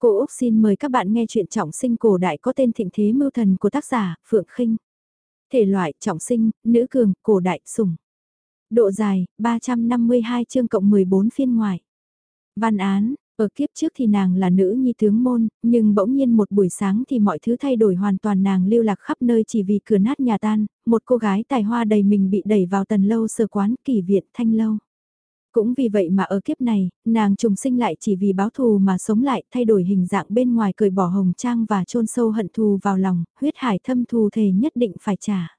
Cô Úc xin mời các bạn nghe chuyện trọng sinh cổ đại có tên thịnh thế mưu thần của tác giả Phượng Khinh. Thể loại trọng sinh, nữ cường, cổ đại, sủng. Độ dài, 352 chương cộng 14 phiên ngoại. Văn án, ở kiếp trước thì nàng là nữ nhi tướng môn, nhưng bỗng nhiên một buổi sáng thì mọi thứ thay đổi hoàn toàn nàng lưu lạc khắp nơi chỉ vì cửa nát nhà tan, một cô gái tài hoa đầy mình bị đẩy vào tần lâu sơ quán kỷ viện thanh lâu. Cũng vì vậy mà ở kiếp này, nàng trùng sinh lại chỉ vì báo thù mà sống lại, thay đổi hình dạng bên ngoài cởi bỏ hồng trang và chôn sâu hận thù vào lòng, huyết hải thâm thù thề nhất định phải trả.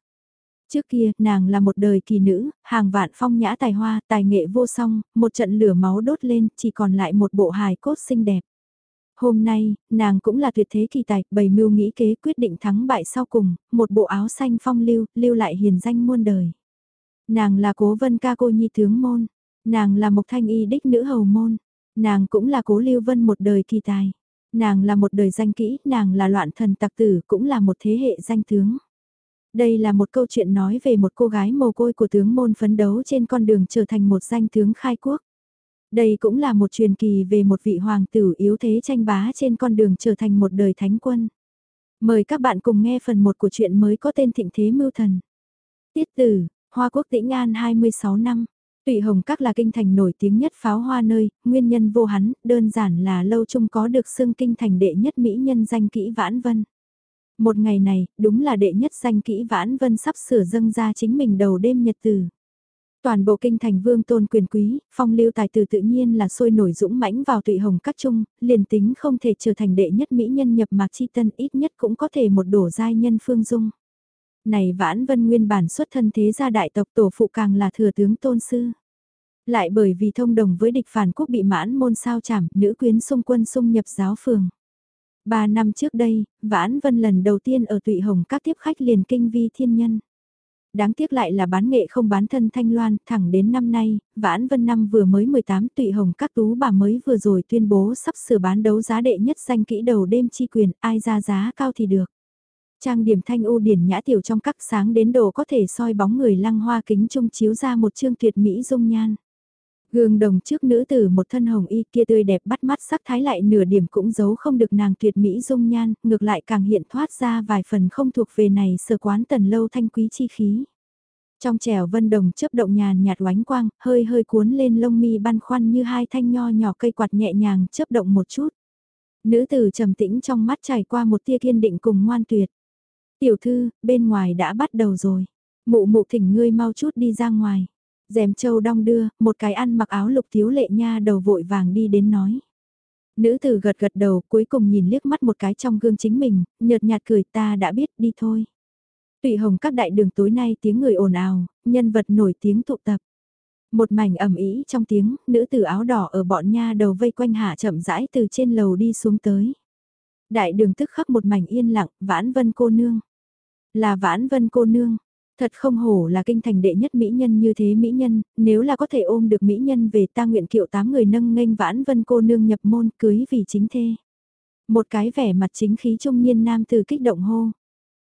Trước kia, nàng là một đời kỳ nữ, hàng vạn phong nhã tài hoa, tài nghệ vô song, một trận lửa máu đốt lên, chỉ còn lại một bộ hài cốt xinh đẹp. Hôm nay, nàng cũng là tuyệt thế kỳ tài, bày mưu nghĩ kế quyết định thắng bại sau cùng, một bộ áo xanh phong lưu, lưu lại hiền danh muôn đời. Nàng là cố vân ca cô nhi tướng môn, Nàng là một thanh y đích nữ hầu môn. Nàng cũng là cố lưu vân một đời kỳ tài. Nàng là một đời danh kỹ, nàng là loạn thần tặc tử, cũng là một thế hệ danh tướng. Đây là một câu chuyện nói về một cô gái mồ côi của tướng môn phấn đấu trên con đường trở thành một danh tướng khai quốc. Đây cũng là một truyền kỳ về một vị hoàng tử yếu thế tranh bá trên con đường trở thành một đời thánh quân. Mời các bạn cùng nghe phần 1 của chuyện mới có tên Thịnh Thế Mưu Thần. Tiết tử, Hoa Quốc Tĩnh An 26 năm, Tụy Hồng Các là kinh thành nổi tiếng nhất pháo hoa nơi, nguyên nhân vô hắn, đơn giản là lâu chung có được xưng kinh thành đệ nhất mỹ nhân danh kỹ Vãn Vân. Một ngày này, đúng là đệ nhất danh kỹ Vãn Vân sắp sửa dâng ra chính mình đầu đêm nhật từ. Toàn bộ kinh thành vương tôn quyền quý, phong lưu tài tử tự nhiên là sôi nổi dũng mãnh vào tụy hồng các chung, liền tính không thể trở thành đệ nhất mỹ nhân nhập mạc chi tân ít nhất cũng có thể một đổ giai nhân phương dung. Này vãn vân nguyên bản xuất thân thế gia đại tộc tổ phụ càng là thừa tướng tôn sư. Lại bởi vì thông đồng với địch phản quốc bị mãn môn sao chảm, nữ quyến xung quân xung nhập giáo phường. Ba năm trước đây, Vãn Vân lần đầu tiên ở Tụy Hồng các tiếp khách liền kinh vi thiên nhân. Đáng tiếc lại là bán nghệ không bán thân thanh loan, thẳng đến năm nay, Vãn Vân năm vừa mới 18 Tụy Hồng các tú bà mới vừa rồi tuyên bố sắp sửa bán đấu giá đệ nhất danh kỹ đầu đêm chi quyền, ai ra giá cao thì được. Trang điểm thanh u điển nhã tiểu trong các sáng đến đồ có thể soi bóng người lăng hoa kính trung chiếu ra một chương tuyệt mỹ dung nhan. Gương đồng trước nữ tử một thân hồng y kia tươi đẹp bắt mắt sắc thái lại nửa điểm cũng giấu không được nàng tuyệt mỹ dung nhan, ngược lại càng hiện thoát ra vài phần không thuộc về này sơ quán tần lâu thanh quý chi khí. Trong trẻo vân đồng chớp động nhàn nhạt oánh quang, hơi hơi cuốn lên lông mi băn khoăn như hai thanh nho nhỏ cây quạt nhẹ nhàng chớp động một chút. Nữ tử trầm tĩnh trong mắt trải qua một tia kiên định cùng ngoan tuyệt. Tiểu thư, bên ngoài đã bắt đầu rồi. Mụ mụ thỉnh ngươi mau chút đi ra ngoài dèm châu đong đưa, một cái ăn mặc áo lục thiếu lệ nha đầu vội vàng đi đến nói. Nữ tử gật gật đầu cuối cùng nhìn liếc mắt một cái trong gương chính mình, nhợt nhạt cười ta đã biết đi thôi. Tụy hồng các đại đường tối nay tiếng người ồn ào, nhân vật nổi tiếng tụ tập. Một mảnh ẩm ý trong tiếng, nữ tử áo đỏ ở bọn nha đầu vây quanh hạ chậm rãi từ trên lầu đi xuống tới. Đại đường tức khắc một mảnh yên lặng, vãn vân cô nương. Là vãn vân cô nương, Thật không hổ là kinh thành đệ nhất mỹ nhân như thế mỹ nhân, nếu là có thể ôm được mỹ nhân về ta nguyện kiệu tám người nâng nghênh vãn vân cô nương nhập môn cưới vì chính thê. Một cái vẻ mặt chính khí trung niên nam từ kích động hô.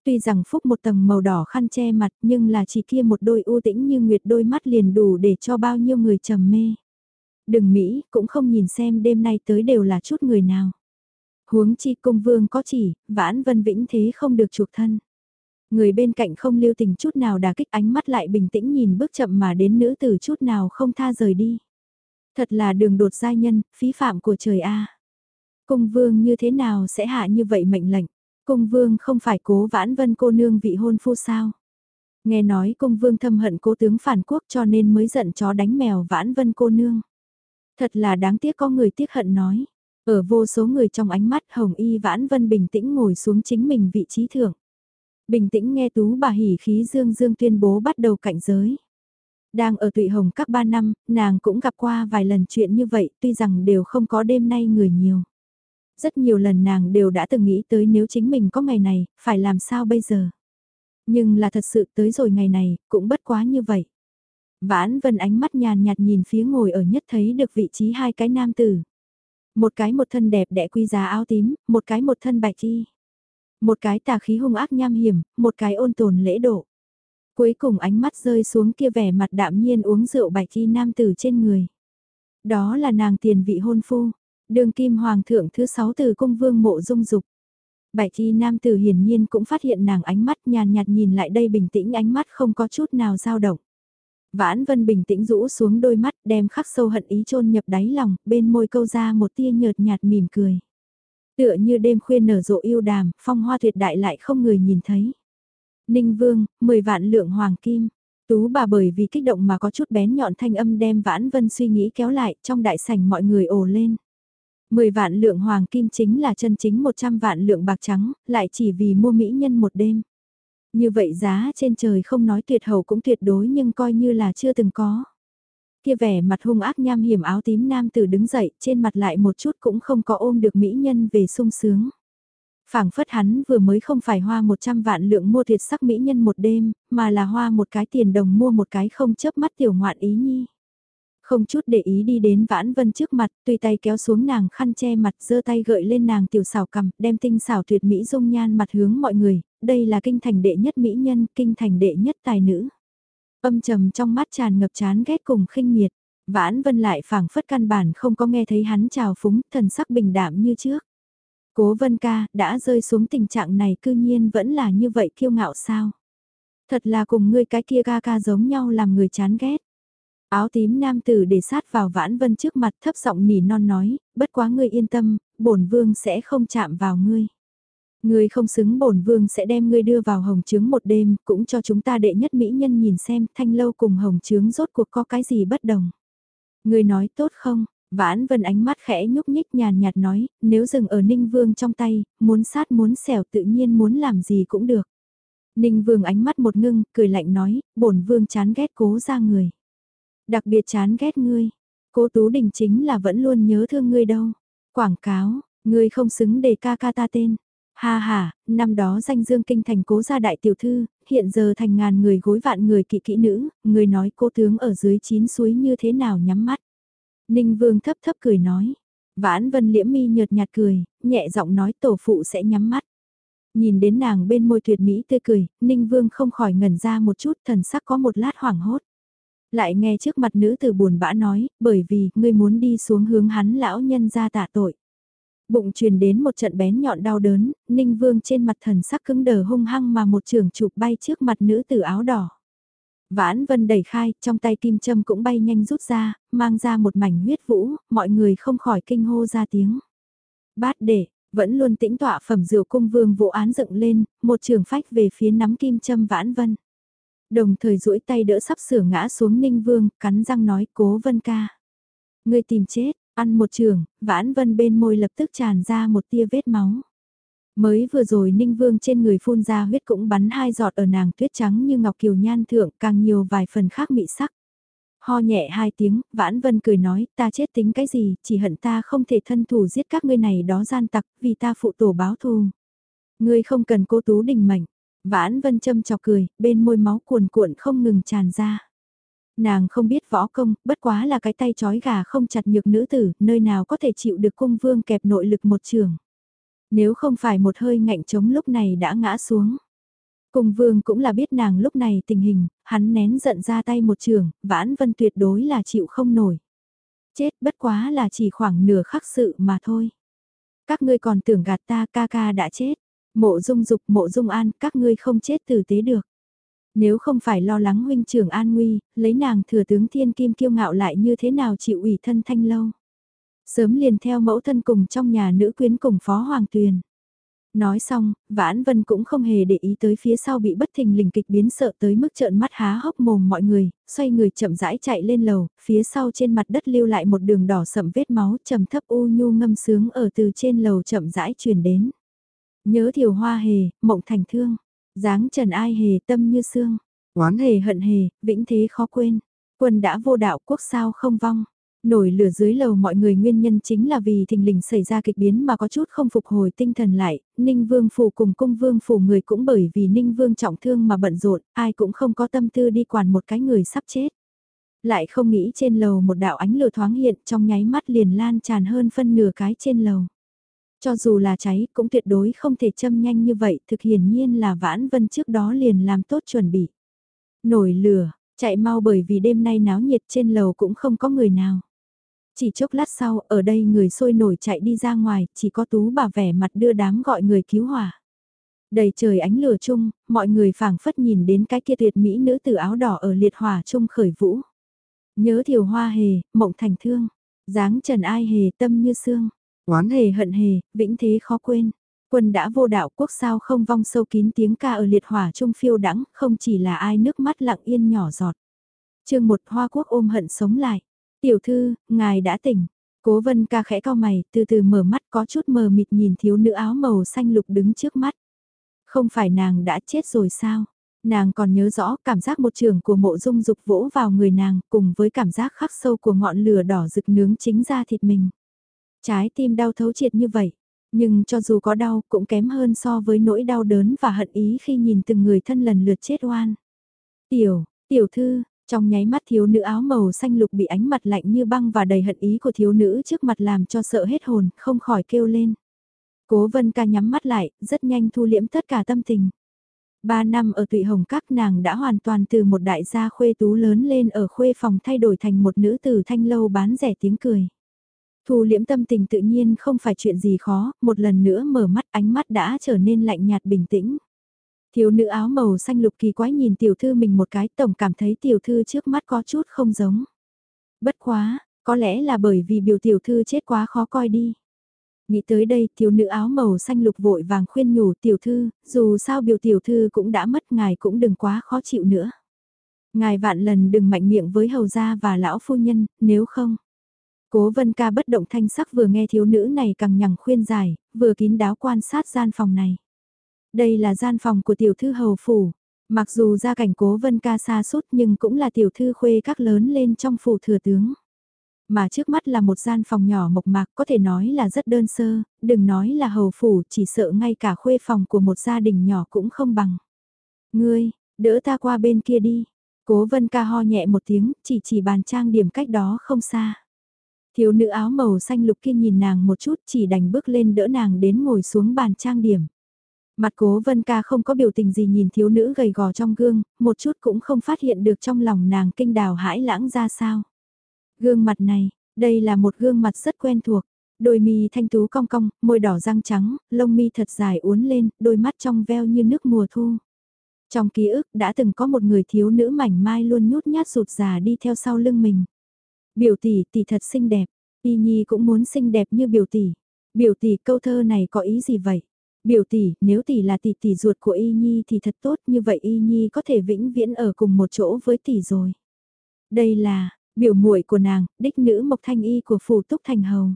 Tuy rằng phúc một tầng màu đỏ khăn che mặt nhưng là chỉ kia một đôi ưu tĩnh như nguyệt đôi mắt liền đủ để cho bao nhiêu người trầm mê. Đừng Mỹ cũng không nhìn xem đêm nay tới đều là chút người nào. Huống chi cung vương có chỉ, vãn vân vĩnh thế không được chuộc thân. Người bên cạnh không lưu tình chút nào đà kích ánh mắt lại bình tĩnh nhìn bước chậm mà đến nữ tử chút nào không tha rời đi. Thật là đường đột giai nhân, phí phạm của trời A. Cung vương như thế nào sẽ hạ như vậy mệnh lệnh? Cung vương không phải cố vãn vân cô nương vị hôn phu sao? Nghe nói cung vương thâm hận cố tướng phản quốc cho nên mới giận chó đánh mèo vãn vân cô nương. Thật là đáng tiếc có người tiếc hận nói. Ở vô số người trong ánh mắt Hồng Y Vãn Vân bình tĩnh ngồi xuống chính mình vị trí thượng. Bình tĩnh nghe tú bà hỉ khí dương dương tuyên bố bắt đầu cạnh giới. Đang ở tụy hồng các ba năm, nàng cũng gặp qua vài lần chuyện như vậy tuy rằng đều không có đêm nay người nhiều. Rất nhiều lần nàng đều đã từng nghĩ tới nếu chính mình có ngày này, phải làm sao bây giờ. Nhưng là thật sự tới rồi ngày này, cũng bất quá như vậy. Vãn vân ánh mắt nhàn nhạt nhìn phía ngồi ở nhất thấy được vị trí hai cái nam tử. Một cái một thân đẹp đẽ quy giá áo tím, một cái một thân bạch y. Một cái tà khí hung ác nham hiểm, một cái ôn tồn lễ độ. Cuối cùng ánh mắt rơi xuống kia vẻ mặt đạm nhiên uống rượu bạch y nam tử trên người. Đó là nàng tiền vị hôn phu. Đường kim hoàng thượng thứ sáu từ cung vương mộ dung dục. Bạch y nam tử hiển nhiên cũng phát hiện nàng ánh mắt nhàn nhạt nhìn lại đây bình tĩnh ánh mắt không có chút nào dao động. Vãn Vân bình tĩnh rũ xuống đôi mắt đem khắc sâu hận ý chôn nhập đáy lòng, bên môi câu ra một tia nhợt nhạt mỉm cười. Tựa như đêm khuya nở rộ yêu đàm, phong hoa tuyệt đại lại không người nhìn thấy. Ninh Vương, 10 vạn lượng hoàng kim. Tú bà bởi vì kích động mà có chút bén nhọn thanh âm đem Vãn Vân suy nghĩ kéo lại, trong đại sảnh mọi người ồ lên. 10 vạn lượng hoàng kim chính là chân chính 100 vạn lượng bạc trắng, lại chỉ vì mua mỹ nhân một đêm. Như vậy giá trên trời không nói tuyệt hầu cũng tuyệt đối nhưng coi như là chưa từng có. Kia vẻ mặt hung ác nham hiểm áo tím nam tử đứng dậy, trên mặt lại một chút cũng không có ôm được mỹ nhân về sung sướng. phảng phất hắn vừa mới không phải hoa 100 vạn lượng mua tuyệt sắc mỹ nhân một đêm, mà là hoa một cái tiền đồng mua một cái không chớp mắt tiểu ngoạn ý nhi không chút để ý đi đến Vãn Vân trước mặt, tùy tay kéo xuống nàng khăn che mặt, giơ tay gợi lên nàng tiểu xảo cầm, đem tinh xảo tuyệt mỹ dung nhan mặt hướng mọi người, đây là kinh thành đệ nhất mỹ nhân, kinh thành đệ nhất tài nữ. Âm trầm trong mắt tràn ngập chán ghét cùng khinh miệt, Vãn Vân lại phảng phất căn bản không có nghe thấy hắn chào phúng, thần sắc bình đạm như trước. Cố Vân ca, đã rơi xuống tình trạng này cư nhiên vẫn là như vậy kiêu ngạo sao? Thật là cùng ngươi cái kia ca ca giống nhau làm người chán ghét. Áo tím nam tử để sát vào vãn vân trước mặt thấp giọng nỉ non nói, bất quá ngươi yên tâm, bổn vương sẽ không chạm vào ngươi. Ngươi không xứng bổn vương sẽ đem ngươi đưa vào hồng trướng một đêm, cũng cho chúng ta đệ nhất mỹ nhân nhìn xem thanh lâu cùng hồng trướng rốt cuộc có cái gì bất đồng. Ngươi nói tốt không? Vãn vân ánh mắt khẽ nhúc nhích nhàn nhạt nói, nếu dừng ở ninh vương trong tay, muốn sát muốn xẻo tự nhiên muốn làm gì cũng được. Ninh vương ánh mắt một ngưng, cười lạnh nói, bổn vương chán ghét cố ra người. Đặc biệt chán ghét ngươi. Cố Tú Đình chính là vẫn luôn nhớ thương ngươi đâu. Quảng cáo, ngươi không xứng để ca ca ta tên. Ha ha, năm đó danh dương kinh thành cố gia đại tiểu thư, hiện giờ thành ngàn người gối vạn người kỵ kỹ nữ, người nói cô tướng ở dưới chín suối như thế nào nhắm mắt. Ninh Vương thấp thấp cười nói. Vãn Vân liễm mi nhợt nhạt cười, nhẹ giọng nói tổ phụ sẽ nhắm mắt. Nhìn đến nàng bên môi tuyệt mỹ tươi cười, Ninh Vương không khỏi ngẩn ra một chút thần sắc có một lát hoảng hốt. Lại nghe trước mặt nữ tử buồn bã nói, bởi vì, ngươi muốn đi xuống hướng hắn lão nhân ra tạ tội. Bụng truyền đến một trận bén nhọn đau đớn, Ninh Vương trên mặt thần sắc cứng đờ hung hăng mà một trường chụp bay trước mặt nữ tử áo đỏ. Vãn Vân đẩy khai, trong tay kim châm cũng bay nhanh rút ra, mang ra một mảnh huyết vũ, mọi người không khỏi kinh hô ra tiếng. Bát để, vẫn luôn tĩnh tọa phẩm rượu cung vương vụ án dựng lên, một trường phách về phía nắm kim châm Vãn Vân. Đồng thời duỗi tay đỡ sắp sửa ngã xuống Ninh Vương, cắn răng nói cố vân ca. Người tìm chết, ăn một trường, vãn vân bên môi lập tức tràn ra một tia vết máu. Mới vừa rồi Ninh Vương trên người phun ra huyết cũng bắn hai giọt ở nàng tuyết trắng như ngọc kiều nhan thượng càng nhiều vài phần khác mị sắc. Ho nhẹ hai tiếng, Vãn Vân cười nói, ta chết tính cái gì, chỉ hận ta không thể thân thủ giết các ngươi này đó gian tặc, vì ta phụ tổ báo thù. Ngươi không cần cô Tú Đình mệnh, Vãn Vân châm chọc cười, bên môi máu cuồn cuộn không ngừng tràn ra. Nàng không biết võ công, bất quá là cái tay chói gà không chặt nhược nữ tử, nơi nào có thể chịu được cung vương kẹp nội lực một trường. Nếu không phải một hơi ngạnh chống lúc này đã ngã xuống. Cung vương cũng là biết nàng lúc này tình hình, hắn nén giận ra tay một trường, vãn vân tuyệt đối là chịu không nổi. Chết bất quá là chỉ khoảng nửa khắc sự mà thôi. Các ngươi còn tưởng gạt ta ca ca đã chết. Mộ dung dục mộ dung an, các ngươi không chết tử tế được. Nếu không phải lo lắng huynh trưởng an nguy, lấy nàng thừa tướng thiên kim kiêu ngạo lại như thế nào chịu ủy thân thanh lâu. Sớm liền theo mẫu thân cùng trong nhà nữ quyến cùng phó hoàng tuyền. Nói xong, Vãn Vân cũng không hề để ý tới phía sau bị bất thình lình kịch biến sợ tới mức trợn mắt há hốc mồm mọi người, xoay người chậm rãi chạy lên lầu, phía sau trên mặt đất lưu lại một đường đỏ sậm vết máu trầm thấp u nhu ngâm sướng ở từ trên lầu chậm rãi truyền đến. Nhớ thiều hoa hề, mộng thành thương, dáng trần ai hề tâm như xương, oán hề hận hề, vĩnh thế khó quên, quân đã vô đạo quốc sao không vong. Nổi lửa dưới lầu mọi người nguyên nhân chính là vì thình lình xảy ra kịch biến mà có chút không phục hồi tinh thần lại, Ninh Vương Phủ cùng cung Vương Phủ người cũng bởi vì Ninh Vương trọng thương mà bận rộn, ai cũng không có tâm tư đi quản một cái người sắp chết. Lại không nghĩ trên lầu một đạo ánh lửa thoáng hiện trong nháy mắt liền lan tràn hơn phân nửa cái trên lầu. Cho dù là cháy cũng tuyệt đối không thể châm nhanh như vậy, thực hiển nhiên là Vãn Vân trước đó liền làm tốt chuẩn bị. Nổi lửa, chạy mau bởi vì đêm nay náo nhiệt trên lầu cũng không có người nào. Chỉ chốc lát sau, ở đây người sôi nổi chạy đi ra ngoài, chỉ có tú bà vẻ mặt đưa đám gọi người cứu hỏa. Đầy trời ánh lửa chung, mọi người phảng phất nhìn đến cái kia tuyệt mỹ nữ tử áo đỏ ở liệt hỏa chung khởi vũ. Nhớ thiều hoa hề, mộng thành thương, dáng trần ai hề tâm như xương, oán hề hận hề, vĩnh thế khó quên. Quân đã vô đạo quốc sao không vong sâu kín tiếng ca ở liệt hỏa trung phiêu đắng, không chỉ là ai nước mắt lặng yên nhỏ giọt. chương một hoa quốc ôm hận sống lại. Tiểu thư, ngài đã tỉnh. Cố vân ca khẽ cao mày, từ từ mở mắt có chút mờ mịt nhìn thiếu nữ áo màu xanh lục đứng trước mắt. Không phải nàng đã chết rồi sao? Nàng còn nhớ rõ cảm giác một trường của mộ dung dục vỗ vào người nàng cùng với cảm giác khắc sâu của ngọn lửa đỏ rực nướng chính ra thịt mình. Trái tim đau thấu triệt như vậy, nhưng cho dù có đau cũng kém hơn so với nỗi đau đớn và hận ý khi nhìn từng người thân lần lượt chết oan. Tiểu, tiểu thư, trong nháy mắt thiếu nữ áo màu xanh lục bị ánh mặt lạnh như băng và đầy hận ý của thiếu nữ trước mặt làm cho sợ hết hồn, không khỏi kêu lên. Cố vân ca nhắm mắt lại, rất nhanh thu liễm tất cả tâm tình. Ba năm ở tụy hồng các nàng đã hoàn toàn từ một đại gia khuê tú lớn lên ở khuê phòng thay đổi thành một nữ tử thanh lâu bán rẻ tiếng cười. Thu liễm tâm tình tự nhiên không phải chuyện gì khó, một lần nữa mở mắt ánh mắt đã trở nên lạnh nhạt bình tĩnh. Thiếu nữ áo màu xanh lục kỳ quái nhìn tiểu thư mình một cái tổng cảm thấy tiểu thư trước mắt có chút không giống. Bất quá, có lẽ là bởi vì biểu tiểu thư chết quá khó coi đi. Nghĩ tới đây thiếu nữ áo màu xanh lục vội vàng khuyên nhủ tiểu thư, dù sao biểu tiểu thư cũng đã mất ngài cũng đừng quá khó chịu nữa. Ngài vạn lần đừng mạnh miệng với hầu gia và lão phu nhân, nếu không. Cố vân ca bất động thanh sắc vừa nghe thiếu nữ này càng nhằng khuyên giải, vừa kín đáo quan sát gian phòng này. Đây là gian phòng của tiểu thư hầu phủ. Mặc dù gia cảnh cố vân ca xa suốt nhưng cũng là tiểu thư khuê các lớn lên trong phủ thừa tướng. Mà trước mắt là một gian phòng nhỏ mộc mạc có thể nói là rất đơn sơ, đừng nói là hầu phủ chỉ sợ ngay cả khuê phòng của một gia đình nhỏ cũng không bằng. Ngươi, đỡ ta qua bên kia đi. Cố vân ca ho nhẹ một tiếng, chỉ chỉ bàn trang điểm cách đó không xa. Thiếu nữ áo màu xanh lục kia nhìn nàng một chút chỉ đành bước lên đỡ nàng đến ngồi xuống bàn trang điểm. Mặt cố vân ca không có biểu tình gì nhìn thiếu nữ gầy gò trong gương, một chút cũng không phát hiện được trong lòng nàng kinh đào hãi lãng ra sao. Gương mặt này, đây là một gương mặt rất quen thuộc. Đôi mi thanh tú cong cong, môi đỏ răng trắng, lông mi thật dài uốn lên, đôi mắt trong veo như nước mùa thu. Trong ký ức đã từng có một người thiếu nữ mảnh mai luôn nhút nhát rụt già đi theo sau lưng mình. Biểu tỷ tỷ thật xinh đẹp, Y Nhi cũng muốn xinh đẹp như biểu tỷ. Biểu tỷ câu thơ này có ý gì vậy? Biểu tỷ, nếu tỷ là tỷ tỷ ruột của Y Nhi thì thật tốt, như vậy Y Nhi có thể vĩnh viễn ở cùng một chỗ với tỷ rồi. Đây là, biểu muội của nàng, đích nữ Mộc Thanh Y của phủ Túc Thành Hầu.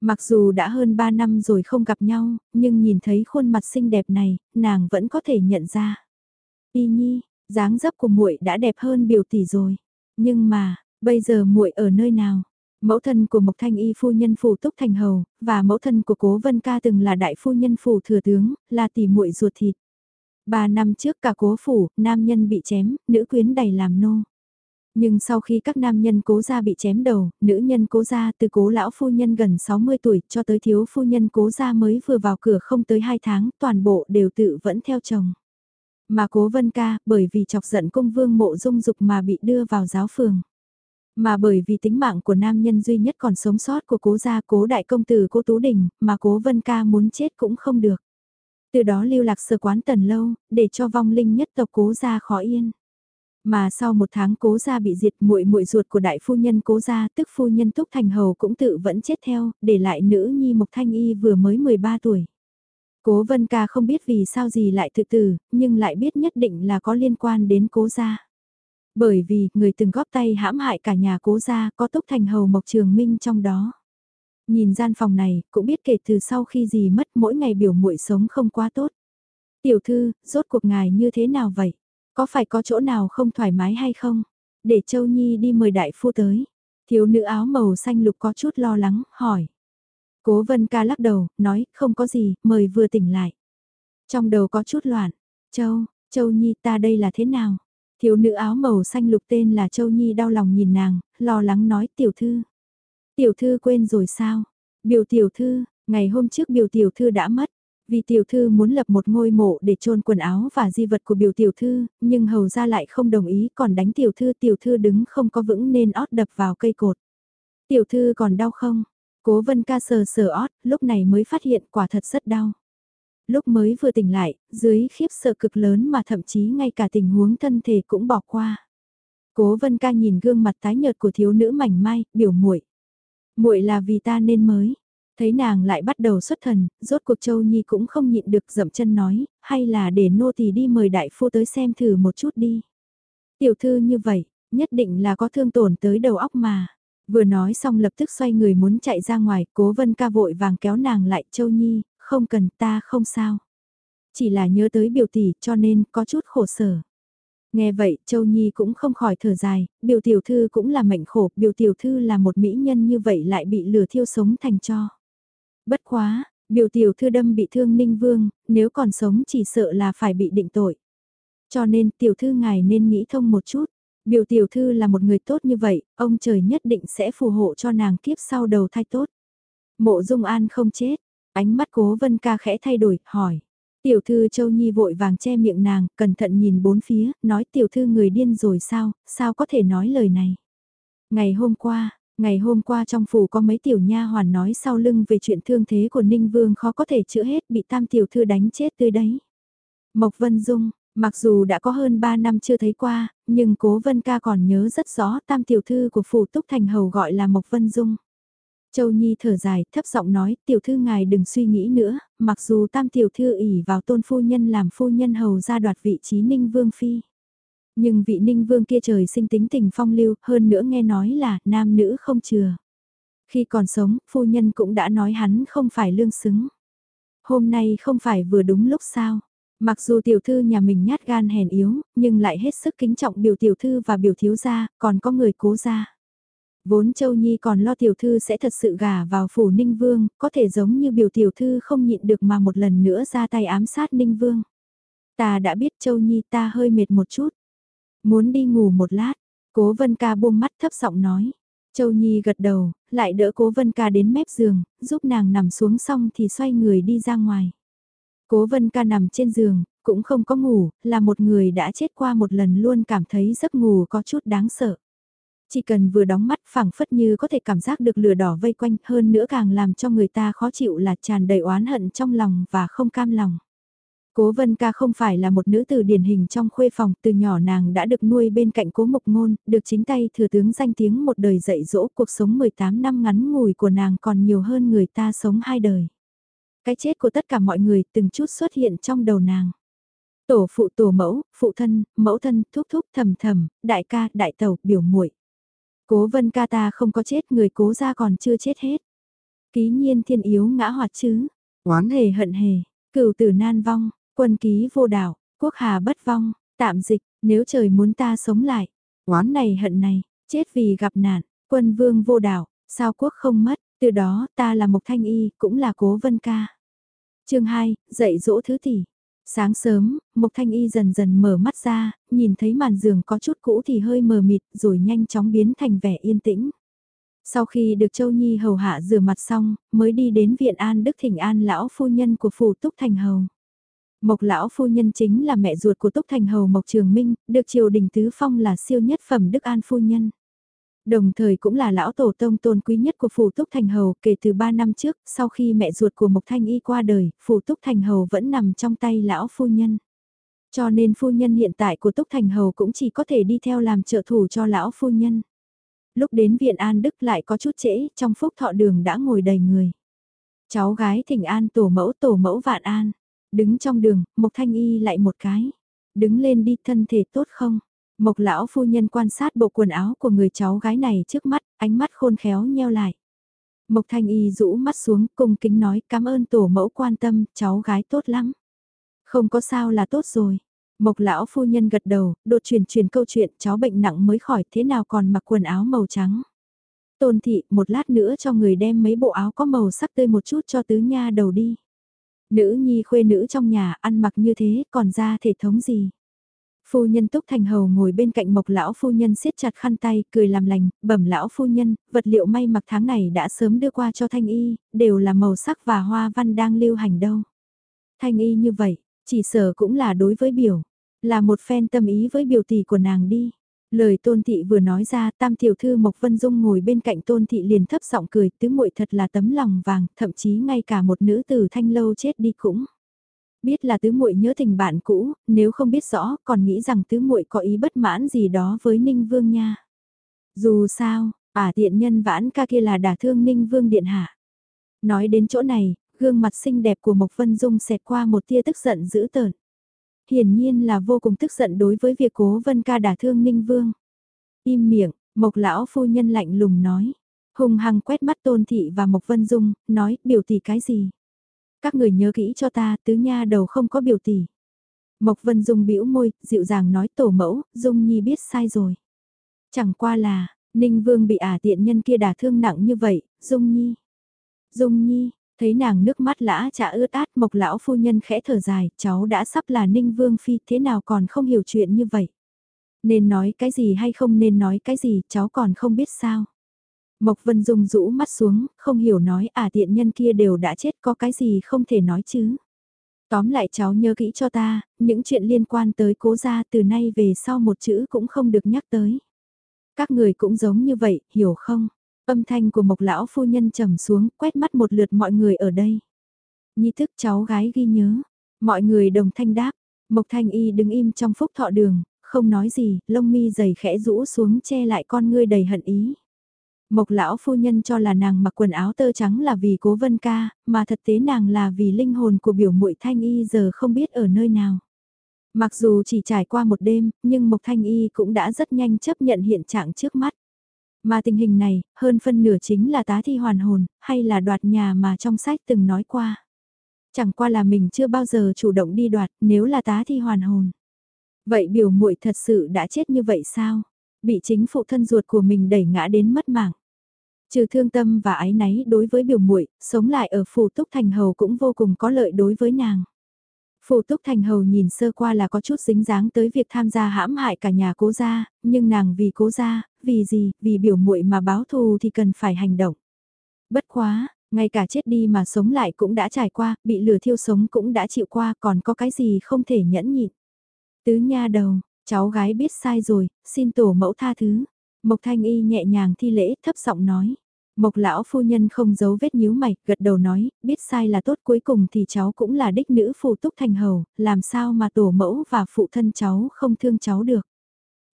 Mặc dù đã hơn 3 năm rồi không gặp nhau, nhưng nhìn thấy khuôn mặt xinh đẹp này, nàng vẫn có thể nhận ra. Y Nhi, dáng dấp của muội đã đẹp hơn biểu tỷ rồi. Nhưng mà, bây giờ muội ở nơi nào? Mẫu thân của Mộc Thanh Y phu nhân phủ Túc Thành Hầu, và mẫu thân của Cố Vân Ca từng là đại phu nhân phủ thừa tướng, là tỷ muội ruột thịt. Ba năm trước cả cố phủ, nam nhân bị chém, nữ quyến đầy làm nô. Nhưng sau khi các nam nhân cố gia bị chém đầu, nữ nhân cố gia từ cố lão phu nhân gần 60 tuổi cho tới thiếu phu nhân cố gia mới vừa vào cửa không tới 2 tháng, toàn bộ đều tự vẫn theo chồng. Mà cố vân ca, bởi vì chọc giận công vương mộ dung dục mà bị đưa vào giáo phường. Mà bởi vì tính mạng của nam nhân duy nhất còn sống sót của cố gia cố đại công tử cố Tú Đình, mà cố Vân Ca muốn chết cũng không được. Từ đó lưu lạc sơ quán tần lâu, để cho vong linh nhất tộc cố gia khó yên. Mà sau một tháng cố gia bị diệt muội muội ruột của đại phu nhân cố gia tức phu nhân túc thành hầu cũng tự vẫn chết theo, để lại nữ nhi Mộc Thanh Y vừa mới 13 tuổi. Cố Vân Ca không biết vì sao gì lại tự tử, nhưng lại biết nhất định là có liên quan đến cố gia. Bởi vì, người từng góp tay hãm hại cả nhà cố gia có túc thành hầu Mộc Trường Minh trong đó. Nhìn gian phòng này, cũng biết kể từ sau khi gì mất mỗi ngày biểu muội sống không quá tốt. Tiểu thư, rốt cuộc ngài như thế nào vậy? Có phải có chỗ nào không thoải mái hay không? Để Châu Nhi đi mời đại phu tới. Thiếu nữ áo màu xanh lục có chút lo lắng, hỏi. Cố vân ca lắc đầu, nói, không có gì, mời vừa tỉnh lại. Trong đầu có chút loạn. Châu, Châu Nhi ta đây là thế nào? Thiếu nữ áo màu xanh lục tên là Châu Nhi đau lòng nhìn nàng, lo lắng nói tiểu thư. Tiểu thư quên rồi sao? Biểu tiểu thư, ngày hôm trước biểu tiểu thư đã mất. Vì tiểu thư muốn lập một ngôi mộ để chôn quần áo và di vật của biểu tiểu thư, nhưng hầu ra lại không đồng ý còn đánh tiểu thư tiểu thư đứng không có vững nên ót đập vào cây cột. Tiểu thư còn đau không? Cố vân ca sờ sờ ót, lúc này mới phát hiện quả thật rất đau. Lúc mới vừa tỉnh lại, dưới khiếp sợ cực lớn mà thậm chí ngay cả tình huống thân thể cũng bỏ qua. Cố vân ca nhìn gương mặt tái nhợt của thiếu nữ mảnh mai, biểu muội muội là vì ta nên mới. Thấy nàng lại bắt đầu xuất thần, rốt cuộc Châu Nhi cũng không nhịn được dậm chân nói, hay là để nô tỳ đi mời đại phu tới xem thử một chút đi. Tiểu thư như vậy, nhất định là có thương tổn tới đầu óc mà. Vừa nói xong lập tức xoay người muốn chạy ra ngoài, cố vân ca vội vàng kéo nàng lại, Châu Nhi, không cần ta không sao. Chỉ là nhớ tới biểu tỷ cho nên có chút khổ sở. Nghe vậy, Châu Nhi cũng không khỏi thở dài, biểu tiểu thư cũng là mệnh khổ, biểu tiểu thư là một mỹ nhân như vậy lại bị lửa thiêu sống thành cho. Bất quá, biểu tiểu thư đâm bị thương Ninh Vương, nếu còn sống chỉ sợ là phải bị định tội. Cho nên tiểu thư ngài nên nghĩ thông một chút, biểu tiểu thư là một người tốt như vậy, ông trời nhất định sẽ phù hộ cho nàng kiếp sau đầu thai tốt. Mộ Dung An không chết, ánh mắt cố vân ca khẽ thay đổi, hỏi. Tiểu thư Châu Nhi vội vàng che miệng nàng, cẩn thận nhìn bốn phía, nói tiểu thư người điên rồi sao, sao có thể nói lời này. Ngày hôm qua, ngày hôm qua trong phủ có mấy tiểu nha hoàn nói sau lưng về chuyện thương thế của Ninh Vương khó có thể chữa hết bị tam tiểu thư đánh chết tươi đấy. Mộc Vân Dung, mặc dù đã có hơn 3 năm chưa thấy qua, nhưng cố Vân ca còn nhớ rất rõ tam tiểu thư của phủ Túc Thành Hầu gọi là Mộc Vân Dung. Châu Nhi thở dài, thấp giọng nói, tiểu thư ngài đừng suy nghĩ nữa, mặc dù tam tiểu thư ỉ vào tôn phu nhân làm phu nhân hầu ra đoạt vị trí ninh vương phi. Nhưng vị ninh vương kia trời sinh tính tình phong lưu, hơn nữa nghe nói là nam nữ không chừa. Khi còn sống, phu nhân cũng đã nói hắn không phải lương xứng. Hôm nay không phải vừa đúng lúc sao. Mặc dù tiểu thư nhà mình nhát gan hèn yếu, nhưng lại hết sức kính trọng biểu tiểu thư và biểu thiếu gia, còn có người cố gia. Vốn Châu Nhi còn lo tiểu thư sẽ thật sự gả vào phủ Ninh Vương, có thể giống như biểu tiểu thư không nhịn được mà một lần nữa ra tay ám sát Ninh Vương. Ta đã biết Châu Nhi ta hơi mệt một chút. Muốn đi ngủ một lát, cố vân ca buông mắt thấp giọng nói. Châu Nhi gật đầu, lại đỡ cố vân ca đến mép giường, giúp nàng nằm xuống xong thì xoay người đi ra ngoài. Cố vân ca nằm trên giường, cũng không có ngủ, là một người đã chết qua một lần luôn cảm thấy giấc ngủ có chút đáng sợ. Chỉ cần vừa đóng mắt phẳng phất như có thể cảm giác được lửa đỏ vây quanh hơn nữa càng làm cho người ta khó chịu là tràn đầy oán hận trong lòng và không cam lòng. Cố Vân Ca không phải là một nữ tử điển hình trong khuê phòng, từ nhỏ nàng đã được nuôi bên cạnh cố mục ngôn, được chính tay thừa tướng danh tiếng một đời dạy dỗ cuộc sống 18 năm ngắn ngủi của nàng còn nhiều hơn người ta sống hai đời. Cái chết của tất cả mọi người từng chút xuất hiện trong đầu nàng. Tổ phụ tổ mẫu, phụ thân, mẫu thân, thúc thúc thầm thầm, đại ca, đại tẩu, biểu muội Cố vân ca ta không có chết người cố ra còn chưa chết hết. Ký nhiên thiên yếu ngã hoạt chứ. Oán hề hận hề, cửu tử nan vong, quân ký vô đảo, quốc hà bất vong, tạm dịch, nếu trời muốn ta sống lại. Oán này hận này, chết vì gặp nạn, quân vương vô đảo, sao quốc không mất, từ đó ta là một thanh y, cũng là cố vân ca. chương 2, dạy dỗ thứ tỷ. Sáng sớm, Mộc Thanh Y dần dần mở mắt ra, nhìn thấy màn giường có chút cũ thì hơi mờ mịt rồi nhanh chóng biến thành vẻ yên tĩnh. Sau khi được Châu Nhi hầu hạ rửa mặt xong, mới đi đến viện An Đức Thỉnh An lão phu nhân của phủ Túc Thành Hầu. Mộc lão phu nhân chính là mẹ ruột của Túc Thành Hầu Mộc Trường Minh, được triều đình tứ phong là siêu nhất phẩm Đức An phu nhân. Đồng thời cũng là lão tổ tông tôn quý nhất của Phủ Túc Thành Hầu kể từ 3 năm trước, sau khi mẹ ruột của Mộc Thanh Y qua đời, Phủ Túc Thành Hầu vẫn nằm trong tay lão phu nhân. Cho nên phu nhân hiện tại của Túc Thành Hầu cũng chỉ có thể đi theo làm trợ thủ cho lão phu nhân. Lúc đến viện An Đức lại có chút trễ, trong phúc thọ đường đã ngồi đầy người. Cháu gái thỉnh an tổ mẫu tổ mẫu vạn an. Đứng trong đường, Mộc Thanh Y lại một cái. Đứng lên đi thân thể tốt không? Mộc lão phu nhân quan sát bộ quần áo của người cháu gái này trước mắt, ánh mắt khôn khéo nheo lại. Mộc thanh y rũ mắt xuống, cung kính nói cảm ơn tổ mẫu quan tâm, cháu gái tốt lắm. Không có sao là tốt rồi. Mộc lão phu nhân gật đầu, đột truyền truyền câu chuyện cháu bệnh nặng mới khỏi thế nào còn mặc quần áo màu trắng. Tôn thị, một lát nữa cho người đem mấy bộ áo có màu sắc tươi một chút cho tứ nha đầu đi. Nữ nhi khuê nữ trong nhà ăn mặc như thế còn ra thể thống gì. Phu nhân Túc Thành Hầu ngồi bên cạnh mộc lão phu nhân siết chặt khăn tay, cười làm lành, bẩm lão phu nhân, vật liệu may mặc tháng này đã sớm đưa qua cho Thanh Y, đều là màu sắc và hoa văn đang lưu hành đâu. Thanh Y như vậy, chỉ sở cũng là đối với biểu, là một phen tâm ý với biểu tỷ của nàng đi. Lời tôn thị vừa nói ra tam tiểu thư Mộc Vân Dung ngồi bên cạnh tôn thị liền thấp giọng cười tứ muội thật là tấm lòng vàng, thậm chí ngay cả một nữ tử thanh lâu chết đi cũng. Biết là tứ muội nhớ tình bạn cũ, nếu không biết rõ còn nghĩ rằng tứ muội có ý bất mãn gì đó với Ninh Vương nha. Dù sao, ả tiện nhân vãn ca kia là đả thương Ninh Vương Điện Hạ. Nói đến chỗ này, gương mặt xinh đẹp của Mộc Vân Dung xẹt qua một tia tức giận dữ tợn. Hiển nhiên là vô cùng tức giận đối với việc cố Vân ca đả thương Ninh Vương. Im miệng, Mộc lão phu nhân lạnh lùng nói. Hùng hăng quét mắt Tôn Thị và Mộc Vân Dung, nói biểu tỷ cái gì. Các người nhớ kỹ cho ta, tứ nha đầu không có biểu tỷ. Mộc Vân Dung bĩu môi, dịu dàng nói tổ mẫu, Dung Nhi biết sai rồi. Chẳng qua là, Ninh Vương bị ả tiện nhân kia đả thương nặng như vậy, Dung Nhi. Dung Nhi, thấy nàng nước mắt lã chả ướt át mộc lão phu nhân khẽ thở dài, cháu đã sắp là Ninh Vương Phi thế nào còn không hiểu chuyện như vậy. Nên nói cái gì hay không nên nói cái gì cháu còn không biết sao. Mộc Vân Dung rũ mắt xuống, không hiểu nói à tiện nhân kia đều đã chết có cái gì không thể nói chứ. Tóm lại cháu nhớ kỹ cho ta, những chuyện liên quan tới cố gia từ nay về sau một chữ cũng không được nhắc tới. Các người cũng giống như vậy, hiểu không? Âm thanh của mộc lão phu nhân trầm xuống, quét mắt một lượt mọi người ở đây. Nhi thức cháu gái ghi nhớ. Mọi người đồng thanh đáp. Mộc thanh y đứng im trong phúc thọ đường, không nói gì, lông mi dày khẽ rũ xuống che lại con ngươi đầy hận ý. Mộc lão phu nhân cho là nàng mặc quần áo tơ trắng là vì cố vân ca, mà thật tế nàng là vì linh hồn của biểu muội thanh y giờ không biết ở nơi nào. Mặc dù chỉ trải qua một đêm, nhưng Mộc Thanh Y cũng đã rất nhanh chấp nhận hiện trạng trước mắt. Mà tình hình này, hơn phân nửa chính là tá thi hoàn hồn, hay là đoạt nhà mà trong sách từng nói qua. Chẳng qua là mình chưa bao giờ chủ động đi đoạt, nếu là tá thi hoàn hồn. Vậy biểu muội thật sự đã chết như vậy sao? Bị chính phụ thân ruột của mình đẩy ngã đến mất mạng. Trừ thương tâm và ái náy đối với biểu muội, sống lại ở phủ túc thành hầu cũng vô cùng có lợi đối với nàng. Phù Túc Thành Hầu nhìn sơ qua là có chút dính dáng tới việc tham gia hãm hại cả nhà cố gia, nhưng nàng vì cố gia, vì gì, vì biểu muội mà báo thù thì cần phải hành động. Bất quá, ngay cả chết đi mà sống lại cũng đã trải qua, bị lửa thiêu sống cũng đã chịu qua, còn có cái gì không thể nhẫn nhịn. Tứ nha đầu, cháu gái biết sai rồi, xin tổ mẫu tha thứ. Mộc Thanh Y nhẹ nhàng thi lễ, thấp giọng nói. Mộc lão phu nhân không giấu vết nhíu mày, gật đầu nói, biết sai là tốt cuối cùng thì cháu cũng là đích nữ phụ túc thành hầu, làm sao mà tổ mẫu và phụ thân cháu không thương cháu được.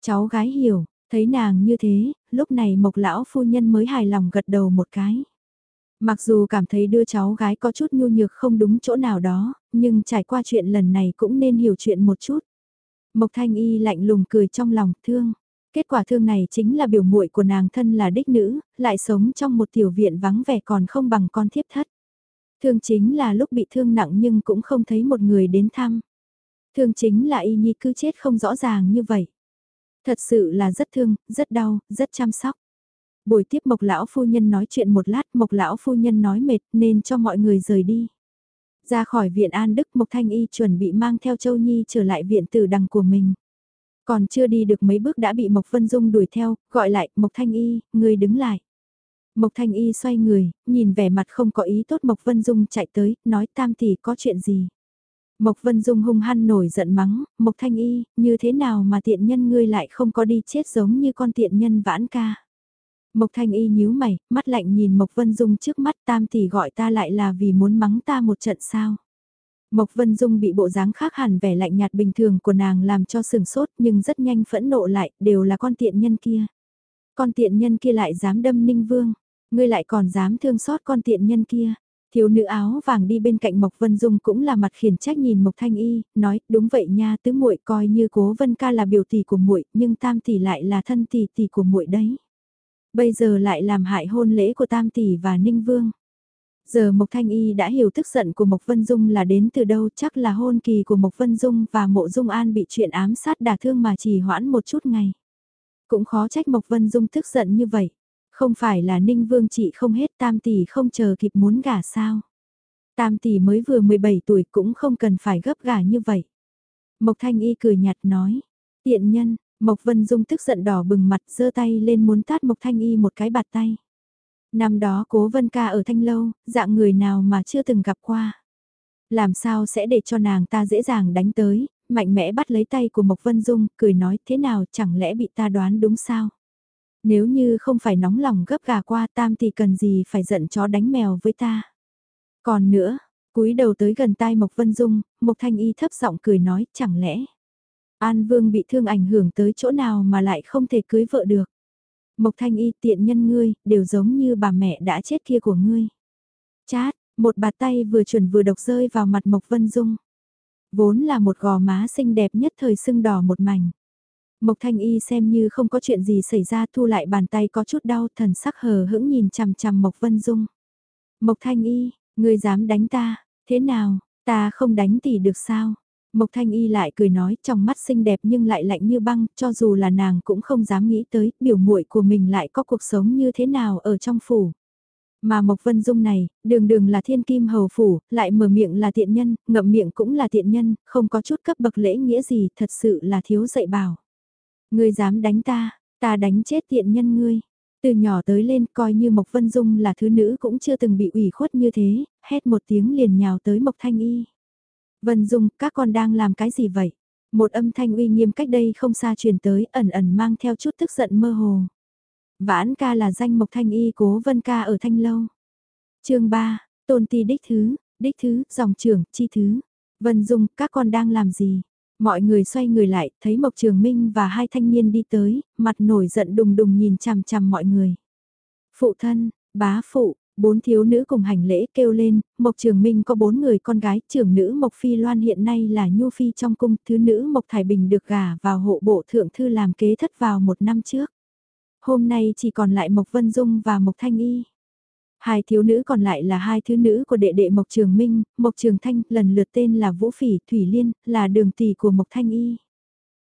Cháu gái hiểu, thấy nàng như thế, lúc này mộc lão phu nhân mới hài lòng gật đầu một cái. Mặc dù cảm thấy đưa cháu gái có chút nhu nhược không đúng chỗ nào đó, nhưng trải qua chuyện lần này cũng nên hiểu chuyện một chút. Mộc thanh y lạnh lùng cười trong lòng thương. Kết quả thương này chính là biểu muội của nàng thân là đích nữ, lại sống trong một tiểu viện vắng vẻ còn không bằng con thiếp thất. Thương chính là lúc bị thương nặng nhưng cũng không thấy một người đến thăm. Thương chính là y nhi cứ chết không rõ ràng như vậy. Thật sự là rất thương, rất đau, rất chăm sóc. Buổi tiếp Mộc Lão Phu Nhân nói chuyện một lát, Mộc Lão Phu Nhân nói mệt nên cho mọi người rời đi. Ra khỏi viện An Đức Mộc Thanh Y chuẩn bị mang theo Châu Nhi trở lại viện tử đằng của mình. Còn chưa đi được mấy bước đã bị Mộc Vân Dung đuổi theo, gọi lại, Mộc Thanh Y, người đứng lại. Mộc Thanh Y xoay người, nhìn vẻ mặt không có ý tốt Mộc Vân Dung chạy tới, nói tam tỷ có chuyện gì. Mộc Vân Dung hung hăng nổi giận mắng, Mộc Thanh Y, như thế nào mà tiện nhân ngươi lại không có đi chết giống như con tiện nhân vãn ca. Mộc Thanh Y nhíu mày, mắt lạnh nhìn Mộc Vân Dung trước mắt tam tỷ gọi ta lại là vì muốn mắng ta một trận sao. Mộc Vân Dung bị bộ dáng khác hẳn vẻ lạnh nhạt bình thường của nàng làm cho sừng sốt nhưng rất nhanh phẫn nộ lại, đều là con tiện nhân kia. Con tiện nhân kia lại dám đâm Ninh Vương, ngươi lại còn dám thương xót con tiện nhân kia. Thiếu nữ áo vàng đi bên cạnh Mộc Vân Dung cũng là mặt khiển trách nhìn Mộc Thanh Y, nói, đúng vậy nha, tứ muội coi như Cố Vân ca là biểu tỷ của muội, nhưng Tam tỷ lại là thân tỷ tỷ của muội đấy. Bây giờ lại làm hại hôn lễ của Tam tỷ và Ninh Vương. Giờ Mộc Thanh Y đã hiểu tức giận của Mộc Vân Dung là đến từ đâu chắc là hôn kỳ của Mộc Vân Dung và mộ Dung An bị chuyện ám sát đả thương mà chỉ hoãn một chút ngày. Cũng khó trách Mộc Vân Dung tức giận như vậy. Không phải là Ninh Vương chị không hết tam tỷ không chờ kịp muốn gả sao. Tam tỷ mới vừa 17 tuổi cũng không cần phải gấp gả như vậy. Mộc Thanh Y cười nhạt nói. Tiện nhân, Mộc Vân Dung tức giận đỏ bừng mặt giơ tay lên muốn tát Mộc Thanh Y một cái bạt tay. Năm đó cố vân ca ở thanh lâu, dạng người nào mà chưa từng gặp qua. Làm sao sẽ để cho nàng ta dễ dàng đánh tới, mạnh mẽ bắt lấy tay của Mộc Vân Dung, cười nói thế nào chẳng lẽ bị ta đoán đúng sao? Nếu như không phải nóng lòng gấp gà qua tam thì cần gì phải giận chó đánh mèo với ta. Còn nữa, cúi đầu tới gần tai Mộc Vân Dung, Mộc Thanh Y thấp giọng cười nói chẳng lẽ An Vương bị thương ảnh hưởng tới chỗ nào mà lại không thể cưới vợ được. Mộc Thanh Y tiện nhân ngươi, đều giống như bà mẹ đã chết kia của ngươi. Chát, một bàn tay vừa chuẩn vừa độc rơi vào mặt Mộc Vân Dung. Vốn là một gò má xinh đẹp nhất thời sưng đỏ một mảnh. Mộc Thanh Y xem như không có chuyện gì xảy ra thu lại bàn tay có chút đau thần sắc hờ hững nhìn chằm chằm Mộc Vân Dung. Mộc Thanh Y, ngươi dám đánh ta, thế nào, ta không đánh thì được sao? Mộc Thanh Y lại cười nói trong mắt xinh đẹp nhưng lại lạnh như băng, cho dù là nàng cũng không dám nghĩ tới biểu muội của mình lại có cuộc sống như thế nào ở trong phủ. Mà Mộc Vân Dung này, đường đường là thiên kim hầu phủ, lại mở miệng là tiện nhân, ngậm miệng cũng là tiện nhân, không có chút cấp bậc lễ nghĩa gì, thật sự là thiếu dạy bảo. Ngươi dám đánh ta, ta đánh chết tiện nhân ngươi. Từ nhỏ tới lên coi như Mộc Vân Dung là thứ nữ cũng chưa từng bị ủy khuất như thế, hét một tiếng liền nhào tới Mộc Thanh Y. Vân Dung, các con đang làm cái gì vậy? Một âm thanh uy nghiêm cách đây không xa truyền tới ẩn ẩn mang theo chút tức giận mơ hồ. Vãn ca là danh Mộc Thanh Y cố Vân ca ở Thanh Lâu. chương 3, tôn ti đích thứ, đích thứ, dòng trưởng, chi thứ. Vân Dung, các con đang làm gì? Mọi người xoay người lại, thấy Mộc Trường Minh và hai thanh niên đi tới, mặt nổi giận đùng đùng nhìn chằm chằm mọi người. Phụ thân, bá phụ, bốn thiếu nữ cùng hành lễ kêu lên, Mộc Trường Minh có bốn người con gái, trưởng nữ Mộc Phi Loan hiện nay là Nhu Phi trong cung, thứ nữ Mộc Thải Bình được gả vào hộ bộ thượng thư làm kế thất vào một năm trước. Hôm nay chỉ còn lại Mộc Vân Dung và Mộc Thanh Y. Hai thiếu nữ còn lại là hai thứ nữ của đệ đệ Mộc Trường Minh, Mộc Trường Thanh, lần lượt tên là Vũ Phỉ, Thủy Liên, là đường tỷ của Mộc Thanh Y.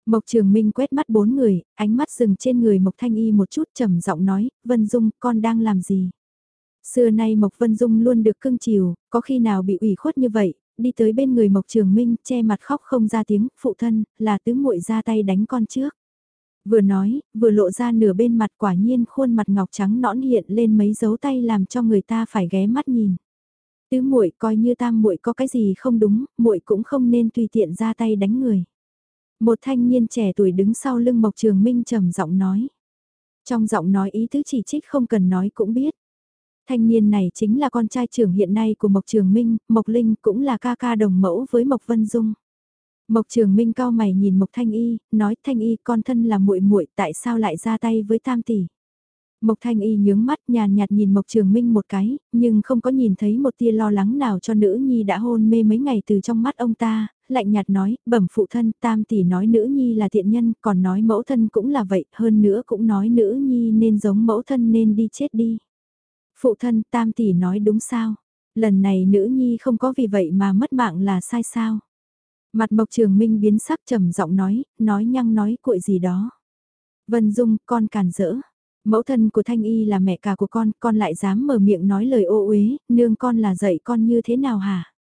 Mộc Trường Minh quét mắt bốn người, ánh mắt dừng trên người Mộc Thanh Y một chút trầm giọng nói, Vân Dung, con đang làm gì? Xưa nay Mộc Vân Dung luôn được cưng chiều, có khi nào bị ủy khuất như vậy, đi tới bên người Mộc Trường Minh, che mặt khóc không ra tiếng, phụ thân, là tứ muội ra tay đánh con trước. Vừa nói, vừa lộ ra nửa bên mặt quả nhiên khuôn mặt ngọc trắng nõn hiện lên mấy dấu tay làm cho người ta phải ghé mắt nhìn. Tứ muội coi như tam muội có cái gì không đúng, muội cũng không nên tùy tiện ra tay đánh người. Một thanh niên trẻ tuổi đứng sau lưng Mộc Trường Minh trầm giọng nói. Trong giọng nói ý tứ chỉ trích không cần nói cũng biết. Thanh niên này chính là con trai trưởng hiện nay của Mộc Trường Minh, Mộc Linh cũng là ca ca đồng mẫu với Mộc Vân Dung. Mộc Trường Minh cao mày nhìn Mộc Thanh Y, nói Thanh Y con thân là muội muội tại sao lại ra tay với tam tỷ. Mộc Thanh Y nhướng mắt nhàn nhạt nhìn Mộc Trường Minh một cái, nhưng không có nhìn thấy một tia lo lắng nào cho nữ nhi đã hôn mê mấy ngày từ trong mắt ông ta, lạnh nhạt nói, bẩm phụ thân, tam tỷ nói nữ nhi là thiện nhân, còn nói mẫu thân cũng là vậy, hơn nữa cũng nói nữ nhi nên giống mẫu thân nên đi chết đi. Phụ thân, tam tỷ nói đúng sao? Lần này nữ nhi không có vì vậy mà mất mạng là sai sao? Mặt Mộc Trường Minh biến sắc trầm giọng nói, nói nhăng nói cuội gì đó. Vân Dung, con càn rỡ. Mẫu thân của Thanh Y là mẹ cả của con, con lại dám mở miệng nói lời ô uế, nương con là dạy con như thế nào hả?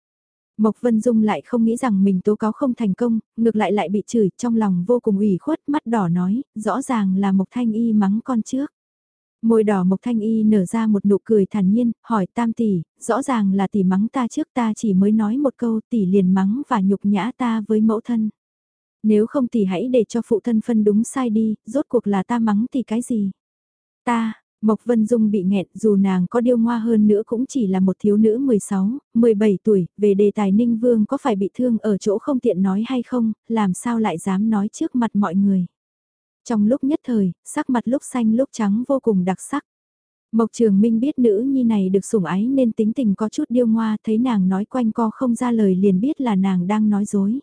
Mộc Vân Dung lại không nghĩ rằng mình tố cáo không thành công, ngược lại lại bị chửi, trong lòng vô cùng ủy khuất, mắt đỏ nói, rõ ràng là Mộc Thanh Y mắng con trước. Môi đỏ Mộc Thanh Y nở ra một nụ cười thản nhiên, hỏi tam tỷ, rõ ràng là tỷ mắng ta trước ta chỉ mới nói một câu tỷ liền mắng và nhục nhã ta với mẫu thân. Nếu không tỷ hãy để cho phụ thân phân đúng sai đi, rốt cuộc là ta mắng tỷ cái gì? Ta, Mộc Vân Dung bị nghẹn dù nàng có điêu ngoa hơn nữa cũng chỉ là một thiếu nữ 16, 17 tuổi, về đề tài Ninh Vương có phải bị thương ở chỗ không tiện nói hay không, làm sao lại dám nói trước mặt mọi người. Trong lúc nhất thời, sắc mặt lúc xanh lúc trắng vô cùng đặc sắc. Mộc Trường Minh biết nữ nhi này được sủng ái nên tính tình có chút điêu ngoa, thấy nàng nói quanh co không ra lời liền biết là nàng đang nói dối.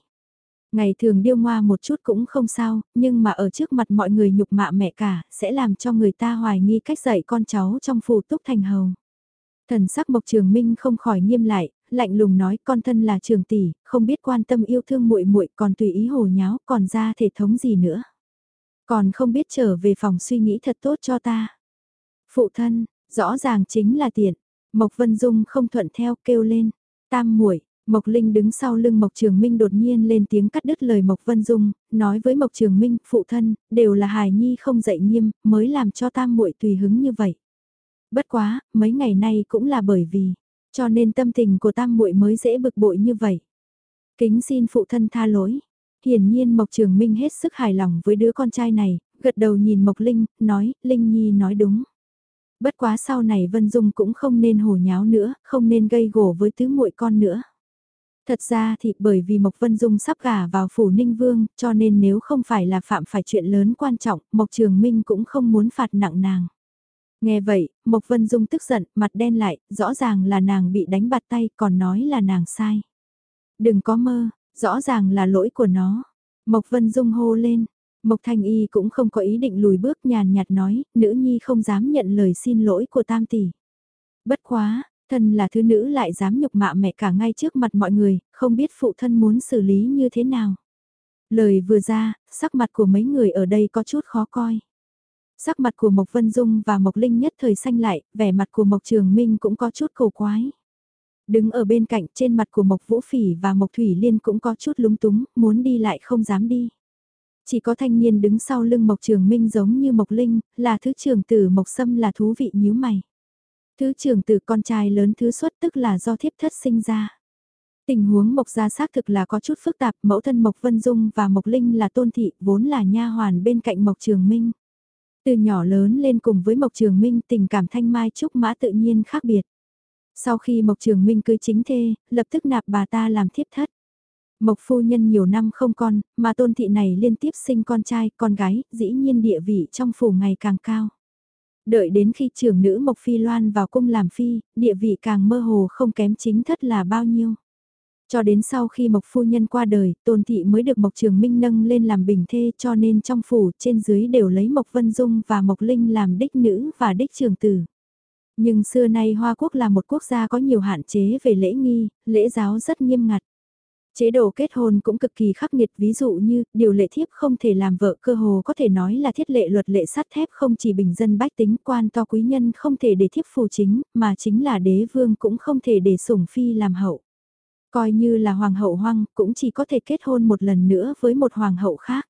Ngày thường điêu ngoa một chút cũng không sao, nhưng mà ở trước mặt mọi người nhục mạ mẹ cả, sẽ làm cho người ta hoài nghi cách dạy con cháu trong phủ túc thành hầu. Thần sắc Mộc Trường Minh không khỏi nghiêm lại, lạnh lùng nói con thân là trường tỷ, không biết quan tâm yêu thương muội muội còn tùy ý hồ nháo, còn ra thể thống gì nữa. Còn không biết trở về phòng suy nghĩ thật tốt cho ta. Phụ thân, rõ ràng chính là tiện. Mộc Vân Dung không thuận theo kêu lên. Tam muội Mộc Linh đứng sau lưng Mộc Trường Minh đột nhiên lên tiếng cắt đứt lời Mộc Vân Dung, nói với Mộc Trường Minh, phụ thân, đều là hài nhi không dạy nghiêm, mới làm cho tam muội tùy hứng như vậy. Bất quá, mấy ngày nay cũng là bởi vì, cho nên tâm tình của tam muội mới dễ bực bội như vậy. Kính xin phụ thân tha lỗi. Hiển nhiên Mộc Trường Minh hết sức hài lòng với đứa con trai này, gật đầu nhìn Mộc Linh, nói, Linh Nhi nói đúng. Bất quá sau này Vân Dung cũng không nên hồ nháo nữa, không nên gây gổ với tứ muội con nữa. Thật ra thì bởi vì Mộc Vân Dung sắp gả vào phủ Ninh Vương, cho nên nếu không phải là phạm phải chuyện lớn quan trọng, Mộc Trường Minh cũng không muốn phạt nặng nàng. Nghe vậy, Mộc Vân Dung tức giận, mặt đen lại, rõ ràng là nàng bị đánh bạt tay, còn nói là nàng sai. Đừng có mơ, rõ ràng là lỗi của nó. Mộc Vân Dung hô lên, Mộc Thanh Y cũng không có ý định lùi bước nhàn nhạt nói, nữ nhi không dám nhận lời xin lỗi của tam tỷ. Bất quá, thân là thứ nữ lại dám nhục mạ mẹ cả ngay trước mặt mọi người, không biết phụ thân muốn xử lý như thế nào. Lời vừa ra, sắc mặt của mấy người ở đây có chút khó coi. Sắc mặt của Mộc Vân Dung và Mộc Linh nhất thời xanh lại, vẻ mặt của Mộc Trường Minh cũng có chút cầu quái. Đứng ở bên cạnh trên mặt của Mộc Vũ Phỉ và Mộc Thủy Liên cũng có chút lúng túng, muốn đi lại không dám đi. Chỉ có thanh niên đứng sau lưng Mộc Trường Minh giống như Mộc Linh, là thứ trưởng tử Mộc Sâm là thú vị nhíu mày. Thứ trưởng tử con trai lớn thứ xuất tức là do thiếp thất sinh ra. Tình huống Mộc gia xác thực là có chút phức tạp, mẫu thân Mộc Vân Dung và Mộc Linh là tôn thị, vốn là nha hoàn bên cạnh Mộc Trường Minh. Từ nhỏ lớn lên cùng với Mộc Trường Minh tình cảm thanh mai trúc mã tự nhiên khác biệt. Sau khi Mộc Trường Minh cưới chính thê, lập tức nạp bà ta làm thiếp thất. Mộc phu nhân nhiều năm không con, mà tôn thị này liên tiếp sinh con trai, con gái, dĩ nhiên địa vị trong phủ ngày càng cao. Đợi đến khi trưởng nữ Mộc Phi Loan vào cung làm phi, địa vị càng mơ hồ không kém chính thất là bao nhiêu. Cho đến sau khi Mộc Phu Nhân qua đời, Tôn Thị mới được Mộc Trường Minh nâng lên làm bình thê cho nên trong phủ trên dưới đều lấy Mộc Vân Dung và Mộc Linh làm đích nữ và đích trường tử. Nhưng xưa nay Hoa Quốc là một quốc gia có nhiều hạn chế về lễ nghi, lễ giáo rất nghiêm ngặt. Chế độ kết hôn cũng cực kỳ khắc nghiệt ví dụ như điều lệ thiếp không thể làm vợ cơ hồ có thể nói là thiết lệ luật lệ sắt thép không chỉ bình dân bách tính quan to quý nhân không thể để thiếp phù chính mà chính là đế vương cũng không thể để sủng phi làm hậu. Coi như là hoàng hậu hoang cũng chỉ có thể kết hôn một lần nữa với một hoàng hậu khác.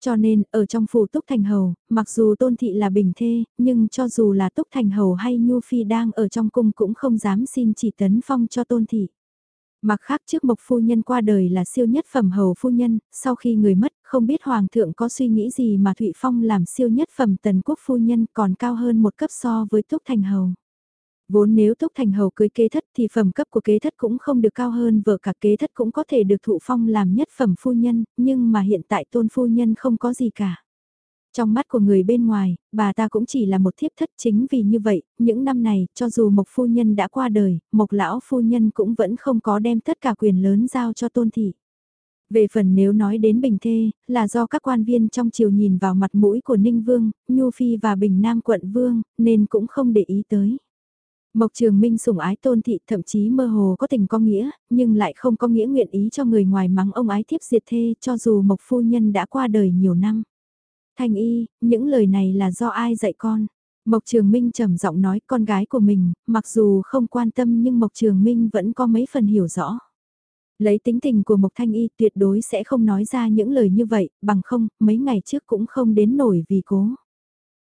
Cho nên, ở trong phủ Túc Thành Hầu, mặc dù Tôn Thị là bình thê, nhưng cho dù là Túc Thành Hầu hay Nhu Phi đang ở trong cung cũng không dám xin chỉ tấn phong cho Tôn Thị. Mặc khác trước Mộc Phu Nhân qua đời là siêu nhất phẩm Hầu Phu Nhân, sau khi người mất, không biết Hoàng thượng có suy nghĩ gì mà Thụy Phong làm siêu nhất phẩm Tần Quốc Phu Nhân còn cao hơn một cấp so với Túc Thành Hầu. Vốn nếu Túc Thành Hầu cưới kế thất thì phẩm cấp của kế thất cũng không được cao hơn vợ cả kế thất cũng có thể được thụ phong làm nhất phẩm phu nhân, nhưng mà hiện tại tôn phu nhân không có gì cả. Trong mắt của người bên ngoài, bà ta cũng chỉ là một thiếp thất chính vì như vậy, những năm này, cho dù Mộc phu nhân đã qua đời, Mộc lão phu nhân cũng vẫn không có đem tất cả quyền lớn giao cho tôn thị. Về phần nếu nói đến Bình Thê, là do các quan viên trong triều nhìn vào mặt mũi của Ninh Vương, Nhu Phi và Bình Nam quận Vương, nên cũng không để ý tới. Mộc Trường Minh sủng ái tôn thị thậm chí mơ hồ có tình có nghĩa, nhưng lại không có nghĩa nguyện ý cho người ngoài mắng ông ái thiếp diệt thê cho dù Mộc Phu Nhân đã qua đời nhiều năm. Thanh y, những lời này là do ai dạy con? Mộc Trường Minh trầm giọng nói con gái của mình, mặc dù không quan tâm nhưng Mộc Trường Minh vẫn có mấy phần hiểu rõ. Lấy tính tình của Mộc Thanh Y tuyệt đối sẽ không nói ra những lời như vậy, bằng không, mấy ngày trước cũng không đến nổi vì cố.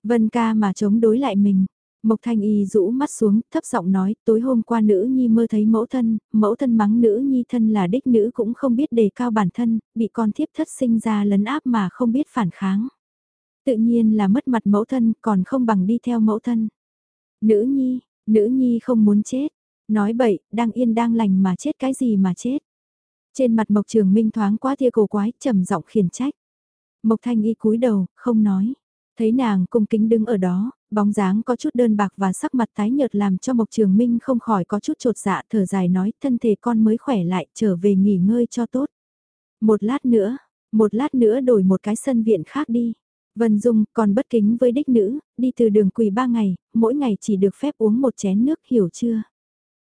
Vân ca mà chống đối lại mình, Mộc Thanh Y rũ mắt xuống, thấp giọng nói, tối hôm qua nữ nhi mơ thấy mẫu thân, mẫu thân mắng nữ nhi thân là đích nữ cũng không biết đề cao bản thân, bị con thiếp thất sinh ra lấn áp mà không biết phản kháng. Tự nhiên là mất mặt mẫu thân, còn không bằng đi theo mẫu thân. Nữ nhi, nữ nhi không muốn chết, nói bậy, đang yên đang lành mà chết cái gì mà chết. Trên mặt Mộc Trường Minh thoáng quá tia cổ quái, trầm giọng khiển trách. Mộc Thanh Y cúi đầu, không nói. Thấy nàng cung kính đứng ở đó, bóng dáng có chút đơn bạc và sắc mặt tái nhợt làm cho Mộc Trường Minh không khỏi có chút trột dạ thở dài nói thân thể con mới khỏe lại trở về nghỉ ngơi cho tốt. Một lát nữa, một lát nữa đổi một cái sân viện khác đi. Vân Dung còn bất kính với đích nữ, đi từ đường quỳ ba ngày, mỗi ngày chỉ được phép uống một chén nước hiểu chưa?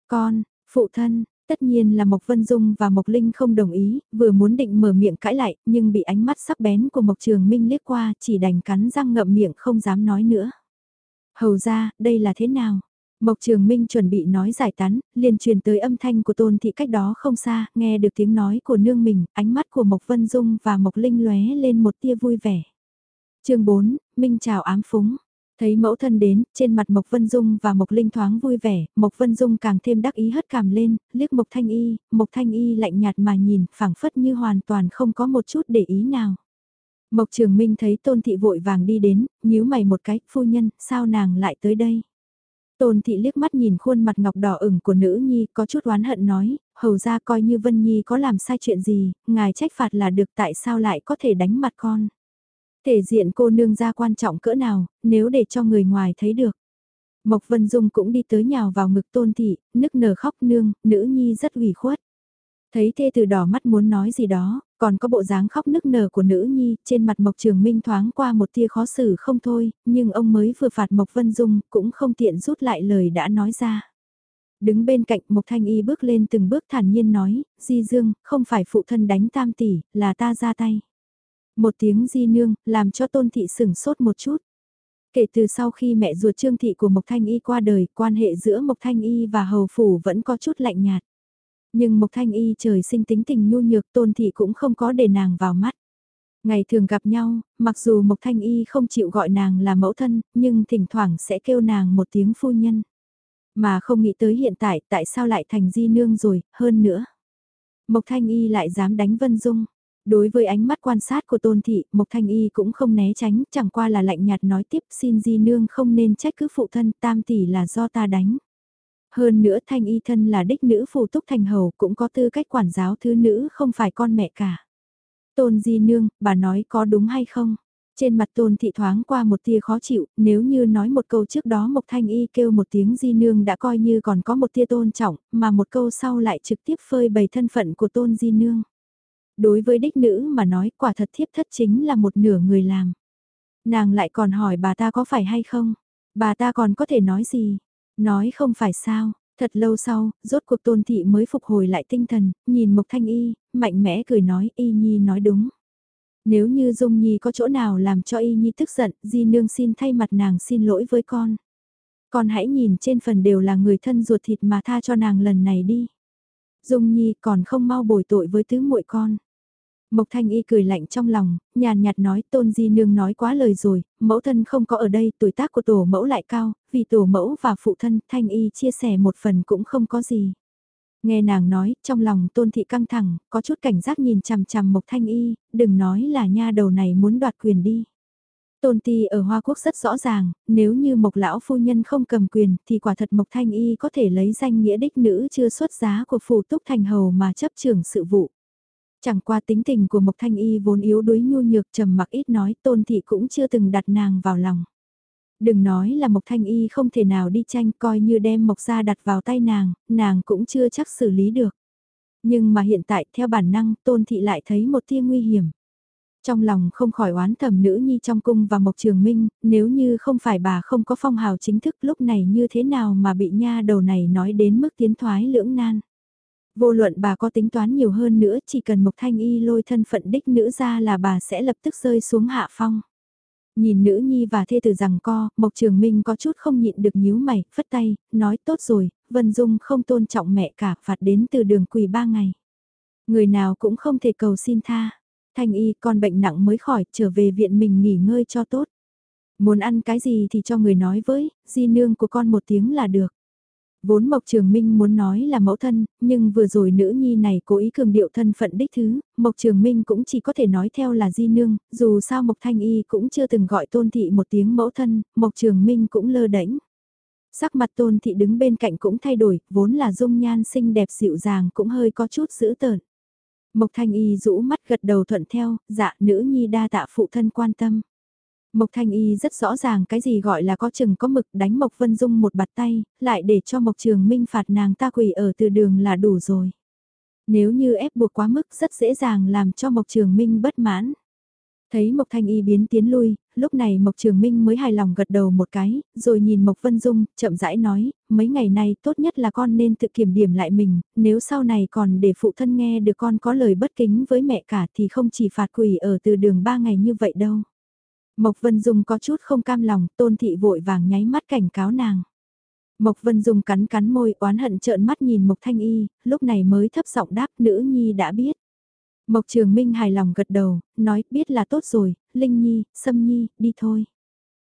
Con, phụ thân, Tất nhiên là Mộc Vân Dung và Mộc Linh không đồng ý, vừa muốn định mở miệng cãi lại, nhưng bị ánh mắt sắc bén của Mộc Trường Minh liếc qua, chỉ đành cắn răng ngậm miệng không dám nói nữa. Hầu ra, đây là thế nào? Mộc Trường Minh chuẩn bị nói giải tán, liền truyền tới âm thanh của tôn thị cách đó không xa, nghe được tiếng nói của nương mình, ánh mắt của Mộc Vân Dung và Mộc Linh lóe lên một tia vui vẻ. chương 4, Minh chào ám phúng. Thấy mẫu thân đến, trên mặt Mộc Vân Dung và Mộc Linh thoáng vui vẻ, Mộc Vân Dung càng thêm đắc ý hất cảm lên, liếc Mộc Thanh Y, Mộc Thanh Y lạnh nhạt mà nhìn, phảng phất như hoàn toàn không có một chút để ý nào. Mộc Trường Minh thấy Tôn Thị vội vàng đi đến, nhíu mày một cái, phu nhân, sao nàng lại tới đây? Tôn Thị liếc mắt nhìn khuôn mặt ngọc đỏ ửng của nữ nhi, có chút oán hận nói, hầu ra coi như Vân Nhi có làm sai chuyện gì, ngài trách phạt là được tại sao lại có thể đánh mặt con. Thể diện cô nương ra quan trọng cỡ nào, nếu để cho người ngoài thấy được. Mộc Vân Dung cũng đi tới nhào vào ngực Tôn Thị, nức nở khóc nương, nữ nhi rất ủy khuất. Thấy thê từ đỏ mắt muốn nói gì đó, còn có bộ dáng khóc nức nở của nữ nhi, trên mặt Mộc Trường Minh thoáng qua một tia khó xử không thôi, nhưng ông mới vừa phạt Mộc Vân Dung, cũng không tiện rút lại lời đã nói ra. Đứng bên cạnh Mộc Thanh Y bước lên từng bước thản nhiên nói, Di Dương, không phải phụ thân đánh tam tỷ, là ta ra tay. Một tiếng di nương, làm cho tôn thị sửng sốt một chút. Kể từ sau khi mẹ ruột trương thị của Mộc Thanh Y qua đời, quan hệ giữa Mộc Thanh Y và Hầu Phủ vẫn có chút lạnh nhạt. Nhưng Mộc Thanh Y trời sinh tính tình nhu nhược tôn thị cũng không có để nàng vào mắt. Ngày thường gặp nhau, mặc dù Mộc Thanh Y không chịu gọi nàng là mẫu thân, nhưng thỉnh thoảng sẽ kêu nàng một tiếng phu nhân. Mà không nghĩ tới hiện tại tại sao lại thành di nương rồi, hơn nữa. Mộc Thanh Y lại dám đánh Vân Dung. Đối với ánh mắt quan sát của Tôn Thị, Mộc Thanh Y cũng không né tránh, chẳng qua là lạnh nhạt nói tiếp xin di nương không nên trách cứ phụ thân tam tỷ là do ta đánh. Hơn nữa Thanh Y thân là đích nữ phù túc thành hầu cũng có tư cách quản giáo thứ nữ không phải con mẹ cả. Tôn di nương, bà nói có đúng hay không? Trên mặt tôn thị thoáng qua một tia khó chịu, nếu như nói một câu trước đó Mộc Thanh Y kêu một tiếng di nương đã coi như còn có một tia tôn trọng, mà một câu sau lại trực tiếp phơi bày thân phận của tôn di nương. Đối với đích nữ mà nói quả thật thiếp thất chính là một nửa người làm. Nàng lại còn hỏi bà ta có phải hay không? Bà ta còn có thể nói gì? Nói không phải sao, Thật lâu sau, rốt cuộc tôn thị mới phục hồi lại tinh thần, nhìn Mộc Thanh Y, mạnh mẽ cười nói Y Nhi nói đúng. Nếu như Dung Nhi có chỗ nào làm cho Y Nhi tức giận, Di Nương xin thay mặt nàng xin lỗi với con. Con hãy nhìn trên phần đều là người thân ruột thịt mà tha cho nàng lần này đi. Dung Nhi còn không mau bồi tội với tứ muội con. Mộc Thanh Y cười lạnh trong lòng, nhàn nhạt nói tôn di nương nói quá lời rồi, mẫu thân không có ở đây, tuổi tác của tổ mẫu lại cao, vì tổ mẫu và phụ thân Thanh Y chia sẻ một phần cũng không có gì. Nghe nàng nói, trong lòng tôn thị căng thẳng, có chút cảnh giác nhìn chằm chằm Mộc Thanh Y, đừng nói là nha đầu này muốn đoạt quyền đi. Tôn ti ở Hoa Quốc rất rõ ràng, nếu như Mộc Lão Phu Nhân không cầm quyền thì quả thật Mộc Thanh Y có thể lấy danh nghĩa đích nữ chưa xuất giá của Phủ Túc Thành Hầu mà chấp trưởng sự vụ. Chẳng qua tính tình của Mộc Thanh Y vốn yếu đuối nhu nhược trầm mặc ít nói tôn thị cũng chưa từng đặt nàng vào lòng. Đừng nói là Mộc Thanh Y không thể nào đi tranh coi như đem Mộc ra đặt vào tay nàng, nàng cũng chưa chắc xử lý được. Nhưng mà hiện tại theo bản năng tôn thị lại thấy một tia nguy hiểm. Trong lòng không khỏi oán thầm nữ nhi trong cung và Mộc Trường Minh, nếu như không phải bà không có phong hào chính thức lúc này như thế nào mà bị nha đầu này nói đến mức tiến thoái lưỡng nan. Vô luận bà có tính toán nhiều hơn nữa chỉ cần Mộc Thanh Y lôi thân phận đích nữ ra là bà sẽ lập tức rơi xuống hạ phong. Nhìn nữ nhi và thê tử rằng co, Mộc Trường Minh có chút không nhịn được nhíu mày, phất tay, nói tốt rồi, Vân Dung không tôn trọng mẹ cả, phạt đến từ đường quỳ ba ngày. Người nào cũng không thể cầu xin tha. Thanh y con bệnh nặng mới khỏi, trở về viện mình nghỉ ngơi cho tốt. Muốn ăn cái gì thì cho người nói với, di nương của con một tiếng là được. Vốn Mộc Trường Minh muốn nói là mẫu thân, nhưng vừa rồi nữ nhi này cố ý cường điệu thân phận đích thứ, Mộc Trường Minh cũng chỉ có thể nói theo là di nương, dù sao Mộc Thanh Y cũng chưa từng gọi tôn thị một tiếng mẫu thân, Mộc Trường Minh cũng lơ đễnh. Sắc mặt tôn thị đứng bên cạnh cũng thay đổi, vốn là dung nhan xinh đẹp dịu dàng cũng hơi có chút dữ tợn. Mộc Thanh Y rũ mắt gật đầu thuận theo, dạ nữ nhi đa tạ phụ thân quan tâm. Mộc Thanh Y rất rõ ràng cái gì gọi là có chừng có mực đánh Mộc Vân Dung một bạt tay, lại để cho Mộc Trường Minh phạt nàng ta quỳ ở từ đường là đủ rồi. Nếu như ép buộc quá mức rất dễ dàng làm cho Mộc Trường Minh bất mãn. Thấy Mộc Thanh Y biến tiến lui, lúc này Mộc Trường Minh mới hài lòng gật đầu một cái, rồi nhìn Mộc Vân Dung, chậm rãi nói, mấy ngày nay tốt nhất là con nên tự kiểm điểm lại mình, nếu sau này còn để phụ thân nghe được con có lời bất kính với mẹ cả thì không chỉ phạt quỳ ở từ đường ba ngày như vậy đâu. Mộc Vân Dung có chút không cam lòng, tôn thị vội vàng nháy mắt cảnh cáo nàng. Mộc Vân Dung cắn cắn môi oán hận trợn mắt nhìn Mộc Thanh Y, lúc này mới thấp giọng đáp nữ nhi đã biết. Mộc Trường Minh hài lòng gật đầu, nói biết là tốt rồi, Linh Nhi, Sâm Nhi, đi thôi.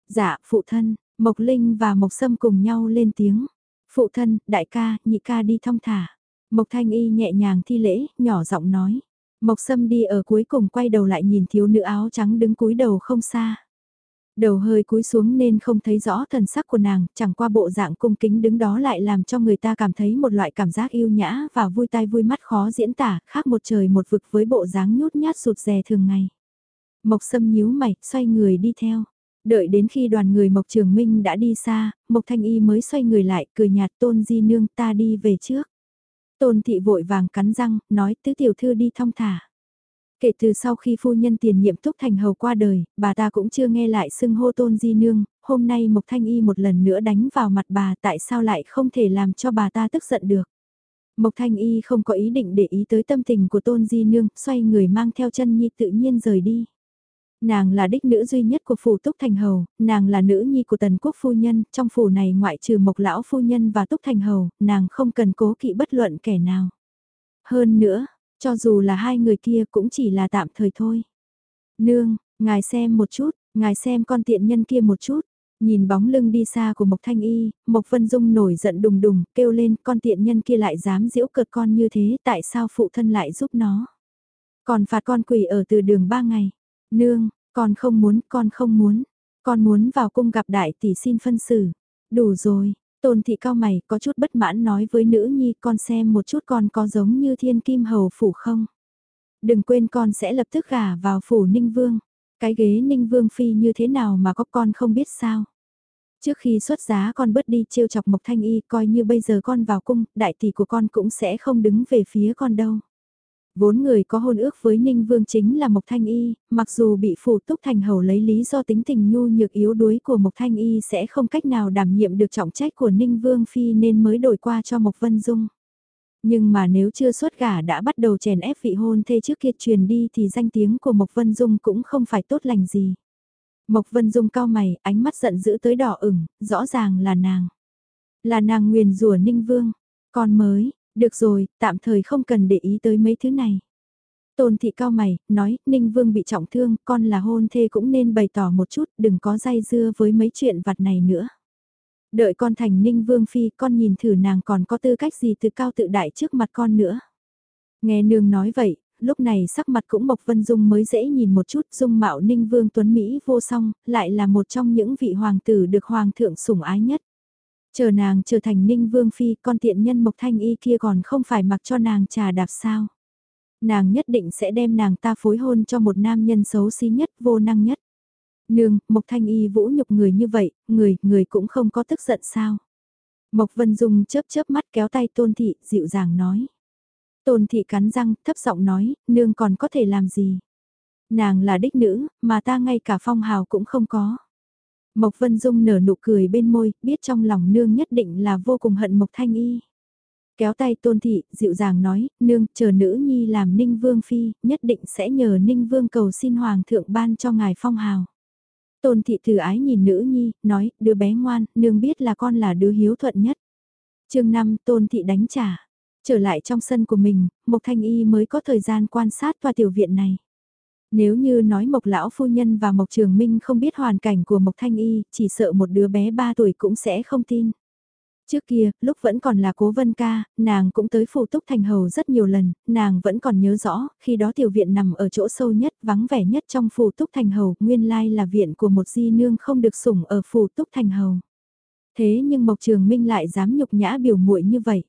Dạ, phụ thân, Mộc Linh và Mộc Sâm cùng nhau lên tiếng. Phụ thân, đại ca, nhị ca đi thong thả. Mộc Thanh Y nhẹ nhàng thi lễ, nhỏ giọng nói. Mộc Sâm đi ở cuối cùng quay đầu lại nhìn thiếu nữ áo trắng đứng cúi đầu không xa. Đầu hơi cúi xuống nên không thấy rõ thần sắc của nàng, chẳng qua bộ dạng cung kính đứng đó lại làm cho người ta cảm thấy một loại cảm giác yêu nhã và vui tai vui mắt khó diễn tả, khác một trời một vực với bộ dáng nhút nhát sụt rè thường ngày. Mộc Sâm nhíu mày, xoay người đi theo. Đợi đến khi đoàn người Mộc Trường Minh đã đi xa, Mộc Thanh Y mới xoay người lại, cười nhạt tôn di nương ta đi về trước. Tôn thị vội vàng cắn răng, nói tứ tiểu thư đi thong thả. Kể từ sau khi phu nhân tiền nhiệm túc thành hầu qua đời, bà ta cũng chưa nghe lại xưng hô tôn di nương, hôm nay Mộc Thanh Y một lần nữa đánh vào mặt bà tại sao lại không thể làm cho bà ta tức giận được. Mộc Thanh Y không có ý định để ý tới tâm tình của tôn di nương, xoay người mang theo chân nhi tự nhiên rời đi. Nàng là đích nữ duy nhất của phủ Túc Thành Hầu, nàng là nữ nhi của tần quốc phu nhân, trong phủ này ngoại trừ mộc lão phu nhân và Túc Thành Hầu, nàng không cần cố kỵ bất luận kẻ nào. Hơn nữa, cho dù là hai người kia cũng chỉ là tạm thời thôi. Nương, ngài xem một chút, ngài xem con tiện nhân kia một chút. Nhìn bóng lưng đi xa của Mộc Thanh Y, Mộc Vân Dung nổi giận đùng đùng, kêu lên con tiện nhân kia lại dám giễu cợt con như thế, tại sao phụ thân lại giúp nó? Còn phạt con quỷ ở từ đường ba ngày. Nương, con không muốn, con không muốn. Con muốn vào cung gặp đại tỷ xin phân xử. Đủ rồi, tôn thị cao mày có chút bất mãn nói với nữ nhi con xem một chút con có giống như thiên kim hầu phủ không. Đừng quên con sẽ lập tức gả vào phủ ninh vương. Cái ghế ninh vương phi như thế nào mà có con không biết sao. Trước khi xuất giá con bớt đi trêu chọc Mộc Thanh Y coi như bây giờ con vào cung, đại tỷ của con cũng sẽ không đứng về phía con đâu. Vốn người có hôn ước với Ninh Vương chính là Mộc Thanh Y, mặc dù bị phủ túc thành hầu lấy lý do tính tình nhu nhược yếu đuối của Mộc Thanh Y sẽ không cách nào đảm nhiệm được trọng trách của Ninh Vương Phi nên mới đổi qua cho Mộc Vân Dung. Nhưng mà nếu chưa xuất gả đã bắt đầu chèn ép vị hôn thê trước kia truyền đi thì danh tiếng của Mộc Vân Dung cũng không phải tốt lành gì. Mộc Vân Dung cao mày, ánh mắt giận dữ tới đỏ ửng, rõ ràng là nàng. Là nàng nguyền rủa Ninh Vương, con mới, được rồi, tạm thời không cần để ý tới mấy thứ này. Tôn thị cao mày, nói, Ninh Vương bị trọng thương, con là hôn thê cũng nên bày tỏ một chút, đừng có dây dưa với mấy chuyện vặt này nữa. Đợi con thành Ninh Vương Phi, con nhìn thử nàng còn có tư cách gì từ cao tự đại trước mặt con nữa. Nghe nương nói vậy, lúc này sắc mặt cũng Mộc Vân Dung mới dễ nhìn một chút, dung mạo Ninh Vương Tuấn Mỹ vô song, lại là một trong những vị hoàng tử được hoàng thượng sủng ái nhất. Chờ nàng trở thành ninh vương phi, con tiện nhân mộc thanh y kia còn không phải mặc cho nàng trà đạp sao. Nàng nhất định sẽ đem nàng ta phối hôn cho một nam nhân xấu xí nhất, vô năng nhất. Nương, mộc thanh y vũ nhục người như vậy, người, người cũng không có tức giận sao. Mộc Vân Dung chớp chớp mắt kéo tay Tôn Thị, dịu dàng nói. Tôn Thị cắn răng, thấp giọng nói, nương còn có thể làm gì? Nàng là đích nữ, mà ta ngay cả phong hào cũng không có. Mộc Vân Dung nở nụ cười bên môi, biết trong lòng nương nhất định là vô cùng hận Mộc Thanh Y. Kéo tay tôn thị, dịu dàng nói, nương, chờ nữ nhi làm ninh vương phi, nhất định sẽ nhờ ninh vương cầu xin hoàng thượng ban cho ngài phong hào. Tôn thị từ ái nhìn nữ nhi, nói, đứa bé ngoan, nương biết là con là đứa hiếu thuận nhất. chương 5, tôn thị đánh trả. Trở lại trong sân của mình, Mộc Thanh Y mới có thời gian quan sát tòa tiểu viện này. Nếu như nói Mộc Lão Phu Nhân và Mộc Trường Minh không biết hoàn cảnh của Mộc Thanh Y, chỉ sợ một đứa bé 3 tuổi cũng sẽ không tin. Trước kia, lúc vẫn còn là cố vân ca, nàng cũng tới phủ túc thành hầu rất nhiều lần, nàng vẫn còn nhớ rõ, khi đó tiểu viện nằm ở chỗ sâu nhất, vắng vẻ nhất trong phủ túc thành hầu, nguyên lai là viện của một di nương không được sủng ở phủ túc thành hầu. Thế nhưng Mộc Trường Minh lại dám nhục nhã biểu muội như vậy.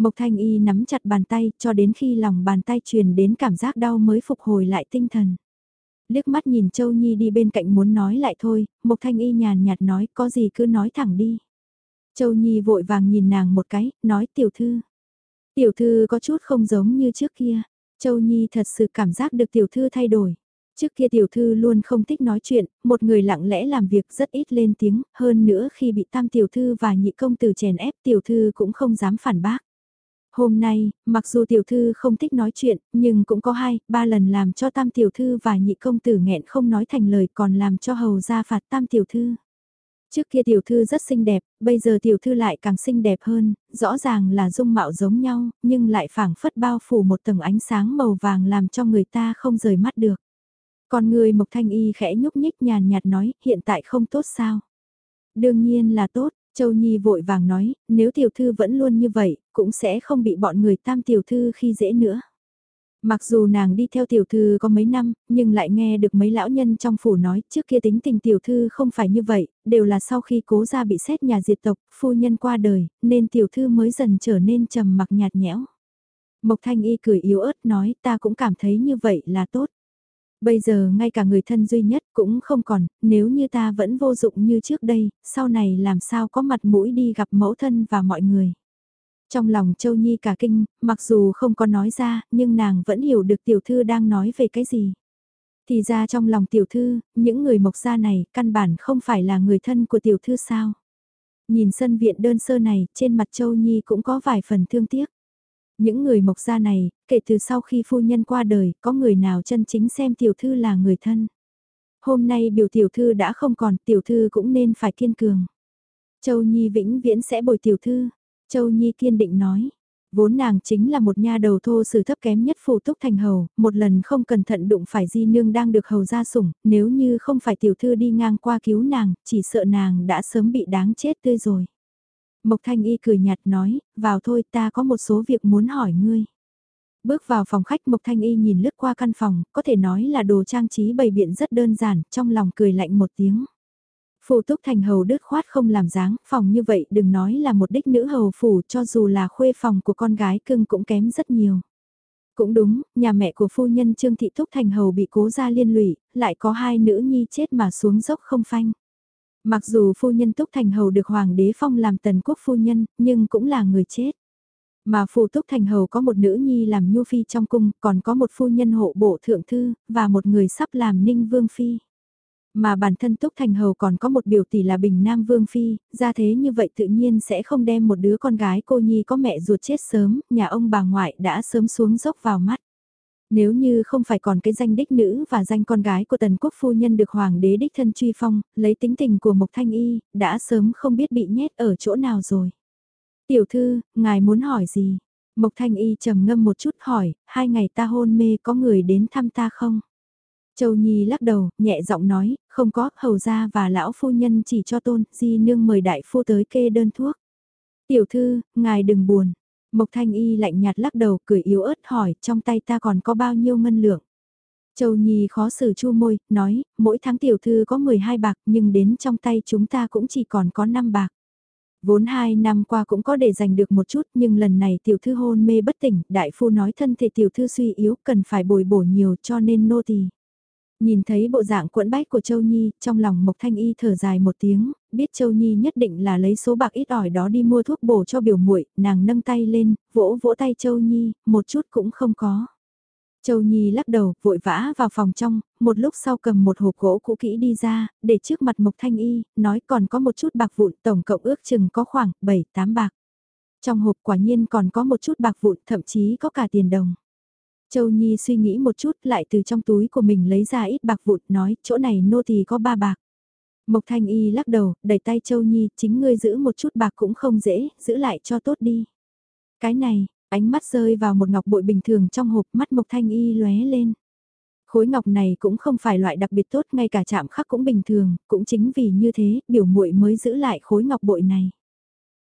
Mộc Thanh Y nắm chặt bàn tay cho đến khi lòng bàn tay truyền đến cảm giác đau mới phục hồi lại tinh thần. Liếc mắt nhìn Châu Nhi đi bên cạnh muốn nói lại thôi, Mộc Thanh Y nhàn nhạt nói có gì cứ nói thẳng đi. Châu Nhi vội vàng nhìn nàng một cái, nói tiểu thư. Tiểu thư có chút không giống như trước kia. Châu Nhi thật sự cảm giác được tiểu thư thay đổi. Trước kia tiểu thư luôn không thích nói chuyện, một người lặng lẽ làm việc rất ít lên tiếng, hơn nữa khi bị tam tiểu thư và nhị công tử chèn ép tiểu thư cũng không dám phản bác. Hôm nay, mặc dù tiểu thư không thích nói chuyện, nhưng cũng có hai, ba lần làm cho tam tiểu thư và nhị công tử nghẹn không nói thành lời còn làm cho hầu ra phạt tam tiểu thư. Trước kia tiểu thư rất xinh đẹp, bây giờ tiểu thư lại càng xinh đẹp hơn, rõ ràng là dung mạo giống nhau, nhưng lại phảng phất bao phủ một tầng ánh sáng màu vàng làm cho người ta không rời mắt được. Con người Mộc Thanh Y khẽ nhúc nhích nhàn nhạt nói, hiện tại không tốt sao? Đương nhiên là tốt, Châu Nhi vội vàng nói, nếu tiểu thư vẫn luôn như vậy, cũng sẽ không bị bọn người tam tiểu thư khi dễ nữa. Mặc dù nàng đi theo tiểu thư có mấy năm, nhưng lại nghe được mấy lão nhân trong phủ nói trước kia tính tình tiểu thư không phải như vậy, đều là sau khi cố ra bị xét nhà diệt tộc, phu nhân qua đời, nên tiểu thư mới dần trở nên trầm mặc nhạt nhẽo. Mộc Thanh Y cười yếu ớt nói ta cũng cảm thấy như vậy là tốt. Bây giờ ngay cả người thân duy nhất cũng không còn, nếu như ta vẫn vô dụng như trước đây, sau này làm sao có mặt mũi đi gặp mẫu thân và mọi người. Trong lòng Châu Nhi cả kinh, mặc dù không có nói ra, nhưng nàng vẫn hiểu được tiểu thư đang nói về cái gì. Thì ra trong lòng tiểu thư, những người mộc gia này căn bản không phải là người thân của tiểu thư sao. Nhìn sân viện đơn sơ này, trên mặt Châu Nhi cũng có vài phần thương tiếc. Những người mộc gia này, kể từ sau khi phu nhân qua đời, có người nào chân chính xem tiểu thư là người thân. Hôm nay biểu tiểu thư đã không còn, tiểu thư cũng nên phải kiên cường. Châu Nhi vĩnh viễn sẽ bồi tiểu thư. Châu Nhi kiên định nói. Vốn nàng chính là một nha đầu thô sử thấp kém nhất phụ túc thành hầu, một lần không cẩn thận đụng phải di nương đang được hầu ra sủng, nếu như không phải tiểu thư đi ngang qua cứu nàng, chỉ sợ nàng đã sớm bị đáng chết tươi rồi. Mộc Thanh Y cười nhạt nói, vào thôi ta có một số việc muốn hỏi ngươi. Bước vào phòng khách Mộc Thanh Y nhìn lướt qua căn phòng, có thể nói là đồ trang trí bày biện rất đơn giản, trong lòng cười lạnh một tiếng. Phù túc thành hầu đứt khoát không làm dáng, phòng như vậy đừng nói là một đích nữ hầu phủ cho dù là khuê phòng của con gái cưng cũng kém rất nhiều. Cũng đúng, nhà mẹ của phu nhân Trương Thị Thúc Thành Hầu bị cố ra liên lụy, lại có hai nữ nhi chết mà xuống dốc không phanh. Mặc dù phu nhân Túc Thành Hầu được Hoàng đế phong làm tần quốc phu nhân, nhưng cũng là người chết. Mà phu Túc Thành Hầu có một nữ nhi làm nhu phi trong cung, còn có một phu nhân hộ bộ thượng thư, và một người sắp làm ninh vương phi. Mà bản thân Túc Thành Hầu còn có một biểu tỷ là Bình Nam Vương Phi, ra thế như vậy tự nhiên sẽ không đem một đứa con gái cô nhi có mẹ ruột chết sớm, nhà ông bà ngoại đã sớm xuống dốc vào mắt. Nếu như không phải còn cái danh đích nữ và danh con gái của tần quốc phu nhân được hoàng đế đích thân truy phong, lấy tính tình của Mộc Thanh Y, đã sớm không biết bị nhét ở chỗ nào rồi. Tiểu thư, ngài muốn hỏi gì? Mộc Thanh Y trầm ngâm một chút hỏi, hai ngày ta hôn mê có người đến thăm ta không? Châu Nhi lắc đầu, nhẹ giọng nói, không có, hầu gia và lão phu nhân chỉ cho tôn, di nương mời đại phu tới kê đơn thuốc. Tiểu thư, ngài đừng buồn. Mộc Thanh Y lạnh nhạt lắc đầu, cười yếu ớt hỏi, trong tay ta còn có bao nhiêu ngân lượng. Châu Nhi khó xử chu môi, nói, mỗi tháng tiểu thư có 12 bạc nhưng đến trong tay chúng ta cũng chỉ còn có 5 bạc. Vốn hai năm qua cũng có để giành được một chút nhưng lần này tiểu thư hôn mê bất tỉnh, đại phu nói thân thể tiểu thư suy yếu cần phải bồi bổ nhiều cho nên nô tỳ. Nhìn thấy bộ dạng quẫn bách của Châu Nhi, trong lòng Mộc Thanh Y thở dài một tiếng, biết Châu Nhi nhất định là lấy số bạc ít ỏi đó đi mua thuốc bổ cho biểu muội, nàng nâng tay lên, vỗ vỗ tay Châu Nhi, một chút cũng không có. Châu Nhi lắc đầu, vội vã vào phòng trong, một lúc sau cầm một hộp gỗ cũ kỹ đi ra, để trước mặt Mộc Thanh Y, nói còn có một chút bạc vụn, tổng cộng ước chừng có khoảng 7-8 bạc. Trong hộp quả nhiên còn có một chút bạc vụn, thậm chí có cả tiền đồng. Châu Nhi suy nghĩ một chút lại từ trong túi của mình lấy ra ít bạc vụt nói chỗ này nô tỳ có ba bạc. Mộc Thanh Y lắc đầu, đẩy tay Châu Nhi, chính ngươi giữ một chút bạc cũng không dễ, giữ lại cho tốt đi. Cái này, ánh mắt rơi vào một ngọc bội bình thường trong hộp mắt Mộc Thanh Y lóe lên. Khối ngọc này cũng không phải loại đặc biệt tốt, ngay cả chạm khắc cũng bình thường, cũng chính vì như thế, biểu muội mới giữ lại khối ngọc bội này.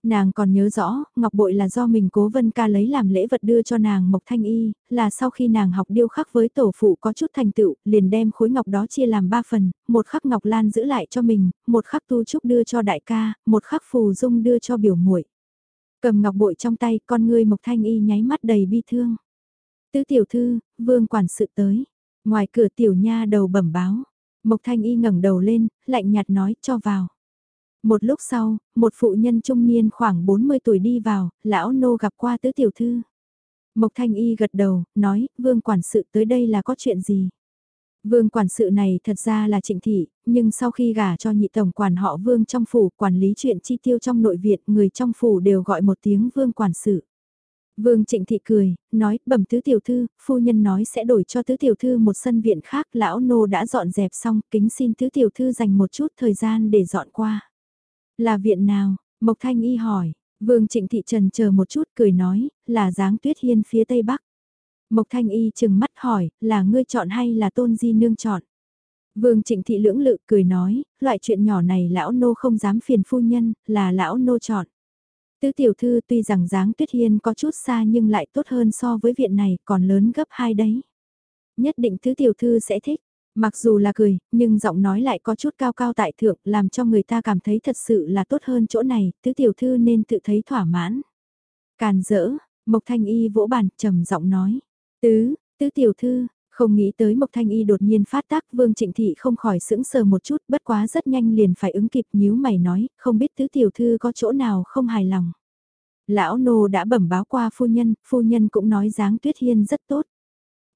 Nàng còn nhớ rõ, ngọc bội là do mình cố vân ca lấy làm lễ vật đưa cho nàng Mộc Thanh Y, là sau khi nàng học điêu khắc với tổ phụ có chút thành tựu, liền đem khối ngọc đó chia làm ba phần, một khắc ngọc lan giữ lại cho mình, một khắc tu trúc đưa cho đại ca, một khắc phù dung đưa cho biểu muội. Cầm ngọc bội trong tay, con ngươi Mộc Thanh Y nháy mắt đầy bi thương. Tứ tiểu thư, vương quản sự tới. Ngoài cửa tiểu nha đầu bẩm báo. Mộc Thanh Y ngẩng đầu lên, lạnh nhạt nói cho vào. Một lúc sau, một phụ nhân trung niên khoảng 40 tuổi đi vào, lão nô gặp qua tứ tiểu thư. Mộc Thanh Y gật đầu, nói, vương quản sự tới đây là có chuyện gì? Vương quản sự này thật ra là trịnh thị, nhưng sau khi gả cho nhị tổng quản họ vương trong phủ quản lý chuyện chi tiêu trong nội viện, người trong phủ đều gọi một tiếng vương quản sự. Vương trịnh thị cười, nói, bẩm tứ tiểu thư, phu nhân nói sẽ đổi cho tứ tiểu thư một sân viện khác, lão nô đã dọn dẹp xong, kính xin tứ tiểu thư dành một chút thời gian để dọn qua. Là viện nào? Mộc Thanh Y hỏi. Vương Trịnh Thị Trần chờ một chút cười nói, là dáng tuyết hiên phía tây bắc. Mộc Thanh Y chừng mắt hỏi, là ngươi chọn hay là tôn di nương chọn? Vương Trịnh Thị lưỡng lự cười nói, loại chuyện nhỏ này lão nô không dám phiền phu nhân, là lão nô chọn. Tứ tiểu thư tuy rằng dáng tuyết hiên có chút xa nhưng lại tốt hơn so với viện này còn lớn gấp hai đấy. Nhất định tứ tiểu thư sẽ thích, mặc dù là cười, nhưng giọng nói lại có chút cao cao tại thượng làm cho người ta cảm thấy thật sự là tốt hơn chỗ này, tứ tiểu thư nên tự thấy thỏa mãn. Càn dỡ, Mộc Thanh Y vỗ bàn trầm giọng nói, tứ, tứ tiểu thư, không nghĩ tới Mộc Thanh Y đột nhiên phát tác Vương Trịnh Thị không khỏi sững sờ một chút bất quá rất nhanh liền phải ứng kịp nhíu mày nói không biết tứ tiểu thư có chỗ nào không hài lòng. Lão nô đã bẩm báo qua phu nhân, phu nhân cũng nói dáng tuyết hiên rất tốt.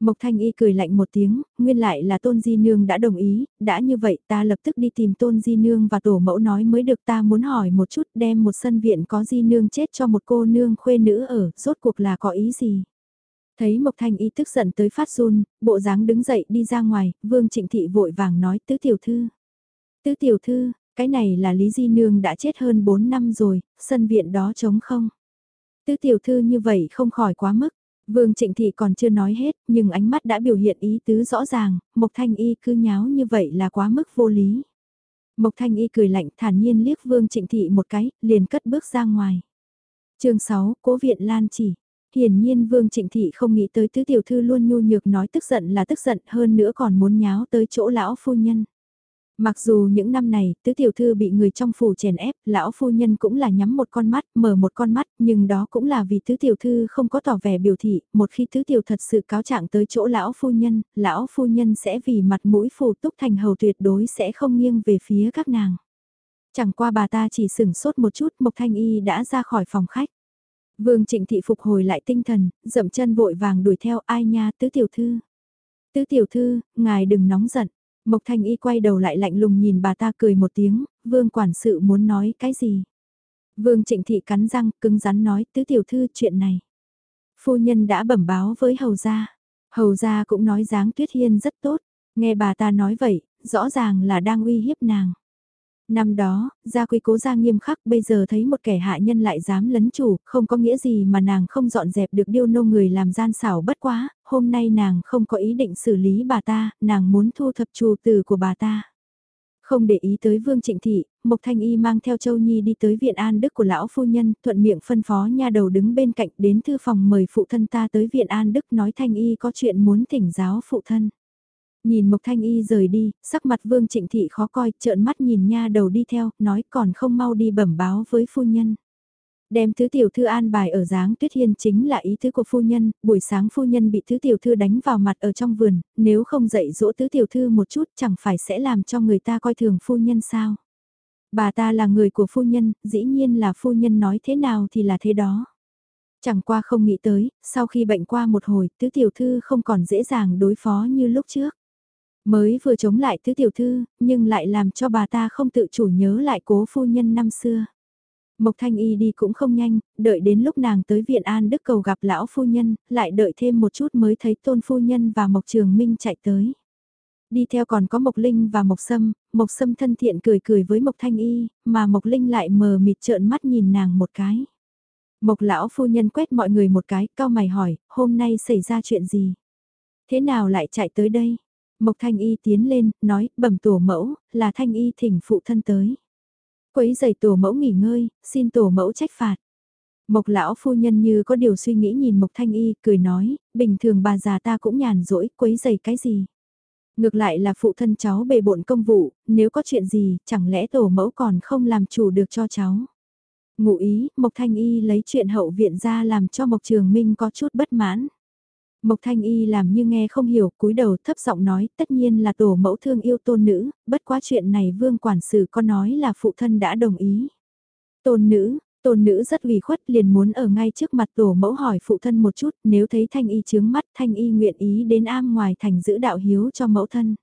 Mộc Thanh Y cười lạnh một tiếng, nguyên lại là Tôn Di Nương đã đồng ý, đã như vậy ta lập tức đi tìm Tôn Di Nương và tổ mẫu nói mới được ta muốn hỏi một chút đem một sân viện có Di Nương chết cho một cô nương khuê nữ ở, rốt cuộc là có ý gì. Thấy Mộc Thanh Y tức giận tới phát run, bộ dáng đứng dậy đi ra ngoài, Vương Trịnh Thị vội vàng nói tứ tiểu thư. Tứ tiểu thư, cái này là Lý Di Nương đã chết hơn 4 năm rồi, sân viện đó trống không. Tứ tiểu thư như vậy không khỏi quá mức. Vương Trịnh Thị còn chưa nói hết, nhưng ánh mắt đã biểu hiện ý tứ rõ ràng, Mộc Thanh Y cứ nháo như vậy là quá mức vô lý. Mộc Thanh Y cười lạnh thản nhiên liếc Vương Trịnh Thị một cái, liền cất bước ra ngoài. chương 6, Cố Viện Lan chỉ. Hiển nhiên Vương Trịnh Thị không nghĩ tới tứ tiểu thư luôn nhu nhược nói tức giận là tức giận hơn nữa còn muốn nháo tới chỗ lão phu nhân. Mặc dù những năm này, tứ tiểu thư bị người trong phủ chèn ép, lão phu nhân cũng là nhắm một con mắt, mở một con mắt, nhưng đó cũng là vì tứ tiểu thư không có tỏ vẻ biểu thị, một khi tứ tiểu thật sự cáo trạng tới chỗ lão phu nhân, lão phu nhân sẽ vì mặt mũi phù túc thành hầu tuyệt đối sẽ không nghiêng về phía các nàng. Chẳng qua bà ta chỉ sửng sốt một chút, Mộc Thanh Y đã ra khỏi phòng khách. Vương Trịnh Thị phục hồi lại tinh thần, dậm chân vội vàng đuổi theo ai nha tứ tiểu thư. Tứ tiểu thư, ngài đừng nóng giận. Mộc Thanh Y quay đầu lại lạnh lùng nhìn bà ta cười một tiếng, vương quản sự muốn nói cái gì. Vương Trịnh Thị cắn răng, cứng rắn nói tứ tiểu thư chuyện này. Phu nhân đã bẩm báo với hầu gia. Hầu gia cũng nói dáng tuyết hiên rất tốt. Nghe bà ta nói vậy, rõ ràng là đang uy hiếp nàng. Năm đó, gia quy cố gia nghiêm khắc bây giờ thấy một kẻ hạ nhân lại dám lấn chủ, không có nghĩa gì mà nàng không dọn dẹp được điêu nô người làm gian xảo bất quá, hôm nay nàng không có ý định xử lý bà ta, nàng muốn thu thập trù tử của bà ta. Không để ý tới Vương Trịnh Thị, Mộc Thanh Y mang theo Châu Nhi đi tới viện an đức của lão phu nhân, thuận miệng phân phó nha đầu đứng bên cạnh đến thư phòng mời phụ thân ta tới viện an đức nói Thanh Y có chuyện muốn thỉnh giáo phụ thân. Nhìn Mộc Thanh Y rời đi, sắc mặt Vương Trịnh Thị khó coi, trợn mắt nhìn nha đầu đi theo, nói còn không mau đi bẩm báo với phu nhân. Đem thứ tiểu thư an bài ở dáng tuyết hiên chính là ý tứ của phu nhân, buổi sáng phu nhân bị thứ tiểu thư đánh vào mặt ở trong vườn, nếu không dạy dỗ tứ tiểu thư một chút chẳng phải sẽ làm cho người ta coi thường phu nhân sao. Bà ta là người của phu nhân, dĩ nhiên là phu nhân nói thế nào thì là thế đó. Chẳng qua không nghĩ tới, sau khi bệnh qua một hồi, tứ tiểu thư không còn dễ dàng đối phó như lúc trước. Mới vừa chống lại tứ tiểu thư, nhưng lại làm cho bà ta không tự chủ nhớ lại cố phu nhân năm xưa. Mộc Thanh Y đi cũng không nhanh, đợi đến lúc nàng tới viện An Đức Cầu gặp lão phu nhân, lại đợi thêm một chút mới thấy tôn phu nhân và Mộc Trường Minh chạy tới. Đi theo còn có Mộc Linh và Mộc Sâm, Mộc Sâm thân thiện cười cười với Mộc Thanh Y, mà Mộc Linh lại mờ mịt trợn mắt nhìn nàng một cái. Mộc lão phu nhân quét mọi người một cái, cao mày hỏi, hôm nay xảy ra chuyện gì? Thế nào lại chạy tới đây? Mộc Thanh Y tiến lên, nói, bẩm tổ mẫu, là Thanh Y thỉnh phụ thân tới. Quấy giày tổ mẫu nghỉ ngơi, xin tổ mẫu trách phạt. Mộc lão phu nhân như có điều suy nghĩ nhìn Mộc Thanh Y, cười nói, bình thường bà già ta cũng nhàn rỗi, quấy giày cái gì. Ngược lại là phụ thân cháu bề bộn công vụ, nếu có chuyện gì, chẳng lẽ tổ mẫu còn không làm chủ được cho cháu. Ngụ ý, Mộc Thanh Y lấy chuyện hậu viện ra làm cho Mộc Trường Minh có chút bất mãn. Mộc Thanh Y làm như nghe không hiểu, cúi đầu thấp giọng nói, tất nhiên là tổ mẫu thương yêu tôn nữ, bất quá chuyện này vương quản sự có nói là phụ thân đã đồng ý. Tôn nữ, tôn nữ rất ủy khuất liền muốn ở ngay trước mặt tổ mẫu hỏi phụ thân một chút, nếu thấy Thanh Y chướng mắt Thanh Y nguyện ý đến am ngoài thành giữ đạo hiếu cho mẫu thân.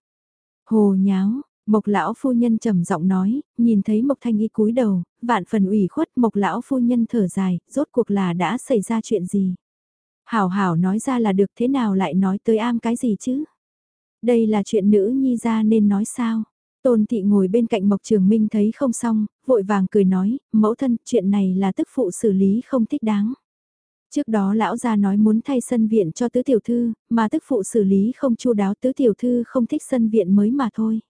Hồ nháo, Mộc lão phu nhân trầm giọng nói, nhìn thấy Mộc Thanh Y cúi đầu, vạn phần ủy khuất Mộc lão phu nhân thở dài, rốt cuộc là đã xảy ra chuyện gì. Hảo hảo nói ra là được thế nào lại nói tới am cái gì chứ? Đây là chuyện nữ nhi ra nên nói sao? Tôn thị ngồi bên cạnh Mộc Trường Minh thấy không xong, vội vàng cười nói, mẫu thân, chuyện này là tức phụ xử lý không thích đáng. Trước đó lão gia nói muốn thay sân viện cho tứ tiểu thư, mà tức phụ xử lý không chu đáo tứ tiểu thư không thích sân viện mới mà thôi.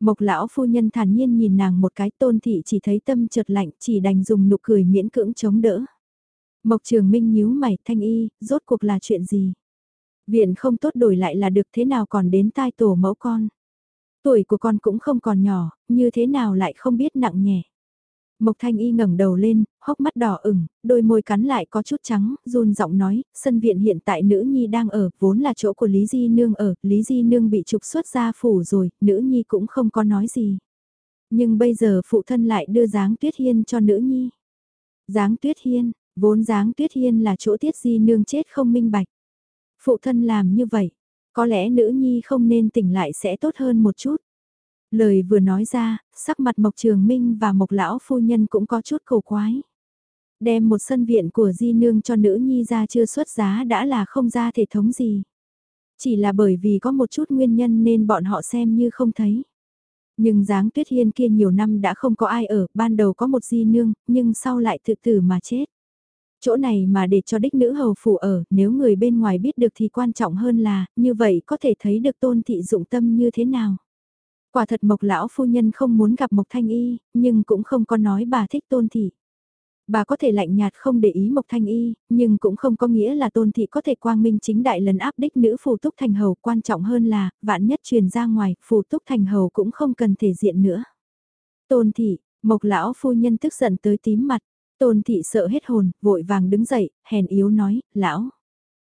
Mộc lão phu nhân thản nhiên nhìn nàng một cái tôn thị chỉ thấy tâm chợt lạnh chỉ đành dùng nụ cười miễn cưỡng chống đỡ. Mộc trường minh nhíu mày thanh y, rốt cuộc là chuyện gì? Viện không tốt đổi lại là được thế nào còn đến tai tổ mẫu con? Tuổi của con cũng không còn nhỏ, như thế nào lại không biết nặng nhẹ? Mộc Thanh Y ngẩng đầu lên, hốc mắt đỏ ửng, đôi môi cắn lại có chút trắng, run giọng nói, sân viện hiện tại nữ nhi đang ở, vốn là chỗ của Lý Di Nương ở, Lý Di Nương bị trục xuất ra phủ rồi, nữ nhi cũng không có nói gì. Nhưng bây giờ phụ thân lại đưa dáng tuyết hiên cho nữ nhi. Dáng tuyết hiên, vốn dáng tuyết hiên là chỗ tiết Di Nương chết không minh bạch. Phụ thân làm như vậy, có lẽ nữ nhi không nên tỉnh lại sẽ tốt hơn một chút. Lời vừa nói ra, sắc mặt Mộc Trường Minh và Mộc Lão Phu Nhân cũng có chút cầu quái. Đem một sân viện của Di Nương cho nữ nhi ra chưa xuất giá đã là không ra thể thống gì. Chỉ là bởi vì có một chút nguyên nhân nên bọn họ xem như không thấy. Nhưng dáng tuyết hiên kia nhiều năm đã không có ai ở, ban đầu có một di nương, nhưng sau lại tự tử mà chết. Chỗ này mà để cho đích nữ hầu phủ ở, nếu người bên ngoài biết được thì quan trọng hơn là, như vậy có thể thấy được tôn thị dụng tâm như thế nào. Quả thật Mộc lão phu nhân không muốn gặp Mộc Thanh Y, nhưng cũng không có nói bà thích tôn thị. Bà có thể lạnh nhạt không để ý Mộc Thanh Y, nhưng cũng không có nghĩa là tôn thị có thể quang minh chính đại lần áp đích nữ phù túc thành hầu quan trọng hơn là, vạn nhất truyền ra ngoài, phù túc thành hầu cũng không cần thể diện nữa. Tôn thị, Mộc lão phu nhân tức giận tới tím mặt, tôn thị sợ hết hồn, vội vàng đứng dậy, hèn yếu nói, lão.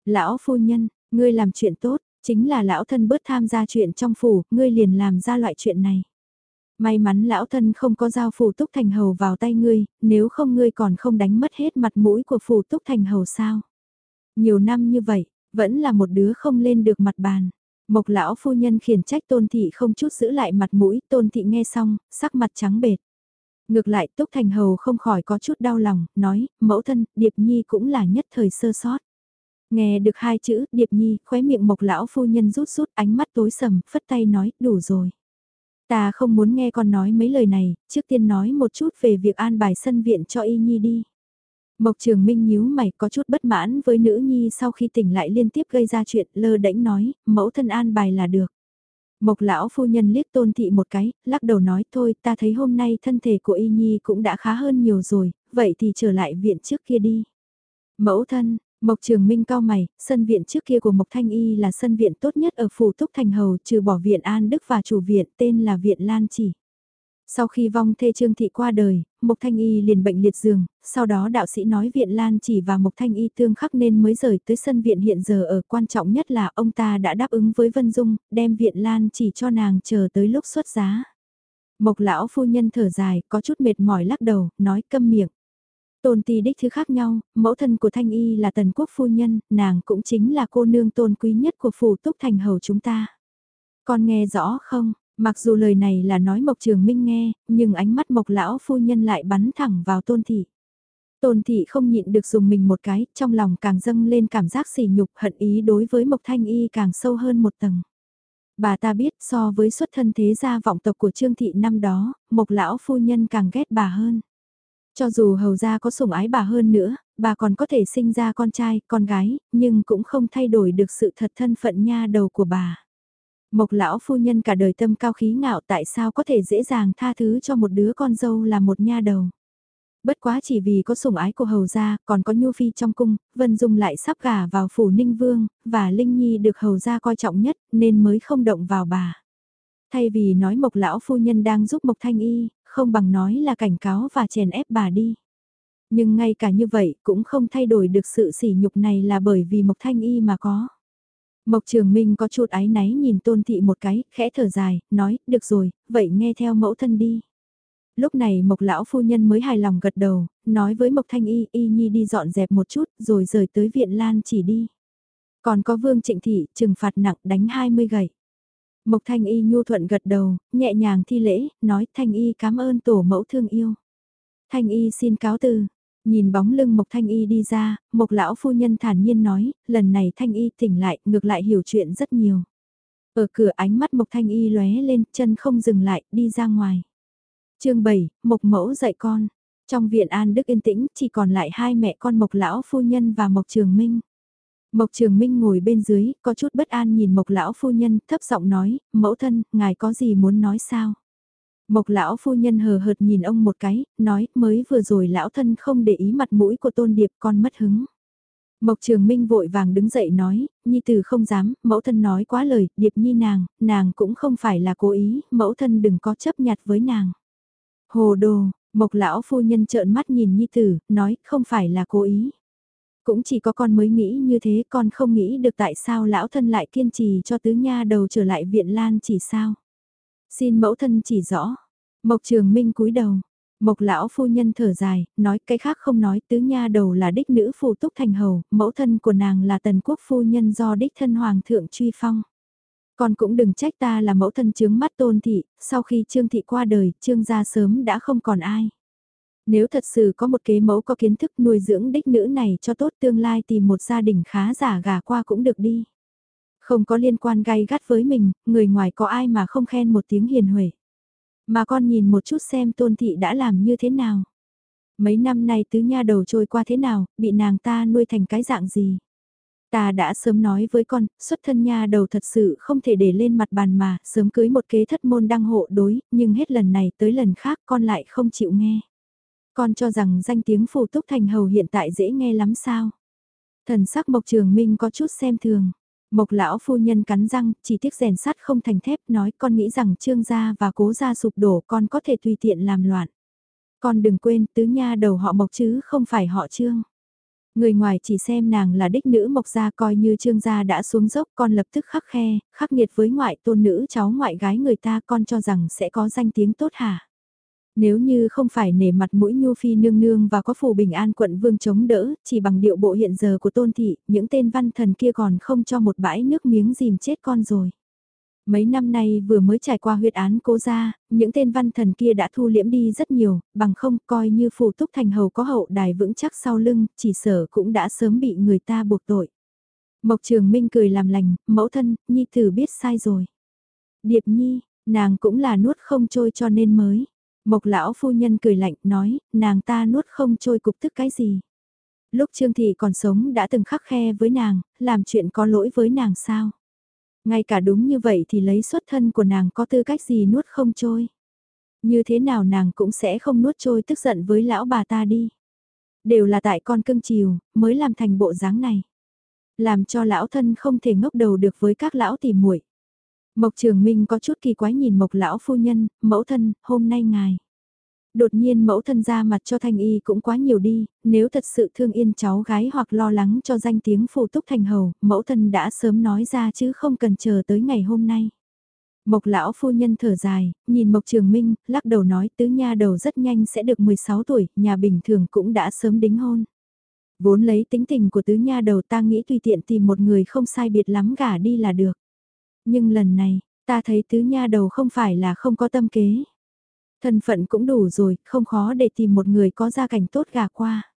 Lão phu nhân, ngươi làm chuyện tốt, Chính là lão thân bớt tham gia chuyện trong phủ, ngươi liền làm ra loại chuyện này. May mắn lão thân không có giao phủ túc thành hầu vào tay ngươi, nếu không ngươi còn không đánh mất hết mặt mũi của phủ túc thành hầu sao. Nhiều năm như vậy, vẫn là một đứa không lên được mặt bàn. Mộc lão phu nhân khiển trách tôn thị không chút giữ lại mặt mũi, tôn thị nghe xong, sắc mặt trắng bệt. Ngược lại Túc Thành Hầu không khỏi có chút đau lòng, nói, mẫu thân, Điệp Nhi cũng là nhất thời sơ sót. Nghe được hai chữ, Điệp Nhi, khóe miệng mộc lão phu nhân rút rút ánh mắt tối sầm, phất tay nói, đủ rồi. Ta không muốn nghe con nói mấy lời này, trước tiên nói một chút về việc an bài sân viện cho Y Nhi đi. Mộc Trường Minh nhíu mày có chút bất mãn với nữ nhi sau khi tỉnh lại liên tiếp gây ra chuyện lơ đễnh nói, mẫu thân an bài là được. Mộc lão phu nhân liếc tôn thị một cái, lắc đầu nói thôi ta thấy hôm nay thân thể của y nhi cũng đã khá hơn nhiều rồi, vậy thì trở lại viện trước kia đi. Mẫu thân, Mộc Trường Minh cao mày, sân viện trước kia của Mộc Thanh Y là sân viện tốt nhất ở phủ Túc Thành Hầu trừ bỏ viện An Đức và chủ viện tên là viện Lan Chỉ. Sau khi vong thê Trương Thị qua đời, Mộc Thanh Y liền bệnh liệt giường, sau đó đạo sĩ nói viện Lan Chỉ và Mộc Thanh Y tương khắc nên mới rời tới sân viện hiện giờ ở quan trọng nhất là ông ta đã đáp ứng với Vân Dung, đem viện Lan Chỉ cho nàng chờ tới lúc xuất giá. Mộc lão phu nhân thở dài, có chút mệt mỏi lắc đầu, nói câm miệng. Tôn ti đích thứ khác nhau, mẫu thân của Thanh Y là tần quốc phu nhân, nàng cũng chính là cô nương tôn quý nhất của phủ túc thành hầu chúng ta. Con nghe rõ không? Mặc dù lời này là nói Mộc Trường Minh nghe, nhưng ánh mắt Mộc lão phu nhân lại bắn thẳng vào Tôn thị. Tôn thị không nhịn được dùng mình một cái, trong lòng càng dâng lên cảm giác sỉ nhục hận ý đối với Mộc Thanh Y càng sâu hơn một tầng. Bà ta biết so với xuất thân thế gia vọng tộc của Trương Thị năm đó, Mộc lão phu nhân càng ghét bà hơn. Cho dù hầu gia có sủng ái bà hơn nữa, bà còn có thể sinh ra con trai, con gái, nhưng cũng không thay đổi được sự thật thân phận nha đầu của bà. Mộc lão phu nhân cả đời tâm cao khí ngạo tại sao có thể dễ dàng tha thứ cho một đứa con dâu là một nha đầu. Bất quá chỉ vì có sủng ái của hầu gia, còn có nhu phi trong cung, Vân Dung lại sắp gả vào phủ Ninh Vương, và Linh Nhi được hầu gia coi trọng nhất, nên mới không động vào bà. Thay vì nói Mộc lão phu nhân đang giúp Mộc Thanh Y, không bằng nói là cảnh cáo và chèn ép bà đi. Nhưng ngay cả như vậy cũng không thay đổi được sự sỉ nhục này là bởi vì Mộc Thanh Y mà có. Mộc Trường Minh có chút ái náy nhìn Tôn Thị một cái, khẽ thở dài, nói, được rồi, vậy nghe theo mẫu thân đi. Lúc này Mộc Lão Phu Nhân mới hài lòng gật đầu, nói với Mộc Thanh Y, Y Nhi đi dọn dẹp một chút, rồi rời tới viện Lan chỉ đi. Còn có Vương Trịnh Thị, trừng phạt nặng đánh 20 gậy. Mộc Thanh Y nhu thuận gật đầu, nhẹ nhàng thi lễ, nói Thanh Y cảm ơn tổ mẫu thương yêu. Thanh Y xin cáo từ. Nhìn bóng lưng Mộc Thanh Y đi ra, Mộc lão phu nhân thản nhiên nói, lần này Thanh Y tỉnh lại, ngược lại hiểu chuyện rất nhiều. Ở cửa ánh mắt Mộc Thanh Y lóe lên, chân không dừng lại, đi ra ngoài. chương 7, Mộc mẫu dạy con. Trong viện An Đức yên tĩnh, chỉ còn lại hai mẹ con Mộc lão phu nhân và Mộc Trường Minh. Mộc Trường Minh ngồi bên dưới, có chút bất an nhìn Mộc lão phu nhân, thấp giọng nói, mẫu thân, ngài có gì muốn nói sao? Mộc lão phu nhân hờ hợt nhìn ông một cái, nói, mới vừa rồi lão thân không để ý mặt mũi của tôn điệp con mất hứng. Mộc Trường Minh vội vàng đứng dậy nói, Nhi Tử không dám, mẫu thân nói quá lời, Điệp Nhi nàng, nàng cũng không phải là cố ý, mẫu thân đừng có chấp nhặt với nàng. Hồ đồ, Mộc lão phu nhân trợn mắt nhìn Nhi Tử, nói, không phải là cố ý. Cũng chỉ có con mới nghĩ như thế, con không nghĩ được tại sao lão thân lại kiên trì cho tứ nha đầu trở lại viện lan chỉ sao. Xin mẫu thân chỉ rõ. Mộc Trường Minh cúi đầu, Mộc lão phu nhân thở dài, nói cái khác không nói tứ nha đầu là đích nữ phù túc thành hầu, mẫu thân của nàng là tần quốc phu nhân do đích thân hoàng thượng truy phong. Con cũng đừng trách ta là mẫu thân chướng mắt tôn thị, sau khi trương thị qua đời, trương gia sớm đã không còn ai. Nếu thật sự có một kế mẫu có kiến thức nuôi dưỡng đích nữ này cho tốt tương lai tìm một gia đình khá giả gà qua cũng được đi. Không có liên quan gay gắt với mình, người ngoài có ai mà không khen một tiếng hiền huệ. Mà con nhìn một chút xem tôn thị đã làm như thế nào. Mấy năm nay tứ nha đầu trôi qua thế nào, bị nàng ta nuôi thành cái dạng gì. Ta đã sớm nói với con, xuất thân nha đầu thật sự không thể để lên mặt bàn mà, sớm cưới một kế thất môn đăng hộ đối, nhưng hết lần này tới lần khác con lại không chịu nghe. Con cho rằng danh tiếng phù túc thành hầu hiện tại dễ nghe lắm sao. Thần sắc Mộc Trường Minh có chút xem thường. Mộc lão phu nhân cắn răng, chỉ tiếc rèn sắt không thành thép nói con nghĩ rằng trương gia và cố gia sụp đổ con có thể tùy tiện làm loạn. Con đừng quên tứ nha đầu họ mộc chứ không phải họ trương. Người ngoài chỉ xem nàng là đích nữ mộc gia coi như trương gia đã xuống dốc con lập tức khắc khe, khắc nghiệt với ngoại tôn nữ cháu ngoại gái người ta con cho rằng sẽ có danh tiếng tốt hả. Nếu như không phải nể mặt mũi Nhu Phi nương nương và có phù bình an quận vương chống đỡ, chỉ bằng điệu bộ hiện giờ của tôn thị, những tên văn thần kia còn không cho một bãi nước miếng dìm chết con rồi. Mấy năm nay vừa mới trải qua huyết án cố ra, những tên văn thần kia đã thu liễm đi rất nhiều, bằng không coi như phù túc thành hầu có hậu đài vững chắc sau lưng, chỉ sở cũng đã sớm bị người ta buộc tội. Mộc Trường Minh cười làm lành, mẫu thân, Nhi Tử biết sai rồi. Điệp Nhi, nàng cũng là nuốt không trôi cho nên mới. Mộc lão phu nhân cười lạnh nói, nàng ta nuốt không trôi cục tức cái gì. Lúc Trương Thị còn sống đã từng khắc khe với nàng, làm chuyện có lỗi với nàng sao. Ngay cả đúng như vậy thì lấy xuất thân của nàng có tư cách gì nuốt không trôi. Như thế nào nàng cũng sẽ không nuốt trôi tức giận với lão bà ta đi. Đều là tại con cưng chiều, mới làm thành bộ dáng này. Làm cho lão thân không thể ngốc đầu được với các lão tỉ muội Mộc Trường Minh có chút kỳ quái nhìn Mộc lão phu nhân, mẫu thân, hôm nay ngài. Đột nhiên mẫu thân ra mặt cho Thanh Y cũng quá nhiều đi, nếu thật sự thương yên cháu gái hoặc lo lắng cho danh tiếng phù túc thành hầu, mẫu thân đã sớm nói ra chứ không cần chờ tới ngày hôm nay. Mộc lão phu nhân thở dài, nhìn Mộc Trường Minh, lắc đầu nói tứ nha đầu rất nhanh sẽ được 16 tuổi, nhà bình thường cũng đã sớm đính hôn. Vốn lấy tính tình của tứ nha đầu ta nghĩ tùy tiện tìm một người không sai biệt lắm gả đi là được. Nhưng lần này, ta thấy tứ nha đầu không phải là không có tâm kế. Thân phận cũng đủ rồi, không khó để tìm một người có gia cảnh tốt gà qua.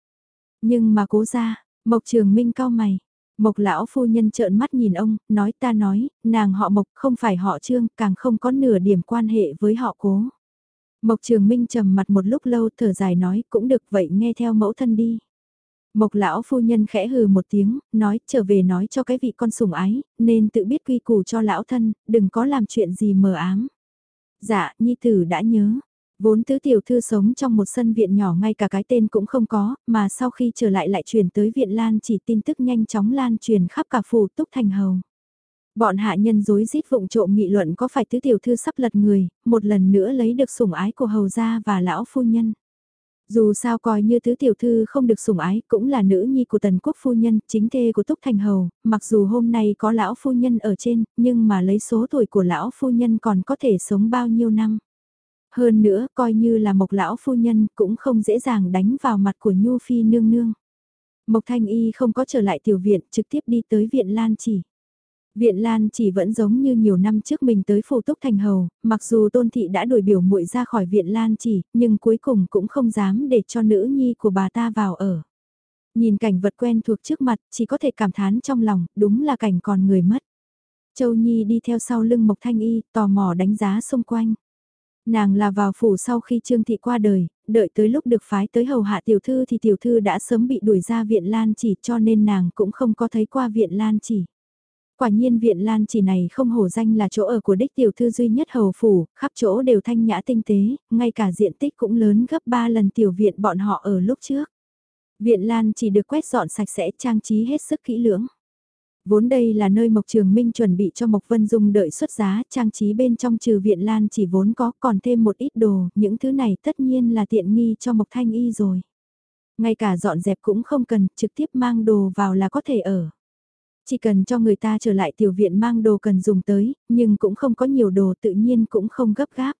Nhưng mà cố ra, Mộc Trường Minh cao mày. Mộc lão phu nhân trợn mắt nhìn ông, nói ta nói, nàng họ Mộc không phải họ Trương, càng không có nửa điểm quan hệ với họ cố. Mộc Trường Minh trầm mặt một lúc lâu thở dài nói cũng được vậy nghe theo mẫu thân đi. Mộc lão phu nhân khẽ hừ một tiếng, nói trở về nói cho cái vị con sủng ái, nên tự biết quy củ cho lão thân, đừng có làm chuyện gì mờ ám. Dạ, nhi tử đã nhớ. Vốn tứ tiểu thư sống trong một sân viện nhỏ ngay cả cái tên cũng không có, mà sau khi trở lại lại chuyển tới viện Lan chỉ tin tức nhanh chóng lan truyền khắp cả phủ túc thành hầu. Bọn hạ nhân dối rít vụng trộm nghị luận có phải tứ tiểu thư sắp lật người, một lần nữa lấy được sủng ái của hầu gia và lão phu nhân. Dù sao coi như tứ tiểu thư không được sủng ái cũng là nữ nhi của tần quốc phu nhân, chính thê của Túc Thành Hầu, mặc dù hôm nay có lão phu nhân ở trên, nhưng mà lấy số tuổi của lão phu nhân còn có thể sống bao nhiêu năm. Hơn nữa, coi như là mộc lão phu nhân cũng không dễ dàng đánh vào mặt của Nhu Phi nương nương. Mộc Thanh Y không có trở lại tiểu viện, trực tiếp đi tới viện Lan chỉ. Viện Lan chỉ vẫn giống như nhiều năm trước mình tới phù túc thành hầu, mặc dù tôn thị đã đuổi biểu muội ra khỏi viện Lan chỉ, nhưng cuối cùng cũng không dám để cho nữ nhi của bà ta vào ở. Nhìn cảnh vật quen thuộc trước mặt, chỉ có thể cảm thán trong lòng, đúng là cảnh còn người mất. Châu Nhi đi theo sau lưng Mộc Thanh Y, tò mò đánh giá xung quanh. Nàng là vào phủ sau khi Trương Thị qua đời, đợi tới lúc được phái tới hầu hạ tiểu thư thì tiểu thư đã sớm bị đuổi ra viện Lan chỉ cho nên nàng cũng không có thấy qua viện Lan chỉ. Quả nhiên viện Lan chỉ này không hổ danh là chỗ ở của đích tiểu thư duy nhất hầu phủ, khắp chỗ đều thanh nhã tinh tế, ngay cả diện tích cũng lớn gấp 3 lần tiểu viện bọn họ ở lúc trước. Viện Lan chỉ được quét dọn sạch sẽ trang trí hết sức kỹ lưỡng. Vốn đây là nơi Mộc Trường Minh chuẩn bị cho Mộc Vân Dung đợi xuất giá, trang trí bên trong trừ viện Lan chỉ vốn có còn thêm một ít đồ, những thứ này tất nhiên là tiện nghi cho Mộc Thanh Y rồi. Ngay cả dọn dẹp cũng không cần, trực tiếp mang đồ vào là có thể ở. Chỉ cần cho người ta trở lại tiểu viện mang đồ cần dùng tới, nhưng cũng không có nhiều đồ tự nhiên cũng không gấp gáp.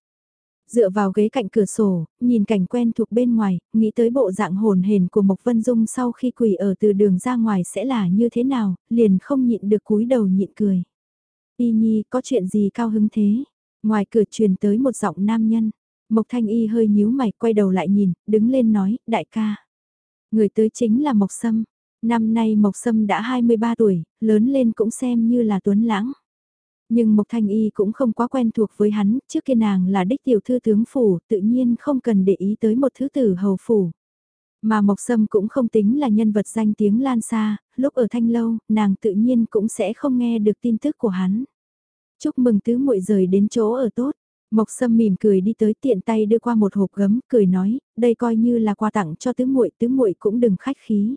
Dựa vào ghế cạnh cửa sổ, nhìn cảnh quen thuộc bên ngoài, nghĩ tới bộ dạng hồn hền của Mộc Vân Dung sau khi quỳ ở từ đường ra ngoài sẽ là như thế nào, liền không nhịn được cúi đầu nhịn cười. Y Nhi có chuyện gì cao hứng thế? Ngoài cửa truyền tới một giọng nam nhân. Mộc Thanh Y hơi nhíu mày quay đầu lại nhìn, đứng lên nói, đại ca. Người tới chính là Mộc Sâm. Năm nay Mộc Sâm đã 23 tuổi, lớn lên cũng xem như là tuấn lãng. Nhưng Mộc Thanh Y cũng không quá quen thuộc với hắn, trước kia nàng là đích tiểu thư tướng phủ, tự nhiên không cần để ý tới một thứ tử hầu phủ. Mà Mộc Sâm cũng không tính là nhân vật danh tiếng lan xa, lúc ở Thanh Lâu, nàng tự nhiên cũng sẽ không nghe được tin tức của hắn. Chúc mừng tứ muội rời đến chỗ ở tốt. Mộc Sâm mỉm cười đi tới tiện tay đưa qua một hộp gấm, cười nói, đây coi như là quà tặng cho tứ muội, tứ muội cũng đừng khách khí.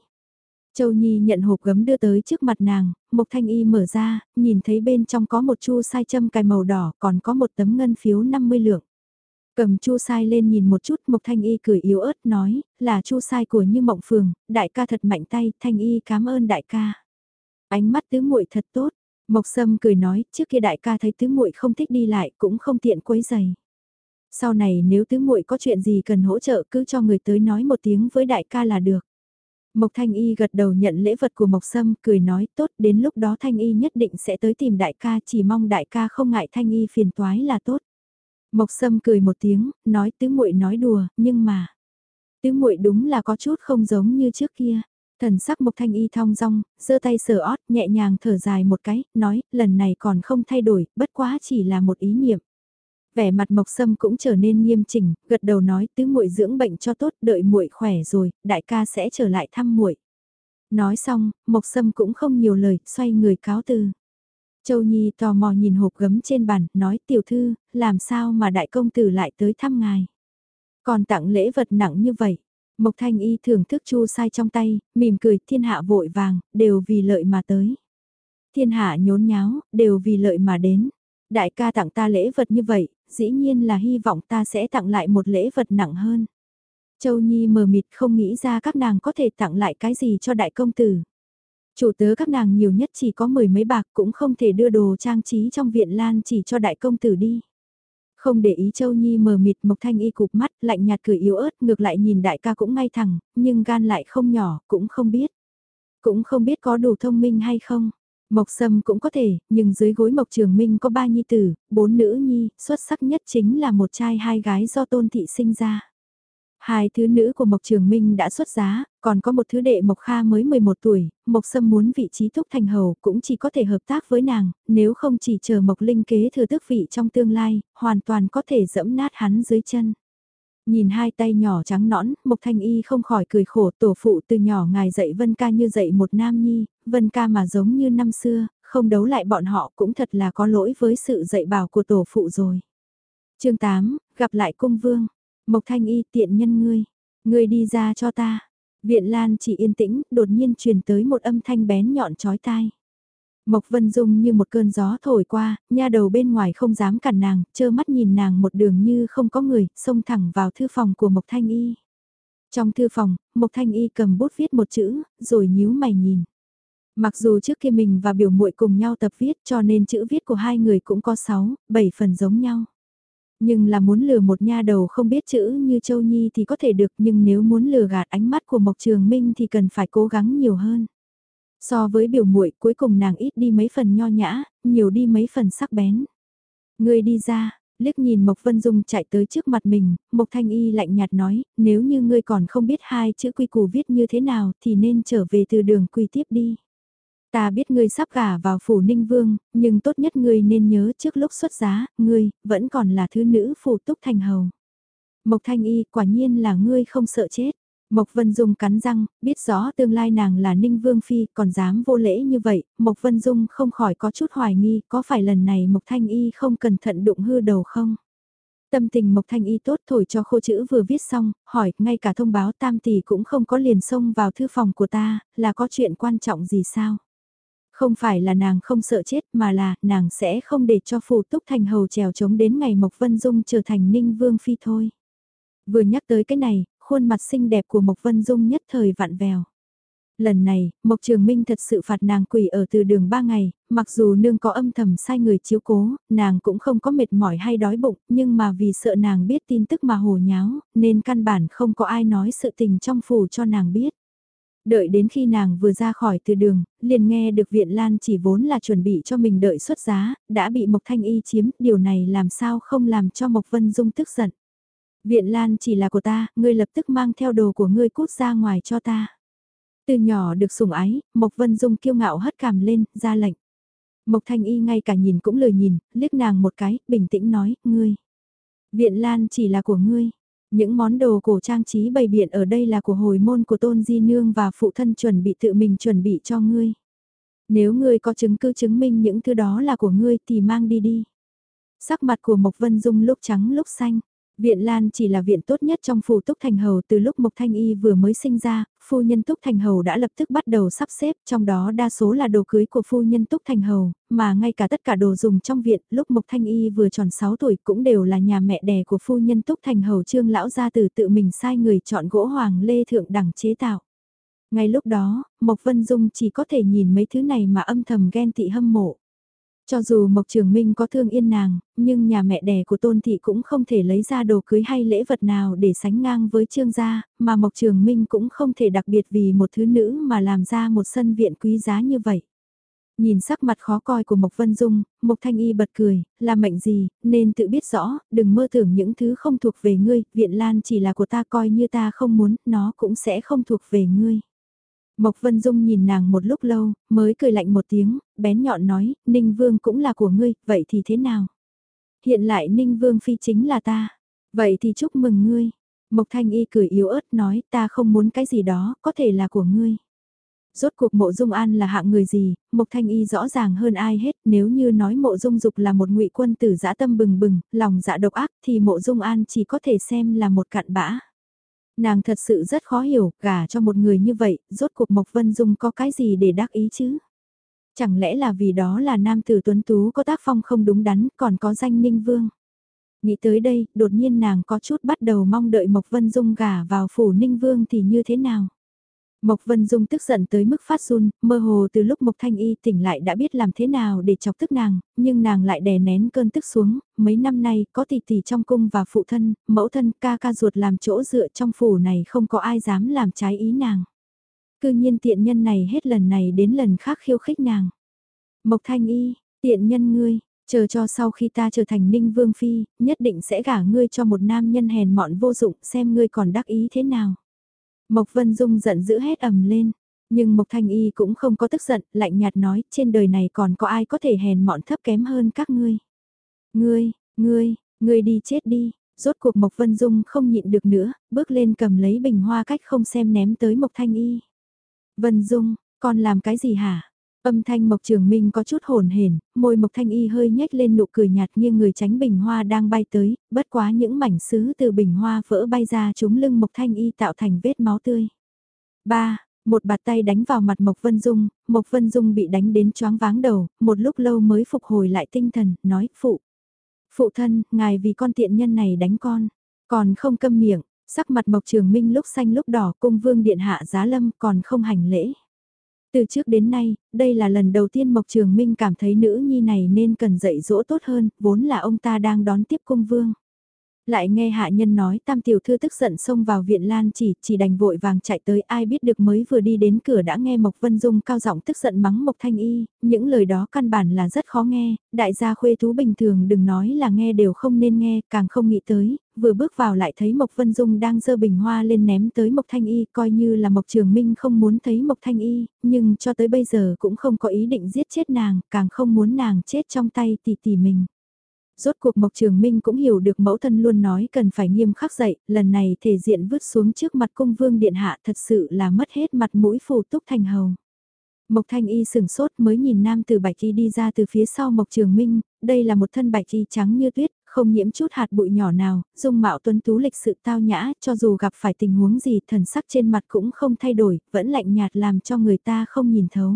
Châu Nhi nhận hộp gấm đưa tới trước mặt nàng, Mộc Thanh Y mở ra, nhìn thấy bên trong có một chu sai châm cài màu đỏ, còn có một tấm ngân phiếu 50 lượng. Cầm chu sai lên nhìn một chút, Mộc Thanh Y cười yếu ớt nói, là chu sai của Như Mộng Phường, đại ca thật mạnh tay, Thanh Y cảm ơn đại ca. Ánh mắt tứ muội thật tốt, Mộc Sâm cười nói, trước kia đại ca thấy tứ muội không thích đi lại, cũng không tiện quấy giày. Sau này nếu tứ muội có chuyện gì cần hỗ trợ cứ cho người tới nói một tiếng với đại ca là được. Mộc Thanh Y gật đầu nhận lễ vật của Mộc Sâm, cười nói tốt đến lúc đó Thanh Y nhất định sẽ tới tìm đại ca chỉ mong đại ca không ngại Thanh Y phiền toái là tốt. Mộc Sâm cười một tiếng, nói tứ muội nói đùa, nhưng mà... Tứ muội đúng là có chút không giống như trước kia. Thần sắc Mộc Thanh Y thong dong, giơ tay sờ ót, nhẹ nhàng thở dài một cái, nói, lần này còn không thay đổi, bất quá chỉ là một ý niệm. Vẻ mặt Mộc Sâm cũng trở nên nghiêm chỉnh, gật đầu nói tứ muội dưỡng bệnh cho tốt, đợi muội khỏe rồi, đại ca sẽ trở lại thăm muội. Nói xong, Mộc Sâm cũng không nhiều lời, xoay người cáo từ. Châu Nhi tò mò nhìn hộp gấm trên bàn, nói tiểu thư, làm sao mà đại công tử lại tới thăm ngài. Còn tặng lễ vật nặng như vậy. Mộc Thanh Y thưởng thức chu sai trong tay, mỉm cười thiên hạ vội vàng, đều vì lợi mà tới. Thiên hạ nhốn nháo, đều vì lợi mà đến. Đại ca tặng ta lễ vật như vậy, dĩ nhiên là hy vọng ta sẽ tặng lại một lễ vật nặng hơn. Châu Nhi mờ mịt không nghĩ ra các nàng có thể tặng lại cái gì cho đại công tử. Chủ tớ các nàng nhiều nhất chỉ có mười mấy bạc cũng không thể đưa đồ trang trí trong viện lan chỉ cho đại công tử đi. Không để ý Châu Nhi mờ mịt Mộc Thanh Y cục mắt lạnh nhạt cười yếu ớt ngược lại nhìn đại ca cũng ngay thẳng, nhưng gan lại không nhỏ, cũng không biết. Cũng không biết có đủ thông minh hay không. Mộc Sâm cũng có thể, nhưng dưới gối Mộc Trường Minh có ba nhi tử, bốn nữ nhi, xuất sắc nhất chính là một trai hai gái do Tôn Thị sinh ra. Hai thứ nữ của Mộc Trường Minh đã xuất giá, còn có một thứ đệ Mộc Kha mới 11 tuổi, Mộc Sâm muốn vị trí thúc thành hầu cũng chỉ có thể hợp tác với nàng, nếu không chỉ chờ Mộc Linh kế thừa tước vị trong tương lai, hoàn toàn có thể dẫm nát hắn dưới chân. Nhìn hai tay nhỏ trắng nõn, Mộc Thanh Y không khỏi cười khổ tổ phụ từ nhỏ ngài dạy Vân ca như dạy một nam nhi, Vân ca mà giống như năm xưa, không đấu lại bọn họ cũng thật là có lỗi với sự dạy bảo của tổ phụ rồi. chương 8, gặp lại cung vương. Mộc Thanh Y tiện nhân ngươi, ngươi đi ra cho ta. Viện Lan chỉ yên tĩnh, đột nhiên truyền tới một âm thanh bén nhọn chói tai. Mộc Vân Dung như một cơn gió thổi qua, nha đầu bên ngoài không dám cản nàng, trơ mắt nhìn nàng một đường như không có người, xông thẳng vào thư phòng của Mộc Thanh Y. Trong thư phòng, Mộc Thanh Y cầm bút viết một chữ, rồi nhíu mày nhìn. Mặc dù trước kia mình và biểu muội cùng nhau tập viết cho nên chữ viết của hai người cũng có 6, 7 phần giống nhau. Nhưng là muốn lừa một nha đầu không biết chữ như Châu Nhi thì có thể được nhưng nếu muốn lừa gạt ánh mắt của Mộc Trường Minh thì cần phải cố gắng nhiều hơn. So với biểu muội cuối cùng nàng ít đi mấy phần nho nhã, nhiều đi mấy phần sắc bén. Người đi ra, liếc nhìn Mộc Vân Dung chạy tới trước mặt mình, Mộc Thanh Y lạnh nhạt nói, nếu như ngươi còn không biết hai chữ quy củ viết như thế nào thì nên trở về từ đường quy tiếp đi. Ta biết ngươi sắp gả vào phủ Ninh Vương, nhưng tốt nhất ngươi nên nhớ trước lúc xuất giá, ngươi vẫn còn là thứ nữ phủ túc thành hầu. Mộc Thanh Y quả nhiên là ngươi không sợ chết. Mộc Vân Dung cắn răng, biết rõ tương lai nàng là Ninh Vương Phi, còn dám vô lễ như vậy, Mộc Vân Dung không khỏi có chút hoài nghi, có phải lần này Mộc Thanh Y không cẩn thận đụng hư đầu không? Tâm tình Mộc Thanh Y tốt thổi cho khô chữ vừa viết xong, hỏi, ngay cả thông báo tam tỷ cũng không có liền xông vào thư phòng của ta, là có chuyện quan trọng gì sao? Không phải là nàng không sợ chết mà là nàng sẽ không để cho phù túc thành hầu trèo trống đến ngày Mộc Vân Dung trở thành Ninh Vương Phi thôi. Vừa nhắc tới cái này, khuôn mặt xinh đẹp của Mộc Vân Dung nhất thời vặn vèo. Lần này, Mộc Trường Minh thật sự phạt nàng quỷ ở từ đường ba ngày, mặc dù nương có âm thầm sai người chiếu cố, nàng cũng không có mệt mỏi hay đói bụng, nhưng mà vì sợ nàng biết tin tức mà hồ nháo, nên căn bản không có ai nói sự tình trong phủ cho nàng biết. Đợi đến khi nàng vừa ra khỏi từ đường, liền nghe được viện lan chỉ vốn là chuẩn bị cho mình đợi xuất giá, đã bị Mộc Thanh Y chiếm, điều này làm sao không làm cho Mộc Vân Dung tức giận. Viện lan chỉ là của ta, ngươi lập tức mang theo đồ của ngươi cút ra ngoài cho ta. Từ nhỏ được sủng ái, Mộc Vân Dung kiêu ngạo hất cảm lên, ra lệnh. Mộc Thanh Y ngay cả nhìn cũng lời nhìn, liếc nàng một cái, bình tĩnh nói, ngươi. Viện lan chỉ là của ngươi. Những món đồ cổ trang trí bày biện ở đây là của hồi môn của Tôn Di Nương và phụ thân chuẩn bị tự mình chuẩn bị cho ngươi. Nếu ngươi có chứng cứ chứng minh những thứ đó là của ngươi thì mang đi đi. Sắc mặt của Mộc Vân Dung lúc trắng lúc xanh, Viện Lan chỉ là viện tốt nhất trong phủ Túc Thành Hầu từ lúc Mộc Thanh Y vừa mới sinh ra, phu nhân Túc Thành Hầu đã lập tức bắt đầu sắp xếp, trong đó đa số là đồ cưới của phu nhân Túc Thành Hầu, mà ngay cả tất cả đồ dùng trong viện, lúc Mộc Thanh Y vừa tròn 6 tuổi cũng đều là nhà mẹ đẻ của phu nhân Túc Thành Hầu Trương Lão gia tử tự mình sai người chọn gỗ hoàng lê thượng đẳng chế tạo. Ngay lúc đó, Mộc Vân Dung chỉ có thể nhìn mấy thứ này mà âm thầm ghen tị hâm mộ. Cho dù Mộc Trường Minh có thương yên nàng, nhưng nhà mẹ đẻ của Tôn Thị cũng không thể lấy ra đồ cưới hay lễ vật nào để sánh ngang với Trương gia, mà Mộc Trường Minh cũng không thể đặc biệt vì một thứ nữ mà làm ra một sân viện quý giá như vậy. Nhìn sắc mặt khó coi của Mộc Vân Dung, Mộc Thanh Y bật cười, là mệnh gì, nên tự biết rõ, đừng mơ tưởng những thứ không thuộc về ngươi, viện lan chỉ là của ta coi như ta không muốn, nó cũng sẽ không thuộc về ngươi. Mộc Vân Dung nhìn nàng một lúc lâu, mới cười lạnh một tiếng, bén nhọn nói, Ninh Vương cũng là của ngươi, vậy thì thế nào? Hiện lại Ninh Vương phi chính là ta, vậy thì chúc mừng ngươi. Mộc Thanh Y cười yếu ớt nói, ta không muốn cái gì đó, có thể là của ngươi. Rốt cuộc mộ dung an là hạng người gì, Mộc Thanh Y rõ ràng hơn ai hết, nếu như nói mộ dung dục là một ngụy quân tử dã tâm bừng bừng, lòng dạ độc ác thì mộ dung an chỉ có thể xem là một cặn bã. Nàng thật sự rất khó hiểu, gả cho một người như vậy, rốt cuộc Mộc Vân Dung có cái gì để đắc ý chứ? Chẳng lẽ là vì đó là nam tử tuấn tú có tác phong không đúng đắn, còn có danh ninh vương? Nghĩ tới đây, đột nhiên nàng có chút bắt đầu mong đợi Mộc Vân Dung gả vào phủ ninh vương thì như thế nào? Mộc Vân Dung tức giận tới mức phát run, mơ hồ từ lúc Mộc Thanh Y tỉnh lại đã biết làm thế nào để chọc tức nàng, nhưng nàng lại đè nén cơn tức xuống, mấy năm nay có tỷ tỷ trong cung và phụ thân, mẫu thân ca ca ruột làm chỗ dựa trong phủ này không có ai dám làm trái ý nàng. Cư nhiên tiện nhân này hết lần này đến lần khác khiêu khích nàng. Mộc Thanh Y, tiện nhân ngươi, chờ cho sau khi ta trở thành ninh vương phi, nhất định sẽ gả ngươi cho một nam nhân hèn mọn vô dụng xem ngươi còn đắc ý thế nào. Mộc Vân Dung giận dữ hét ầm lên. Nhưng Mộc Thanh Y cũng không có tức giận, lạnh nhạt nói, trên đời này còn có ai có thể hèn mọn thấp kém hơn các ngươi. Ngươi, ngươi, ngươi đi chết đi, rốt cuộc Mộc Vân Dung không nhịn được nữa, bước lên cầm lấy bình hoa cách không xem ném tới Mộc Thanh Y. Vân Dung, con làm cái gì hả? Âm thanh Mộc Trường Minh có chút hồn hển, môi Mộc Thanh Y hơi nhếch lên nụ cười nhạt như người tránh bình hoa đang bay tới, bất quá những mảnh sứ từ bình hoa vỡ bay ra trúng lưng Mộc Thanh Y tạo thành vết máu tươi. 3. Một bạt tay đánh vào mặt Mộc Vân Dung, Mộc Vân Dung bị đánh đến choáng váng đầu, một lúc lâu mới phục hồi lại tinh thần, nói, phụ. Phụ thân, ngài vì con tiện nhân này đánh con, còn không câm miệng, sắc mặt Mộc Trường Minh lúc xanh lúc đỏ cung vương điện hạ giá lâm còn không hành lễ. Từ trước đến nay, đây là lần đầu tiên Mộc Trường Minh cảm thấy nữ nhi này nên cần dạy dỗ tốt hơn, vốn là ông ta đang đón tiếp cung vương. Lại nghe hạ nhân nói tam tiểu thư tức giận xông vào viện lan chỉ, chỉ đành vội vàng chạy tới ai biết được mới vừa đi đến cửa đã nghe Mộc Vân Dung cao giọng tức giận mắng Mộc Thanh Y, những lời đó căn bản là rất khó nghe, đại gia khuê thú bình thường đừng nói là nghe đều không nên nghe, càng không nghĩ tới, vừa bước vào lại thấy Mộc Vân Dung đang dơ bình hoa lên ném tới Mộc Thanh Y coi như là Mộc Trường Minh không muốn thấy Mộc Thanh Y, nhưng cho tới bây giờ cũng không có ý định giết chết nàng, càng không muốn nàng chết trong tay tỷ tỷ mình. Rốt cuộc Mộc Trường Minh cũng hiểu được mẫu thân luôn nói cần phải nghiêm khắc dạy, lần này thể diện vứt xuống trước mặt cung vương điện hạ thật sự là mất hết mặt mũi phù túc thành hầu. Mộc Thanh Y sửng sốt mới nhìn nam từ bạch y đi ra từ phía sau Mộc Trường Minh, đây là một thân bạch y trắng như tuyết, không nhiễm chút hạt bụi nhỏ nào, dung mạo tuấn tú lịch sự tao nhã, cho dù gặp phải tình huống gì thần sắc trên mặt cũng không thay đổi, vẫn lạnh nhạt làm cho người ta không nhìn thấu.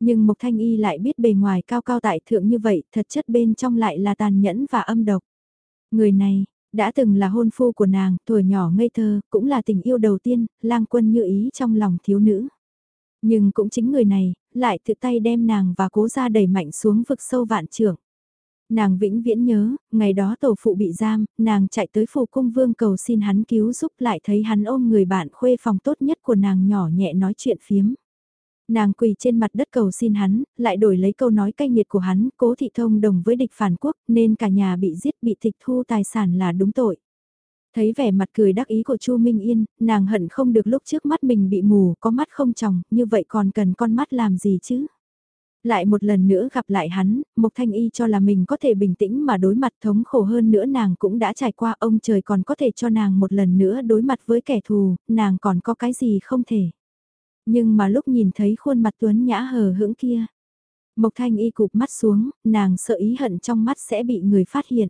Nhưng Mộc Thanh Y lại biết bề ngoài cao cao tại thượng như vậy, thật chất bên trong lại là tàn nhẫn và âm độc. Người này, đã từng là hôn phu của nàng, tuổi nhỏ ngây thơ, cũng là tình yêu đầu tiên, lang quân như ý trong lòng thiếu nữ. Nhưng cũng chính người này, lại tự tay đem nàng và cố ra đẩy mạnh xuống vực sâu vạn trưởng. Nàng vĩnh viễn nhớ, ngày đó tổ phụ bị giam, nàng chạy tới phủ cung vương cầu xin hắn cứu giúp lại thấy hắn ôm người bạn khuê phòng tốt nhất của nàng nhỏ nhẹ nói chuyện phiếm. Nàng quỳ trên mặt đất cầu xin hắn, lại đổi lấy câu nói cay nghiệt của hắn, cố thị thông đồng với địch phản quốc nên cả nhà bị giết bị tịch thu tài sản là đúng tội. Thấy vẻ mặt cười đắc ý của Chu Minh Yên, nàng hận không được lúc trước mắt mình bị mù, có mắt không tròng, như vậy còn cần con mắt làm gì chứ? Lại một lần nữa gặp lại hắn, Mộc Thanh Y cho là mình có thể bình tĩnh mà đối mặt thống khổ hơn nữa nàng cũng đã trải qua ông trời còn có thể cho nàng một lần nữa đối mặt với kẻ thù, nàng còn có cái gì không thể. Nhưng mà lúc nhìn thấy khuôn mặt tuấn nhã hờ hững kia, Mộc Thanh Y cụp mắt xuống, nàng sợ ý hận trong mắt sẽ bị người phát hiện.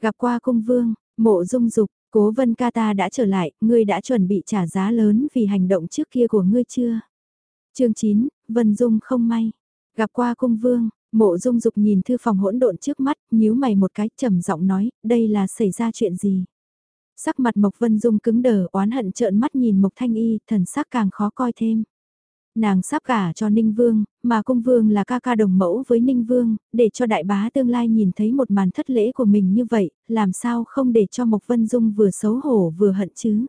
Gặp qua cung vương, mộ dung dục, cố vân ca ta đã trở lại, ngươi đã chuẩn bị trả giá lớn vì hành động trước kia của ngươi chưa? chương 9, Vân Dung không may. Gặp qua cung vương, mộ dung dục nhìn thư phòng hỗn độn trước mắt, nhíu mày một cái trầm giọng nói, đây là xảy ra chuyện gì? Sắc mặt Mộc Vân Dung cứng đờ oán hận trợn mắt nhìn Mộc Thanh Y, thần sắc càng khó coi thêm. Nàng sắp gả cho Ninh Vương, mà cung vương là ca ca đồng mẫu với Ninh Vương, để cho đại bá tương lai nhìn thấy một màn thất lễ của mình như vậy, làm sao không để cho Mộc Vân Dung vừa xấu hổ vừa hận chứ.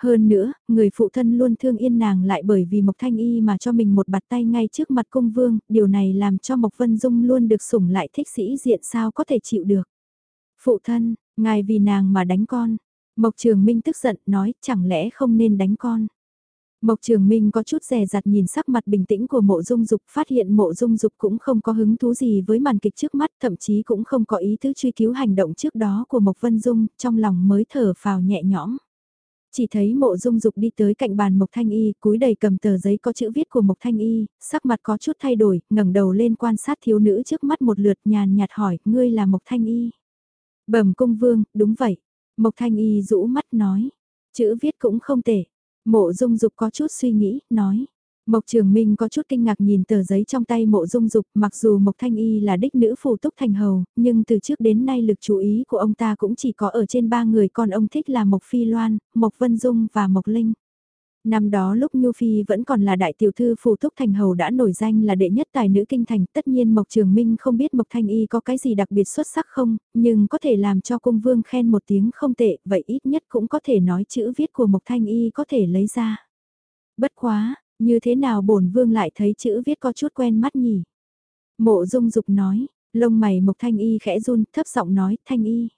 Hơn nữa, người phụ thân luôn thương yên nàng lại bởi vì Mộc Thanh Y mà cho mình một bạt tay ngay trước mặt cung vương, điều này làm cho Mộc Vân Dung luôn được sủng lại thích sĩ diện sao có thể chịu được. Phụ thân, ngài vì nàng mà đánh con. Mộc Trường Minh tức giận nói chẳng lẽ không nên đánh con. Mộc Trường Minh có chút rè rặt nhìn sắc mặt bình tĩnh của mộ dung dục phát hiện mộ dung dục cũng không có hứng thú gì với màn kịch trước mắt thậm chí cũng không có ý thức truy cứu hành động trước đó của Mộc Vân Dung trong lòng mới thở phào nhẹ nhõm. Chỉ thấy mộ dung dục đi tới cạnh bàn Mộc Thanh Y, cúi đầy cầm tờ giấy có chữ viết của Mộc Thanh Y, sắc mặt có chút thay đổi, ngẩng đầu lên quan sát thiếu nữ trước mắt một lượt nhàn nhạt hỏi, ngươi là Mộc Thanh Y. Bẩm cung vương, đúng vậy. Mộc Thanh Y rũ mắt nói, chữ viết cũng không tệ. Mộ dung dục có chút suy nghĩ, nói. Mộc Trường Minh có chút kinh ngạc nhìn tờ giấy trong tay mộ dung dục, mặc dù Mộc Thanh Y là đích nữ phù túc thành hầu, nhưng từ trước đến nay lực chú ý của ông ta cũng chỉ có ở trên ba người con ông thích là Mộc Phi Loan, Mộc Vân Dung và Mộc Linh. Năm đó lúc Nhu Phi vẫn còn là đại tiểu thư phù thúc thành hầu đã nổi danh là đệ nhất tài nữ kinh thành, tất nhiên Mộc Trường Minh không biết Mộc Thanh Y có cái gì đặc biệt xuất sắc không, nhưng có thể làm cho cung vương khen một tiếng không tệ, vậy ít nhất cũng có thể nói chữ viết của Mộc Thanh Y có thể lấy ra. Bất quá, như thế nào bổn vương lại thấy chữ viết có chút quen mắt nhỉ? Mộ dung dục nói, lông mày Mộc Thanh Y khẽ run, thấp giọng nói, Thanh Y.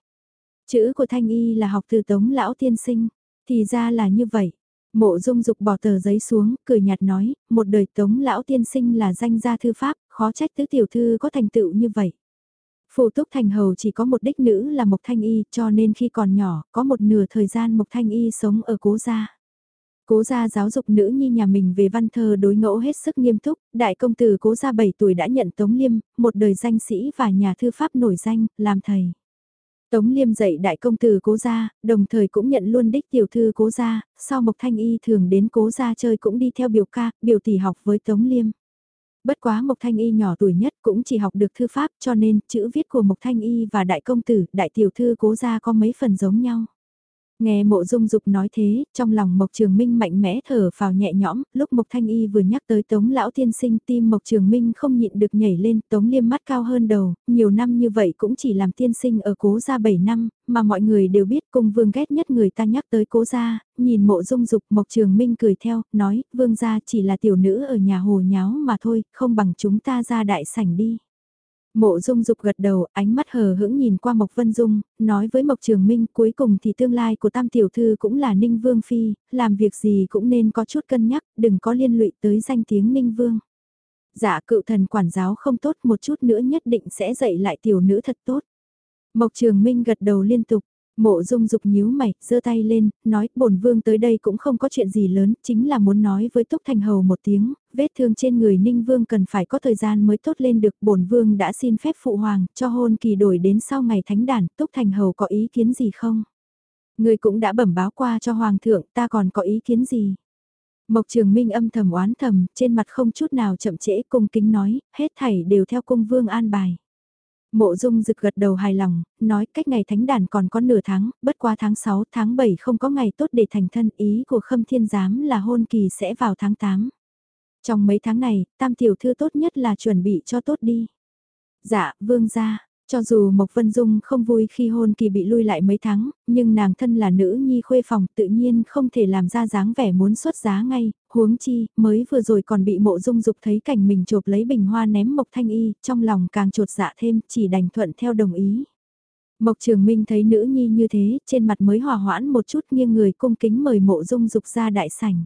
Chữ của Thanh Y là học từ tống lão tiên sinh, thì ra là như vậy. Mộ dung dục bỏ tờ giấy xuống, cười nhạt nói, một đời tống lão tiên sinh là danh gia thư pháp, khó trách tứ tiểu thư có thành tựu như vậy. Phù túc thành hầu chỉ có một đích nữ là Mộc Thanh Y, cho nên khi còn nhỏ, có một nửa thời gian Mộc Thanh Y sống ở cố gia. Cố gia giáo dục nữ nhi nhà mình về văn thơ đối ngẫu hết sức nghiêm túc, đại công tử cố gia 7 tuổi đã nhận Tống Liêm, một đời danh sĩ và nhà thư pháp nổi danh, làm thầy. Tống Liêm dạy đại công tử cố gia, đồng thời cũng nhận luôn đích tiểu thư cố gia, sau Mộc Thanh Y thường đến cố gia chơi cũng đi theo biểu ca, biểu tỷ học với Tống Liêm. Bất quá Mộc Thanh Y nhỏ tuổi nhất cũng chỉ học được thư pháp cho nên chữ viết của Mộc Thanh Y và đại công tử, đại tiểu thư cố gia có mấy phần giống nhau. Nghe mộ dung dục nói thế, trong lòng Mộc Trường Minh mạnh mẽ thở vào nhẹ nhõm, lúc Mộc Thanh Y vừa nhắc tới Tống Lão Tiên Sinh tim Mộc Trường Minh không nhịn được nhảy lên, Tống liêm mắt cao hơn đầu, nhiều năm như vậy cũng chỉ làm tiên sinh ở cố gia 7 năm, mà mọi người đều biết cùng vương ghét nhất người ta nhắc tới cố gia, nhìn mộ dung dục Mộc Trường Minh cười theo, nói, vương gia chỉ là tiểu nữ ở nhà hồ nháo mà thôi, không bằng chúng ta ra đại sảnh đi. Mộ Dung Dục gật đầu, ánh mắt hờ hững nhìn qua Mộc Vân Dung, nói với Mộc Trường Minh cuối cùng thì tương lai của Tam Tiểu Thư cũng là Ninh Vương Phi, làm việc gì cũng nên có chút cân nhắc, đừng có liên lụy tới danh tiếng Ninh Vương. Dạ cựu thần quản giáo không tốt một chút nữa nhất định sẽ dạy lại tiểu nữ thật tốt. Mộc Trường Minh gật đầu liên tục, Mộ dung dục nhíu mày, giơ tay lên, nói, bổn vương tới đây cũng không có chuyện gì lớn, chính là muốn nói với Túc Thành Hầu một tiếng, vết thương trên người Ninh Vương cần phải có thời gian mới tốt lên được, bổn vương đã xin phép phụ hoàng, cho hôn kỳ đổi đến sau ngày thánh đàn, Túc Thành Hầu có ý kiến gì không? Người cũng đã bẩm báo qua cho hoàng thượng, ta còn có ý kiến gì? Mộc Trường Minh âm thầm oán thầm, trên mặt không chút nào chậm trễ cung kính nói, hết thảy đều theo cung vương an bài. Mộ dung rực gật đầu hài lòng, nói cách ngày thánh đàn còn có nửa tháng, bất qua tháng 6, tháng 7 không có ngày tốt để thành thân ý của khâm thiên giám là hôn kỳ sẽ vào tháng 8. Trong mấy tháng này, tam tiểu thư tốt nhất là chuẩn bị cho tốt đi. Dạ, vương gia, cho dù Mộc Vân Dung không vui khi hôn kỳ bị lui lại mấy tháng, nhưng nàng thân là nữ nhi khuê phòng tự nhiên không thể làm ra dáng vẻ muốn xuất giá ngay, huống chi, mới vừa rồi còn bị mộ dung dục thấy cảnh mình chộp lấy bình hoa ném Mộc Thanh Y, trong lòng càng trột dạ thêm, chỉ đành thuận theo đồng ý. Mộc Trường Minh thấy nữ nhi như thế, trên mặt mới hòa hoãn một chút nghiêng người cung kính mời mộ dung dục ra đại sảnh.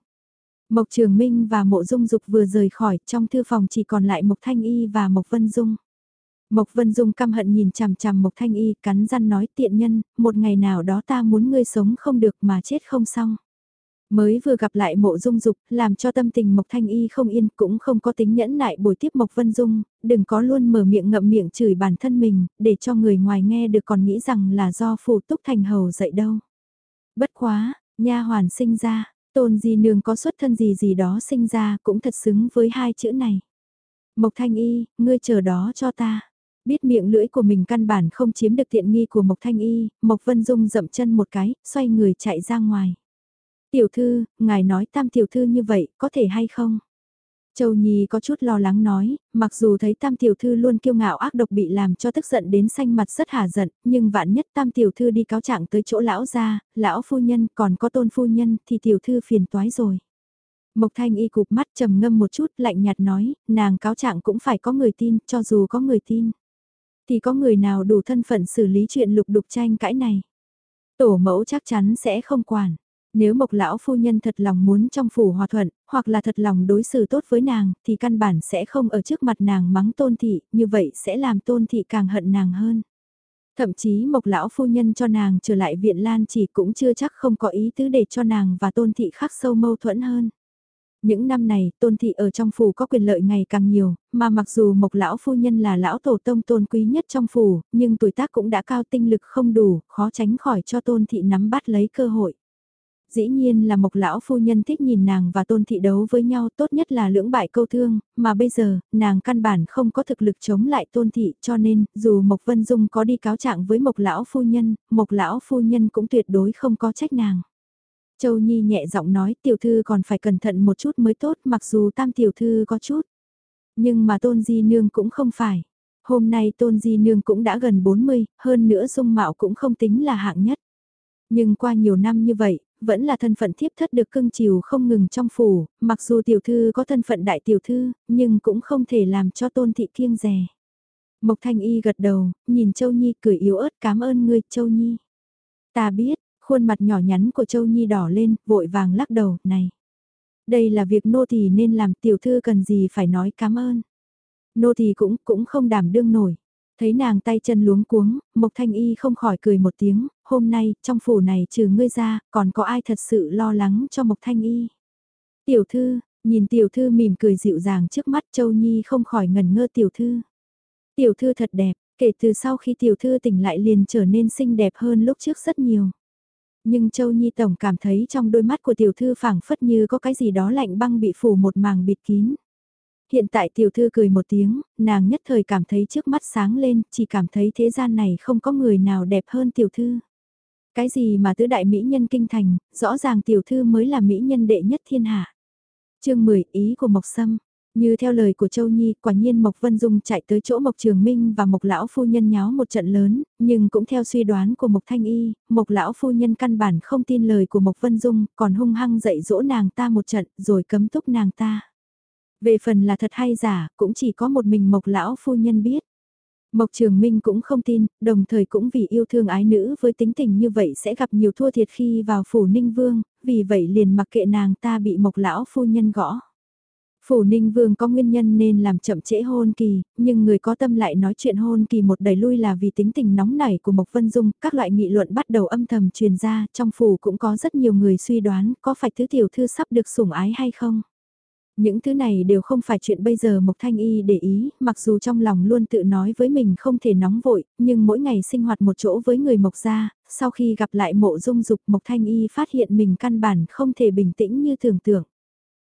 Mộc Trường Minh và mộ dung dục vừa rời khỏi, trong thư phòng chỉ còn lại Mộc Thanh Y và Mộc Vân Dung. Mộc Vân Dung căm hận nhìn chằm chằm Mộc Thanh Y cắn răng nói tiện nhân, một ngày nào đó ta muốn ngươi sống không được mà chết không xong. Mới vừa gặp lại mộ dung dục, làm cho tâm tình Mộc Thanh Y không yên, cũng không có tính nhẫn nại bồi tiếp Mộc Vân Dung, đừng có luôn mở miệng ngậm miệng chửi bản thân mình, để cho người ngoài nghe được còn nghĩ rằng là do phủ túc thành hầu dạy đâu. Bất quá, nha hoàn sinh ra, tôn gì nương có xuất thân gì gì đó sinh ra cũng thật xứng với hai chữ này. Mộc Thanh Y, ngươi chờ đó cho ta. Biết miệng lưỡi của mình căn bản không chiếm được tiện nghi của Mộc Thanh Y, Mộc Vân Dung dậm chân một cái, xoay người chạy ra ngoài. Tiểu thư, ngài nói tam tiểu thư như vậy, có thể hay không? Châu Nhi có chút lo lắng nói, mặc dù thấy tam tiểu thư luôn kiêu ngạo ác độc bị làm cho tức giận đến xanh mặt rất hà giận, nhưng vạn nhất tam tiểu thư đi cáo trạng tới chỗ lão gia, lão phu nhân còn có tôn phu nhân thì tiểu thư phiền toái rồi. Mộc thanh y cụp mắt trầm ngâm một chút lạnh nhạt nói, nàng cáo trạng cũng phải có người tin, cho dù có người tin. Thì có người nào đủ thân phận xử lý chuyện lục đục tranh cãi này. Tổ mẫu chắc chắn sẽ không quản. Nếu mộc lão phu nhân thật lòng muốn trong phủ hòa thuận, hoặc là thật lòng đối xử tốt với nàng, thì căn bản sẽ không ở trước mặt nàng mắng tôn thị, như vậy sẽ làm tôn thị càng hận nàng hơn. Thậm chí mộc lão phu nhân cho nàng trở lại viện lan chỉ cũng chưa chắc không có ý tứ để cho nàng và tôn thị khắc sâu mâu thuẫn hơn. Những năm này, tôn thị ở trong phủ có quyền lợi ngày càng nhiều, mà mặc dù mộc lão phu nhân là lão tổ tông tôn quý nhất trong phủ, nhưng tuổi tác cũng đã cao tinh lực không đủ, khó tránh khỏi cho tôn thị nắm bắt lấy cơ hội. Dĩ nhiên là mộc lão phu nhân thích nhìn nàng và tôn thị đấu với nhau tốt nhất là lưỡng bại câu thương, mà bây giờ, nàng căn bản không có thực lực chống lại tôn thị cho nên, dù Mộc Vân Dung có đi cáo trạng với mộc lão phu nhân, mộc lão phu nhân cũng tuyệt đối không có trách nàng. Châu Nhi nhẹ giọng nói tiểu thư còn phải cẩn thận một chút mới tốt mặc dù tam tiểu thư có chút. Nhưng mà tôn di nương cũng không phải. Hôm nay tôn di nương cũng đã gần 40, hơn nữa dung mạo cũng không tính là hạng nhất. Nhưng qua nhiều năm như vậy, vẫn là thân phận thiếp thất được cưng chiều không ngừng trong phủ, mặc dù tiểu thư có thân phận đại tiểu thư, nhưng cũng không thể làm cho tôn thị kiêng rè. Mộc Thanh Y gật đầu, nhìn Châu Nhi cười yếu ớt cảm ơn ngươi Châu Nhi. Ta biết, Khuôn mặt nhỏ nhắn của Châu Nhi đỏ lên, vội vàng lắc đầu, này. Đây là việc nô tỳ nên làm tiểu thư cần gì phải nói cảm ơn. Nô tỳ cũng, cũng không đảm đương nổi. Thấy nàng tay chân luống cuống, Mộc Thanh Y không khỏi cười một tiếng, hôm nay, trong phủ này trừ ngươi ra, còn có ai thật sự lo lắng cho Mộc Thanh Y. Tiểu thư, nhìn tiểu thư mỉm cười dịu dàng trước mắt Châu Nhi không khỏi ngần ngơ tiểu thư. Tiểu thư thật đẹp, kể từ sau khi tiểu thư tỉnh lại liền trở nên xinh đẹp hơn lúc trước rất nhiều. Nhưng Châu Nhi Tổng cảm thấy trong đôi mắt của tiểu thư phảng phất như có cái gì đó lạnh băng bị phủ một màng bịt kín. Hiện tại tiểu thư cười một tiếng, nàng nhất thời cảm thấy trước mắt sáng lên, chỉ cảm thấy thế gian này không có người nào đẹp hơn tiểu thư. Cái gì mà tứ đại mỹ nhân kinh thành, rõ ràng tiểu thư mới là mỹ nhân đệ nhất thiên hạ. chương 10 ý của Mộc Sâm, như theo lời của Châu Nhi, quả nhiên Mộc Vân Dung chạy tới chỗ Mộc Trường Minh và Mộc Lão Phu Nhân nháo một trận lớn, nhưng cũng theo suy đoán của Mộc Thanh Y, Mộc Lão Phu Nhân căn bản không tin lời của Mộc Vân Dung, còn hung hăng dạy dỗ nàng ta một trận, rồi cấm túc nàng ta. Về phần là thật hay giả, cũng chỉ có một mình Mộc Lão Phu Nhân biết. Mộc Trường Minh cũng không tin, đồng thời cũng vì yêu thương ái nữ với tính tình như vậy sẽ gặp nhiều thua thiệt khi vào phủ Ninh Vương, vì vậy liền mặc kệ nàng ta bị Mộc Lão Phu Nhân gõ. Phủ Ninh Vương có nguyên nhân nên làm chậm trễ hôn kỳ, nhưng người có tâm lại nói chuyện hôn kỳ một đẩy lui là vì tính tình nóng nảy của Mộc Vân Dung, các loại nghị luận bắt đầu âm thầm truyền ra, trong phủ cũng có rất nhiều người suy đoán có phải thứ tiểu thư sắp được sủng ái hay không. Những thứ này đều không phải chuyện bây giờ Mộc Thanh Y để ý, mặc dù trong lòng luôn tự nói với mình không thể nóng vội, nhưng mỗi ngày sinh hoạt một chỗ với người Mộc gia, sau khi gặp lại mộ dung dục Mộc Thanh Y phát hiện mình căn bản không thể bình tĩnh như tưởng tượng.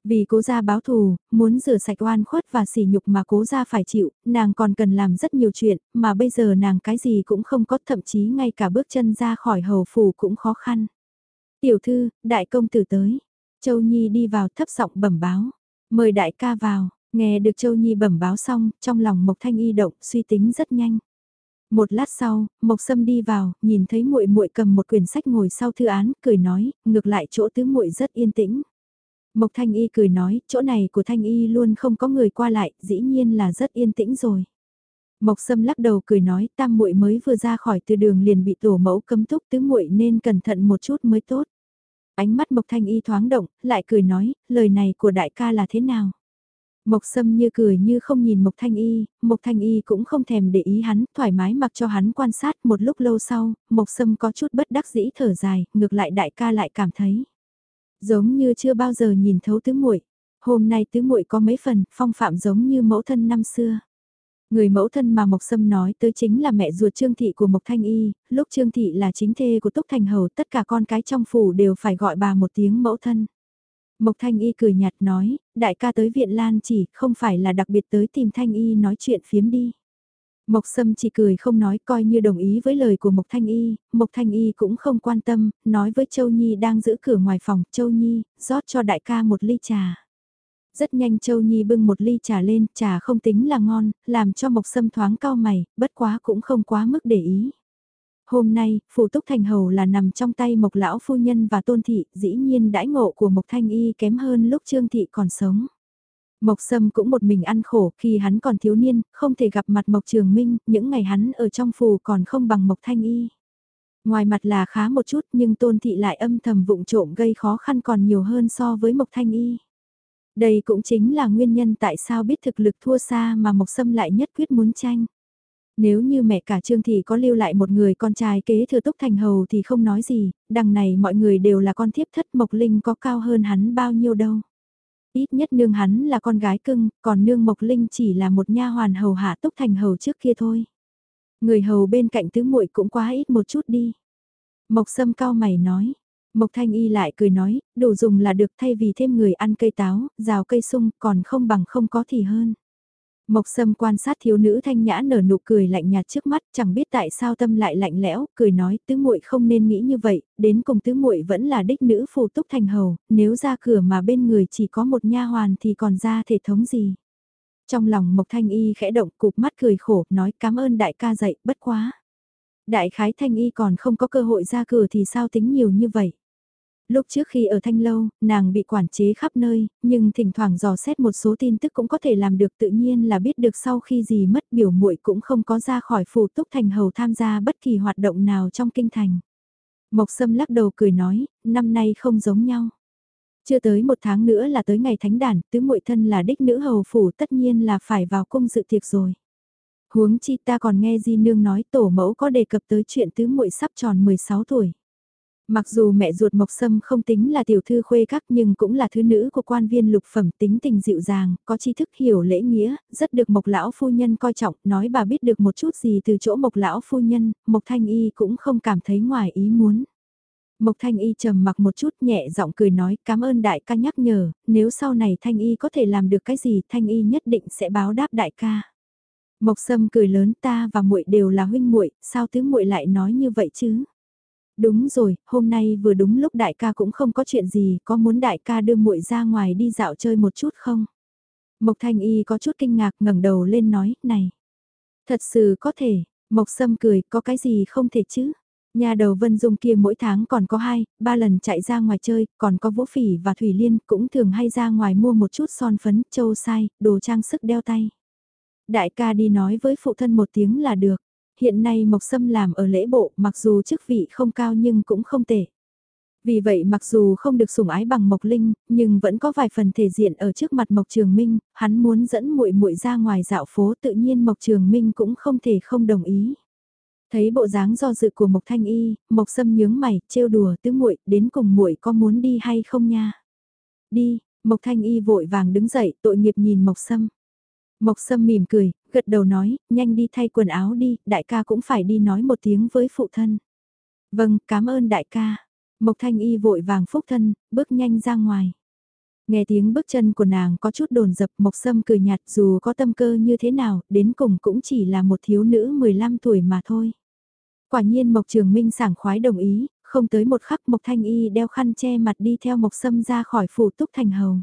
Vì cố gia báo thù, muốn rửa sạch oan khuất và sỉ nhục mà cố gia phải chịu, nàng còn cần làm rất nhiều chuyện, mà bây giờ nàng cái gì cũng không có thậm chí ngay cả bước chân ra khỏi hầu phủ cũng khó khăn. Tiểu thư, đại công tử tới. Châu Nhi đi vào thấp giọng bẩm báo. Mời đại ca vào, nghe được Châu Nhi bẩm báo xong, trong lòng Mộc Thanh y động, suy tính rất nhanh. Một lát sau, Mộc Sâm đi vào, nhìn thấy muội muội cầm một quyển sách ngồi sau thư án, cười nói, ngược lại chỗ tứ muội rất yên tĩnh. Mộc Thanh Y cười nói, chỗ này của Thanh Y luôn không có người qua lại, dĩ nhiên là rất yên tĩnh rồi. Mộc Sâm lắc đầu cười nói, tam muội mới vừa ra khỏi từ đường liền bị tổ mẫu cấm túc tứ muội nên cẩn thận một chút mới tốt. Ánh mắt Mộc Thanh Y thoáng động, lại cười nói, lời này của đại ca là thế nào? Mộc Sâm như cười như không nhìn Mộc Thanh Y, Mộc Thanh Y cũng không thèm để ý hắn, thoải mái mặc cho hắn quan sát một lúc lâu sau, Mộc Sâm có chút bất đắc dĩ thở dài, ngược lại đại ca lại cảm thấy. Giống như chưa bao giờ nhìn thấu tứ muội hôm nay tứ muội có mấy phần, phong phạm giống như mẫu thân năm xưa. Người mẫu thân mà Mộc Sâm nói tới chính là mẹ ruột Trương Thị của Mộc Thanh Y, lúc Trương Thị là chính thê của Túc Thành Hầu tất cả con cái trong phủ đều phải gọi bà một tiếng mẫu thân. Mộc Thanh Y cười nhạt nói, đại ca tới viện Lan chỉ không phải là đặc biệt tới tìm Thanh Y nói chuyện phiếm đi. Mộc Sâm chỉ cười không nói coi như đồng ý với lời của Mộc Thanh Y, Mộc Thanh Y cũng không quan tâm, nói với Châu Nhi đang giữ cửa ngoài phòng, Châu Nhi, rót cho đại ca một ly trà. Rất nhanh Châu Nhi bưng một ly trà lên, trà không tính là ngon, làm cho Mộc Sâm thoáng cao mày, bất quá cũng không quá mức để ý. Hôm nay, phủ túc thành hầu là nằm trong tay Mộc Lão Phu Nhân và Tôn Thị, dĩ nhiên đãi ngộ của Mộc Thanh Y kém hơn lúc Trương Thị còn sống. Mộc Sâm cũng một mình ăn khổ khi hắn còn thiếu niên, không thể gặp mặt Mộc Trường Minh, những ngày hắn ở trong phủ còn không bằng Mộc Thanh Y. Ngoài mặt là khá một chút nhưng Tôn Thị lại âm thầm vụng trộm gây khó khăn còn nhiều hơn so với Mộc Thanh Y. Đây cũng chính là nguyên nhân tại sao biết thực lực thua xa mà Mộc Sâm lại nhất quyết muốn tranh. Nếu như mẹ cả Trương Thị có lưu lại một người con trai kế thừa túc thành hầu thì không nói gì, đằng này mọi người đều là con thiếp thất Mộc Linh có cao hơn hắn bao nhiêu đâu. Ít nhất nương hắn là con gái cưng, còn nương Mộc Linh chỉ là một nha hoàn hầu hạ túc thành hầu trước kia thôi. Người hầu bên cạnh tứ muội cũng quá ít một chút đi. Mộc Sâm cao mày nói, Mộc Thanh Y lại cười nói, đủ dùng là được thay vì thêm người ăn cây táo, rào cây sung, còn không bằng không có thì hơn. Mộc Sâm quan sát thiếu nữ thanh nhã nở nụ cười lạnh nhạt trước mắt, chẳng biết tại sao tâm lại lạnh lẽo, cười nói tứ muội không nên nghĩ như vậy, đến cùng tứ muội vẫn là đích nữ phù túc thành hầu, nếu ra cửa mà bên người chỉ có một nha hoàn thì còn ra thể thống gì. Trong lòng Mộc Thanh Y khẽ động cụp mắt cười khổ, nói cảm ơn đại ca dạy, bất quá. Đại khái Thanh Y còn không có cơ hội ra cửa thì sao tính nhiều như vậy. Lúc trước khi ở Thanh Lâu, nàng bị quản chế khắp nơi, nhưng thỉnh thoảng dò xét một số tin tức cũng có thể làm được tự nhiên là biết được sau khi gì mất biểu muội cũng không có ra khỏi phủ túc thành hầu tham gia bất kỳ hoạt động nào trong kinh thành. Mộc Sâm lắc đầu cười nói, năm nay không giống nhau. Chưa tới một tháng nữa là tới ngày thánh đản, tứ muội thân là đích nữ hầu phủ tất nhiên là phải vào cung dự tiệc rồi. Huống chi ta còn nghe Di Nương nói tổ mẫu có đề cập tới chuyện tứ muội sắp tròn 16 tuổi. Mặc dù mẹ ruột Mộc Sâm không tính là tiểu thư khuê các nhưng cũng là thứ nữ của quan viên lục phẩm tính tình dịu dàng, có tri thức hiểu lễ nghĩa, rất được Mộc Lão Phu Nhân coi trọng, nói bà biết được một chút gì từ chỗ Mộc Lão Phu Nhân, Mộc Thanh Y cũng không cảm thấy ngoài ý muốn. Mộc Thanh Y trầm mặc một chút nhẹ giọng cười nói cảm ơn đại ca nhắc nhở, nếu sau này Thanh Y có thể làm được cái gì Thanh Y nhất định sẽ báo đáp đại ca. Mộc Sâm cười lớn ta và muội đều là huynh muội, sao tứ muội lại nói như vậy chứ? Đúng rồi, hôm nay vừa đúng lúc đại ca cũng không có chuyện gì, có muốn đại ca đưa muội ra ngoài đi dạo chơi một chút không? Mộc Thanh Y có chút kinh ngạc ngẩng đầu lên nói, này. Thật sự có thể, Mộc Sâm cười, có cái gì không thể chứ? Nhà đầu Vân Dung kia mỗi tháng còn có hai, ba lần chạy ra ngoài chơi, còn có Vũ Phỉ và Thủy Liên cũng thường hay ra ngoài mua một chút son phấn, châu sai, đồ trang sức đeo tay. Đại ca đi nói với phụ thân một tiếng là được hiện nay Mộc Sâm làm ở lễ bộ mặc dù chức vị không cao nhưng cũng không tệ. Vì vậy mặc dù không được sủng ái bằng Mộc Linh, nhưng vẫn có vài phần thể diện ở trước mặt Mộc Trường Minh, hắn muốn dẫn muội muội ra ngoài dạo phố tự nhiên Mộc Trường Minh cũng không thể không đồng ý. Thấy bộ dáng do dự của Mộc Thanh Y, Mộc Sâm nhướng mày, trêu đùa tứ muội, đến cùng muội có muốn đi hay không nha? Đi, Mộc Thanh Y vội vàng đứng dậy, tội nghiệp nhìn Mộc Sâm. Mộc Sâm mỉm cười, gật đầu nói, nhanh đi thay quần áo đi, đại ca cũng phải đi nói một tiếng với phụ thân. Vâng, cảm ơn đại ca. Mộc Thanh Y vội vàng phúc thân, bước nhanh ra ngoài. Nghe tiếng bước chân của nàng có chút đồn dập Mộc Sâm cười nhạt dù có tâm cơ như thế nào, đến cùng cũng chỉ là một thiếu nữ 15 tuổi mà thôi. Quả nhiên Mộc Trường Minh sảng khoái đồng ý, không tới một khắc Mộc Thanh Y đeo khăn che mặt đi theo Mộc Sâm ra khỏi phủ túc thành hầu.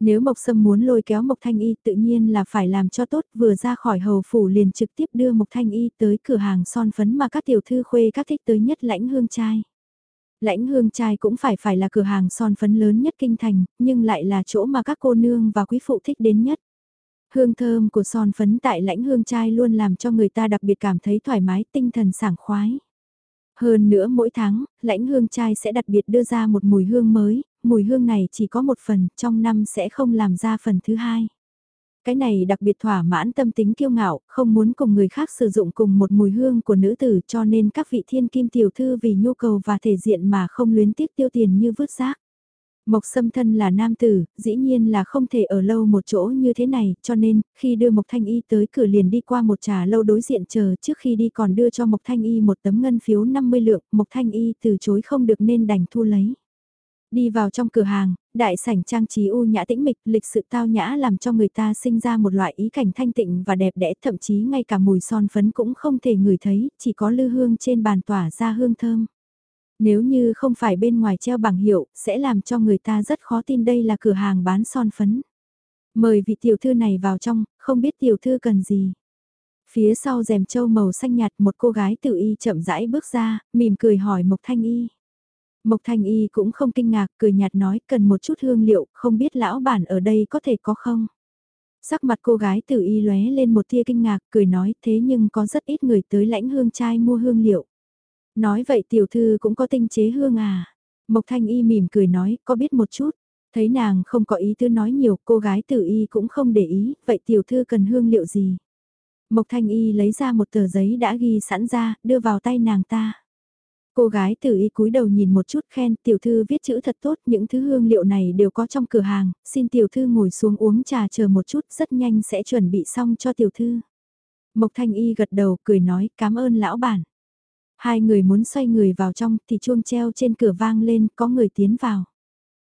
Nếu Mộc Sâm muốn lôi kéo Mộc Thanh Y tự nhiên là phải làm cho tốt vừa ra khỏi hầu phủ liền trực tiếp đưa Mộc Thanh Y tới cửa hàng son phấn mà các tiểu thư khuê các thích tới nhất lãnh hương trai. Lãnh hương trai cũng phải phải là cửa hàng son phấn lớn nhất kinh thành, nhưng lại là chỗ mà các cô nương và quý phụ thích đến nhất. Hương thơm của son phấn tại lãnh hương trai luôn làm cho người ta đặc biệt cảm thấy thoải mái tinh thần sảng khoái. Hơn nữa mỗi tháng, lãnh hương trai sẽ đặc biệt đưa ra một mùi hương mới, mùi hương này chỉ có một phần, trong năm sẽ không làm ra phần thứ hai. Cái này đặc biệt thỏa mãn tâm tính kiêu ngạo, không muốn cùng người khác sử dụng cùng một mùi hương của nữ tử cho nên các vị thiên kim tiểu thư vì nhu cầu và thể diện mà không luyến tiếc tiêu tiền như vứt rác. Mộc Sâm thân là nam tử, dĩ nhiên là không thể ở lâu một chỗ như thế này, cho nên, khi đưa Mộc Thanh Y tới cửa liền đi qua một trà lâu đối diện chờ trước khi đi còn đưa cho Mộc Thanh Y một tấm ngân phiếu 50 lượng, Mộc Thanh Y từ chối không được nên đành thu lấy. Đi vào trong cửa hàng, đại sảnh trang trí u nhã tĩnh mịch, lịch sự tao nhã làm cho người ta sinh ra một loại ý cảnh thanh tịnh và đẹp đẽ, thậm chí ngay cả mùi son phấn cũng không thể ngửi thấy, chỉ có lư hương trên bàn tỏa ra hương thơm. Nếu như không phải bên ngoài treo bảng hiệu, sẽ làm cho người ta rất khó tin đây là cửa hàng bán son phấn. Mời vị tiểu thư này vào trong, không biết tiểu thư cần gì. Phía sau rèm châu màu xanh nhạt một cô gái tự y chậm rãi bước ra, mỉm cười hỏi Mộc Thanh Y. Mộc Thanh Y cũng không kinh ngạc, cười nhạt nói cần một chút hương liệu, không biết lão bản ở đây có thể có không? Sắc mặt cô gái Tử y lóe lên một tia kinh ngạc, cười nói thế nhưng có rất ít người tới lãnh hương trai mua hương liệu. Nói vậy tiểu thư cũng có tinh chế hương à? Mộc Thanh Y mỉm cười nói, có biết một chút. Thấy nàng không có ý tư nói nhiều, cô gái Tử y cũng không để ý, vậy tiểu thư cần hương liệu gì? Mộc Thanh Y lấy ra một tờ giấy đã ghi sẵn ra, đưa vào tay nàng ta. Cô gái tử y cúi đầu nhìn một chút khen tiểu thư viết chữ thật tốt, những thứ hương liệu này đều có trong cửa hàng, xin tiểu thư ngồi xuống uống trà chờ một chút, rất nhanh sẽ chuẩn bị xong cho tiểu thư. Mộc Thanh Y gật đầu cười nói cảm ơn lão bản. Hai người muốn xoay người vào trong thì chuông treo trên cửa vang lên có người tiến vào.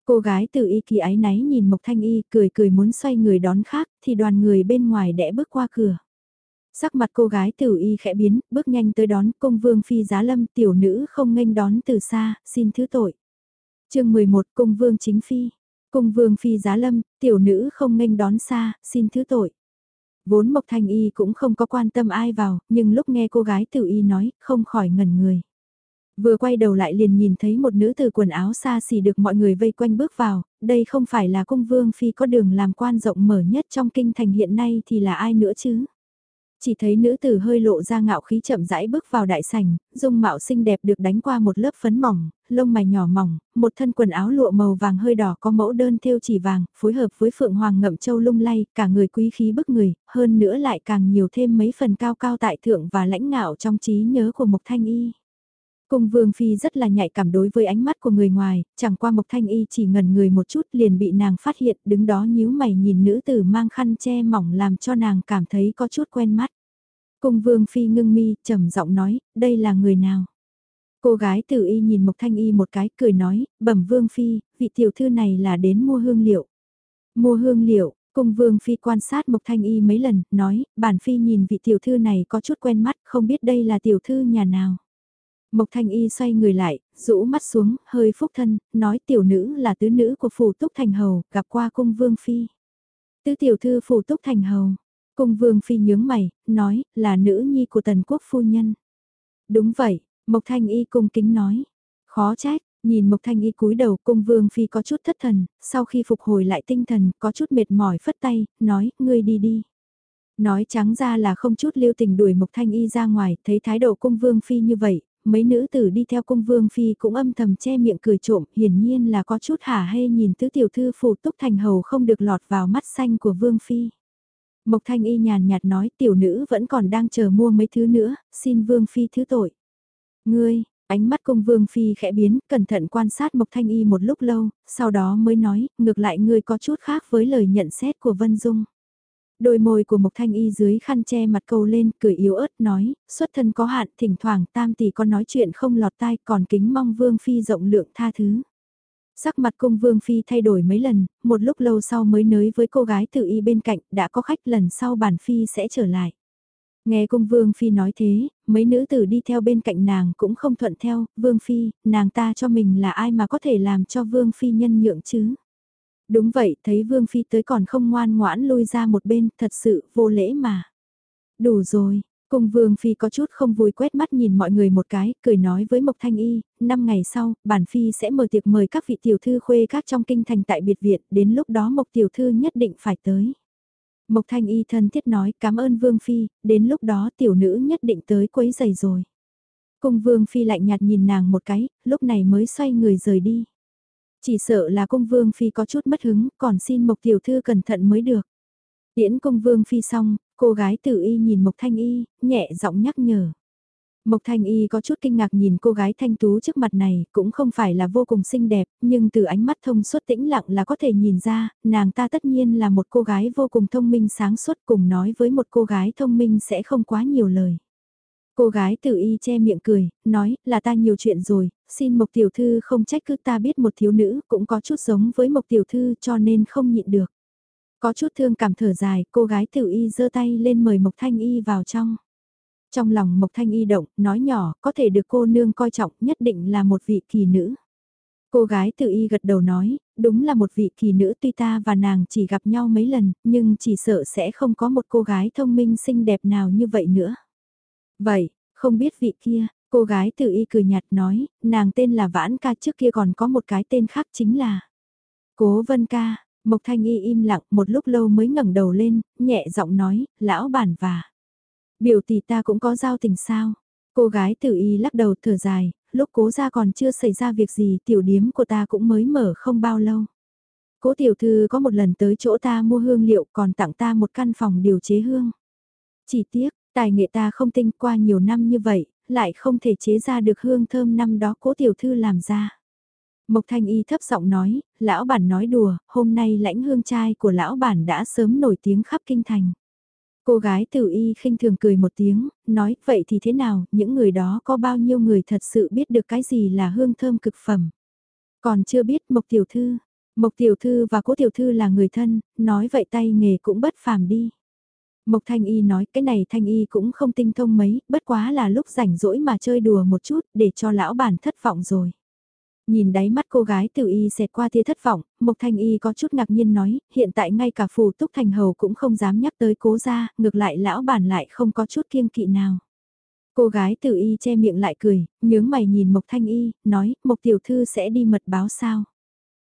Cô gái từ y kỳ ái náy nhìn Mộc Thanh Y cười cười muốn xoay người đón khác thì đoàn người bên ngoài đẽ bước qua cửa. Sắc mặt cô gái tử y khẽ biến, bước nhanh tới đón công vương phi giá lâm tiểu nữ không nghênh đón từ xa, xin thứ tội. chương 11 Cung vương chính phi. Cung vương phi giá lâm, tiểu nữ không nghênh đón xa, xin thứ tội. Vốn Mộc Thanh Y cũng không có quan tâm ai vào, nhưng lúc nghe cô gái tử y nói, không khỏi ngẩn người. Vừa quay đầu lại liền nhìn thấy một nữ từ quần áo xa xỉ được mọi người vây quanh bước vào, đây không phải là cung vương phi có đường làm quan rộng mở nhất trong kinh thành hiện nay thì là ai nữa chứ? Chỉ thấy nữ tử hơi lộ ra ngạo khí chậm rãi bước vào đại sảnh, dung mạo xinh đẹp được đánh qua một lớp phấn mỏng, lông mày nhỏ mỏng, một thân quần áo lụa màu vàng hơi đỏ có mẫu đơn thêu chỉ vàng, phối hợp với phượng hoàng ngậm châu lung lay, cả người quý khí bức người, hơn nữa lại càng nhiều thêm mấy phần cao cao tại thượng và lãnh ngạo trong trí nhớ của Mộc Thanh Y. Cung Vương Phi rất là nhạy cảm đối với ánh mắt của người ngoài, chẳng qua Mộc Thanh Y chỉ ngần người một chút liền bị nàng phát hiện đứng đó nhíu mày nhìn nữ tử mang khăn che mỏng làm cho nàng cảm thấy có chút quen mắt. Cung Vương Phi ngưng mi, trầm giọng nói, đây là người nào? Cô gái tử y nhìn Mộc Thanh Y một cái cười nói, bẩm Vương Phi, vị tiểu thư này là đến mua hương liệu. Mua hương liệu, Cung Vương Phi quan sát Mộc Thanh Y mấy lần, nói, bản Phi nhìn vị tiểu thư này có chút quen mắt, không biết đây là tiểu thư nhà nào. Mộc Thanh Y xoay người lại, rũ mắt xuống, hơi phúc thân, nói tiểu nữ là tứ nữ của phủ túc thành hầu, gặp qua cung vương phi. Tứ tiểu thư phủ túc thành hầu, cung vương phi nhướng mày, nói, là nữ nhi của tần quốc phu nhân. Đúng vậy, Mộc Thanh Y cung kính nói, khó trách, nhìn Mộc Thanh Y cúi đầu cung vương phi có chút thất thần, sau khi phục hồi lại tinh thần, có chút mệt mỏi phất tay, nói, ngươi đi đi. Nói trắng ra là không chút lưu tình đuổi Mộc Thanh Y ra ngoài, thấy thái độ cung vương phi như vậy, mấy nữ tử đi theo cung vương phi cũng âm thầm che miệng cười trộm, hiển nhiên là có chút hả hê nhìn tứ tiểu thư phủ túc thành hầu không được lọt vào mắt xanh của vương phi. Mộc thanh y nhàn nhạt nói tiểu nữ vẫn còn đang chờ mua mấy thứ nữa, xin vương phi thứ tội. Ngươi, ánh mắt cung vương phi khẽ biến, cẩn thận quan sát Mộc Thanh Y một lúc lâu, sau đó mới nói, ngược lại ngươi có chút khác với lời nhận xét của Vân Dung. Đôi môi của Mộc Thanh Y dưới khăn che mặt câu lên, cười yếu ớt nói, xuất thân có hạn, thỉnh thoảng tam tỷ con nói chuyện không lọt tai, còn kính mong Vương Phi rộng lượng tha thứ. Sắc mặt cung Vương Phi thay đổi mấy lần, một lúc lâu sau mới nới với cô gái tự y bên cạnh, đã có khách lần sau bản Phi sẽ trở lại. Nghe cung Vương Phi nói thế, mấy nữ tử đi theo bên cạnh nàng cũng không thuận theo, Vương Phi, nàng ta cho mình là ai mà có thể làm cho Vương Phi nhân nhượng chứ? Đúng vậy, thấy Vương Phi tới còn không ngoan ngoãn lui ra một bên, thật sự vô lễ mà. Đủ rồi, cùng Vương Phi có chút không vui quét mắt nhìn mọi người một cái, cười nói với Mộc Thanh Y, năm ngày sau, bản Phi sẽ mở tiệc mời các vị tiểu thư khuê các trong kinh thành tại biệt viện, đến lúc đó Mộc tiểu thư nhất định phải tới. Mộc Thanh Y thân thiết nói cảm ơn Vương Phi, đến lúc đó tiểu nữ nhất định tới quấy giày rồi. Cung Vương Phi lạnh nhạt nhìn nàng một cái, lúc này mới xoay người rời đi. Chỉ sợ là cung vương phi có chút mất hứng, còn xin Mộc Tiểu Thư cẩn thận mới được. Điễn cung vương phi xong, cô gái tử y nhìn Mộc Thanh Y, nhẹ giọng nhắc nhở. Mộc Thanh Y có chút kinh ngạc nhìn cô gái thanh tú trước mặt này, cũng không phải là vô cùng xinh đẹp, nhưng từ ánh mắt thông suốt tĩnh lặng là có thể nhìn ra, nàng ta tất nhiên là một cô gái vô cùng thông minh sáng suốt cùng nói với một cô gái thông minh sẽ không quá nhiều lời. Cô gái tử y che miệng cười, nói là ta nhiều chuyện rồi, xin Mộc Tiểu Thư không trách cứ ta biết một thiếu nữ cũng có chút giống với Mộc Tiểu Thư cho nên không nhịn được. Có chút thương cảm thở dài, cô gái tiểu y giơ tay lên mời Mộc Thanh Y vào trong. Trong lòng Mộc Thanh Y động, nói nhỏ, có thể được cô nương coi trọng, nhất định là một vị kỳ nữ. Cô gái tự y gật đầu nói, đúng là một vị kỳ nữ tuy ta và nàng chỉ gặp nhau mấy lần, nhưng chỉ sợ sẽ không có một cô gái thông minh xinh đẹp nào như vậy nữa. Vậy, không biết vị kia, cô gái tự y cười nhạt nói, nàng tên là Vãn ca trước kia còn có một cái tên khác chính là Cố Vân ca, Mộc Thanh y im lặng một lúc lâu mới ngẩng đầu lên, nhẹ giọng nói, lão bản và. Biểu tỷ ta cũng có giao tình sao? Cô gái tự y lắc đầu thở dài, lúc cố ra còn chưa xảy ra việc gì tiểu điếm của ta cũng mới mở không bao lâu. Cố tiểu thư có một lần tới chỗ ta mua hương liệu còn tặng ta một căn phòng điều chế hương. Chỉ tiếc, Tài nghệ ta không tinh qua nhiều năm như vậy, lại không thể chế ra được hương thơm năm đó cố tiểu thư làm ra. Mộc Thanh Y thấp giọng nói, lão bản nói đùa, hôm nay lãnh hương trai của lão bản đã sớm nổi tiếng khắp kinh thành. Cô gái tử y khinh thường cười một tiếng, nói, vậy thì thế nào, những người đó có bao nhiêu người thật sự biết được cái gì là hương thơm cực phẩm. Còn chưa biết Mộc Tiểu Thư, Mộc Tiểu Thư và Cố Tiểu Thư là người thân, nói vậy tay nghề cũng bất phàm đi. Mộc Thanh Y nói cái này Thanh Y cũng không tinh thông mấy, bất quá là lúc rảnh rỗi mà chơi đùa một chút để cho lão bản thất vọng rồi. Nhìn đáy mắt cô gái tự y xẹt qua tia thất vọng, Mộc Thanh Y có chút ngạc nhiên nói, hiện tại ngay cả phù túc thành hầu cũng không dám nhắc tới cố ra, ngược lại lão bản lại không có chút kiêng kỵ nào. Cô gái tự y che miệng lại cười, nhướng mày nhìn Mộc Thanh Y, nói, Mộc Tiểu Thư sẽ đi mật báo sao.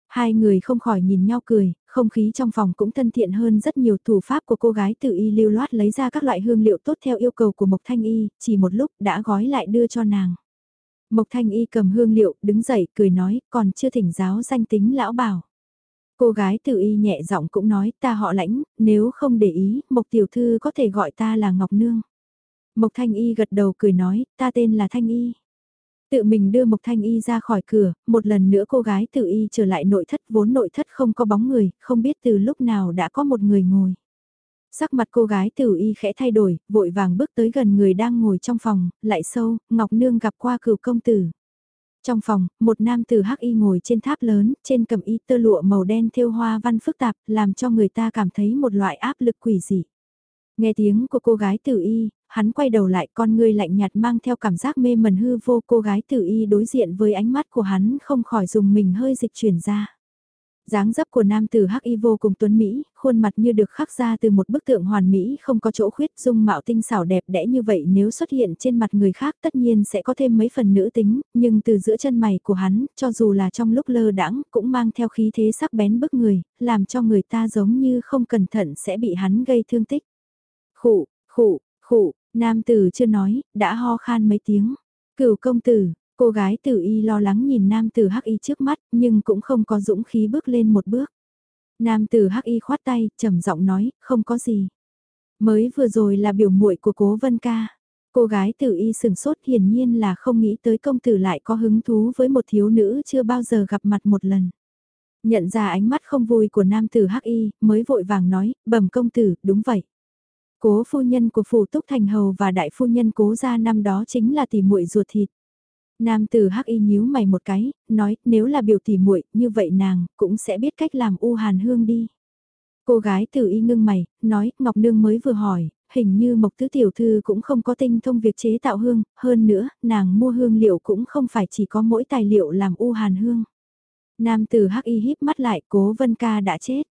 Hai người không khỏi nhìn nhau cười, không khí trong phòng cũng thân thiện hơn rất nhiều thủ pháp của cô gái tự y lưu loát lấy ra các loại hương liệu tốt theo yêu cầu của Mộc Thanh Y, chỉ một lúc đã gói lại đưa cho nàng. Mộc Thanh Y cầm hương liệu, đứng dậy, cười nói, còn chưa thỉnh giáo danh tính lão bảo. Cô gái tự y nhẹ giọng cũng nói, ta họ lãnh, nếu không để ý, Mộc Tiểu Thư có thể gọi ta là Ngọc Nương. Mộc Thanh Y gật đầu cười nói, ta tên là Thanh Y. Tự mình đưa Mộc Thanh Y ra khỏi cửa, một lần nữa cô gái tự y trở lại nội thất vốn nội thất không có bóng người, không biết từ lúc nào đã có một người ngồi. Sắc mặt cô gái tử y khẽ thay đổi, vội vàng bước tới gần người đang ngồi trong phòng, lại sâu, Ngọc Nương gặp qua cửu công tử. Trong phòng, một nam tử hắc y ngồi trên tháp lớn, trên cầm y tơ lụa màu đen thêu hoa văn phức tạp, làm cho người ta cảm thấy một loại áp lực quỷ dị. Nghe tiếng của cô gái tử y, hắn quay đầu lại con ngươi lạnh nhạt mang theo cảm giác mê mẩn hư vô cô gái tử y đối diện với ánh mắt của hắn không khỏi dùng mình hơi dịch chuyển ra. dáng dấp của nam tử hắc y vô cùng tuấn Mỹ, khuôn mặt như được khắc ra từ một bức tượng hoàn Mỹ không có chỗ khuyết dung mạo tinh xảo đẹp đẽ như vậy nếu xuất hiện trên mặt người khác tất nhiên sẽ có thêm mấy phần nữ tính, nhưng từ giữa chân mày của hắn, cho dù là trong lúc lơ đãng cũng mang theo khí thế sắc bén bức người, làm cho người ta giống như không cẩn thận sẽ bị hắn gây thương tích. Khụ, khụ, khụ, nam tử chưa nói, đã ho khan mấy tiếng. Cửu công tử, cô gái tử y lo lắng nhìn nam tử hắc y trước mắt nhưng cũng không có dũng khí bước lên một bước. Nam tử hắc y khoát tay, trầm giọng nói, không có gì. Mới vừa rồi là biểu muội của cố vân ca. Cô gái tử y sừng sốt hiển nhiên là không nghĩ tới công tử lại có hứng thú với một thiếu nữ chưa bao giờ gặp mặt một lần. Nhận ra ánh mắt không vui của nam tử hắc y, mới vội vàng nói, bẩm công tử, đúng vậy. Cố phu nhân của phủ túc thành hầu và đại phu nhân cố gia năm đó chính là tỷ muội ruột thịt. Nam tử hắc y nhíu mày một cái, nói nếu là biểu tỷ muội như vậy nàng cũng sẽ biết cách làm u hàn hương đi. Cô gái tử y ngưng mày, nói Ngọc Nương mới vừa hỏi, hình như Mộc Tứ Tiểu Thư cũng không có tinh thông việc chế tạo hương, hơn nữa, nàng mua hương liệu cũng không phải chỉ có mỗi tài liệu làm u hàn hương. Nam tử hắc y híp mắt lại cố vân ca đã chết.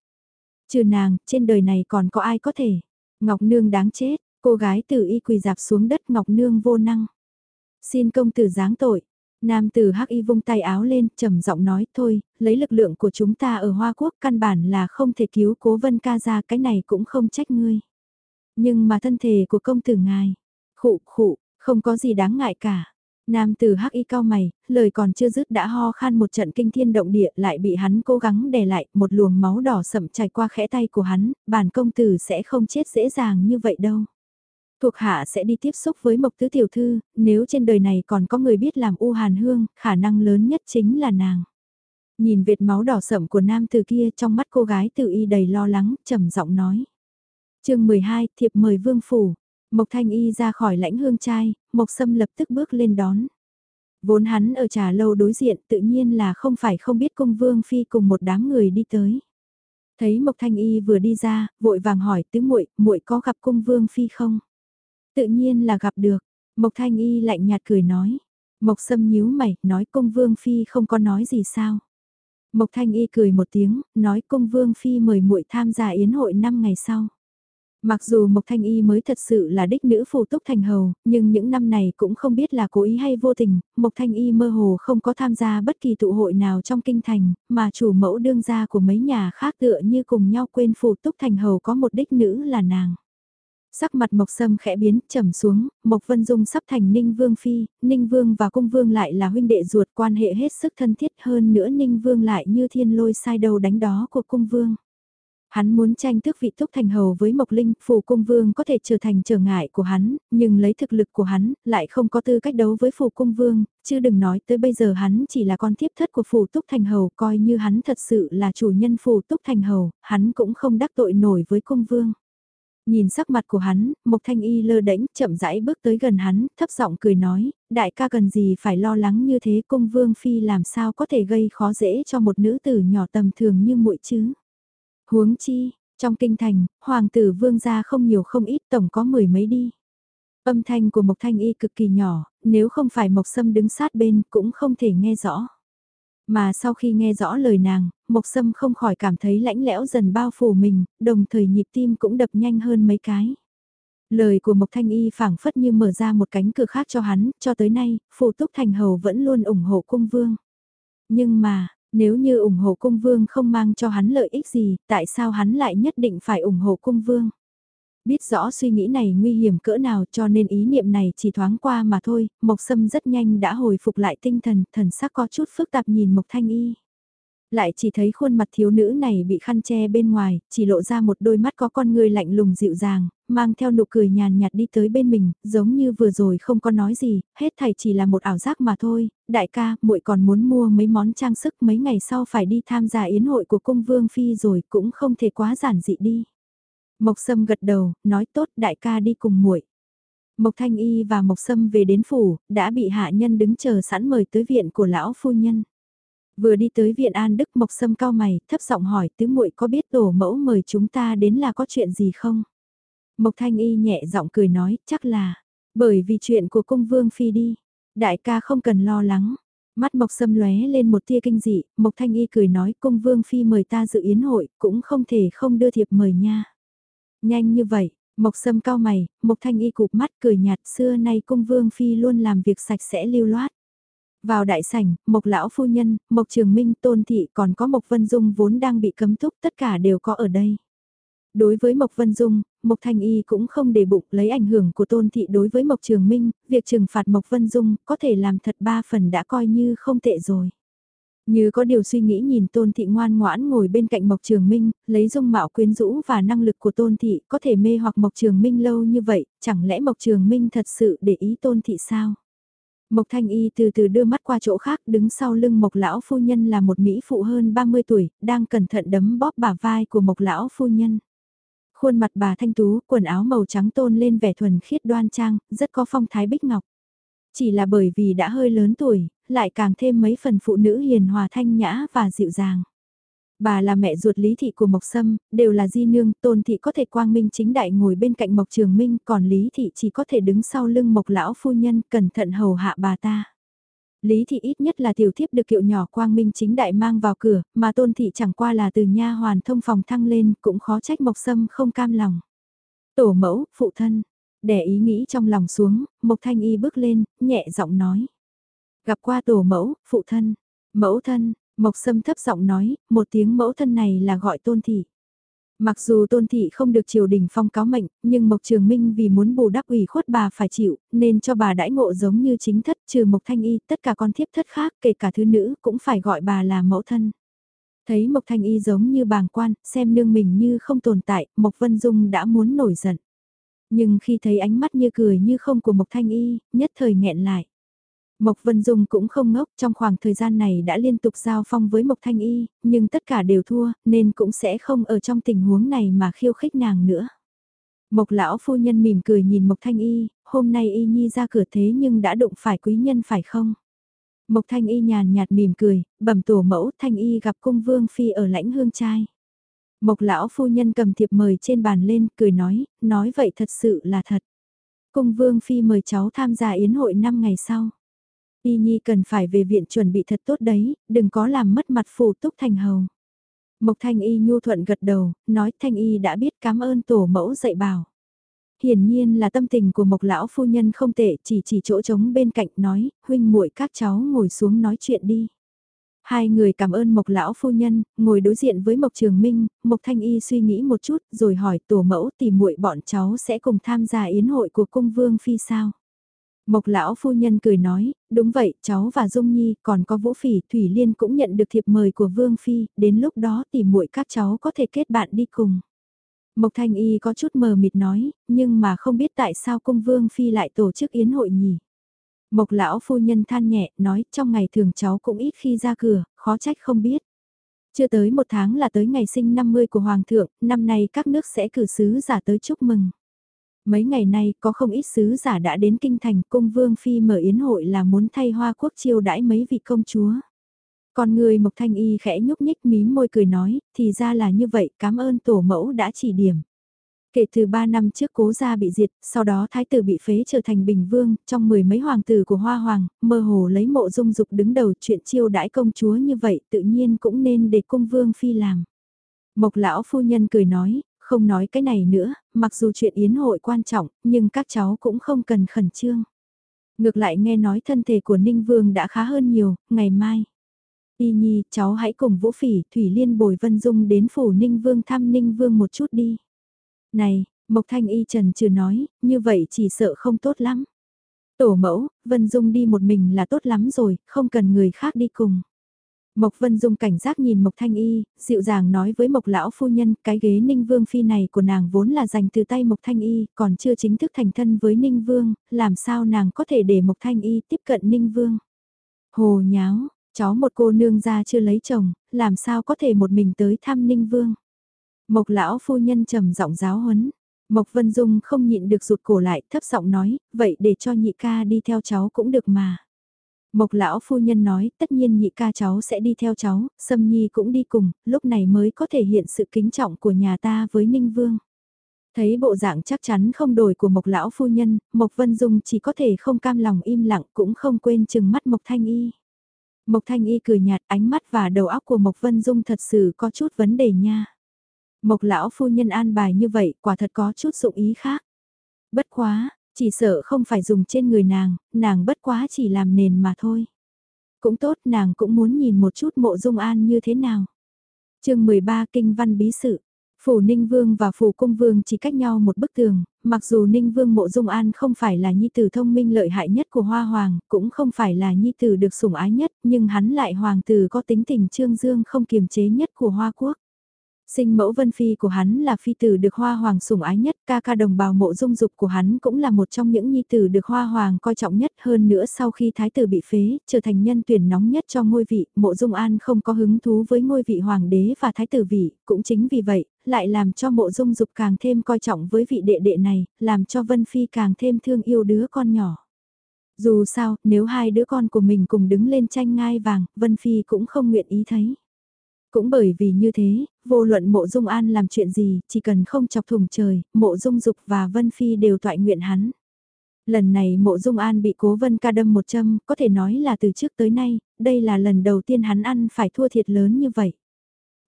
Trừ nàng, trên đời này còn có ai có thể. Ngọc Nương đáng chết, cô gái tử y quỳ dạp xuống đất Ngọc Nương vô năng. Xin công tử giáng tội. Nam tử hắc y vung tay áo lên, trầm giọng nói, thôi, lấy lực lượng của chúng ta ở Hoa Quốc căn bản là không thể cứu cố vân ca ra cái này cũng không trách ngươi. Nhưng mà thân thể của công tử ngài, khụ khụ, không có gì đáng ngại cả. Nam tử hắc y cao mày, lời còn chưa dứt đã ho khan một trận kinh thiên động địa lại bị hắn cố gắng đè lại, một luồng máu đỏ sậm chảy qua khẽ tay của hắn, bản công tử sẽ không chết dễ dàng như vậy đâu. Thuộc hạ sẽ đi tiếp xúc với Mộc Tứ Tiểu Thư, nếu trên đời này còn có người biết làm u hàn hương, khả năng lớn nhất chính là nàng. Nhìn vệt máu đỏ sậm của nam từ kia trong mắt cô gái tự y đầy lo lắng, trầm giọng nói. chương 12, thiệp mời vương phủ. Mộc Thanh Y ra khỏi lãnh hương trai, Mộc Sâm lập tức bước lên đón. Vốn hắn ở trà lâu đối diện tự nhiên là không phải không biết cung vương phi cùng một đám người đi tới. Thấy Mộc Thanh Y vừa đi ra, vội vàng hỏi tứ muội, muội có gặp cung vương phi không? Tự nhiên là gặp được, Mộc Thanh Y lạnh nhạt cười nói. Mộc Sâm nhíu mày, nói cung vương phi không có nói gì sao? Mộc Thanh Y cười một tiếng, nói cung vương phi mời muội tham gia yến hội 5 ngày sau. Mặc dù Mộc Thanh Y mới thật sự là đích nữ phù túc thành hầu, nhưng những năm này cũng không biết là cố ý hay vô tình, Mộc Thanh Y mơ hồ không có tham gia bất kỳ tụ hội nào trong kinh thành, mà chủ mẫu đương gia của mấy nhà khác tựa như cùng nhau quên phù túc thành hầu có một đích nữ là nàng. Sắc mặt Mộc Sâm khẽ biến, trầm xuống, Mộc Vân Dung sắp thành Ninh Vương Phi, Ninh Vương và Cung Vương lại là huynh đệ ruột quan hệ hết sức thân thiết hơn nữa Ninh Vương lại như thiên lôi sai đầu đánh đó của Cung Vương. Hắn muốn tranh tước vị túc thành hầu với Mộc Linh, phù cung vương có thể trở thành trở ngại của hắn, nhưng lấy thực lực của hắn, lại không có tư cách đấu với phù cung vương, chứ đừng nói tới bây giờ hắn chỉ là con tiếp thất của phù túc thành hầu, coi như hắn thật sự là chủ nhân phù túc thành hầu, hắn cũng không đắc tội nổi với cung vương. Nhìn sắc mặt của hắn, Mộc Thanh Y lơ đễnh chậm rãi bước tới gần hắn, thấp giọng cười nói, đại ca cần gì phải lo lắng như thế cung vương phi làm sao có thể gây khó dễ cho một nữ tử nhỏ tầm thường như muội chứ. Huống chi, trong kinh thành, hoàng tử vương gia không nhiều không ít tổng có mười mấy đi. Âm thanh của Mộc Thanh Y cực kỳ nhỏ, nếu không phải Mộc Sâm đứng sát bên cũng không thể nghe rõ. Mà sau khi nghe rõ lời nàng, Mộc Sâm không khỏi cảm thấy lãnh lẽo dần bao phủ mình, đồng thời nhịp tim cũng đập nhanh hơn mấy cái. Lời của Mộc Thanh Y phảng phất như mở ra một cánh cửa khác cho hắn, cho tới nay, Phù Túc Thành Hầu vẫn luôn ủng hộ cung vương. Nhưng mà, nếu như ủng hộ cung vương không mang cho hắn lợi ích gì, tại sao hắn lại nhất định phải ủng hộ cung vương? Biết rõ suy nghĩ này nguy hiểm cỡ nào cho nên ý niệm này chỉ thoáng qua mà thôi, Mộc Sâm rất nhanh đã hồi phục lại tinh thần, thần sắc có chút phức tạp nhìn Mộc Thanh Y. Lại chỉ thấy khuôn mặt thiếu nữ này bị khăn che bên ngoài, chỉ lộ ra một đôi mắt có con người lạnh lùng dịu dàng, mang theo nụ cười nhàn nhạt đi tới bên mình, giống như vừa rồi không có nói gì, hết thảy chỉ là một ảo giác mà thôi, đại ca, muội còn muốn mua mấy món trang sức mấy ngày sau phải đi tham gia yến hội của cung vương phi rồi cũng không thể quá giản dị đi. Mộc Sâm gật đầu, nói tốt đại ca đi cùng muội. Mộc Thanh Y và Mộc Sâm về đến phủ, đã bị hạ nhân đứng chờ sẵn mời tới viện của lão phu nhân. Vừa đi tới viện An Đức Mộc Sâm cao mày, thấp giọng hỏi tứ muội có biết tổ mẫu mời chúng ta đến là có chuyện gì không? Mộc Thanh Y nhẹ giọng cười nói, chắc là, bởi vì chuyện của cung vương phi đi, đại ca không cần lo lắng. Mắt Mộc Sâm lóe lên một tia kinh dị, Mộc Thanh Y cười nói cung vương phi mời ta dự yến hội, cũng không thể không đưa thiệp mời nha. Nhanh như vậy, Mộc Sâm cao mày, Mộc Thanh Y cụp mắt cười nhạt xưa nay cung vương phi luôn làm việc sạch sẽ lưu loát. Vào đại sảnh, Mộc Lão Phu Nhân, Mộc Trường Minh Tôn Thị còn có Mộc Vân Dung vốn đang bị cấm túc tất cả đều có ở đây. Đối với Mộc Vân Dung, Mộc Thanh Y cũng không để bụng lấy ảnh hưởng của tôn thị đối với Mộc Trường Minh, việc trừng phạt Mộc Vân Dung có thể làm thật ba phần đã coi như không tệ rồi. Như có điều suy nghĩ nhìn tôn thị ngoan ngoãn ngồi bên cạnh Mộc Trường Minh, lấy dung mạo quyến rũ và năng lực của tôn thị có thể mê hoặc Mộc Trường Minh lâu như vậy, chẳng lẽ Mộc Trường Minh thật sự để ý tôn thị sao? Mộc Thanh Y từ từ đưa mắt qua chỗ khác đứng sau lưng Mộc Lão Phu Nhân là một Mỹ phụ hơn 30 tuổi, đang cẩn thận đấm bóp bả vai của Mộc Lão Phu Nhân. Khuôn mặt bà thanh tú, quần áo màu trắng tôn lên vẻ thuần khiết đoan trang, rất có phong thái bích ngọc. Chỉ là bởi vì đã hơi lớn tuổi, lại càng thêm mấy phần phụ nữ hiền hòa thanh nhã và dịu dàng. Bà là mẹ ruột Lý Thị của Mộc Sâm, đều là di nương, Tôn Thị có thể quang minh chính đại ngồi bên cạnh Mộc Trường Minh, còn Lý Thị chỉ có thể đứng sau lưng Mộc Lão Phu Nhân, cẩn thận hầu hạ bà ta. Lý Thị ít nhất là tiểu thiếp được kiệu nhỏ quang minh chính đại mang vào cửa, mà Tôn Thị chẳng qua là từ nha hoàn thông phòng thăng lên, cũng khó trách Mộc Sâm không cam lòng. Tổ mẫu, phụ thân, đẻ ý nghĩ trong lòng xuống, Mộc Thanh Y bước lên, nhẹ giọng nói. Gặp qua tổ mẫu, phụ thân, mẫu thân, Mộc Sâm thấp giọng nói, một tiếng mẫu thân này là gọi tôn thị. Mặc dù tôn thị không được triều đình phong cáo mệnh, nhưng Mộc Trường Minh vì muốn bù đắp ủy khuất bà phải chịu, nên cho bà đãi ngộ giống như chính thất trừ Mộc Thanh Y, tất cả con thiếp thất khác, kể cả thứ nữ, cũng phải gọi bà là mẫu thân. Thấy Mộc Thanh Y giống như bàng quan, xem nương mình như không tồn tại, Mộc Vân Dung đã muốn nổi giận. Nhưng khi thấy ánh mắt như cười như không của Mộc Thanh Y, nhất thời nghẹn lại. Mộc Vân Dung cũng không ngốc, trong khoảng thời gian này đã liên tục giao phong với Mộc Thanh Y, nhưng tất cả đều thua, nên cũng sẽ không ở trong tình huống này mà khiêu khích nàng nữa. Mộc lão phu nhân mỉm cười nhìn Mộc Thanh Y, hôm nay Y Nhi ra cửa thế nhưng đã đụng phải quý nhân phải không? Mộc Thanh Y nhàn nhạt mỉm cười, bẩm tổ mẫu Thanh Y gặp cung vương phi ở lãnh hương trai. Mộc lão phu nhân cầm thiệp mời trên bàn lên, cười nói, nói vậy thật sự là thật. Cung vương phi mời cháu tham gia yến hội 5 ngày sau. Y Nhi cần phải về viện chuẩn bị thật tốt đấy, đừng có làm mất mặt phù túc thành hầu. Mộc Thanh Y nhu thuận gật đầu, nói Thanh Y đã biết cảm ơn tổ mẫu dạy bảo. Hiển nhiên là tâm tình của Mộc lão phu nhân không tệ, chỉ chỉ chỗ trống bên cạnh nói, huynh muội các cháu ngồi xuống nói chuyện đi. Hai người cảm ơn Mộc lão phu nhân, ngồi đối diện với Mộc Trường Minh, Mộc Thanh Y suy nghĩ một chút, rồi hỏi tổ mẫu tìm muội bọn cháu sẽ cùng tham gia yến hội của cung vương phi sao. Mộc lão phu nhân cười nói, đúng vậy, cháu và Dung Nhi, còn có Vũ Phỉ, Thủy Liên cũng nhận được thiệp mời của Vương Phi, đến lúc đó thì muội các cháu có thể kết bạn đi cùng. Mộc Thanh Y có chút mờ mịt nói, nhưng mà không biết tại sao cung Vương Phi lại tổ chức yến hội nhỉ. Mộc lão phu nhân than nhẹ, nói trong ngày thường cháu cũng ít khi ra cửa, khó trách không biết. Chưa tới một tháng là tới ngày sinh 50 của Hoàng thượng, năm nay các nước sẽ cử sứ giả tới chúc mừng. Mấy ngày nay có không ít sứ giả đã đến kinh thành cung vương phi mở yến hội là muốn thay hoa quốc chiêu đãi mấy vị công chúa. Còn người Mộc Thanh Y khẽ nhúc nhích mím môi cười nói, thì ra là như vậy, cảm ơn tổ mẫu đã chỉ điểm. Kể từ 3 năm trước cố gia bị diệt, sau đó thái tử bị phế trở thành bình vương, trong mười mấy hoàng tử của Hoa Hoàng, mơ hồ lấy mộ dung dục đứng đầu chuyện chiêu đãi công chúa như vậy tự nhiên cũng nên để cung vương phi làm. Mộc lão phu nhân cười nói, không nói cái này nữa, mặc dù chuyện yến hội quan trọng, nhưng các cháu cũng không cần khẩn trương. Ngược lại nghe nói thân thể của Ninh Vương đã khá hơn nhiều, ngày mai. Y Nhi, cháu hãy cùng Vũ Phỉ, Thủy Liên Bồi Vân Dung đến phủ Ninh Vương thăm Ninh Vương một chút đi. Này, Mộc Thanh Y Trần chưa nói, như vậy chỉ sợ không tốt lắm. Tổ mẫu, Vân Dung đi một mình là tốt lắm rồi, không cần người khác đi cùng. Mộc Vân Dung cảnh giác nhìn Mộc Thanh Y, dịu dàng nói với Mộc Lão Phu Nhân, cái ghế Ninh Vương Phi này của nàng vốn là dành từ tay Mộc Thanh Y, còn chưa chính thức thành thân với Ninh Vương, làm sao nàng có thể để Mộc Thanh Y tiếp cận Ninh Vương. Hồ nháo, cháu một cô nương ra chưa lấy chồng, làm sao có thể một mình tới thăm Ninh Vương. Mộc Lão Phu Nhân trầm giọng giáo huấn. Mộc Vân Dung không nhịn được rụt cổ lại, thấp giọng nói, vậy để cho nhị ca đi theo cháu cũng được mà. Mộc lão phu nhân nói, tất nhiên nhị ca cháu sẽ đi theo cháu, Sâm Nhi cũng đi cùng, lúc này mới có thể hiện sự kính trọng của nhà ta với Ninh Vương. Thấy bộ dạng chắc chắn không đổi của Mộc lão phu nhân, Mộc Vân Dung chỉ có thể không cam lòng im lặng cũng không quên chừng mắt Mộc Thanh Y. Mộc Thanh Y cười nhạt ánh mắt và đầu óc của Mộc Vân Dung thật sự có chút vấn đề nha. Mộc lão phu nhân an bài như vậy quả thật có chút dụng ý khác. Bất quá, chỉ sợ không phải dùng trên người nàng, nàng bất quá chỉ làm nền mà thôi. Cũng tốt nàng cũng muốn nhìn một chút mộ dung an như thế nào. chương 13 Kinh văn bí sự. Phủ Ninh Vương và Phủ Cung Vương chỉ cách nhau một bức tường, mặc dù Ninh Vương Mộ Dung An không phải là nhi tử thông minh lợi hại nhất của Hoa Hoàng, cũng không phải là nhi tử được sủng ái nhất, nhưng hắn lại hoàng tử có tính tình trương dương không kiềm chế nhất của Hoa Quốc. Sinh mẫu vân phi của hắn là phi tử được hoa hoàng sủng ái nhất, ca ca đồng bào mộ dung dục của hắn cũng là một trong những nhi tử được hoa hoàng coi trọng nhất hơn nữa sau khi thái tử bị phế, trở thành nhân tuyển nóng nhất cho ngôi vị, mộ dung an không có hứng thú với ngôi vị hoàng đế và thái tử vị, cũng chính vì vậy, lại làm cho mộ dung dục càng thêm coi trọng với vị đệ đệ này, làm cho vân phi càng thêm thương yêu đứa con nhỏ. Dù sao, nếu hai đứa con của mình cùng đứng lên tranh ngai vàng, Vân Phi cũng không nguyện ý thấy. Cũng bởi vì như thế, vô luận mộ dung an làm chuyện gì, chỉ cần không chọc thùng trời, mộ dung dục và Vân Phi đều toại nguyện hắn. Lần này mộ dung an bị cố vân ca đâm một châm, có thể nói là từ trước tới nay, đây là lần đầu tiên hắn ăn phải thua thiệt lớn như vậy.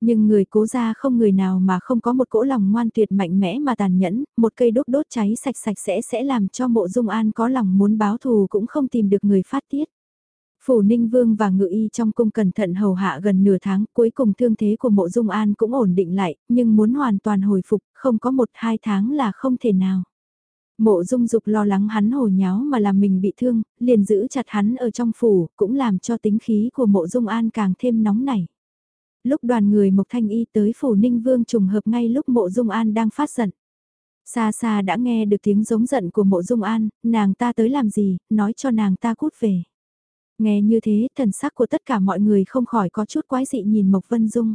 Nhưng người cố ra không người nào mà không có một cỗ lòng ngoan tuyệt mạnh mẽ mà tàn nhẫn, một cây đốt đốt cháy sạch sạch sẽ sẽ làm cho mộ dung an có lòng muốn báo thù cũng không tìm được người phát tiết. Phủ Ninh Vương và Ngự Y trong cung cẩn thận hầu hạ gần nửa tháng, cuối cùng thương thế của mộ dung an cũng ổn định lại, nhưng muốn hoàn toàn hồi phục, không có một hai tháng là không thể nào. Mộ dung dục lo lắng hắn hồ nháo mà làm mình bị thương, liền giữ chặt hắn ở trong phủ, cũng làm cho tính khí của mộ dung an càng thêm nóng nảy. Lúc đoàn người Mộc Thanh Y tới phủ Ninh Vương trùng hợp ngay lúc mộ dung an đang phát giận. Xa xa đã nghe được tiếng giống giận của mộ dung an, nàng ta tới làm gì, nói cho nàng ta cút về. Nghe như thế, thần sắc của tất cả mọi người không khỏi có chút quái dị nhìn Mộc Vân Dung.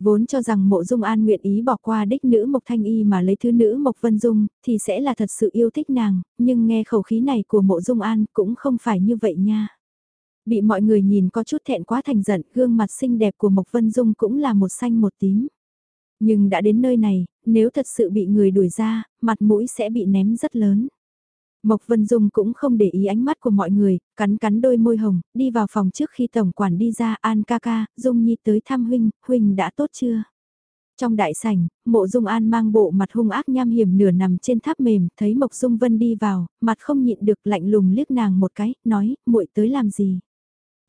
Vốn cho rằng mộ dung an nguyện ý bỏ qua đích nữ Mộc Thanh Y mà lấy thứ nữ Mộc Vân Dung, thì sẽ là thật sự yêu thích nàng, nhưng nghe khẩu khí này của mộ dung an cũng không phải như vậy nha. Bị mọi người nhìn có chút thẹn quá thành giận, gương mặt xinh đẹp của Mộc Vân Dung cũng là một xanh một tím. Nhưng đã đến nơi này, nếu thật sự bị người đuổi ra, mặt mũi sẽ bị ném rất lớn. Mộc Vân Dung cũng không để ý ánh mắt của mọi người, cắn cắn đôi môi hồng, đi vào phòng trước khi tổng quản đi ra An ca ca, Dung Nhi tới thăm huynh, huynh đã tốt chưa? Trong đại sảnh, mộ Dung An mang bộ mặt hung ác nham hiểm nửa nằm trên tháp mềm, thấy Mộc Dung Vân đi vào, mặt không nhịn được lạnh lùng liếc nàng một cái, nói, muội tới làm gì?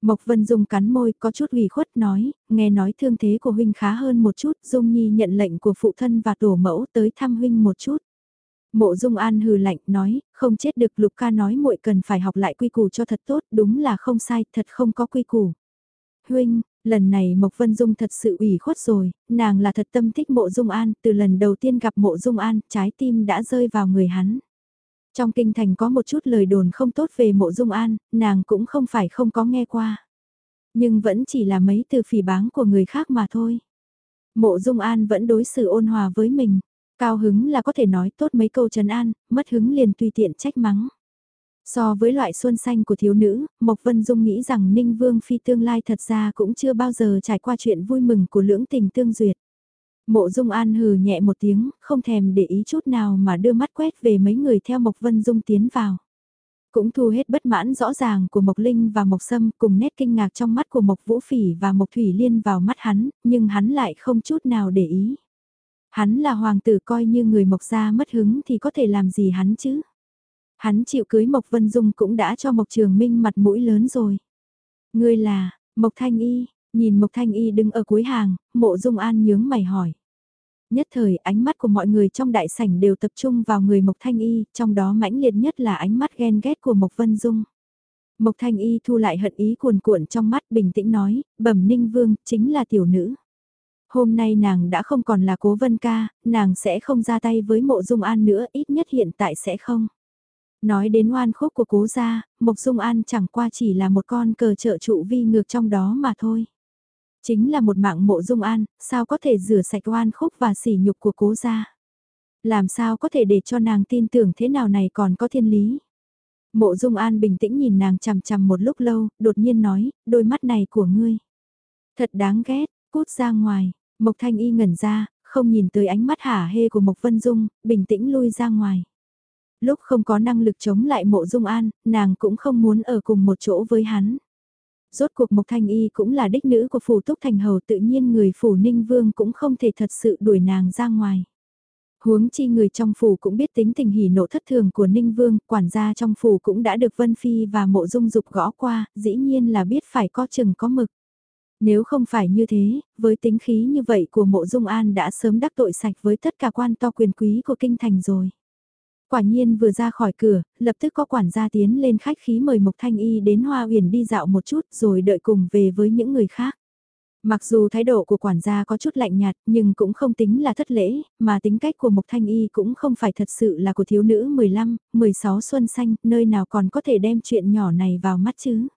Mộc Vân Dung cắn môi có chút ủy khuất nói, nghe nói thương thế của huynh khá hơn một chút, Dung Nhi nhận lệnh của phụ thân và tổ mẫu tới thăm huynh một chút. Mộ Dung An hừ lạnh nói, không chết được Lục ca nói muội cần phải học lại quy củ cho thật tốt, đúng là không sai, thật không có quy củ. Huynh, lần này Mộc Vân Dung thật sự ủy khuất rồi, nàng là thật tâm thích Mộ Dung An, từ lần đầu tiên gặp Mộ Dung An, trái tim đã rơi vào người hắn. Trong kinh thành có một chút lời đồn không tốt về Mộ Dung An, nàng cũng không phải không có nghe qua. Nhưng vẫn chỉ là mấy từ phỉ báng của người khác mà thôi. Mộ Dung An vẫn đối xử ôn hòa với mình. Cao hứng là có thể nói tốt mấy câu trấn an, mất hứng liền tùy tiện trách mắng. So với loại xuân xanh của thiếu nữ, Mộc Vân Dung nghĩ rằng Ninh Vương Phi tương lai thật ra cũng chưa bao giờ trải qua chuyện vui mừng của lưỡng tình tương duyệt. Mộ Dung An hừ nhẹ một tiếng, không thèm để ý chút nào mà đưa mắt quét về mấy người theo Mộc Vân Dung tiến vào. Cũng thu hết bất mãn rõ ràng của Mộc Linh và Mộc Sâm cùng nét kinh ngạc trong mắt của Mộc Vũ Phỉ và Mộc Thủy Liên vào mắt hắn, nhưng hắn lại không chút nào để ý. Hắn là hoàng tử coi như người Mộc gia mất hứng thì có thể làm gì hắn chứ? Hắn chịu cưới Mộc Vân Dung cũng đã cho Mộc Trường Minh mặt mũi lớn rồi. Ngươi là, Mộc Thanh Y, nhìn Mộc Thanh Y đứng ở cuối hàng, mộ Dung An nhướng mày hỏi. Nhất thời ánh mắt của mọi người trong đại sảnh đều tập trung vào người Mộc Thanh Y, trong đó mãnh liệt nhất là ánh mắt ghen ghét của Mộc Vân Dung. Mộc Thanh Y thu lại hận ý cuồn cuộn trong mắt bình tĩnh nói, bẩm ninh vương, chính là tiểu nữ. Hôm nay nàng đã không còn là cố vân ca, nàng sẽ không ra tay với mộ dung an nữa, ít nhất hiện tại sẽ không. Nói đến oan khúc của cố gia, Mộc Dung An chẳng qua chỉ là một con cờ trợ trụ vi ngược trong đó mà thôi. Chính là một mạng mộ Dung An, sao có thể rửa sạch oan khúc và sỉ nhục của cố gia. Làm sao có thể để cho nàng tin tưởng thế nào này còn có thiên lý. Mộ Dung An bình tĩnh nhìn nàng chằm chằm một lúc lâu, đột nhiên nói, đôi mắt này của ngươi. Thật đáng ghét, cút ra ngoài, Mộc Thanh Y ngẩn ra, không nhìn tới ánh mắt hả hê của Mộc Vân Dung, bình tĩnh lui ra ngoài. Lúc không có năng lực chống lại mộ Dung An, nàng cũng không muốn ở cùng một chỗ với hắn. Rốt cuộc Mộc Thanh Y cũng là đích nữ của phủ Túc Thành Hầu tự nhiên người phủ Ninh Vương cũng không thể thật sự đuổi nàng ra ngoài. Huống chi người trong phủ cũng biết tính tình hỉ nộ thất thường của Ninh Vương, quản gia trong phủ cũng đã được Vân Phi và mộ dung dục gõ qua, dĩ nhiên là biết phải có chừng có mực. Nếu không phải như thế, với tính khí như vậy của mộ dung an đã sớm đắc tội sạch với tất cả quan to quyền quý của kinh thành rồi. Quả nhiên vừa ra khỏi cửa, lập tức có quản gia tiến lên khách khí mời Mộc Thanh Y đến Hoa Huyền đi dạo một chút rồi đợi cùng về với những người khác. Mặc dù thái độ của quản gia có chút lạnh nhạt nhưng cũng không tính là thất lễ, mà tính cách của Mộc Thanh Y cũng không phải thật sự là của thiếu nữ 15, 16 xuân xanh, nơi nào còn có thể đem chuyện nhỏ này vào mắt chứ.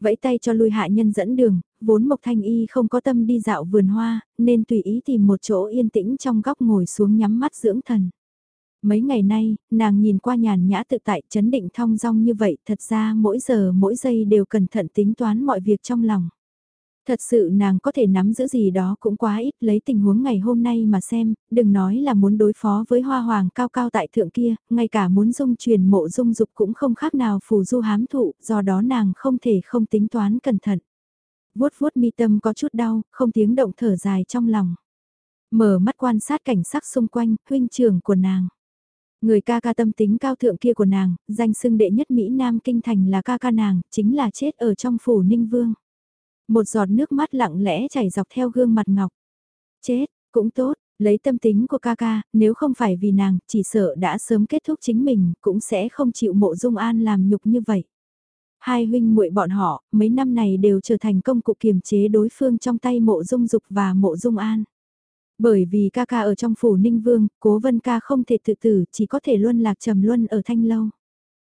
Vẫy tay cho lui hạ nhân dẫn đường, vốn Mộc Thanh Y không có tâm đi dạo vườn hoa, nên tùy ý tìm một chỗ yên tĩnh trong góc ngồi xuống nhắm mắt dưỡng thần. Mấy ngày nay, nàng nhìn qua nhàn nhã tự tại chấn định thong dong như vậy, thật ra mỗi giờ mỗi giây đều cẩn thận tính toán mọi việc trong lòng. Thật sự nàng có thể nắm giữ gì đó cũng quá ít lấy tình huống ngày hôm nay mà xem, đừng nói là muốn đối phó với hoa hoàng cao cao tại thượng kia, ngay cả muốn dung truyền mộ dung dục cũng không khác nào phù du hám thụ, do đó nàng không thể không tính toán cẩn thận vuốt vuốt mi tâm có chút đau, không tiếng động thở dài trong lòng. Mở mắt quan sát cảnh sắc xung quanh, huynh trưởng của nàng. Người ca ca tâm tính cao thượng kia của nàng, danh xưng đệ nhất Mỹ Nam Kinh Thành là ca ca nàng, chính là chết ở trong phủ Ninh Vương. Một giọt nước mắt lặng lẽ chảy dọc theo gương mặt ngọc. Chết, cũng tốt, lấy tâm tính của ca ca, nếu không phải vì nàng, chỉ sợ đã sớm kết thúc chính mình, cũng sẽ không chịu mộ dung an làm nhục như vậy. Hai huynh muội bọn họ, mấy năm này đều trở thành công cụ kiềm chế đối phương trong tay mộ dung dục và mộ dung an. Bởi vì ca ca ở trong phủ ninh vương, cố vân ca không thể tự tử, chỉ có thể luân lạc trầm luân ở thanh lâu.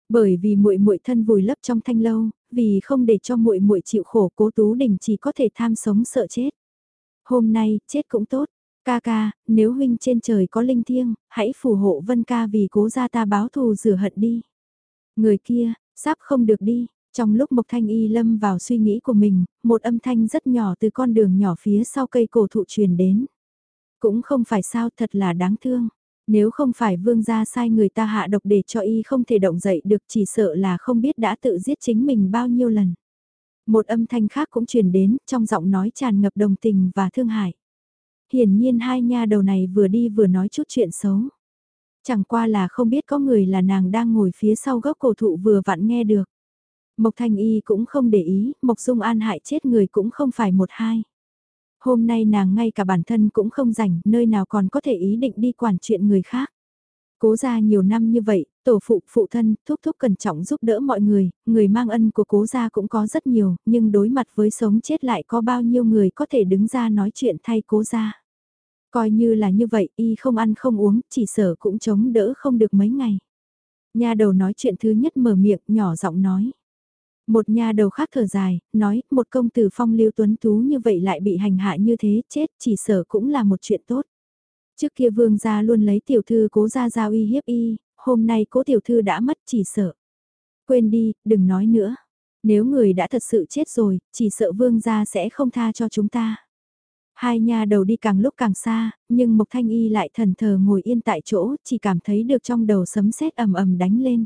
Bởi vì muội muội thân vùi lấp trong thanh lâu, vì không để cho muội muội chịu khổ cố tú đình chỉ có thể tham sống sợ chết. Hôm nay, chết cũng tốt. Ca ca, nếu huynh trên trời có linh thiêng, hãy phù hộ vân ca vì cố gia ta báo thù rửa hận đi. Người kia, sắp không được đi. Trong lúc Mộc Thanh Y lâm vào suy nghĩ của mình, một âm thanh rất nhỏ từ con đường nhỏ phía sau cây cổ thụ truyền đến. Cũng không phải sao thật là đáng thương. Nếu không phải vương gia sai người ta hạ độc để cho y không thể động dậy được chỉ sợ là không biết đã tự giết chính mình bao nhiêu lần. Một âm thanh khác cũng truyền đến, trong giọng nói tràn ngập đồng tình và thương hại. Hiển nhiên hai nha đầu này vừa đi vừa nói chút chuyện xấu. Chẳng qua là không biết có người là nàng đang ngồi phía sau gốc cổ thụ vừa vặn nghe được. Mộc Thanh Y cũng không để ý, Mộc Dung An hại chết người cũng không phải một hai. Hôm nay nàng ngay cả bản thân cũng không rảnh, nơi nào còn có thể ý định đi quản chuyện người khác. Cố gia nhiều năm như vậy, tổ phụ, phụ thân, thúc thúc cẩn trọng giúp đỡ mọi người, người mang ân của cố gia cũng có rất nhiều, nhưng đối mặt với sống chết lại có bao nhiêu người có thể đứng ra nói chuyện thay cố gia. Coi như là như vậy, y không ăn không uống, chỉ sở cũng chống đỡ không được mấy ngày. Nhà đầu nói chuyện thứ nhất mở miệng, nhỏ giọng nói. Một nhà đầu khác thở dài, nói, một công tử phong lưu tuấn tú như vậy lại bị hành hạ như thế, chết, chỉ sở cũng là một chuyện tốt. Trước kia vương gia luôn lấy tiểu thư cố gia giao uy hiếp y, hôm nay cố tiểu thư đã mất chỉ sợ. Quên đi, đừng nói nữa. Nếu người đã thật sự chết rồi, chỉ sợ vương gia sẽ không tha cho chúng ta. Hai nhà đầu đi càng lúc càng xa, nhưng Mộc Thanh Y lại thần thờ ngồi yên tại chỗ, chỉ cảm thấy được trong đầu sấm sét ầm ầm đánh lên.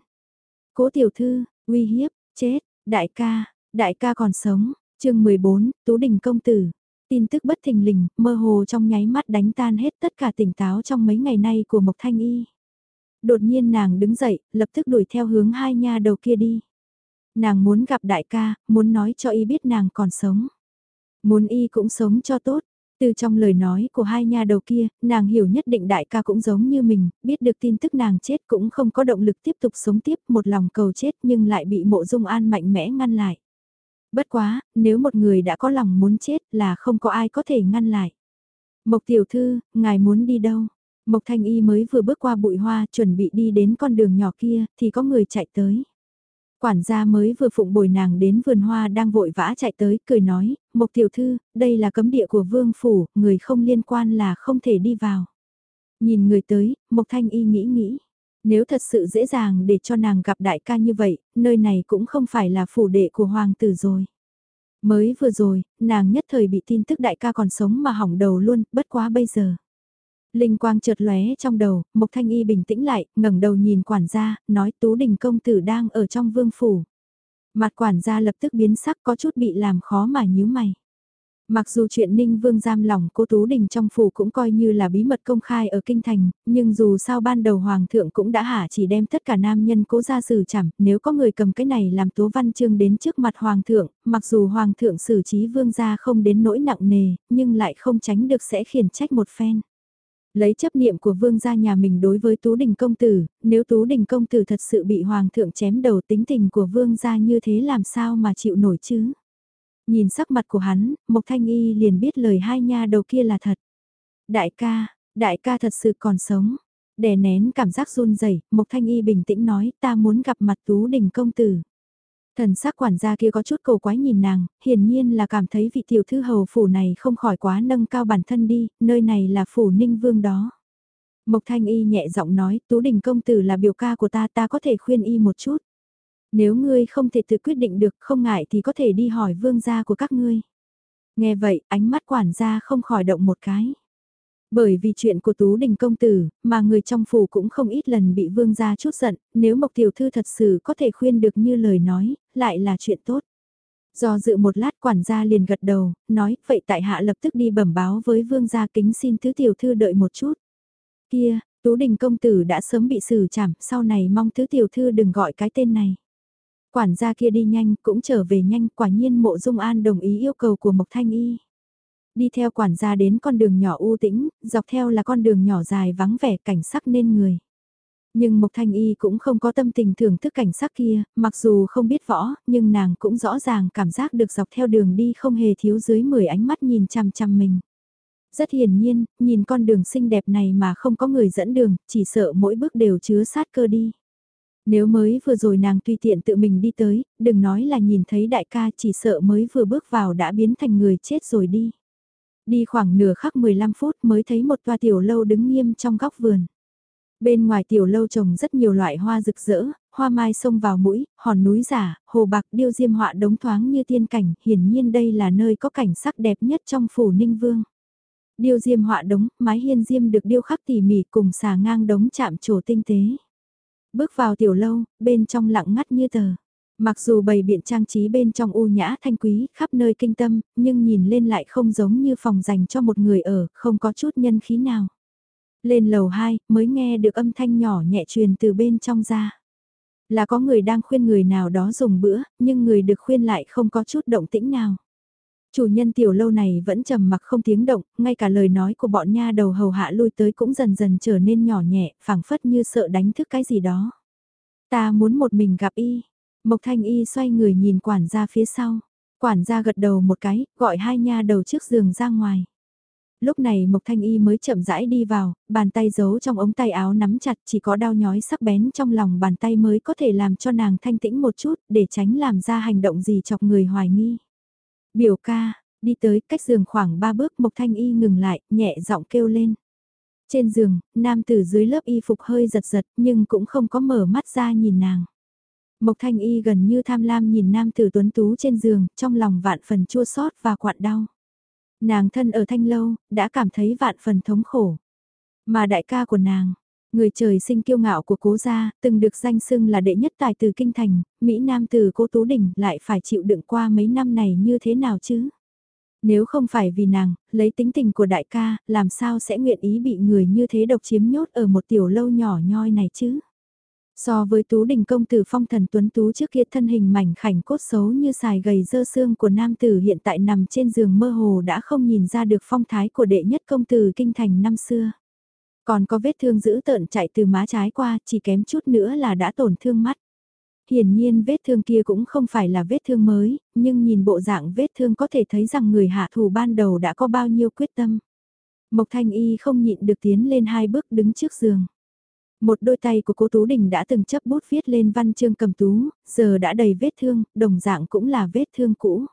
Cố tiểu thư, uy hiếp, chết, Đại ca, đại ca còn sống, chương 14, Tú Đình Công Tử. Tin tức bất thình lình, mơ hồ trong nháy mắt đánh tan hết tất cả tỉnh táo trong mấy ngày nay của Mộc Thanh Y. Đột nhiên nàng đứng dậy, lập tức đuổi theo hướng hai nha đầu kia đi. Nàng muốn gặp đại ca, muốn nói cho y biết nàng còn sống. Muốn y cũng sống cho tốt, từ trong lời nói của hai nhà đầu kia, nàng hiểu nhất định đại ca cũng giống như mình, biết được tin tức nàng chết cũng không có động lực tiếp tục sống tiếp một lòng cầu chết nhưng lại bị mộ dung an mạnh mẽ ngăn lại. Bất quá, nếu một người đã có lòng muốn chết là không có ai có thể ngăn lại. Mộc tiểu thư, ngài muốn đi đâu? Mộc thanh y mới vừa bước qua bụi hoa chuẩn bị đi đến con đường nhỏ kia thì có người chạy tới. Quản gia mới vừa phụng bồi nàng đến vườn hoa đang vội vã chạy tới, cười nói, Mộc tiểu thư, đây là cấm địa của vương phủ, người không liên quan là không thể đi vào. Nhìn người tới, Mộc thanh y nghĩ nghĩ. Nếu thật sự dễ dàng để cho nàng gặp đại ca như vậy, nơi này cũng không phải là phủ đệ của hoàng tử rồi. Mới vừa rồi, nàng nhất thời bị tin tức đại ca còn sống mà hỏng đầu luôn, bất quá bây giờ. Linh quang chợt lóe trong đầu, Mộc Thanh Y bình tĩnh lại, ngẩng đầu nhìn quản gia, nói Tú Đình công tử đang ở trong vương phủ. Mặt quản gia lập tức biến sắc có chút bị làm khó mà nhíu mày. Mặc dù chuyện Ninh Vương giam lòng cô Tú Đình trong phủ cũng coi như là bí mật công khai ở Kinh Thành, nhưng dù sao ban đầu Hoàng thượng cũng đã hả chỉ đem tất cả nam nhân cố ra xử chẳng, nếu có người cầm cái này làm tố văn chương đến trước mặt Hoàng thượng, mặc dù Hoàng thượng xử trí Vương gia không đến nỗi nặng nề, nhưng lại không tránh được sẽ khiển trách một phen. Lấy chấp niệm của vương gia nhà mình đối với Tú Đình Công Tử, nếu Tú Đình Công Tử thật sự bị Hoàng thượng chém đầu tính tình của vương gia như thế làm sao mà chịu nổi chứ? Nhìn sắc mặt của hắn, Mộc Thanh Y liền biết lời hai nha đầu kia là thật. Đại ca, đại ca thật sự còn sống. Đè nén cảm giác run rẩy, Mộc Thanh Y bình tĩnh nói ta muốn gặp mặt Tú Đình Công Tử. Thần sắc quản gia kia có chút cầu quái nhìn nàng, hiển nhiên là cảm thấy vị tiểu thư hầu phủ này không khỏi quá nâng cao bản thân đi, nơi này là phủ ninh vương đó. Mộc thanh y nhẹ giọng nói, tú đình công tử là biểu ca của ta, ta có thể khuyên y một chút. Nếu ngươi không thể tự quyết định được, không ngại thì có thể đi hỏi vương gia của các ngươi. Nghe vậy, ánh mắt quản gia không khỏi động một cái. Bởi vì chuyện của Tú Đình Công Tử, mà người trong phủ cũng không ít lần bị vương gia chút giận, nếu Mộc Tiểu Thư thật sự có thể khuyên được như lời nói, lại là chuyện tốt. Do dự một lát quản gia liền gật đầu, nói, vậy tại hạ lập tức đi bẩm báo với vương gia kính xin thứ tiểu thư đợi một chút. Kia, Tú Đình công tử đã sớm bị xử trảm, sau này mong thứ tiểu thư đừng gọi cái tên này. Quản gia kia đi nhanh, cũng trở về nhanh, quả nhiên mộ dung an đồng ý yêu cầu của Mộc Thanh Y. Đi theo quản gia đến con đường nhỏ u tĩnh, dọc theo là con đường nhỏ dài vắng vẻ cảnh sắc nên người. Nhưng Mộc Thanh Y cũng không có tâm tình thưởng thức cảnh sắc kia, mặc dù không biết võ, nhưng nàng cũng rõ ràng cảm giác được dọc theo đường đi không hề thiếu dưới 10 ánh mắt nhìn chằm chằm mình. Rất hiển nhiên, nhìn con đường xinh đẹp này mà không có người dẫn đường, chỉ sợ mỗi bước đều chứa sát cơ đi. Nếu mới vừa rồi nàng tùy tiện tự mình đi tới, đừng nói là nhìn thấy đại ca chỉ sợ mới vừa bước vào đã biến thành người chết rồi đi. Đi khoảng nửa khắc 15 phút mới thấy một toa tiểu lâu đứng nghiêm trong góc vườn. Bên ngoài tiểu lâu trồng rất nhiều loại hoa rực rỡ, hoa mai sông vào mũi, hòn núi giả, hồ bạc điêu diêm họa đống thoáng như tiên cảnh, hiển nhiên đây là nơi có cảnh sắc đẹp nhất trong phủ Ninh Vương. Điêu diêm họa đống, mái hiên diêm được điêu khắc tỉ mỉ cùng xà ngang đống chạm trổ tinh tế. Bước vào tiểu lâu, bên trong lặng ngắt như tờ. Mặc dù bày biện trang trí bên trong u nhã thanh quý khắp nơi kinh tâm, nhưng nhìn lên lại không giống như phòng dành cho một người ở, không có chút nhân khí nào. Lên lầu 2, mới nghe được âm thanh nhỏ nhẹ truyền từ bên trong ra. Là có người đang khuyên người nào đó dùng bữa, nhưng người được khuyên lại không có chút động tĩnh nào. Chủ nhân tiểu lâu này vẫn trầm mặc không tiếng động, ngay cả lời nói của bọn nha đầu hầu hạ lui tới cũng dần dần trở nên nhỏ nhẹ, phảng phất như sợ đánh thức cái gì đó. Ta muốn một mình gặp y. Mộc thanh y xoay người nhìn quản gia phía sau. Quản gia gật đầu một cái, gọi hai nha đầu trước giường ra ngoài. Lúc này Mộc Thanh Y mới chậm rãi đi vào, bàn tay giấu trong ống tay áo nắm chặt chỉ có đau nhói sắc bén trong lòng bàn tay mới có thể làm cho nàng thanh tĩnh một chút để tránh làm ra hành động gì chọc người hoài nghi. Biểu ca, đi tới cách giường khoảng ba bước Mộc Thanh Y ngừng lại, nhẹ giọng kêu lên. Trên giường, nam tử dưới lớp y phục hơi giật giật nhưng cũng không có mở mắt ra nhìn nàng. Mộc Thanh Y gần như tham lam nhìn nam tử tuấn tú trên giường, trong lòng vạn phần chua xót và quặn đau. Nàng thân ở thanh lâu, đã cảm thấy vạn phần thống khổ. Mà đại ca của nàng, người trời sinh kiêu ngạo của cố gia, từng được danh xưng là đệ nhất tài từ kinh thành, Mỹ Nam từ cố Tú Đình lại phải chịu đựng qua mấy năm này như thế nào chứ? Nếu không phải vì nàng, lấy tính tình của đại ca, làm sao sẽ nguyện ý bị người như thế độc chiếm nhốt ở một tiểu lâu nhỏ nhoi này chứ? So với Tú Đình công tử phong thần tuấn tú trước kia thân hình mảnh khảnh cốt xấu như xài gầy dơ xương của nam tử hiện tại nằm trên giường mơ hồ đã không nhìn ra được phong thái của đệ nhất công tử kinh thành năm xưa. Còn có vết thương dữ tợn chạy từ má trái qua chỉ kém chút nữa là đã tổn thương mắt. Hiển nhiên vết thương kia cũng không phải là vết thương mới, nhưng nhìn bộ dạng vết thương có thể thấy rằng người hạ thủ ban đầu đã có bao nhiêu quyết tâm. Mộc Thanh Y không nhịn được tiến lên hai bước đứng trước giường. Một đôi tay của cô Tú Đình đã từng chấp bút viết lên văn chương cầm tú, giờ đã đầy vết thương, đồng dạng cũng là vết thương cũ.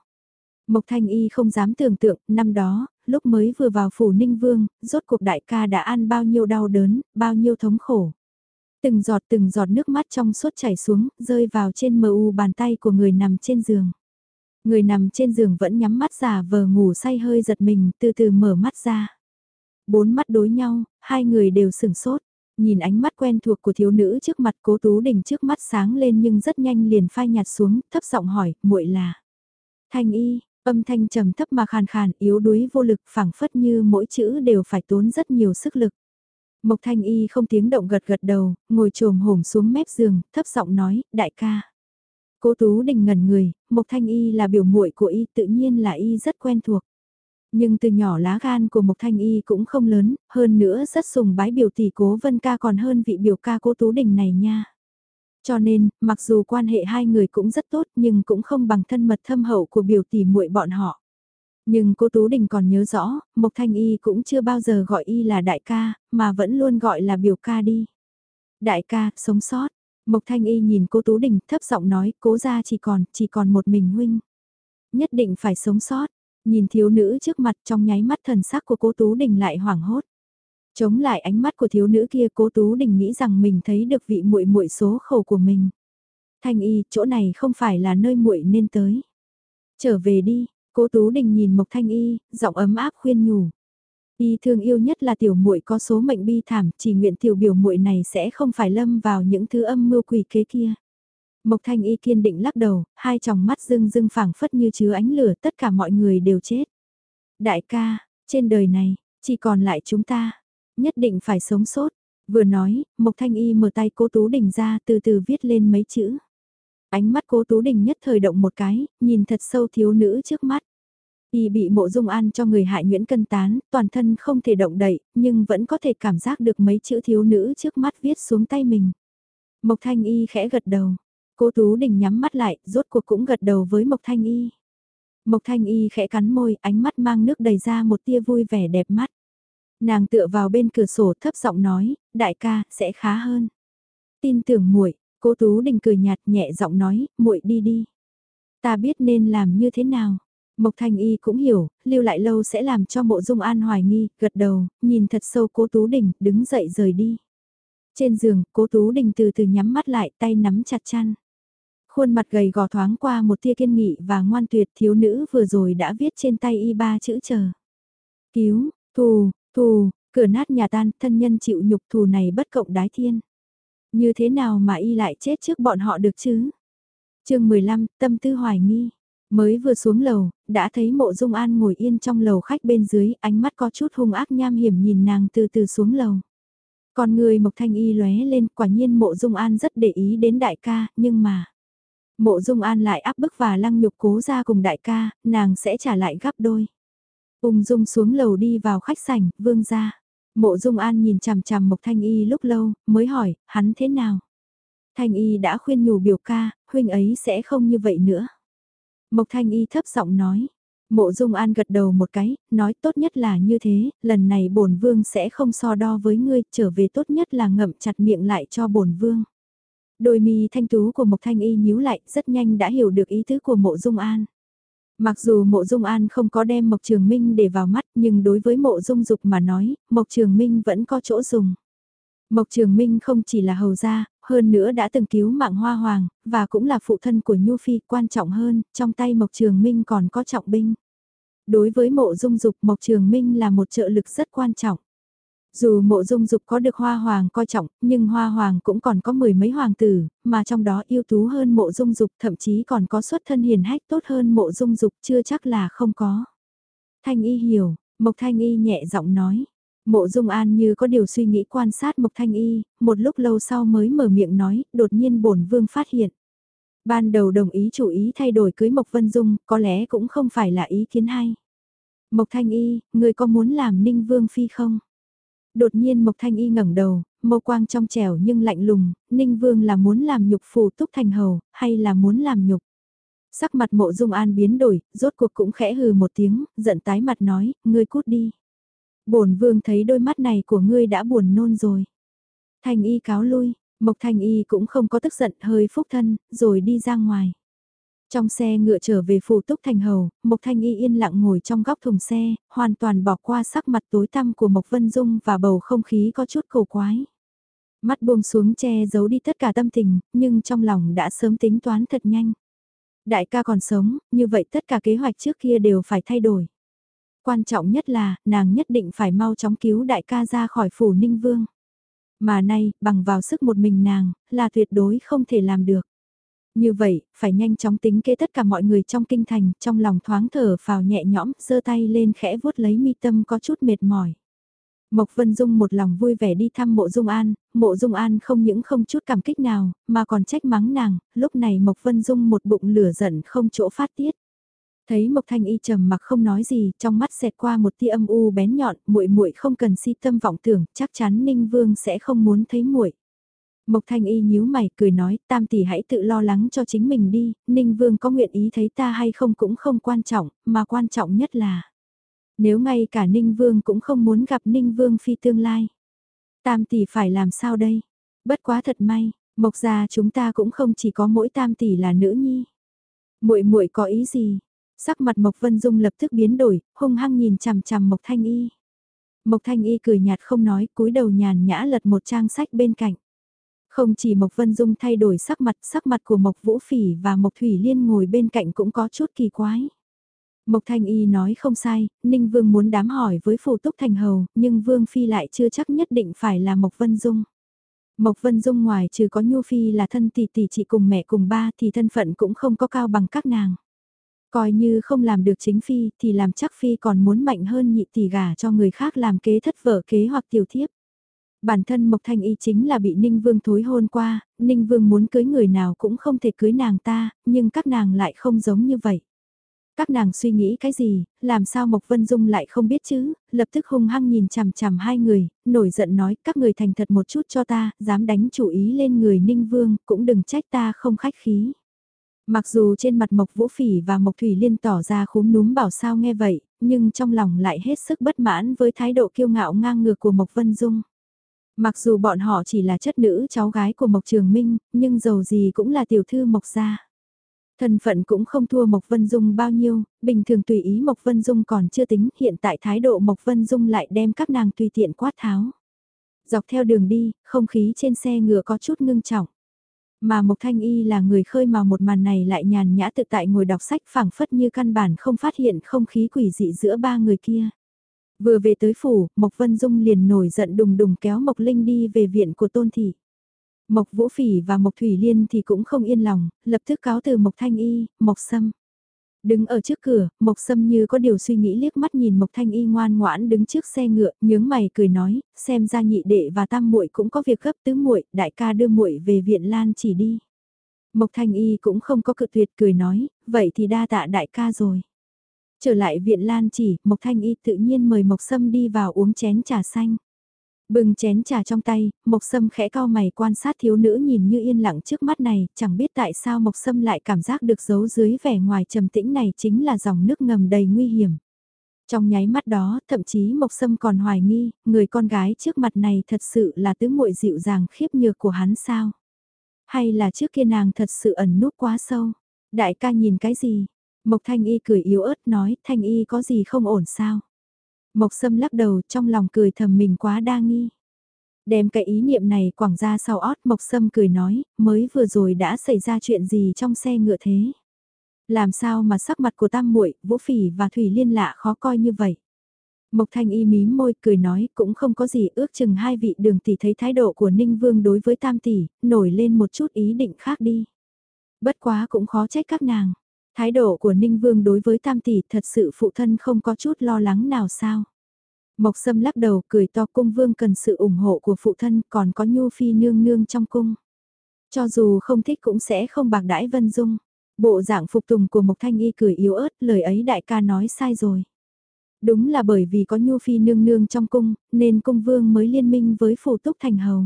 Mộc Thanh Y không dám tưởng tượng, năm đó, lúc mới vừa vào phủ Ninh Vương, rốt cuộc đại ca đã ăn bao nhiêu đau đớn, bao nhiêu thống khổ. Từng giọt từng giọt nước mắt trong suốt chảy xuống, rơi vào trên mờ u bàn tay của người nằm trên giường. Người nằm trên giường vẫn nhắm mắt giả vờ ngủ say hơi giật mình, từ từ mở mắt ra. Bốn mắt đối nhau, hai người đều sửng sốt. Nhìn ánh mắt quen thuộc của thiếu nữ trước mặt cố tú đình trước mắt sáng lên nhưng rất nhanh liền phai nhạt xuống, thấp giọng hỏi, muội là. Thanh y, Âm thanh trầm thấp mà khàn khàn, yếu đuối vô lực phảng phất như mỗi chữ đều phải tốn rất nhiều sức lực. Mộc Thanh Y không tiếng động gật gật đầu, ngồi trồm hổm xuống mép giường, thấp giọng nói, đại ca. Cố Tú Đình ngẩn người, Mộc Thanh Y là biểu muội của Y tự nhiên là Y rất quen thuộc. Nhưng từ nhỏ lá gan của Mộc Thanh Y cũng không lớn, hơn nữa rất sùng bái biểu tỷ cố vân ca còn hơn vị biểu ca cố Tú Đình này nha. Cho nên, mặc dù quan hệ hai người cũng rất tốt nhưng cũng không bằng thân mật thâm hậu của biểu tỷ muội bọn họ. Nhưng cô Tú Đình còn nhớ rõ, Mộc Thanh Y cũng chưa bao giờ gọi Y là đại ca, mà vẫn luôn gọi là biểu ca đi. Đại ca, sống sót. Mộc Thanh Y nhìn cô Tú Đình thấp giọng nói, cố ra chỉ còn, chỉ còn một mình huynh. Nhất định phải sống sót. Nhìn thiếu nữ trước mặt trong nháy mắt thần sắc của cố Tú Đình lại hoảng hốt. Chống lại ánh mắt của thiếu nữ kia cố Tú Đình nghĩ rằng mình thấy được vị muội muội số khẩu của mình. Thanh y, chỗ này không phải là nơi muội nên tới. Trở về đi, cố Tú Đình nhìn Mộc Thanh y, giọng ấm áp khuyên nhủ. Y thương yêu nhất là tiểu muội có số mệnh bi thảm, chỉ nguyện tiểu biểu muội này sẽ không phải lâm vào những thứ âm mưu quỷ kế kia. Mộc Thanh Y kiên định lắc đầu, hai tròng mắt rưng rưng phảng phất như chứa ánh lửa, tất cả mọi người đều chết. Đại ca, trên đời này, chỉ còn lại chúng ta, nhất định phải sống sót. Vừa nói, Mộc Thanh Y mở tay cố Tú Đình ra từ từ viết lên mấy chữ. Ánh mắt cố Tú Đình nhất thời động một cái, nhìn thật sâu thiếu nữ trước mắt. Y bị mộ dung an cho người hại Nguyễn Cân Tán, toàn thân không thể động đậy, nhưng vẫn có thể cảm giác được mấy chữ thiếu nữ trước mắt viết xuống tay mình. Mộc Thanh Y khẽ gật đầu. Cố Tú Đình nhắm mắt lại, rốt cuộc cũng gật đầu với Mộc Thanh Y. Mộc Thanh Y khẽ cắn môi, ánh mắt mang nước đầy ra một tia vui vẻ đẹp mắt. Nàng tựa vào bên cửa sổ thấp giọng nói, đại ca, sẽ khá hơn. Tin tưởng muội, Cố Tú Đình cười nhạt nhẹ giọng nói, muội đi đi. Ta biết nên làm như thế nào. Mộc Thanh Y cũng hiểu, lưu lại lâu sẽ làm cho mộ dung an hoài nghi, gật đầu, nhìn thật sâu cố Tú Đình, đứng dậy rời đi. Trên giường, cố Tú Đình từ từ nhắm mắt lại, tay nắm chặt chăn. Khuôn mặt gầy gò thoáng qua một tia kiên nghị và ngoan tuyệt thiếu nữ vừa rồi đã viết trên tay y ba chữ chờ. Cứu, thù, thù, cửa nát nhà tan, thân nhân chịu nhục thù này bất cộng đái thiên. Như thế nào mà y lại chết trước bọn họ được chứ? chương 15, tâm tư hoài nghi. Mới vừa xuống lầu, đã thấy mộ dung an ngồi yên trong lầu khách bên dưới, ánh mắt có chút hung ác nham hiểm nhìn nàng từ từ xuống lầu. Còn người Mộc Thanh Y lóe lên, quả nhiên mộ dung an rất để ý đến đại ca, nhưng mà... Mộ dung an lại áp bức và lăng nhục cố ra cùng đại ca, nàng sẽ trả lại gấp đôi. Ung dung xuống lầu đi vào khách sảnh, vương ra. Mộ dung an nhìn chằm chằm Mộc Thanh Y lúc lâu, mới hỏi, hắn thế nào? Thanh Y đã khuyên nhủ biểu ca, huynh ấy sẽ không như vậy nữa. Mộc Thanh Y thấp giọng nói. Mộ Dung An gật đầu một cái, nói tốt nhất là như thế, lần này bổn vương sẽ không so đo với ngươi, trở về tốt nhất là ngậm chặt miệng lại cho bổn vương. Đôi mi thanh tú của Mộc Thanh Y nhíu lại, rất nhanh đã hiểu được ý tứ của Mộ Dung An. Mặc dù Mộ Dung An không có đem Mộc Trường Minh để vào mắt, nhưng đối với Mộ Dung Dục mà nói, Mộc Trường Minh vẫn có chỗ dùng. Mộc Trường Minh không chỉ là hầu gia, hơn nữa đã từng cứu mạng Hoa Hoàng, và cũng là phụ thân của Nhu Phi, quan trọng hơn, trong tay Mộc Trường Minh còn có trọng binh. Đối với mộ dung dục Mộc Trường Minh là một trợ lực rất quan trọng. Dù mộ dung dục có được hoa hoàng coi trọng, nhưng hoa hoàng cũng còn có mười mấy hoàng tử, mà trong đó yêu tú hơn mộ dung dục thậm chí còn có xuất thân hiền hách tốt hơn mộ dung dục chưa chắc là không có. Thanh y hiểu, Mộc Thanh y nhẹ giọng nói. Mộ dung an như có điều suy nghĩ quan sát Mộc Thanh y, một lúc lâu sau mới mở miệng nói, đột nhiên bổn vương phát hiện. Ban đầu đồng ý chủ ý thay đổi cưới Mộc Vân Dung, có lẽ cũng không phải là ý kiến hay. Mộc Thanh y, người có muốn làm ninh vương phi không? Đột nhiên Mộc Thanh Y ngẩng đầu, mâu quang trong trẻo nhưng lạnh lùng, Ninh Vương là muốn làm nhục phù túc thành hầu, hay là muốn làm nhục? Sắc mặt mộ dung an biến đổi, rốt cuộc cũng khẽ hừ một tiếng, giận tái mặt nói, ngươi cút đi. bổn vương thấy đôi mắt này của ngươi đã buồn nôn rồi. Thanh y cáo lui, Mộc Thanh y cũng không có tức giận hơi phúc thân, rồi đi ra ngoài. Trong xe ngựa trở về phủ túc thành hầu, Mộc Thanh Y yên lặng ngồi trong góc thùng xe, hoàn toàn bỏ qua sắc mặt tối tăm của Mộc Vân Dung và bầu không khí có chút cầu quái. Mắt buông xuống che giấu đi tất cả tâm tình, nhưng trong lòng đã sớm tính toán thật nhanh. Đại ca còn sống, như vậy tất cả kế hoạch trước kia đều phải thay đổi. Quan trọng nhất là, nàng nhất định phải mau chóng cứu đại ca ra khỏi phủ Ninh Vương. Mà nay, bằng vào sức một mình nàng, là tuyệt đối không thể làm được. Như vậy, phải nhanh chóng tính kế tất cả mọi người trong kinh thành, trong lòng thoáng thở vào nhẹ nhõm, giơ tay lên khẽ vuốt lấy mi tâm có chút mệt mỏi. Mộc Vân Dung một lòng vui vẻ đi thăm mộ Dung An, mộ Dung An không những không chút cảm kích nào, mà còn trách mắng nàng, lúc này Mộc Vân Dung một bụng lửa giận không chỗ phát tiết. Thấy Mộc Thanh Y trầm mặc không nói gì, trong mắt xẹt qua một tia âm u bén nhọn, muội muội không cần si tâm vọng tưởng, chắc chắn Ninh Vương sẽ không muốn thấy muội. Mộc Thanh Y nhíu mày cười nói, tam tỷ hãy tự lo lắng cho chính mình đi, Ninh Vương có nguyện ý thấy ta hay không cũng không quan trọng, mà quan trọng nhất là nếu ngay cả Ninh Vương cũng không muốn gặp Ninh Vương phi tương lai. Tam tỷ phải làm sao đây? Bất quá thật may, Mộc gia chúng ta cũng không chỉ có mỗi tam tỷ là nữ nhi. Muội muội có ý gì? Sắc mặt Mộc Vân Dung lập tức biến đổi, hung hăng nhìn chằm chằm Mộc Thanh Y. Mộc Thanh Y cười nhạt không nói, cúi đầu nhàn nhã lật một trang sách bên cạnh. Không chỉ Mộc Vân Dung thay đổi sắc mặt, sắc mặt của Mộc Vũ Phỉ và Mộc Thủy Liên ngồi bên cạnh cũng có chút kỳ quái. Mộc Thanh Y nói không sai, Ninh Vương muốn đám hỏi với phù túc thành hầu, nhưng Vương Phi lại chưa chắc nhất định phải là Mộc Vân Dung. Mộc Vân Dung ngoài trừ có Nhu Phi là thân tỷ tỷ chị cùng mẹ cùng ba thì thân phận cũng không có cao bằng các nàng. Coi như không làm được chính Phi thì làm chắc Phi còn muốn mạnh hơn nhị tỷ gả cho người khác làm kế thất vợ kế hoặc tiểu thiếp. Bản thân Mộc Thanh Y chính là bị Ninh Vương thối hôn qua, Ninh Vương muốn cưới người nào cũng không thể cưới nàng ta, nhưng các nàng lại không giống như vậy. Các nàng suy nghĩ cái gì, làm sao Mộc Vân Dung lại không biết chứ, lập tức hung hăng nhìn chằm chằm hai người, nổi giận nói các người thành thật một chút cho ta, dám đánh chủ ý lên người Ninh Vương, cũng đừng trách ta không khách khí. Mặc dù trên mặt Mộc Vũ Phỉ và Mộc Thủy Liên tỏ ra khúm núm bảo sao nghe vậy, nhưng trong lòng lại hết sức bất mãn với thái độ kiêu ngạo ngang ngược của Mộc Vân Dung. Mặc dù bọn họ chỉ là chất nữ cháu gái của Mộc Trường Minh, nhưng dầu gì cũng là tiểu thư Mộc gia. Thân phận cũng không thua Mộc Vân Dung bao nhiêu, bình thường tùy ý Mộc Vân Dung còn chưa tính, hiện tại thái độ Mộc Vân Dung lại đem các nàng tùy tiện quát tháo. Dọc theo đường đi, không khí trên xe ngựa có chút ngưng trọng. Mà Mộc Thanh Y là người khơi mào một màn này lại nhàn nhã tự tại ngồi đọc sách phảng phất như căn bản không phát hiện không khí quỷ dị giữa ba người kia. Vừa về tới phủ, Mộc Vân Dung liền nổi giận đùng đùng kéo Mộc Linh đi về viện của Tôn Thị. Mộc Vũ Phỉ và Mộc Thủy Liên thì cũng không yên lòng, lập tức cáo từ Mộc Thanh Y, Mộc Sâm. Đứng ở trước cửa, Mộc Sâm như có điều suy nghĩ liếc mắt nhìn Mộc Thanh Y ngoan ngoãn đứng trước xe ngựa, nhướng mày cười nói, xem ra nhị đệ và tam muội cũng có việc gấp tứ muội, đại ca đưa muội về viện Lan chỉ đi. Mộc Thanh Y cũng không có cự tuyệt cười nói, vậy thì đa tạ đại ca rồi. Trở lại viện Lan chỉ, Mộc Thanh Y tự nhiên mời Mộc Sâm đi vào uống chén trà xanh. Bừng chén trà trong tay, Mộc Sâm khẽ cao mày quan sát thiếu nữ nhìn như yên lặng trước mắt này, chẳng biết tại sao Mộc Sâm lại cảm giác được giấu dưới vẻ ngoài trầm tĩnh này chính là dòng nước ngầm đầy nguy hiểm. Trong nháy mắt đó, thậm chí Mộc Sâm còn hoài nghi, người con gái trước mặt này thật sự là tứ muội dịu dàng khiếp nhược của hắn sao? Hay là trước kia nàng thật sự ẩn núp quá sâu? Đại ca nhìn cái gì? Mộc Thanh Y cười yếu ớt nói, Thanh Y có gì không ổn sao? Mộc Sâm lắc đầu trong lòng cười thầm mình quá đa nghi. Đem cái ý niệm này quảng ra sau ót Mộc Sâm cười nói, mới vừa rồi đã xảy ra chuyện gì trong xe ngựa thế. Làm sao mà sắc mặt của Tam muội Vũ Phỉ và Thủy Liên lạ khó coi như vậy. Mộc Thanh Y mím môi cười nói cũng không có gì ước chừng hai vị đường tỷ thấy thái độ của Ninh Vương đối với Tam tỷ, nổi lên một chút ý định khác đi. Bất quá cũng khó trách các nàng. Thái độ của Ninh Vương đối với Tam Tỷ thật sự phụ thân không có chút lo lắng nào sao. Mộc Sâm lắc đầu cười to cung vương cần sự ủng hộ của phụ thân còn có nhu phi nương nương trong cung. Cho dù không thích cũng sẽ không bạc đãi Vân Dung. Bộ dạng phục tùng của Mộc Thanh Y cười yếu ớt lời ấy đại ca nói sai rồi. Đúng là bởi vì có nhu phi nương nương trong cung nên cung vương mới liên minh với phù túc thành hầu.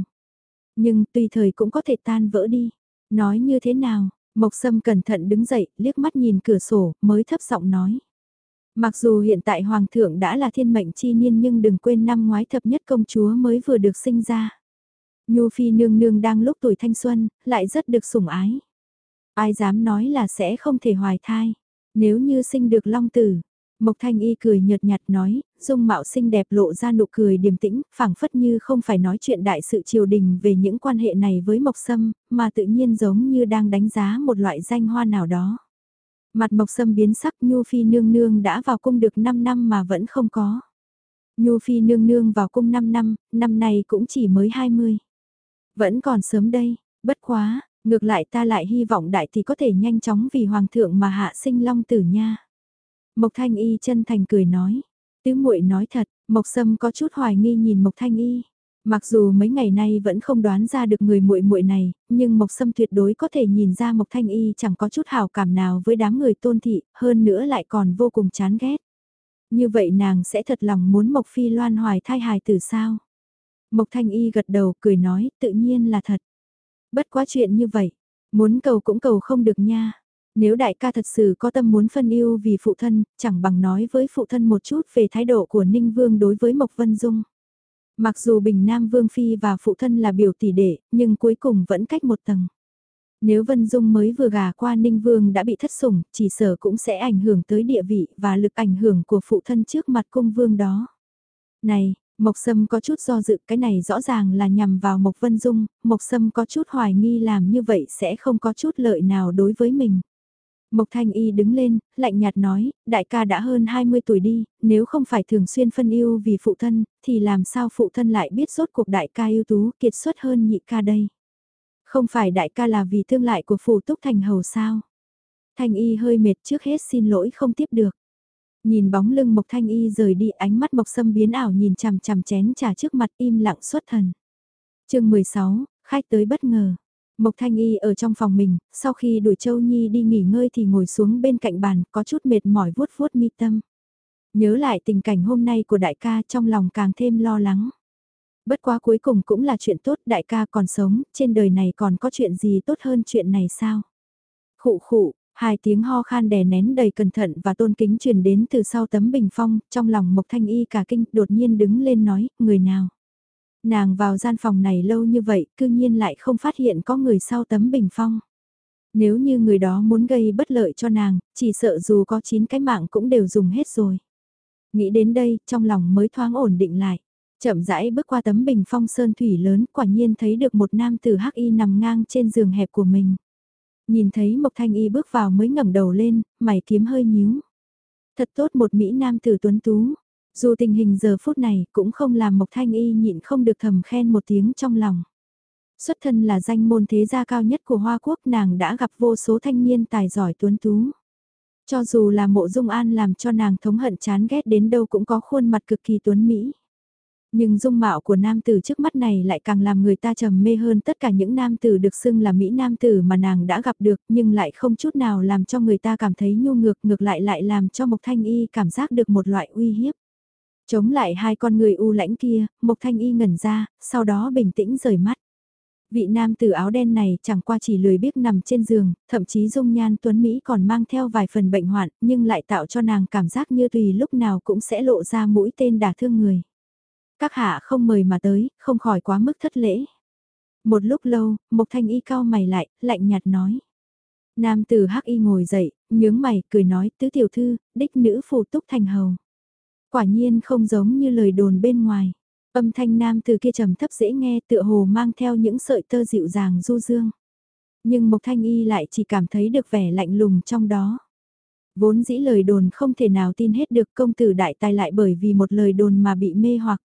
Nhưng tùy thời cũng có thể tan vỡ đi. Nói như thế nào, Mộc Sâm cẩn thận đứng dậy, liếc mắt nhìn cửa sổ, mới thấp giọng nói. Mặc dù hiện tại Hoàng thượng đã là thiên mệnh chi niên nhưng đừng quên năm ngoái thập nhất công chúa mới vừa được sinh ra. Nhu Phi nương nương đang lúc tuổi thanh xuân, lại rất được sủng ái. Ai dám nói là sẽ không thể hoài thai, nếu như sinh được long tử, Mộc Thanh Y cười nhợt nhạt nói, dung mạo xinh đẹp lộ ra nụ cười điềm tĩnh, phảng phất như không phải nói chuyện đại sự triều đình về những quan hệ này với Mộc Sâm, mà tự nhiên giống như đang đánh giá một loại danh hoa nào đó. Mặt Mộc Sâm biến sắc Nhu Phi nương nương đã vào cung được 5 năm mà vẫn không có. Nhu Phi nương nương vào cung 5 năm, năm nay cũng chỉ mới 20. Vẫn còn sớm đây, bất quá, Ngược lại ta lại hy vọng đại thì có thể nhanh chóng vì hoàng thượng mà hạ sinh long tử nha. Mộc Thanh Y chân thành cười nói, tứ muội nói thật, Mộc Sâm có chút hoài nghi nhìn Mộc Thanh Y. Mặc dù mấy ngày nay vẫn không đoán ra được người muội muội này, nhưng Mộc Sâm tuyệt đối có thể nhìn ra Mộc Thanh Y chẳng có chút hảo cảm nào với đám người tôn thị, hơn nữa lại còn vô cùng chán ghét. Như vậy nàng sẽ thật lòng muốn Mộc Phi loan hoài thai hài từ sao? Mộc Thanh Y gật đầu cười nói tự nhiên là thật. Bất quá chuyện như vậy, muốn cầu cũng cầu không được nha. Nếu đại ca thật sự có tâm muốn phân yêu vì phụ thân, chẳng bằng nói với phụ thân một chút về thái độ của Ninh Vương đối với Mộc Vân Dung. Mặc dù Bình Nam Vương Phi và phụ thân là biểu tỷ đệ, nhưng cuối cùng vẫn cách một tầng. Nếu Vân Dung mới vừa gà qua Ninh Vương đã bị thất sủng, chỉ sở cũng sẽ ảnh hưởng tới địa vị và lực ảnh hưởng của phụ thân trước mặt cung vương đó. Này, Mộc Sâm có chút do dự cái này rõ ràng là nhằm vào Mộc Vân Dung, Mộc Sâm có chút hoài nghi làm như vậy sẽ không có chút lợi nào đối với mình. Mộc Thanh Y đứng lên, lạnh nhạt nói, đại ca đã hơn 20 tuổi đi, nếu không phải thường xuyên phân yêu vì phụ thân, thì làm sao phụ thân lại biết rốt cuộc đại ca ưu tú kiệt xuất hơn nhị ca đây. Không phải đại ca là vì thương lại của phụ túc thành hầu sao. Thanh Y hơi mệt trước hết xin lỗi không tiếp được. Nhìn bóng lưng Mộc Thanh Y rời đi ánh mắt Mộc Sâm biến ảo nhìn chằm chằm chén trà trước mặt im lặng xuất thần. chương 16, khách tới bất ngờ. Mộc Thanh Y ở trong phòng mình, sau khi đuổi Châu Nhi đi nghỉ ngơi thì ngồi xuống bên cạnh bàn, có chút mệt mỏi vuốt vuốt mi tâm. Nhớ lại tình cảnh hôm nay của đại ca trong lòng càng thêm lo lắng. Bất quá cuối cùng cũng là chuyện tốt, đại ca còn sống, trên đời này còn có chuyện gì tốt hơn chuyện này sao? Khụ khụ, hai tiếng ho khan đè nén đầy cẩn thận và tôn kính truyền đến từ sau tấm bình phong, trong lòng Mộc Thanh Y cả kinh đột nhiên đứng lên nói, người nào? Nàng vào gian phòng này lâu như vậy, cương nhiên lại không phát hiện có người sau tấm bình phong. Nếu như người đó muốn gây bất lợi cho nàng, chỉ sợ dù có 9 cái mạng cũng đều dùng hết rồi. Nghĩ đến đây, trong lòng mới thoáng ổn định lại. Chậm rãi bước qua tấm bình phong sơn thủy lớn, quả nhiên thấy được một nam tử hắc y nằm ngang trên giường hẹp của mình. Nhìn thấy Mộc Thanh Y bước vào mới ngẩng đầu lên, mày kiếm hơi nhíu. Thật tốt một Mỹ nam tử tuấn tú, dù tình hình giờ phút này cũng không làm Mộc Thanh Y nhịn không được thầm khen một tiếng trong lòng. Xuất thân là danh môn thế gia cao nhất của Hoa Quốc, nàng đã gặp vô số thanh niên tài giỏi tuấn tú. Cho dù là mộ dung an làm cho nàng thống hận chán ghét đến đâu cũng có khuôn mặt cực kỳ tuấn Mỹ. Nhưng dung mạo của nam tử trước mắt này lại càng làm người ta trầm mê hơn tất cả những nam tử được xưng là Mỹ nam tử mà nàng đã gặp được, nhưng lại không chút nào làm cho người ta cảm thấy nhu ngược ngược lại lại làm cho Mộc Thanh Y cảm giác được một loại uy hiếp. Chống lại hai con người u lãnh kia, Mộc Thanh Y ngẩn ra, sau đó bình tĩnh rời mắt. Vị nam tử áo đen này chẳng qua chỉ lười biết nằm trên giường, thậm chí dung nhan tuấn Mỹ còn mang theo vài phần bệnh hoạn, nhưng lại tạo cho nàng cảm giác như tùy lúc nào cũng sẽ lộ ra mũi tên đả thương người. Các hạ không mời mà tới, không khỏi quá mức thất lễ. Một lúc lâu, Mộc Thanh Y cao mày lại, lạnh nhạt nói. Nam tử hắc y ngồi dậy, nhướng mày, cười nói, tứ tiểu thư, đích nữ phù túc thành hầu. Quả nhiên không giống như lời đồn bên ngoài. Âm thanh nam từ kia trầm thấp dễ nghe tựa hồ mang theo những sợi tơ dịu dàng du dương. Nhưng Mộc Thanh Y lại chỉ cảm thấy được vẻ lạnh lùng trong đó. Vốn dĩ lời đồn không thể nào tin hết được công tử đại tài lại bởi vì một lời đồn mà bị mê hoặc.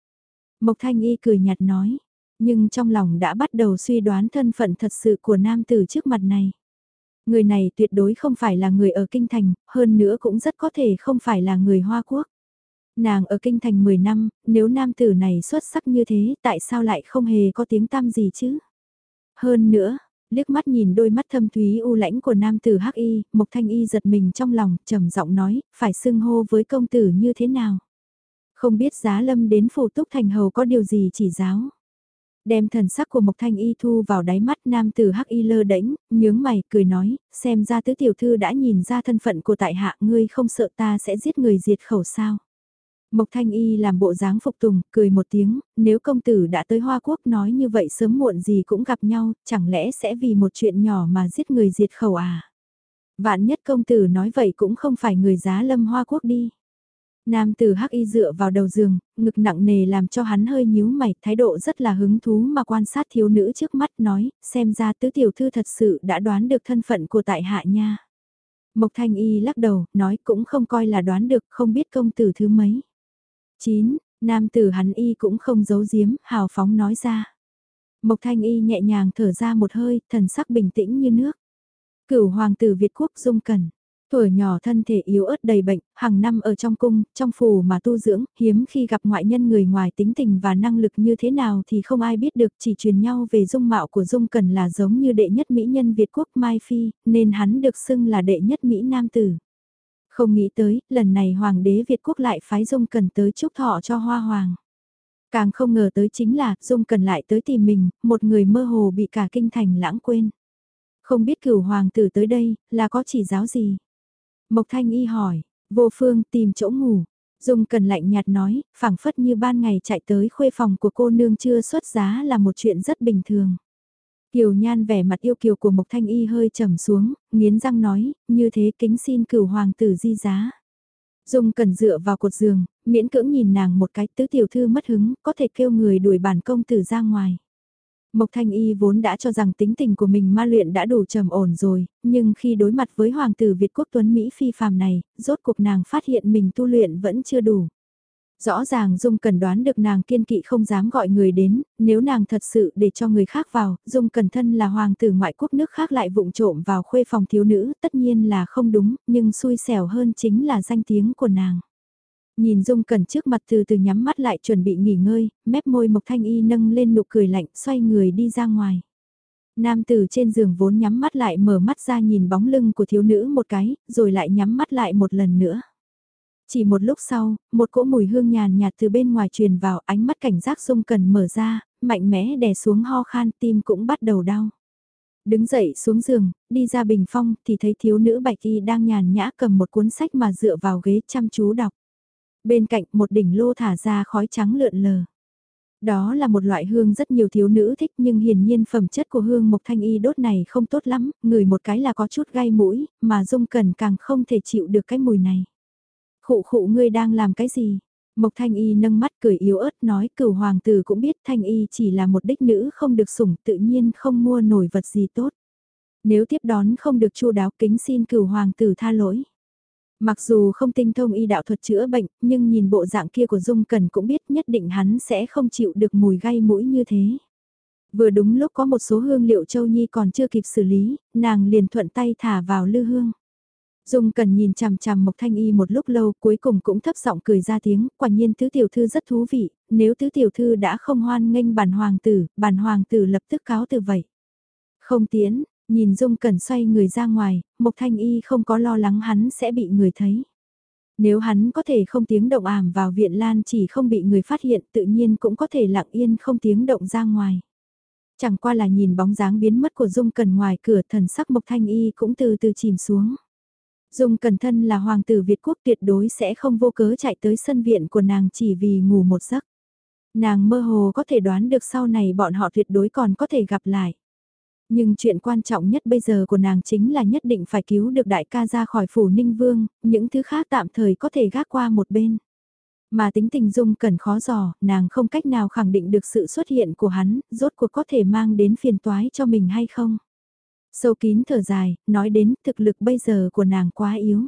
Mộc Thanh Y cười nhạt nói, nhưng trong lòng đã bắt đầu suy đoán thân phận thật sự của nam tử trước mặt này. Người này tuyệt đối không phải là người ở Kinh Thành, hơn nữa cũng rất có thể không phải là người Hoa Quốc. Nàng ở kinh thành 10 năm, nếu nam tử này xuất sắc như thế tại sao lại không hề có tiếng tăm gì chứ? Hơn nữa, liếc mắt nhìn đôi mắt thâm thúy u lãnh của nam tử hắc y, Mộc Thanh Y giật mình trong lòng, trầm giọng nói, phải xưng hô với công tử như thế nào? Không biết giá lâm đến phủ túc thành hầu có điều gì chỉ giáo? Đem thần sắc của Mộc Thanh Y thu vào đáy mắt nam tử hắc y lơ đễnh, nhướng mày, cười nói, xem ra tứ tiểu thư đã nhìn ra thân phận của tại hạ ngươi không sợ ta sẽ giết người diệt khẩu sao? Mộc Thanh Y làm bộ dáng phục tùng, cười một tiếng, nếu công tử đã tới Hoa Quốc nói như vậy sớm muộn gì cũng gặp nhau, chẳng lẽ sẽ vì một chuyện nhỏ mà giết người diệt khẩu à? Vạn nhất công tử nói vậy cũng không phải người giá lâm Hoa Quốc đi. Nam tử hắc y dựa vào đầu giường, ngực nặng nề làm cho hắn hơi nhíu mày, thái độ rất là hứng thú mà quan sát thiếu nữ trước mắt nói, xem ra tứ tiểu thư thật sự đã đoán được thân phận của tại hạ nha. Mộc thanh y lắc đầu, nói cũng không coi là đoán được, không biết công tử thứ mấy. 9. Nam tử hắn y cũng không giấu giếm, hào phóng nói ra. Mộc Thanh Y nhẹ nhàng thở ra một hơi, thần sắc bình tĩnh như nước. Cửu hoàng tử Việt quốc dung cần. Tuổi nhỏ thân thể yếu ớt đầy bệnh, hàng năm ở trong cung, trong phủ mà tu dưỡng, hiếm khi gặp ngoại nhân người ngoài tính tình và năng lực như thế nào thì không ai biết được chỉ truyền nhau về dung mạo của Dung Cần là giống như đệ nhất mỹ nhân Việt quốc Mai Phi, nên hắn được xưng là đệ nhất Mỹ Nam Tử. Không nghĩ tới, lần này Hoàng đế Việt quốc lại phái Dung Cần tới chúc thọ cho Hoa Hoàng. Càng không ngờ tới chính là Dung Cần lại tới tìm mình, một người mơ hồ bị cả kinh thành lãng quên. Không biết cửu hoàng tử tới đây, là có chỉ giáo gì? Mộc Thanh Y hỏi, vô phương tìm chỗ ngủ. Dung cần lạnh nhạt nói, phảng phất như ban ngày chạy tới khuê phòng của cô nương chưa xuất giá là một chuyện rất bình thường. Kiều Nhan vẻ mặt yêu kiều của Mộc Thanh Y hơi trầm xuống, nghiến răng nói, như thế kính xin cửu hoàng tử di giá. Dung cần dựa vào cột giường, miễn cưỡng nhìn nàng một cái tứ tiểu thư mất hứng, có thể kêu người đuổi bản công tử ra ngoài. Mộc Thanh Y vốn đã cho rằng tính tình của mình ma luyện đã đủ trầm ổn rồi, nhưng khi đối mặt với hoàng tử Việt quốc tuấn Mỹ phi phàm này, rốt cuộc nàng phát hiện mình tu luyện vẫn chưa đủ. Rõ ràng Dung cần đoán được nàng kiên kỵ không dám gọi người đến, nếu nàng thật sự để cho người khác vào, Dung cần thân là hoàng tử ngoại quốc nước khác lại vụng trộm vào khuê phòng thiếu nữ, tất nhiên là không đúng, nhưng xui xẻo hơn chính là danh tiếng của nàng. Nhìn Dung cần trước mặt từ từ nhắm mắt lại chuẩn bị nghỉ ngơi, mép môi Mộc Thanh Y nâng lên nụ cười lạnh xoay người đi ra ngoài. Nam tử trên giường vốn nhắm mắt lại mở mắt ra nhìn bóng lưng của thiếu nữ một cái, rồi lại nhắm mắt lại một lần nữa. Chỉ một lúc sau, một cỗ mùi hương nhàn nhạt từ bên ngoài truyền vào ánh mắt cảnh giác Dung cần mở ra, mạnh mẽ đè xuống ho khan tim cũng bắt đầu đau. Đứng dậy xuống giường, đi ra bình phong thì thấy thiếu nữ bạch y đang nhàn nhã cầm một cuốn sách mà dựa vào ghế chăm chú đọc. Bên cạnh một đỉnh lô thả ra khói trắng lượn lờ. Đó là một loại hương rất nhiều thiếu nữ thích nhưng hiển nhiên phẩm chất của hương mộc thanh y đốt này không tốt lắm, ngửi một cái là có chút gai mũi, mà dung cần càng không thể chịu được cái mùi này. Khụ khụ ngươi đang làm cái gì? Mộc thanh y nâng mắt cười yếu ớt nói cửu hoàng tử cũng biết thanh y chỉ là một đích nữ không được sủng tự nhiên không mua nổi vật gì tốt. Nếu tiếp đón không được chu đáo kính xin cửu hoàng tử tha lỗi. Mặc dù không tinh thông y đạo thuật chữa bệnh, nhưng nhìn bộ dạng kia của Dung Cần cũng biết nhất định hắn sẽ không chịu được mùi gai mũi như thế. Vừa đúng lúc có một số hương liệu Châu Nhi còn chưa kịp xử lý, nàng liền thuận tay thả vào lư hương. Dung Cần nhìn chằm chằm Mộc Thanh Y một lúc lâu cuối cùng cũng thấp giọng cười ra tiếng, quả nhiên tứ tiểu thư rất thú vị, nếu tứ tiểu thư đã không hoan nghênh bản hoàng tử, bản hoàng tử lập tức cáo từ vậy. Không tiến, Nhìn Dung Cần xoay người ra ngoài, Mộc Thanh Y không có lo lắng hắn sẽ bị người thấy. Nếu hắn có thể không tiếng động ảm vào viện lan chỉ không bị người phát hiện tự nhiên cũng có thể lặng yên không tiếng động ra ngoài. Chẳng qua là nhìn bóng dáng biến mất của Dung Cần ngoài cửa thần sắc Mộc Thanh Y cũng từ từ chìm xuống. Dung Cẩn thân là hoàng tử Việt quốc tuyệt đối sẽ không vô cớ chạy tới sân viện của nàng chỉ vì ngủ một giấc. Nàng mơ hồ có thể đoán được sau này bọn họ tuyệt đối còn có thể gặp lại. Nhưng chuyện quan trọng nhất bây giờ của nàng chính là nhất định phải cứu được đại ca ra khỏi phủ ninh vương, những thứ khác tạm thời có thể gác qua một bên. Mà tính tình dung cần khó dò, nàng không cách nào khẳng định được sự xuất hiện của hắn, rốt cuộc có thể mang đến phiền toái cho mình hay không. Sâu kín thở dài, nói đến thực lực bây giờ của nàng quá yếu.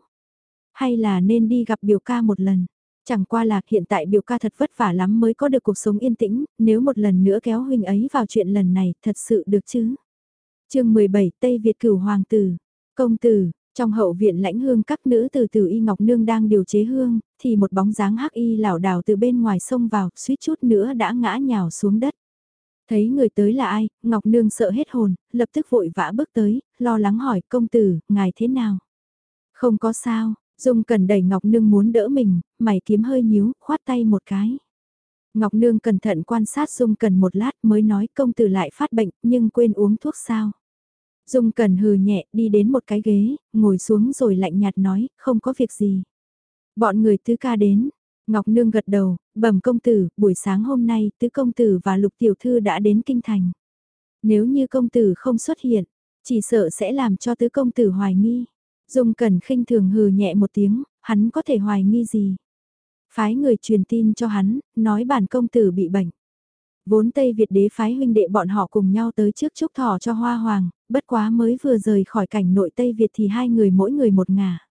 Hay là nên đi gặp biểu ca một lần. Chẳng qua là hiện tại biểu ca thật vất vả lắm mới có được cuộc sống yên tĩnh, nếu một lần nữa kéo huynh ấy vào chuyện lần này thật sự được chứ chương 17 Tây Việt cửu hoàng tử, công tử, trong hậu viện lãnh hương các nữ từ từ y ngọc nương đang điều chế hương, thì một bóng dáng hắc y lảo đảo từ bên ngoài sông vào, suýt chút nữa đã ngã nhào xuống đất. Thấy người tới là ai, Ngọc Nương sợ hết hồn, lập tức vội vã bước tới, lo lắng hỏi công tử, ngài thế nào? Không có sao, Dung cần đẩy Ngọc Nương muốn đỡ mình, mày kiếm hơi nhíu, khoát tay một cái. Ngọc Nương cẩn thận quan sát Dung Cần một lát mới nói công tử lại phát bệnh nhưng quên uống thuốc sao. Dung Cần hừ nhẹ đi đến một cái ghế, ngồi xuống rồi lạnh nhạt nói không có việc gì. Bọn người tứ ca đến, Ngọc Nương gật đầu, bẩm công tử, buổi sáng hôm nay tứ công tử và lục tiểu thư đã đến kinh thành. Nếu như công tử không xuất hiện, chỉ sợ sẽ làm cho tứ công tử hoài nghi. Dung Cẩn khinh thường hừ nhẹ một tiếng, hắn có thể hoài nghi gì. Phái người truyền tin cho hắn, nói bản công tử bị bệnh. Vốn Tây Việt đế phái huynh đệ bọn họ cùng nhau tới trước chúc thọ cho hoa hoàng, bất quá mới vừa rời khỏi cảnh nội Tây Việt thì hai người mỗi người một ngả.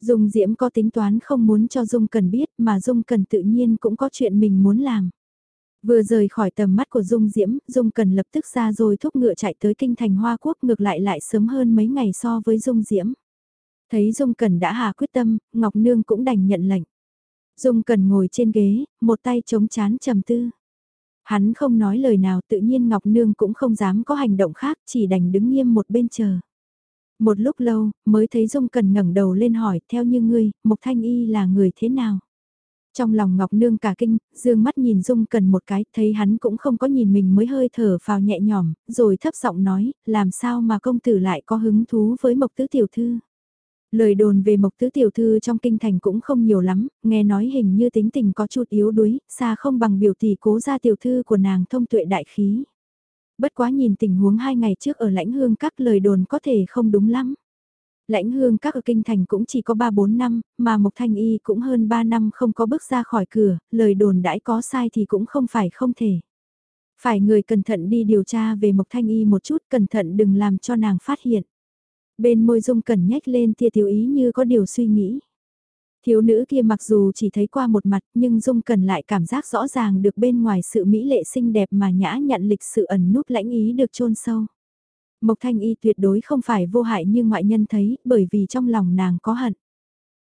Dung Diễm có tính toán không muốn cho Dung Cần biết mà Dung Cần tự nhiên cũng có chuyện mình muốn làm. Vừa rời khỏi tầm mắt của Dung Diễm, Dung cần lập tức ra rồi thúc ngựa chạy tới kinh thành Hoa Quốc ngược lại lại sớm hơn mấy ngày so với Dung Diễm. Thấy Dung Cần đã hà quyết tâm, Ngọc Nương cũng đành nhận lệnh. Dung Cần ngồi trên ghế, một tay chống chán trầm tư. Hắn không nói lời nào tự nhiên Ngọc Nương cũng không dám có hành động khác, chỉ đành đứng nghiêm một bên chờ. Một lúc lâu, mới thấy Dung Cần ngẩng đầu lên hỏi, theo như ngươi, Mộc Thanh Y là người thế nào? Trong lòng Ngọc Nương cả kinh, dương mắt nhìn Dung Cần một cái, thấy hắn cũng không có nhìn mình mới hơi thở vào nhẹ nhõm, rồi thấp giọng nói, làm sao mà công tử lại có hứng thú với Mộc Tứ Tiểu Thư? Lời đồn về Mộc Tứ Tiểu Thư trong kinh thành cũng không nhiều lắm, nghe nói hình như tính tình có chút yếu đuối, xa không bằng biểu tỷ cố gia tiểu thư của nàng thông tuệ đại khí. Bất quá nhìn tình huống hai ngày trước ở lãnh hương các lời đồn có thể không đúng lắm. Lãnh hương các ở kinh thành cũng chỉ có 3-4 năm, mà Mộc Thanh Y cũng hơn 3 năm không có bước ra khỏi cửa, lời đồn đãi có sai thì cũng không phải không thể. Phải người cẩn thận đi điều tra về Mộc Thanh Y một chút, cẩn thận đừng làm cho nàng phát hiện. Bên môi dung cẩn nhếch lên tia thiếu ý như có điều suy nghĩ. Thiếu nữ kia mặc dù chỉ thấy qua một mặt nhưng Dung Cần lại cảm giác rõ ràng được bên ngoài sự mỹ lệ xinh đẹp mà nhã nhận lịch sự ẩn núp lãnh ý được chôn sâu. Mộc Thanh Y tuyệt đối không phải vô hại như ngoại nhân thấy bởi vì trong lòng nàng có hận.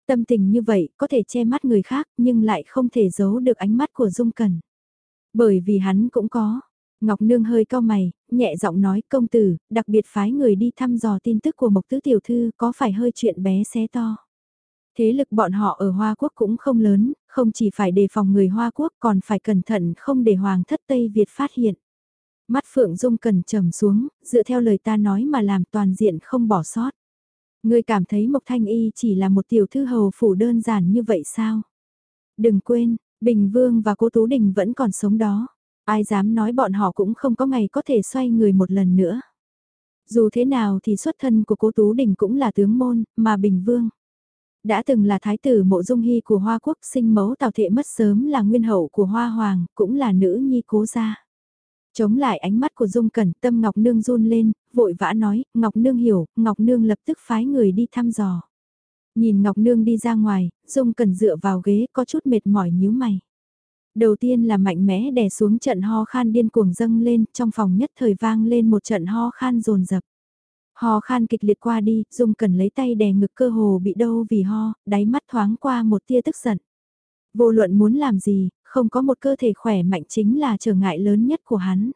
Tâm tình như vậy có thể che mắt người khác nhưng lại không thể giấu được ánh mắt của Dung Cần. Bởi vì hắn cũng có. Ngọc Nương hơi cao mày, nhẹ giọng nói công tử, đặc biệt phái người đi thăm dò tin tức của Mộc Tứ Tiểu Thư có phải hơi chuyện bé xé to. Thế lực bọn họ ở Hoa Quốc cũng không lớn, không chỉ phải đề phòng người Hoa Quốc còn phải cẩn thận không để Hoàng thất Tây Việt phát hiện. Mắt Phượng Dung cần trầm xuống, dựa theo lời ta nói mà làm toàn diện không bỏ sót. Ngươi cảm thấy Mộc Thanh Y chỉ là một tiểu thư hầu phủ đơn giản như vậy sao? Đừng quên, Bình Vương và Cố Tú Đình vẫn còn sống đó. Ai dám nói bọn họ cũng không có ngày có thể xoay người một lần nữa. Dù thế nào thì xuất thân của Cố Tú Đình cũng là tướng môn, mà Bình Vương. Đã từng là thái tử mộ dung hy của Hoa Quốc sinh mẫu tào thệ mất sớm là nguyên hậu của Hoa Hoàng, cũng là nữ nhi cố gia. Chống lại ánh mắt của Dung Cẩn tâm Ngọc Nương run lên, vội vã nói, Ngọc Nương hiểu, Ngọc Nương lập tức phái người đi thăm dò. Nhìn Ngọc Nương đi ra ngoài, Dung Cẩn dựa vào ghế có chút mệt mỏi nhíu mày. Đầu tiên là mạnh mẽ đè xuống trận ho khan điên cuồng dâng lên, trong phòng nhất thời vang lên một trận ho khan rồn rập. Ho khan kịch liệt qua đi, Dung cần lấy tay đè ngực cơ hồ bị đâu vì ho, đáy mắt thoáng qua một tia tức giận. Vô luận muốn làm gì, không có một cơ thể khỏe mạnh chính là trở ngại lớn nhất của hắn.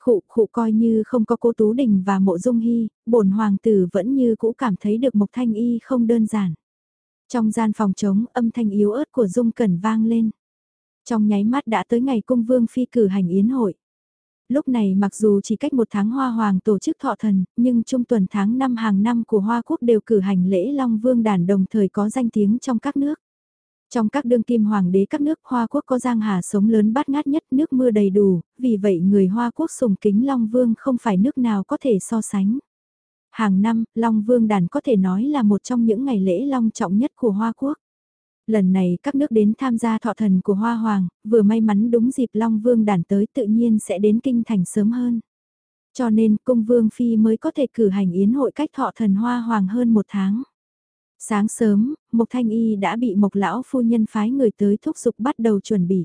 Khụ khụ coi như không có cô Tú Đình và mộ dung hy, bổn hoàng tử vẫn như cũ cảm thấy được Mộc Thanh Y không đơn giản. Trong gian phòng trống âm thanh yếu ớt của Dung Cẩn vang lên. Trong nháy mắt đã tới ngày cung vương phi cử hành yến hội. Lúc này mặc dù chỉ cách một tháng Hoa Hoàng tổ chức thọ thần, nhưng trung tuần tháng năm hàng năm của Hoa Quốc đều cử hành lễ Long Vương đàn đồng thời có danh tiếng trong các nước. Trong các đương kim hoàng đế các nước Hoa Quốc có giang hà sống lớn bát ngát nhất nước mưa đầy đủ, vì vậy người Hoa Quốc sùng kính Long Vương không phải nước nào có thể so sánh. Hàng năm, Long Vương đàn có thể nói là một trong những ngày lễ long trọng nhất của Hoa Quốc. Lần này các nước đến tham gia thọ thần của Hoa Hoàng, vừa may mắn đúng dịp Long Vương đàn tới tự nhiên sẽ đến kinh thành sớm hơn. Cho nên cung Vương Phi mới có thể cử hành yến hội cách thọ thần Hoa Hoàng hơn một tháng. Sáng sớm, Mộc Thanh Y đã bị Mộc Lão Phu Nhân phái người tới thúc giục bắt đầu chuẩn bị.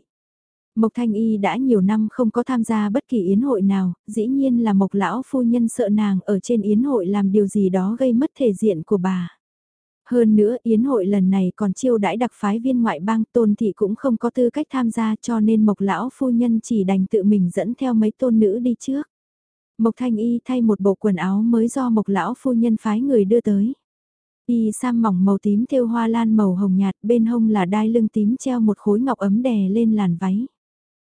Mộc Thanh Y đã nhiều năm không có tham gia bất kỳ yến hội nào, dĩ nhiên là Mộc Lão Phu Nhân sợ nàng ở trên yến hội làm điều gì đó gây mất thể diện của bà. Hơn nữa yến hội lần này còn chiêu đãi đặc phái viên ngoại bang tôn thị cũng không có tư cách tham gia cho nên Mộc Lão Phu Nhân chỉ đành tự mình dẫn theo mấy tôn nữ đi trước. Mộc Thanh Y thay một bộ quần áo mới do Mộc Lão Phu Nhân phái người đưa tới. Y sam mỏng màu tím thêu hoa lan màu hồng nhạt bên hông là đai lưng tím treo một khối ngọc ấm đè lên làn váy.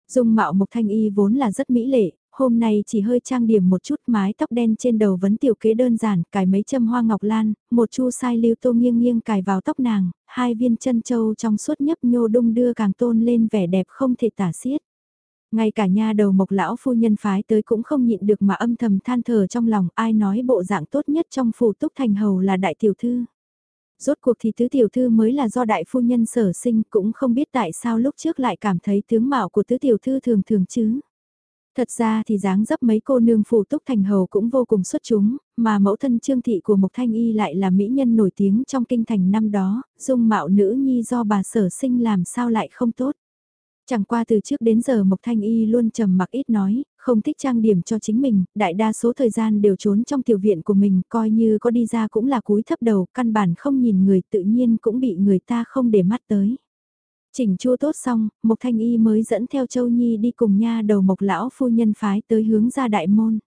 Dung mạo Mộc Thanh Y vốn là rất mỹ lệ, hôm nay chỉ hơi trang điểm một chút mái tóc đen trên đầu vấn tiểu kế đơn giản, cài mấy châm hoa ngọc lan, một chu sai lưu tô nghiêng nghiêng cài vào tóc nàng, hai viên chân châu trong suốt nhấp nhô đung đưa càng tôn lên vẻ đẹp không thể tả xiết. Ngay cả nha đầu mộc lão phu nhân phái tới cũng không nhịn được mà âm thầm than thở trong lòng ai nói bộ dạng tốt nhất trong phủ túc thành hầu là đại tiểu thư. Rốt cuộc thì tứ tiểu thư mới là do đại phu nhân sở sinh cũng không biết tại sao lúc trước lại cảm thấy tướng mạo của tứ tiểu thư thường thường chứ. Thật ra thì dáng dấp mấy cô nương phủ túc thành hầu cũng vô cùng xuất chúng, mà mẫu thân trương thị của Mộc Thanh Y lại là mỹ nhân nổi tiếng trong kinh thành năm đó, dung mạo nữ nhi do bà sở sinh làm sao lại không tốt. Chẳng qua từ trước đến giờ Mộc Thanh Y luôn trầm mặc ít nói, không thích trang điểm cho chính mình, đại đa số thời gian đều trốn trong tiểu viện của mình, coi như có đi ra cũng là cúi thấp đầu, căn bản không nhìn người tự nhiên cũng bị người ta không để mắt tới. Chỉnh chua tốt xong, Mộc Thanh Y mới dẫn theo Châu Nhi đi cùng nha đầu Mộc Lão Phu Nhân phái tới hướng ra đại môn.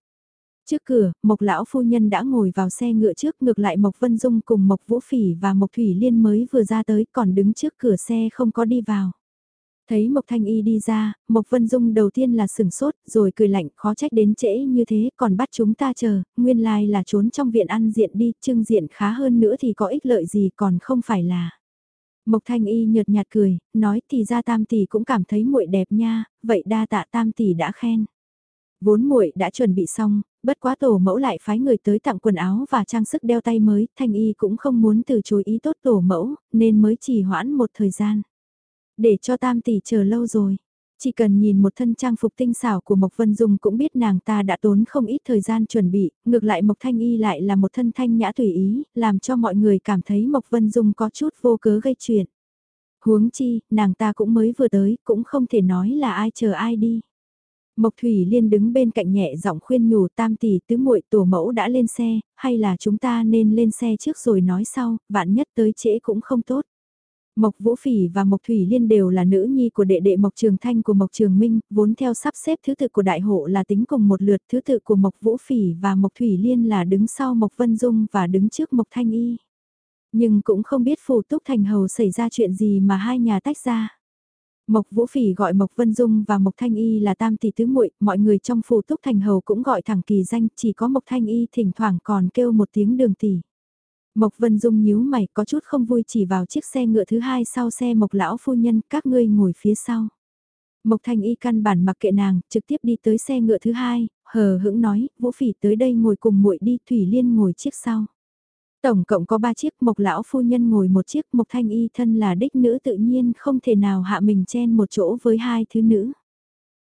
Trước cửa, Mộc Lão Phu Nhân đã ngồi vào xe ngựa trước ngược lại Mộc Vân Dung cùng Mộc Vũ Phỉ và Mộc Thủy Liên mới vừa ra tới còn đứng trước cửa xe không có đi vào. Thấy Mộc Thanh Y đi ra, Mộc Vân Dung đầu tiên là sừng sốt, rồi cười lạnh, khó trách đến trễ như thế, còn bắt chúng ta chờ, nguyên lai là trốn trong viện ăn diện đi, trưng diện khá hơn nữa thì có ích lợi gì còn không phải là. Mộc Thanh Y nhợt nhạt cười, nói thì ra Tam tỷ cũng cảm thấy muội đẹp nha, vậy đa tạ Tam tỷ đã khen. Vốn muội đã chuẩn bị xong, bất quá tổ mẫu lại phái người tới tặng quần áo và trang sức đeo tay mới, Thanh Y cũng không muốn từ chối ý tốt tổ mẫu, nên mới chỉ hoãn một thời gian. Để cho tam tỷ chờ lâu rồi. Chỉ cần nhìn một thân trang phục tinh xảo của Mộc Vân Dung cũng biết nàng ta đã tốn không ít thời gian chuẩn bị, ngược lại Mộc Thanh Y lại là một thân thanh nhã tùy ý, làm cho mọi người cảm thấy Mộc Vân Dung có chút vô cớ gây chuyện. Huống chi, nàng ta cũng mới vừa tới, cũng không thể nói là ai chờ ai đi. Mộc Thủy Liên đứng bên cạnh nhẹ giọng khuyên nhủ tam tỷ tứ muội tổ mẫu đã lên xe, hay là chúng ta nên lên xe trước rồi nói sau, vạn nhất tới trễ cũng không tốt. Mộc Vũ Phỉ và Mộc Thủy Liên đều là nữ nhi của đệ đệ Mộc Trường Thanh của Mộc Trường Minh, vốn theo sắp xếp thứ tự của đại hộ là tính cùng một lượt thứ tự của Mộc Vũ Phỉ và Mộc Thủy Liên là đứng sau Mộc Vân Dung và đứng trước Mộc Thanh Y. Nhưng cũng không biết phù túc thành hầu xảy ra chuyện gì mà hai nhà tách ra. Mộc Vũ Phỉ gọi Mộc Vân Dung và Mộc Thanh Y là tam tỷ tứ muội, mọi người trong phù túc thành hầu cũng gọi thẳng kỳ danh, chỉ có Mộc Thanh Y thỉnh thoảng còn kêu một tiếng đường tỷ. Mộc Vân Dung nhíu mày có chút không vui chỉ vào chiếc xe ngựa thứ hai sau xe Mộc Lão Phu Nhân, các ngươi ngồi phía sau. Mộc Thanh Y căn bản mặc kệ nàng, trực tiếp đi tới xe ngựa thứ hai, hờ hững nói, Vũ Phỉ tới đây ngồi cùng muội đi, Thủy Liên ngồi chiếc sau. Tổng cộng có ba chiếc, Mộc Lão Phu Nhân ngồi một chiếc, Mộc Thanh Y thân là đích nữ tự nhiên không thể nào hạ mình chen một chỗ với hai thứ nữ.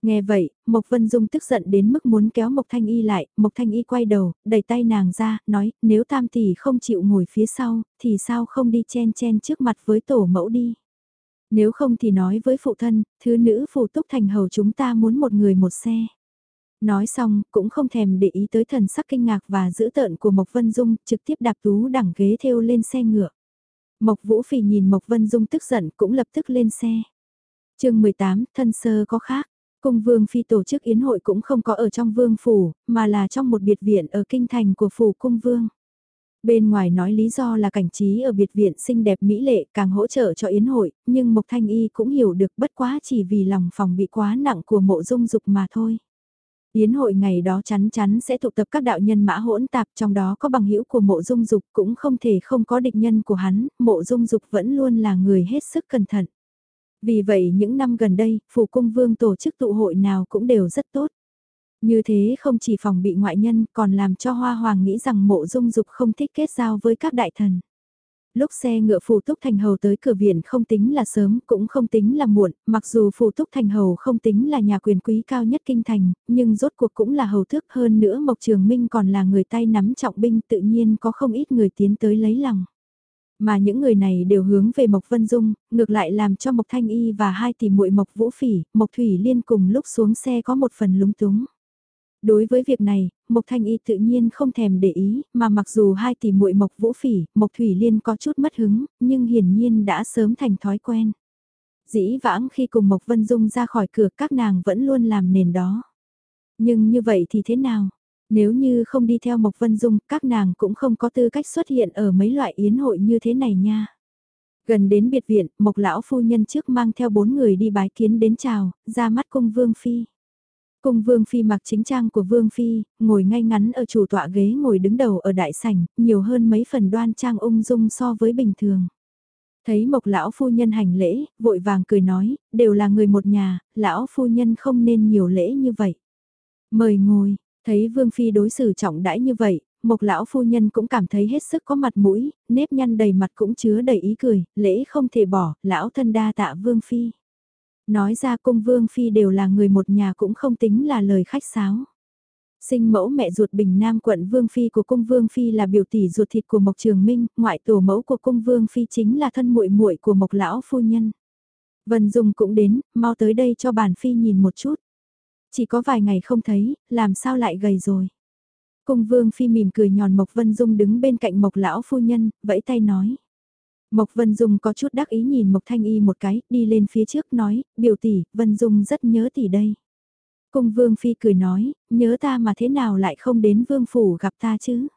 Nghe vậy, Mộc Vân Dung tức giận đến mức muốn kéo Mộc Thanh Y lại, Mộc Thanh Y quay đầu, đẩy tay nàng ra, nói, nếu tam tỷ không chịu ngồi phía sau, thì sao không đi chen chen trước mặt với tổ mẫu đi. Nếu không thì nói với phụ thân, thứ nữ phụ túc thành hầu chúng ta muốn một người một xe. Nói xong, cũng không thèm để ý tới thần sắc kinh ngạc và dữ tợn của Mộc Vân Dung, trực tiếp đạp tú đẳng ghế theo lên xe ngựa. Mộc Vũ Phỉ nhìn Mộc Vân Dung tức giận cũng lập tức lên xe. chương 18, thân sơ có khác. Cung vương phi tổ chức yến hội cũng không có ở trong vương phủ, mà là trong một biệt viện ở kinh thành của phủ cung vương. Bên ngoài nói lý do là cảnh trí ở biệt viện xinh đẹp mỹ lệ càng hỗ trợ cho yến hội, nhưng Mộc Thanh Y cũng hiểu được bất quá chỉ vì lòng phòng bị quá nặng của mộ dung dục mà thôi. Yến hội ngày đó chắn chắn sẽ tụ tập các đạo nhân mã hỗn tạp trong đó có bằng hữu của mộ dung dục cũng không thể không có địch nhân của hắn, mộ dung dục vẫn luôn là người hết sức cẩn thận. Vì vậy những năm gần đây, Phủ Cung Vương tổ chức tụ hội nào cũng đều rất tốt. Như thế không chỉ phòng bị ngoại nhân còn làm cho Hoa Hoàng nghĩ rằng mộ dung dục không thích kết giao với các đại thần. Lúc xe ngựa phù túc thành hầu tới cửa viện không tính là sớm cũng không tính là muộn, mặc dù phù túc thành hầu không tính là nhà quyền quý cao nhất kinh thành, nhưng rốt cuộc cũng là hầu thước hơn nữa Mộc Trường Minh còn là người tay nắm trọng binh tự nhiên có không ít người tiến tới lấy lòng. Mà những người này đều hướng về Mộc Vân Dung, ngược lại làm cho Mộc Thanh Y và hai tỷ muội Mộc Vũ Phỉ, Mộc Thủy Liên cùng lúc xuống xe có một phần lúng túng. Đối với việc này, Mộc Thanh Y tự nhiên không thèm để ý, mà mặc dù hai tỷ muội Mộc Vũ Phỉ, Mộc Thủy Liên có chút mất hứng, nhưng hiển nhiên đã sớm thành thói quen. Dĩ vãng khi cùng Mộc Vân Dung ra khỏi cửa các nàng vẫn luôn làm nền đó. Nhưng như vậy thì thế nào? Nếu như không đi theo Mộc Vân Dung, các nàng cũng không có tư cách xuất hiện ở mấy loại yến hội như thế này nha. Gần đến biệt viện, Mộc lão phu nhân trước mang theo bốn người đi bái kiến đến chào, ra mắt cung Vương Phi. Cung Vương Phi mặc chính trang của Vương Phi, ngồi ngay ngắn ở chủ tọa ghế ngồi đứng đầu ở đại sảnh, nhiều hơn mấy phần đoan trang ung dung so với bình thường. Thấy Mộc lão phu nhân hành lễ, vội vàng cười nói, đều là người một nhà, lão phu nhân không nên nhiều lễ như vậy. Mời ngồi, Thấy Vương Phi đối xử trọng đãi như vậy, Mộc lão phu nhân cũng cảm thấy hết sức có mặt mũi, nếp nhăn đầy mặt cũng chứa đầy ý cười, lễ không thể bỏ, lão thân đa tạ Vương Phi. Nói ra cung Vương Phi đều là người một nhà cũng không tính là lời khách sáo. Sinh mẫu mẹ ruột Bình Nam quận Vương Phi của cung Vương Phi là biểu tỷ ruột thịt của Mộc Trường Minh, ngoại tổ mẫu của cung Vương Phi chính là thân muội muội của Mộc lão phu nhân. Vân Dung cũng đến, mau tới đây cho bản phi nhìn một chút. Chỉ có vài ngày không thấy, làm sao lại gầy rồi. Cung vương phi mỉm cười nhòn Mộc Vân Dung đứng bên cạnh Mộc lão phu nhân, vẫy tay nói. Mộc Vân Dung có chút đắc ý nhìn Mộc Thanh Y một cái, đi lên phía trước nói, biểu tỷ, Vân Dung rất nhớ tỷ đây. Cung Vương Phi cười nói, nhớ ta mà thế nào lại không đến Vương Phủ gặp ta chứ?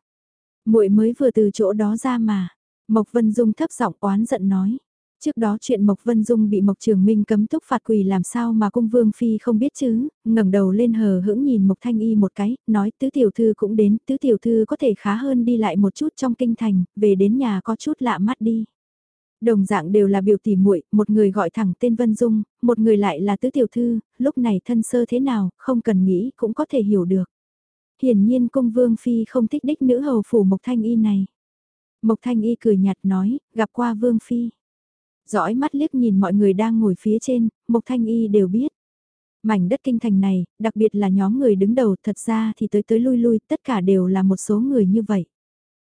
muội mới vừa từ chỗ đó ra mà. Mộc Vân Dung thấp giọng oán giận nói. Trước đó chuyện Mộc Vân Dung bị Mộc Trường Minh cấm túc phạt quỳ làm sao mà cung vương phi không biết chứ, ngẩng đầu lên hờ hững nhìn Mộc Thanh Y một cái, nói tứ tiểu thư cũng đến, tứ tiểu thư có thể khá hơn đi lại một chút trong kinh thành, về đến nhà có chút lạ mắt đi. Đồng dạng đều là biểu tỷ muội, một người gọi thẳng tên Vân Dung, một người lại là tứ tiểu thư, lúc này thân sơ thế nào, không cần nghĩ cũng có thể hiểu được. Hiển nhiên cung vương phi không thích đích nữ hầu phủ Mộc Thanh Y này. Mộc Thanh Y cười nhạt nói, gặp qua vương phi. Dõi mắt liếc nhìn mọi người đang ngồi phía trên, Mộc Thanh Y đều biết. Mảnh đất kinh thành này, đặc biệt là nhóm người đứng đầu thật ra thì tới tới lui lui tất cả đều là một số người như vậy.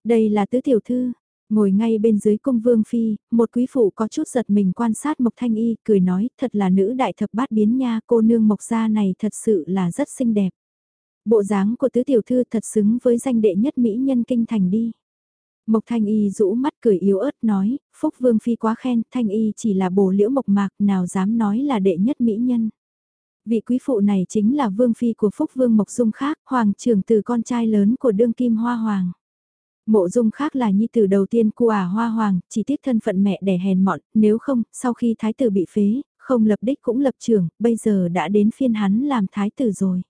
Đây là tứ tiểu thư, ngồi ngay bên dưới cung vương phi, một quý phụ có chút giật mình quan sát Mộc Thanh Y, cười nói, thật là nữ đại thập bát biến nha, cô nương Mộc gia này thật sự là rất xinh đẹp. Bộ dáng của tứ tiểu thư thật xứng với danh đệ nhất mỹ nhân kinh thành đi. Mộc Thanh Y rũ mắt cười yếu ớt nói, Phúc Vương Phi quá khen, Thanh Y chỉ là bổ liễu mộc mạc, nào dám nói là đệ nhất mỹ nhân. Vị quý phụ này chính là Vương Phi của Phúc Vương Mộc Dung khác, Hoàng trưởng từ con trai lớn của đương kim Hoa Hoàng. Mộ dung khác là nhi tử đầu tiên của ả hoa hoàng, chỉ tiếc thân phận mẹ đẻ hèn mọn, nếu không, sau khi thái tử bị phế, không lập đích cũng lập trưởng, bây giờ đã đến phiên hắn làm thái tử rồi.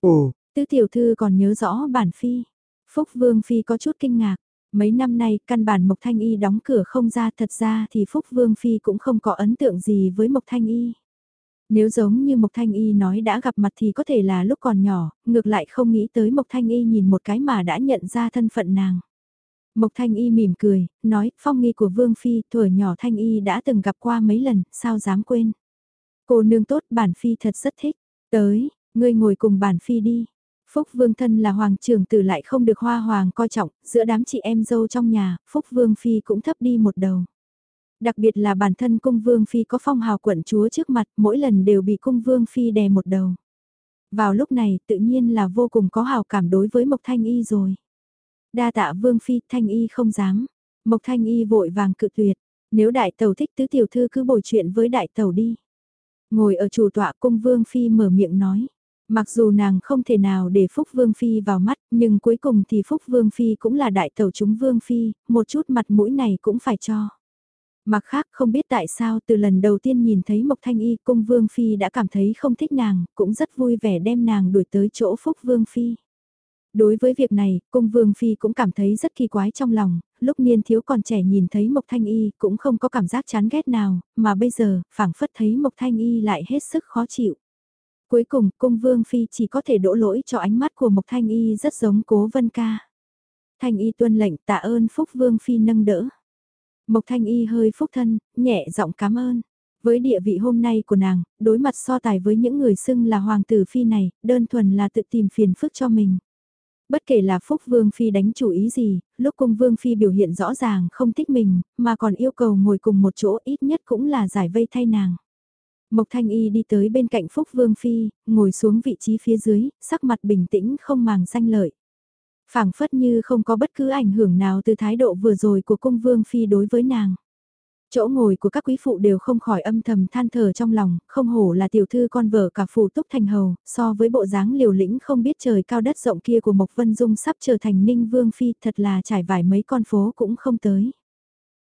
Ồ, tứ tiểu thư còn nhớ rõ bản phi. Phúc vương phi có chút kinh ngạc, mấy năm nay căn bản Mộc Thanh Y đóng cửa không ra thật ra thì Phúc vương phi cũng không có ấn tượng gì với Mộc Thanh Y. Nếu giống như Mộc Thanh Y nói đã gặp mặt thì có thể là lúc còn nhỏ, ngược lại không nghĩ tới Mộc Thanh Y nhìn một cái mà đã nhận ra thân phận nàng. Mộc Thanh Y mỉm cười, nói, phong nghi của Vương Phi, tuổi nhỏ Thanh Y đã từng gặp qua mấy lần, sao dám quên. Cô nương tốt, bản Phi thật rất thích. Tới, ngươi ngồi cùng bản Phi đi. Phúc Vương thân là hoàng trưởng tử lại không được hoa hoàng coi trọng, giữa đám chị em dâu trong nhà, Phúc Vương Phi cũng thấp đi một đầu. Đặc biệt là bản thân cung Vương Phi có phong hào quận chúa trước mặt, mỗi lần đều bị cung Vương Phi đè một đầu. Vào lúc này tự nhiên là vô cùng có hào cảm đối với Mộc Thanh Y rồi. Đa tạ Vương Phi, Thanh Y không dám. Mộc Thanh Y vội vàng cự tuyệt, nếu đại tàu thích tứ tiểu thư cứ bồi chuyện với đại tàu đi. Ngồi ở chủ tọa cung Vương Phi mở miệng nói. Mặc dù nàng không thể nào để Phúc Vương Phi vào mắt, nhưng cuối cùng thì Phúc Vương Phi cũng là đại tẩu chúng Vương Phi, một chút mặt mũi này cũng phải cho. Mặc khác không biết tại sao từ lần đầu tiên nhìn thấy Mộc Thanh Y cung Vương Phi đã cảm thấy không thích nàng, cũng rất vui vẻ đem nàng đuổi tới chỗ Phúc Vương Phi. Đối với việc này, cung Vương Phi cũng cảm thấy rất kỳ quái trong lòng, lúc niên thiếu còn trẻ nhìn thấy Mộc Thanh Y cũng không có cảm giác chán ghét nào, mà bây giờ, phảng phất thấy Mộc Thanh Y lại hết sức khó chịu. Cuối cùng, cung vương phi chỉ có thể đổ lỗi cho ánh mắt của Mộc Thanh Y rất giống cố vân ca. Thanh Y tuân lệnh tạ ơn Phúc Vương Phi nâng đỡ. Mộc Thanh Y hơi phúc thân, nhẹ giọng cảm ơn. Với địa vị hôm nay của nàng, đối mặt so tài với những người xưng là hoàng tử phi này, đơn thuần là tự tìm phiền phức cho mình. Bất kể là Phúc Vương Phi đánh chủ ý gì, lúc cung Vương Phi biểu hiện rõ ràng không thích mình, mà còn yêu cầu ngồi cùng một chỗ ít nhất cũng là giải vây thay nàng. Mộc Thanh Y đi tới bên cạnh Phúc Vương Phi, ngồi xuống vị trí phía dưới, sắc mặt bình tĩnh không màng danh lợi. phảng phất như không có bất cứ ảnh hưởng nào từ thái độ vừa rồi của cung Vương Phi đối với nàng. Chỗ ngồi của các quý phụ đều không khỏi âm thầm than thở trong lòng, không hổ là tiểu thư con vợ cả phụ túc thành hầu, so với bộ dáng liều lĩnh không biết trời cao đất rộng kia của Mộc Vân Dung sắp trở thành ninh vương phi thật là trải vải mấy con phố cũng không tới.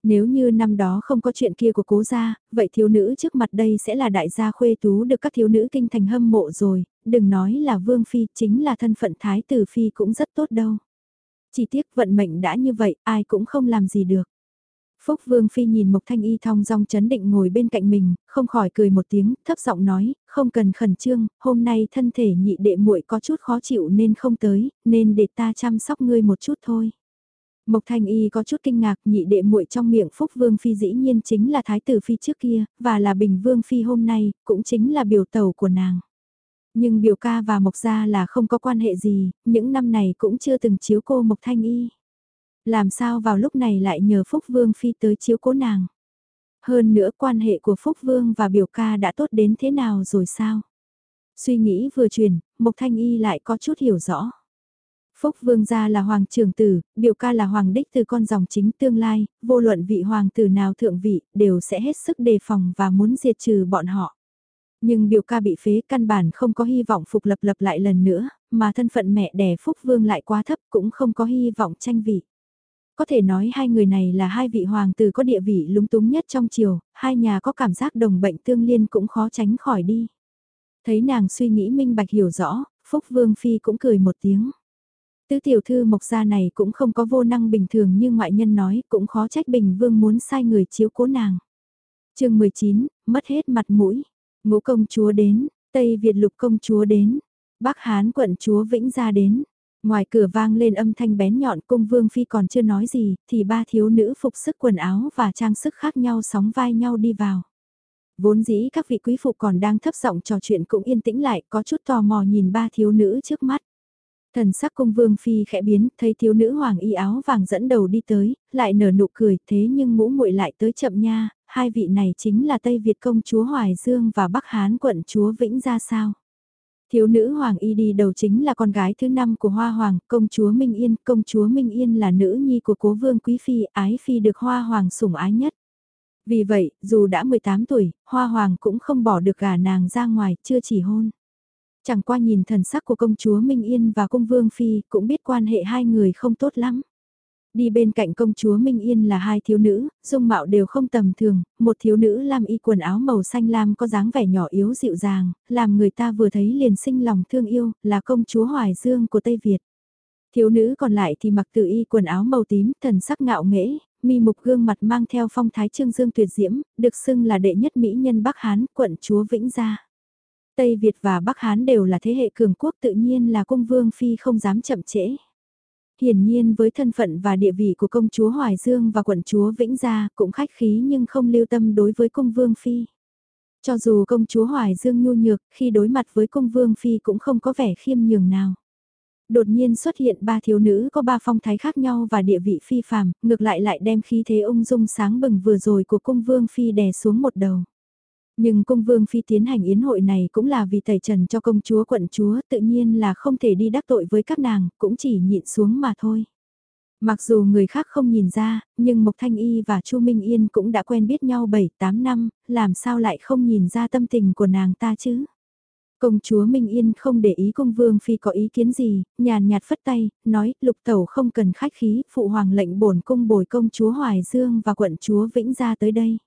Nếu như năm đó không có chuyện kia của cố gia, vậy thiếu nữ trước mặt đây sẽ là đại gia khuê tú được các thiếu nữ kinh thành hâm mộ rồi, đừng nói là vương phi, chính là thân phận thái tử phi cũng rất tốt đâu. Chỉ tiếc vận mệnh đã như vậy, ai cũng không làm gì được. Phúc Vương Phi nhìn Mộc Thanh Y thong dong chấn định ngồi bên cạnh mình, không khỏi cười một tiếng, thấp giọng nói, không cần khẩn trương, hôm nay thân thể nhị đệ muội có chút khó chịu nên không tới, nên để ta chăm sóc ngươi một chút thôi. Mộc Thanh Y có chút kinh ngạc nhị đệ muội trong miệng Phúc Vương Phi dĩ nhiên chính là Thái tử Phi trước kia, và là Bình Vương Phi hôm nay, cũng chính là biểu tàu của nàng. Nhưng biểu ca và Mộc Gia là không có quan hệ gì, những năm này cũng chưa từng chiếu cô Mộc Thanh Y. Làm sao vào lúc này lại nhờ Phúc Vương Phi tới chiếu cố nàng. Hơn nữa quan hệ của Phúc Vương và biểu ca đã tốt đến thế nào rồi sao? Suy nghĩ vừa chuyển, Mộc Thanh Y lại có chút hiểu rõ. Phúc Vương gia là hoàng trưởng tử, biểu ca là hoàng đích từ con dòng chính tương lai, vô luận vị hoàng tử nào thượng vị, đều sẽ hết sức đề phòng và muốn diệt trừ bọn họ. Nhưng biểu ca bị phế căn bản không có hy vọng phục lập lập lại lần nữa, mà thân phận mẹ đẻ Phúc Vương lại quá thấp cũng không có hy vọng tranh vị. Có thể nói hai người này là hai vị hoàng tử có địa vị lúng túng nhất trong triều, hai nhà có cảm giác đồng bệnh tương liên cũng khó tránh khỏi đi. Thấy nàng suy nghĩ minh bạch hiểu rõ, Phúc Vương Phi cũng cười một tiếng. Tứ tiểu thư mộc gia này cũng không có vô năng bình thường như ngoại nhân nói, cũng khó trách Bình Vương muốn sai người chiếu cố nàng. chương 19, mất hết mặt mũi. Ngũ công chúa đến, Tây Việt lục công chúa đến, Bắc Hán quận chúa Vĩnh gia đến. Ngoài cửa vang lên âm thanh bén nhọn cung vương phi còn chưa nói gì, thì ba thiếu nữ phục sức quần áo và trang sức khác nhau sóng vai nhau đi vào. Vốn dĩ các vị quý phụ còn đang thấp giọng trò chuyện cũng yên tĩnh lại, có chút tò mò nhìn ba thiếu nữ trước mắt. Thần sắc cung vương phi khẽ biến, thấy thiếu nữ hoàng y áo vàng dẫn đầu đi tới, lại nở nụ cười, thế nhưng ngũ muội lại tới chậm nha, hai vị này chính là Tây Việt công chúa Hoài Dương và Bắc Hán quận chúa Vĩnh ra sao. Thiếu nữ Hoàng Y đi đầu chính là con gái thứ năm của Hoa Hoàng, công chúa Minh Yên, công chúa Minh Yên là nữ nhi của cố vương quý phi, ái phi được Hoa Hoàng sủng ái nhất. Vì vậy, dù đã 18 tuổi, Hoa Hoàng cũng không bỏ được gả nàng ra ngoài, chưa chỉ hôn. Chẳng qua nhìn thần sắc của công chúa Minh Yên và cung vương phi, cũng biết quan hệ hai người không tốt lắm. Đi bên cạnh công chúa Minh Yên là hai thiếu nữ, dung mạo đều không tầm thường, một thiếu nữ làm y quần áo màu xanh lam có dáng vẻ nhỏ yếu dịu dàng, làm người ta vừa thấy liền sinh lòng thương yêu, là công chúa Hoài Dương của Tây Việt. Thiếu nữ còn lại thì mặc tự y quần áo màu tím, thần sắc ngạo nghễ, mi mục gương mặt mang theo phong thái trương dương tuyệt diễm, được xưng là đệ nhất mỹ nhân Bắc Hán, quận chúa Vĩnh Gia. Tây Việt và Bắc Hán đều là thế hệ cường quốc tự nhiên là cung vương phi không dám chậm trễ. Hiển nhiên với thân phận và địa vị của công chúa Hoài Dương và quận chúa Vĩnh Gia cũng khách khí nhưng không lưu tâm đối với cung vương phi. Cho dù công chúa Hoài Dương nhu nhược khi đối mặt với cung vương phi cũng không có vẻ khiêm nhường nào. Đột nhiên xuất hiện ba thiếu nữ có ba phong thái khác nhau và địa vị phi phàm, ngược lại lại đem khí thế ung dung sáng bừng vừa rồi của cung vương phi đè xuống một đầu. Nhưng cung vương phi tiến hành yến hội này cũng là vì tẩy trần cho công chúa quận chúa tự nhiên là không thể đi đắc tội với các nàng, cũng chỉ nhịn xuống mà thôi. Mặc dù người khác không nhìn ra, nhưng Mộc Thanh Y và Chu Minh Yên cũng đã quen biết nhau 7-8 năm, làm sao lại không nhìn ra tâm tình của nàng ta chứ? Công chúa Minh Yên không để ý công vương phi có ý kiến gì, nhàn nhạt phất tay, nói lục tẩu không cần khách khí, phụ hoàng lệnh bổn cung bồi công chúa Hoài Dương và quận chúa Vĩnh ra tới đây.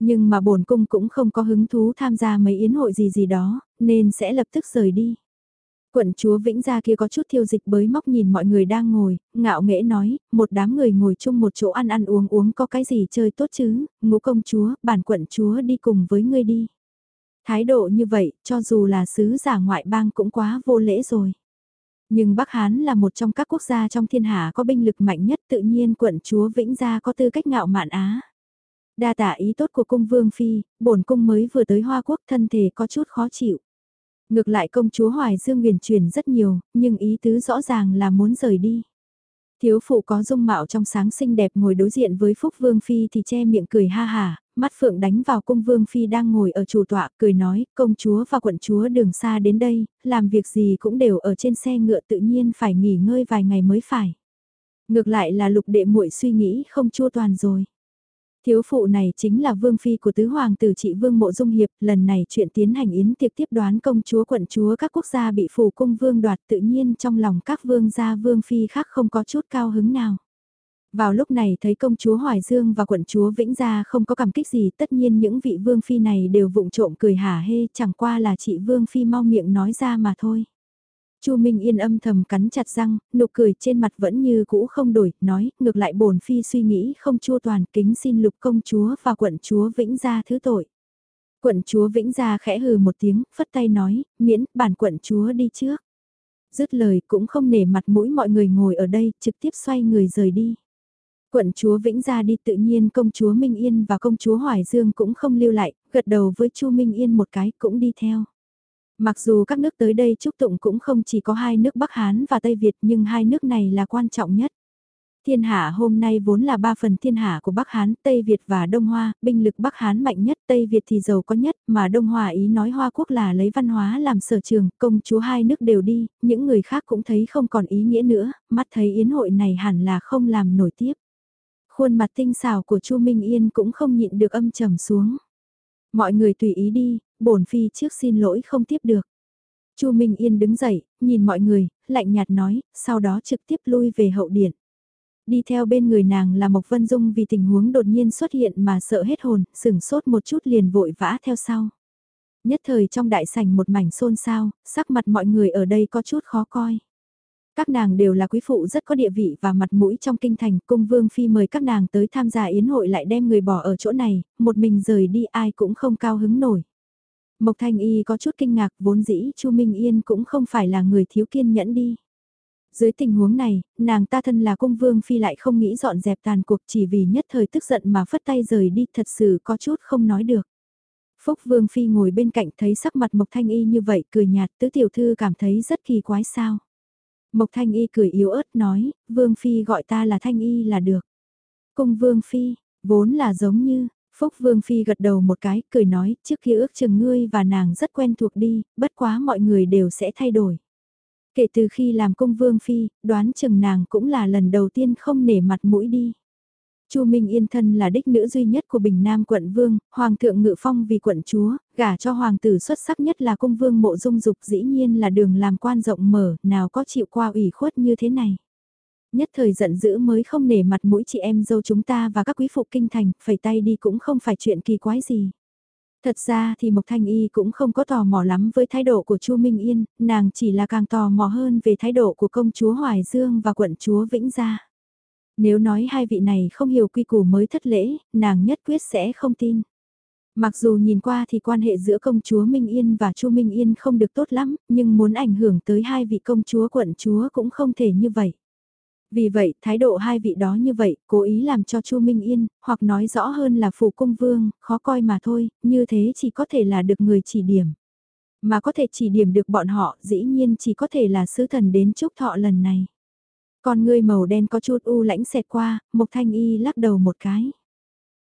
Nhưng mà bổn cung cũng không có hứng thú tham gia mấy yến hội gì gì đó, nên sẽ lập tức rời đi. Quận chúa Vĩnh Gia kia có chút thiêu dịch bới móc nhìn mọi người đang ngồi, ngạo nghễ nói, một đám người ngồi chung một chỗ ăn ăn uống uống có cái gì chơi tốt chứ, ngũ công chúa, bản quận chúa đi cùng với ngươi đi. Thái độ như vậy, cho dù là sứ giả ngoại bang cũng quá vô lễ rồi. Nhưng Bắc Hán là một trong các quốc gia trong thiên hạ có binh lực mạnh nhất tự nhiên quận chúa Vĩnh Gia có tư cách ngạo mạn Á. Đa tạ ý tốt của cung vương phi, bổn cung mới vừa tới Hoa Quốc thân thể có chút khó chịu. Ngược lại công chúa Hoài Dương huyền truyền rất nhiều, nhưng ý tứ rõ ràng là muốn rời đi. Thiếu phụ có dung mạo trong sáng xinh đẹp ngồi đối diện với Phúc Vương Phi thì che miệng cười ha hà, mắt phượng đánh vào cung Vương Phi đang ngồi ở chủ tọa, cười nói, công chúa và quận chúa đường xa đến đây, làm việc gì cũng đều ở trên xe ngựa tự nhiên phải nghỉ ngơi vài ngày mới phải. Ngược lại là lục đệ muội suy nghĩ không chua toàn rồi. Thiếu phụ này chính là vương phi của tứ hoàng tử trị vương mộ dung hiệp, lần này chuyện tiến hành yến tiệc tiếp đoán công chúa quận chúa các quốc gia bị phủ cung vương đoạt tự nhiên trong lòng các vương gia vương phi khác không có chút cao hứng nào. Vào lúc này thấy công chúa Hoài Dương và quận chúa Vĩnh Gia không có cảm kích gì tất nhiên những vị vương phi này đều vụng trộm cười hả hê chẳng qua là chị vương phi mau miệng nói ra mà thôi. Chu Minh Yên âm thầm cắn chặt răng, nụ cười trên mặt vẫn như cũ không đổi, nói, ngược lại bổn phi suy nghĩ không chua toàn, kính xin lục công chúa và quận chúa Vĩnh Gia thứ tội. Quận chúa Vĩnh Gia khẽ hừ một tiếng, phất tay nói, miễn, bản quận chúa đi trước. Dứt lời cũng không nể mặt mũi mọi người ngồi ở đây, trực tiếp xoay người rời đi. Quận chúa Vĩnh Gia đi tự nhiên công chúa Minh Yên và công chúa Hoài Dương cũng không lưu lại, gật đầu với Chu Minh Yên một cái cũng đi theo. Mặc dù các nước tới đây chúc tụng cũng không chỉ có hai nước Bắc Hán và Tây Việt nhưng hai nước này là quan trọng nhất. Thiên hạ hôm nay vốn là ba phần thiên hạ của Bắc Hán, Tây Việt và Đông Hoa, binh lực Bắc Hán mạnh nhất, Tây Việt thì giàu có nhất, mà Đông Hoa ý nói Hoa quốc là lấy văn hóa làm sở trường, công chúa hai nước đều đi, những người khác cũng thấy không còn ý nghĩa nữa, mắt thấy yến hội này hẳn là không làm nổi tiếp. Khuôn mặt tinh xảo của Chu Minh Yên cũng không nhịn được âm trầm xuống. Mọi người tùy ý đi, bổn phi trước xin lỗi không tiếp được. Chu Minh Yên đứng dậy, nhìn mọi người, lạnh nhạt nói, sau đó trực tiếp lui về hậu điện. Đi theo bên người nàng là Mộc Vân Dung vì tình huống đột nhiên xuất hiện mà sợ hết hồn, sửng sốt một chút liền vội vã theo sau. Nhất thời trong đại sảnh một mảnh xôn xao, sắc mặt mọi người ở đây có chút khó coi. Các nàng đều là quý phụ rất có địa vị và mặt mũi trong kinh thành, cung vương phi mời các nàng tới tham gia yến hội lại đem người bỏ ở chỗ này, một mình rời đi ai cũng không cao hứng nổi. Mộc Thanh Y có chút kinh ngạc vốn dĩ Chu Minh Yên cũng không phải là người thiếu kiên nhẫn đi. Dưới tình huống này, nàng ta thân là cung vương phi lại không nghĩ dọn dẹp tàn cuộc chỉ vì nhất thời tức giận mà phất tay rời đi thật sự có chút không nói được. Phúc vương phi ngồi bên cạnh thấy sắc mặt Mộc Thanh Y như vậy cười nhạt tứ tiểu thư cảm thấy rất kỳ quái sao. Mộc Thanh Y cười yếu ớt nói, vương phi gọi ta là Thanh Y là được. Cung vương phi, vốn là giống như, Phúc Vương Phi gật đầu một cái, cười nói, trước kia ước chừng ngươi và nàng rất quen thuộc đi, bất quá mọi người đều sẽ thay đổi. Kể từ khi làm công Vương Phi, đoán chừng nàng cũng là lần đầu tiên không nể mặt mũi đi. Chu Minh Yên thân là đích nữ duy nhất của Bình Nam quận vương, hoàng thượng ngự phong vì quận chúa, gả cho hoàng tử xuất sắc nhất là cung vương mộ dung dục dĩ nhiên là đường làm quan rộng mở, nào có chịu qua ủy khuất như thế này nhất thời giận dữ mới không nể mặt mũi chị em dâu chúng ta và các quý phụ kinh thành, phải tay đi cũng không phải chuyện kỳ quái gì. Thật ra thì Mộc Thanh Y cũng không có tò mò lắm với thái độ của Chu Minh Yên, nàng chỉ là càng tò mò hơn về thái độ của công chúa Hoài Dương và quận chúa Vĩnh Gia. Nếu nói hai vị này không hiểu quy củ mới thất lễ, nàng nhất quyết sẽ không tin. Mặc dù nhìn qua thì quan hệ giữa công chúa Minh Yên và Chu Minh Yên không được tốt lắm, nhưng muốn ảnh hưởng tới hai vị công chúa quận chúa cũng không thể như vậy. Vì vậy, thái độ hai vị đó như vậy, cố ý làm cho Chu Minh Yên, hoặc nói rõ hơn là phủ cung vương, khó coi mà thôi, như thế chỉ có thể là được người chỉ điểm. Mà có thể chỉ điểm được bọn họ, dĩ nhiên chỉ có thể là sứ thần đến chúc thọ lần này. Còn người màu đen có chút u lãnh xẹt qua, Mộc Thanh Y lắc đầu một cái.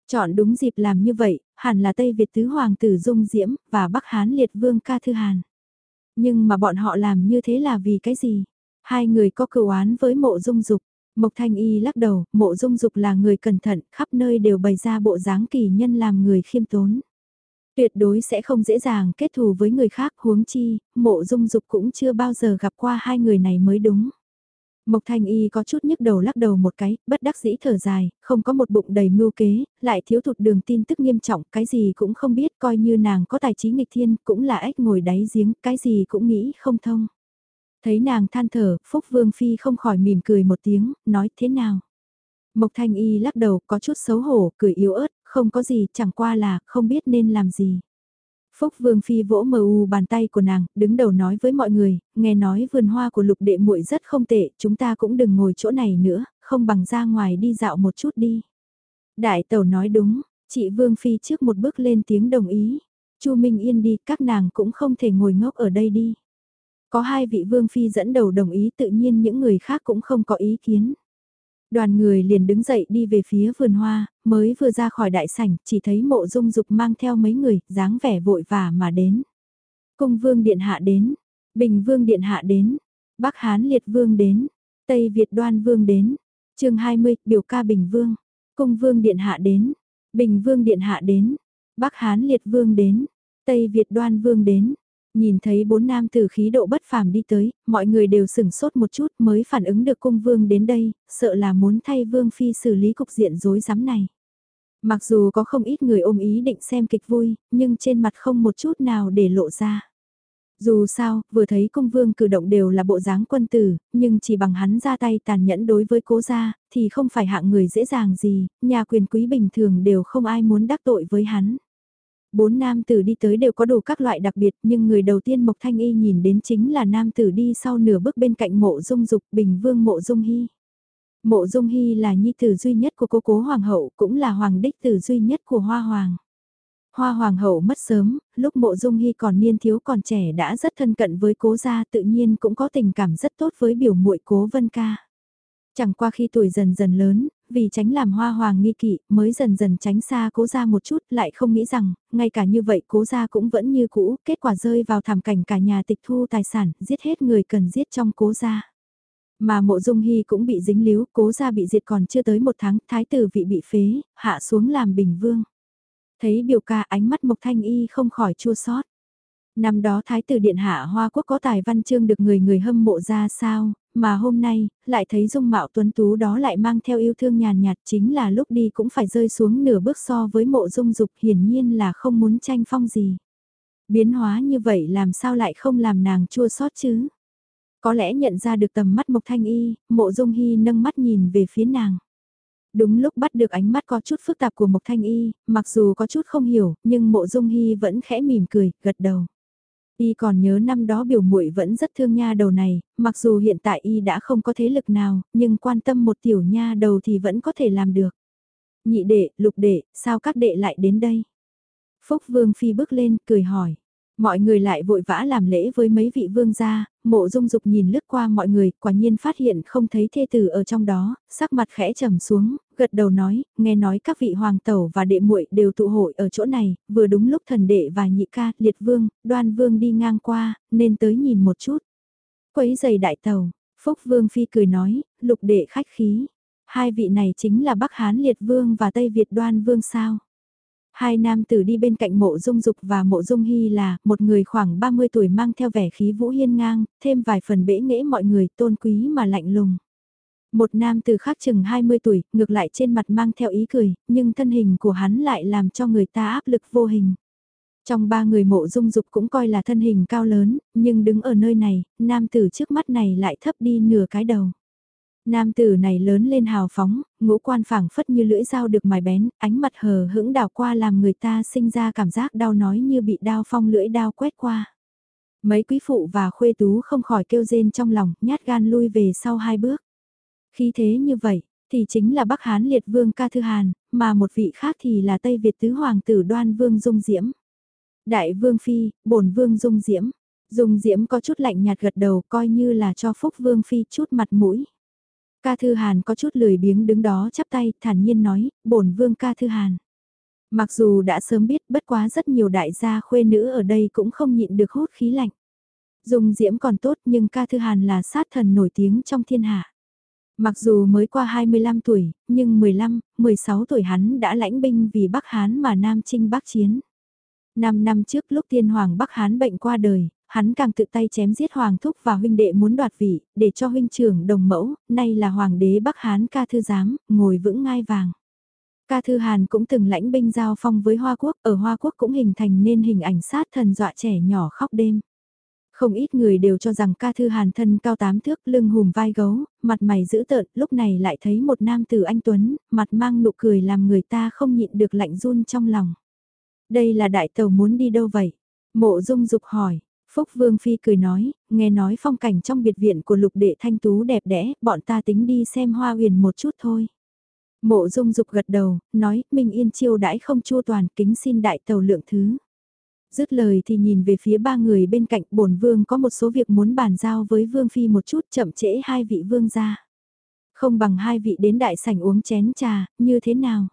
Chọn đúng dịp làm như vậy, hẳn là Tây Việt Tứ Hoàng tử Dung Diễm, và Bắc Hán Liệt Vương Ca Thư Hàn. Nhưng mà bọn họ làm như thế là vì cái gì? Hai người có cựu án với mộ dung dục. Mộc Thanh Y lắc đầu, mộ dung dục là người cẩn thận, khắp nơi đều bày ra bộ dáng kỳ nhân làm người khiêm tốn. Tuyệt đối sẽ không dễ dàng kết thù với người khác huống chi, mộ dung dục cũng chưa bao giờ gặp qua hai người này mới đúng. Mộc Thanh Y có chút nhức đầu lắc đầu một cái, bất đắc dĩ thở dài, không có một bụng đầy mưu kế, lại thiếu thụt đường tin tức nghiêm trọng, cái gì cũng không biết, coi như nàng có tài trí nghịch thiên, cũng là ếch ngồi đáy giếng, cái gì cũng nghĩ không thông. Thấy nàng than thở, Phúc Vương Phi không khỏi mỉm cười một tiếng, nói thế nào. Mộc Thanh Y lắc đầu có chút xấu hổ, cười yếu ớt, không có gì, chẳng qua là không biết nên làm gì. Phúc Vương Phi vỗ mờ u bàn tay của nàng, đứng đầu nói với mọi người, nghe nói vườn hoa của lục đệ muội rất không tệ, chúng ta cũng đừng ngồi chỗ này nữa, không bằng ra ngoài đi dạo một chút đi. Đại tẩu nói đúng, chị Vương Phi trước một bước lên tiếng đồng ý. Chu Minh Yên đi, các nàng cũng không thể ngồi ngốc ở đây đi. Có hai vị vương phi dẫn đầu đồng ý tự nhiên những người khác cũng không có ý kiến. Đoàn người liền đứng dậy đi về phía vườn hoa, mới vừa ra khỏi đại sảnh, chỉ thấy mộ dung dục mang theo mấy người, dáng vẻ vội vả mà đến. Cung vương điện hạ đến, bình vương điện hạ đến, bắc hán liệt vương đến, tây Việt đoan vương đến, chương 20, biểu ca bình vương, cung vương điện hạ đến, bình vương điện hạ đến, bắc hán liệt vương đến, tây Việt đoan vương đến, Nhìn thấy bốn nam tử khí độ bất phàm đi tới, mọi người đều sửng sốt một chút mới phản ứng được cung vương đến đây, sợ là muốn thay vương phi xử lý cục diện rối rắm này. Mặc dù có không ít người ôm ý định xem kịch vui, nhưng trên mặt không một chút nào để lộ ra. Dù sao, vừa thấy cung vương cử động đều là bộ dáng quân tử, nhưng chỉ bằng hắn ra tay tàn nhẫn đối với cố gia, thì không phải hạng người dễ dàng gì, nhà quyền quý bình thường đều không ai muốn đắc tội với hắn. Bốn nam tử đi tới đều có đủ các loại đặc biệt nhưng người đầu tiên Mộc Thanh Y nhìn đến chính là nam tử đi sau nửa bước bên cạnh mộ dung dục bình vương mộ dung hy. Mộ dung hy là nhi tử duy nhất của cô cố hoàng hậu cũng là hoàng đích tử duy nhất của hoa hoàng. Hoa hoàng hậu mất sớm, lúc mộ dung hy còn niên thiếu còn trẻ đã rất thân cận với cố gia tự nhiên cũng có tình cảm rất tốt với biểu muội cố vân ca. Chẳng qua khi tuổi dần dần lớn, vì tránh làm hoa hoàng nghi kỵ, mới dần dần tránh xa cố gia một chút, lại không nghĩ rằng, ngay cả như vậy cố gia cũng vẫn như cũ, kết quả rơi vào thảm cảnh cả nhà tịch thu tài sản, giết hết người cần giết trong cố gia. Mà mộ dung hy cũng bị dính líu, cố gia bị diệt còn chưa tới một tháng, thái tử vị bị phế, hạ xuống làm bình vương. Thấy biểu ca ánh mắt Mộc Thanh Y không khỏi chua xót. Năm đó Thái tử Điện Hạ Hoa Quốc có tài văn chương được người người hâm mộ ra sao, mà hôm nay, lại thấy dung mạo tuấn tú đó lại mang theo yêu thương nhàn nhạt chính là lúc đi cũng phải rơi xuống nửa bước so với mộ dung dục hiển nhiên là không muốn tranh phong gì. Biến hóa như vậy làm sao lại không làm nàng chua xót chứ? Có lẽ nhận ra được tầm mắt Mộc Thanh Y, mộ dung hy nâng mắt nhìn về phía nàng. Đúng lúc bắt được ánh mắt có chút phức tạp của Mộc Thanh Y, mặc dù có chút không hiểu, nhưng mộ dung hy vẫn khẽ mỉm cười, gật đầu. Y còn nhớ năm đó biểu muội vẫn rất thương nha đầu này, mặc dù hiện tại Y đã không có thế lực nào, nhưng quan tâm một tiểu nha đầu thì vẫn có thể làm được. Nhị đệ, lục đệ, sao các đệ lại đến đây? Phúc Vương Phi bước lên, cười hỏi. Mọi người lại vội vã làm lễ với mấy vị vương gia, mộ dung dục nhìn lướt qua mọi người, quả nhiên phát hiện không thấy thê tử ở trong đó, sắc mặt khẽ trầm xuống, gật đầu nói, nghe nói các vị hoàng tẩu và đệ muội đều tụ hội ở chỗ này, vừa đúng lúc thần đệ và nhị ca, liệt vương, đoan vương đi ngang qua, nên tới nhìn một chút. Quấy giày đại tàu, phúc vương phi cười nói, lục đệ khách khí. Hai vị này chính là Bắc Hán liệt vương và Tây Việt đoan vương sao. Hai nam tử đi bên cạnh mộ dung dục và mộ dung hy là, một người khoảng 30 tuổi mang theo vẻ khí vũ hiên ngang, thêm vài phần bể nghễ mọi người tôn quý mà lạnh lùng. Một nam tử khác chừng 20 tuổi, ngược lại trên mặt mang theo ý cười, nhưng thân hình của hắn lại làm cho người ta áp lực vô hình. Trong ba người mộ dung dục cũng coi là thân hình cao lớn, nhưng đứng ở nơi này, nam tử trước mắt này lại thấp đi nửa cái đầu. Nam tử này lớn lên hào phóng, ngũ quan phảng phất như lưỡi dao được mài bén, ánh mặt hờ hững đảo qua làm người ta sinh ra cảm giác đau nói như bị đao phong lưỡi đao quét qua. Mấy quý phụ và khuê tú không khỏi kêu rên trong lòng, nhát gan lui về sau hai bước. Khi thế như vậy, thì chính là Bắc Hán liệt vương ca thư hàn, mà một vị khác thì là Tây Việt tứ hoàng tử đoan vương dung diễm. Đại vương phi, bổn vương dung diễm. Dung diễm có chút lạnh nhạt gật đầu coi như là cho phúc vương phi chút mặt mũi. Ca Thư Hàn có chút lười biếng đứng đó chắp tay, thản nhiên nói, bổn vương Ca Thư Hàn. Mặc dù đã sớm biết bất quá rất nhiều đại gia khuê nữ ở đây cũng không nhịn được hút khí lạnh. dung diễm còn tốt nhưng Ca Thư Hàn là sát thần nổi tiếng trong thiên hạ. Mặc dù mới qua 25 tuổi, nhưng 15, 16 tuổi hắn đã lãnh binh vì Bắc Hán mà Nam Trinh Bắc Chiến. Năm năm trước lúc tiên hoàng Bắc Hán bệnh qua đời, hắn càng tự tay chém giết hoàng thúc và huynh đệ muốn đoạt vị, để cho huynh trưởng đồng mẫu, nay là hoàng đế Bắc Hán ca thư giám, ngồi vững ngai vàng. Ca Thư Hàn cũng từng lãnh binh giao phong với Hoa Quốc, ở Hoa Quốc cũng hình thành nên hình ảnh sát thần dọa trẻ nhỏ khóc đêm. Không ít người đều cho rằng ca thư hàn thân cao tám thước lưng hùm vai gấu, mặt mày dữ tợn, lúc này lại thấy một nam tử anh Tuấn, mặt mang nụ cười làm người ta không nhịn được lạnh run trong lòng. Đây là đại tàu muốn đi đâu vậy? Mộ dung dục hỏi, Phúc Vương Phi cười nói, nghe nói phong cảnh trong biệt viện của lục đệ thanh tú đẹp đẽ, bọn ta tính đi xem hoa huyền một chút thôi. Mộ dung dục gật đầu, nói, mình Yên chiêu đãi không chua toàn, kính xin đại tàu lượng thứ. Dứt lời thì nhìn về phía ba người bên cạnh bổn vương có một số việc muốn bàn giao với vương phi một chút chậm trễ hai vị vương ra. Không bằng hai vị đến đại sảnh uống chén trà, như thế nào?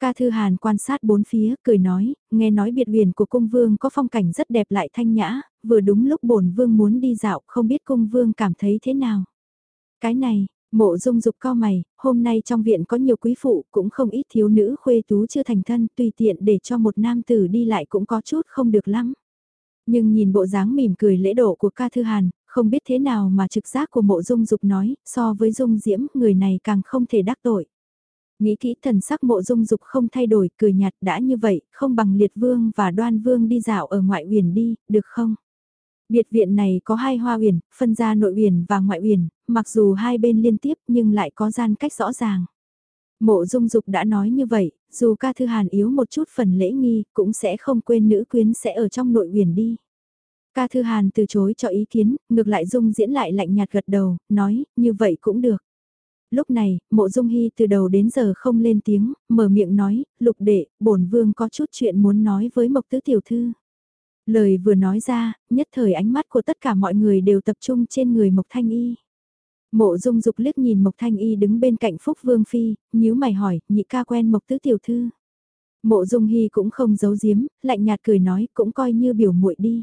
Ca Thư Hàn quan sát bốn phía, cười nói, nghe nói biệt huyền của cung vương có phong cảnh rất đẹp lại thanh nhã, vừa đúng lúc bổn vương muốn đi dạo, không biết cung vương cảm thấy thế nào. Cái này, mộ dung dục cao mày, hôm nay trong viện có nhiều quý phụ, cũng không ít thiếu nữ khuê tú chưa thành thân, tùy tiện để cho một nam tử đi lại cũng có chút không được lắm. Nhưng nhìn bộ dáng mỉm cười lễ độ của ca thư hàn, không biết thế nào mà trực giác của mộ dung dục nói, so với dung diễm, người này càng không thể đắc tội. Nghĩ kỹ thần sắc mộ dung dục không thay đổi, cười nhạt đã như vậy, không bằng liệt vương và đoan vương đi dạo ở ngoại uyển đi, được không? Biệt viện này có hai hoa uyển, phân ra nội uyển và ngoại uyển, mặc dù hai bên liên tiếp nhưng lại có gian cách rõ ràng. Mộ dung dục đã nói như vậy, dù ca thư hàn yếu một chút phần lễ nghi, cũng sẽ không quên nữ quyến sẽ ở trong nội uyển đi. Ca thư hàn từ chối cho ý kiến, ngược lại dung diễn lại lạnh nhạt gật đầu, nói, như vậy cũng được. Lúc này, mộ dung hy từ đầu đến giờ không lên tiếng, mở miệng nói, lục đệ, bổn vương có chút chuyện muốn nói với mộc tứ tiểu thư. Lời vừa nói ra, nhất thời ánh mắt của tất cả mọi người đều tập trung trên người mộc thanh y. Mộ dung dục liếc nhìn Mộc Thanh Y đứng bên cạnh Phúc Vương Phi, nhíu mày hỏi, nhị ca quen Mộc Tứ Tiểu Thư. Mộ dung hy cũng không giấu giếm, lạnh nhạt cười nói, cũng coi như biểu muội đi.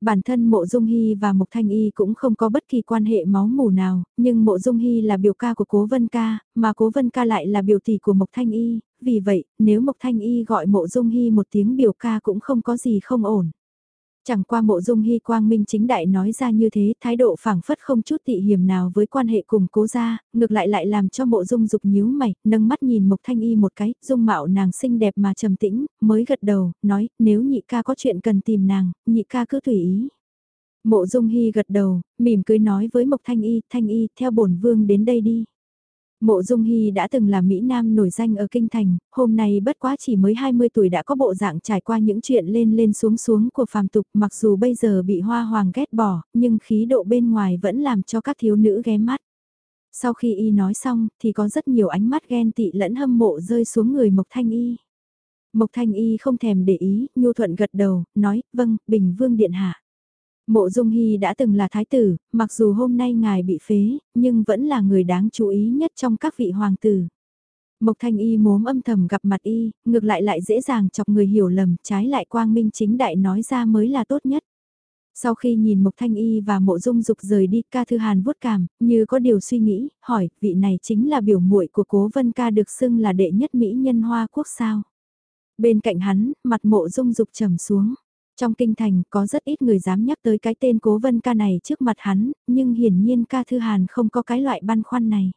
Bản thân Mộ Dung Hy và Mộc Thanh Y cũng không có bất kỳ quan hệ máu mủ nào, nhưng Mộ Dung Hy là biểu ca của Cố Vân Ca, mà Cố Vân Ca lại là biểu tỷ của Mộc Thanh Y, vì vậy, nếu Mộc Thanh Y gọi Mộ Dung Hy một tiếng biểu ca cũng không có gì không ổn. Chẳng qua mộ dung hy quang minh chính đại nói ra như thế, thái độ phảng phất không chút tị hiểm nào với quan hệ cùng cố gia, ngược lại lại làm cho mộ dung dục nhíu mày, nâng mắt nhìn Mộc Thanh Y một cái, dung mạo nàng xinh đẹp mà trầm tĩnh, mới gật đầu, nói, nếu nhị ca có chuyện cần tìm nàng, nhị ca cứ tùy ý. Mộ dung hy gật đầu, mỉm cười nói với Mộc Thanh Y, Thanh Y, theo bổn vương đến đây đi. Mộ Dung Hy đã từng là Mỹ Nam nổi danh ở Kinh Thành, hôm nay bất quá chỉ mới 20 tuổi đã có bộ dạng trải qua những chuyện lên lên xuống xuống của phàm tục mặc dù bây giờ bị hoa hoàng ghét bỏ, nhưng khí độ bên ngoài vẫn làm cho các thiếu nữ ghé mắt. Sau khi y nói xong thì có rất nhiều ánh mắt ghen tị lẫn hâm mộ rơi xuống người Mộc Thanh Y. Mộc Thanh Y không thèm để ý, nhu thuận gật đầu, nói, vâng, Bình Vương Điện Hạ. Mộ Dung Hy đã từng là thái tử, mặc dù hôm nay ngài bị phế, nhưng vẫn là người đáng chú ý nhất trong các vị hoàng tử. Mộc Thanh Y mốm âm thầm gặp mặt Y, ngược lại lại dễ dàng chọc người hiểu lầm, trái lại quang minh chính đại nói ra mới là tốt nhất. Sau khi nhìn Mộc Thanh Y và Mộ Dung Dục rời đi, ca thư hàn vuốt cảm, như có điều suy nghĩ, hỏi, vị này chính là biểu muội của cố vân ca được xưng là đệ nhất Mỹ nhân Hoa Quốc sao. Bên cạnh hắn, mặt Mộ Dung Dục trầm xuống. Trong kinh thành có rất ít người dám nhắc tới cái tên cố vân ca này trước mặt hắn, nhưng hiển nhiên ca thư hàn không có cái loại băn khoăn này.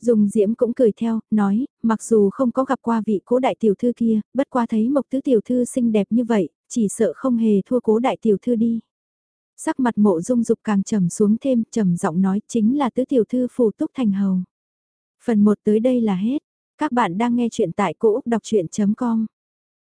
Dùng diễm cũng cười theo, nói, mặc dù không có gặp qua vị cố đại tiểu thư kia, bất qua thấy mộc tứ tiểu thư xinh đẹp như vậy, chỉ sợ không hề thua cố đại tiểu thư đi. Sắc mặt mộ dung dục càng trầm xuống thêm, trầm giọng nói chính là tứ tiểu thư phù túc thành hầu. Phần 1 tới đây là hết. Các bạn đang nghe chuyện tại cỗ đọc chuyện.com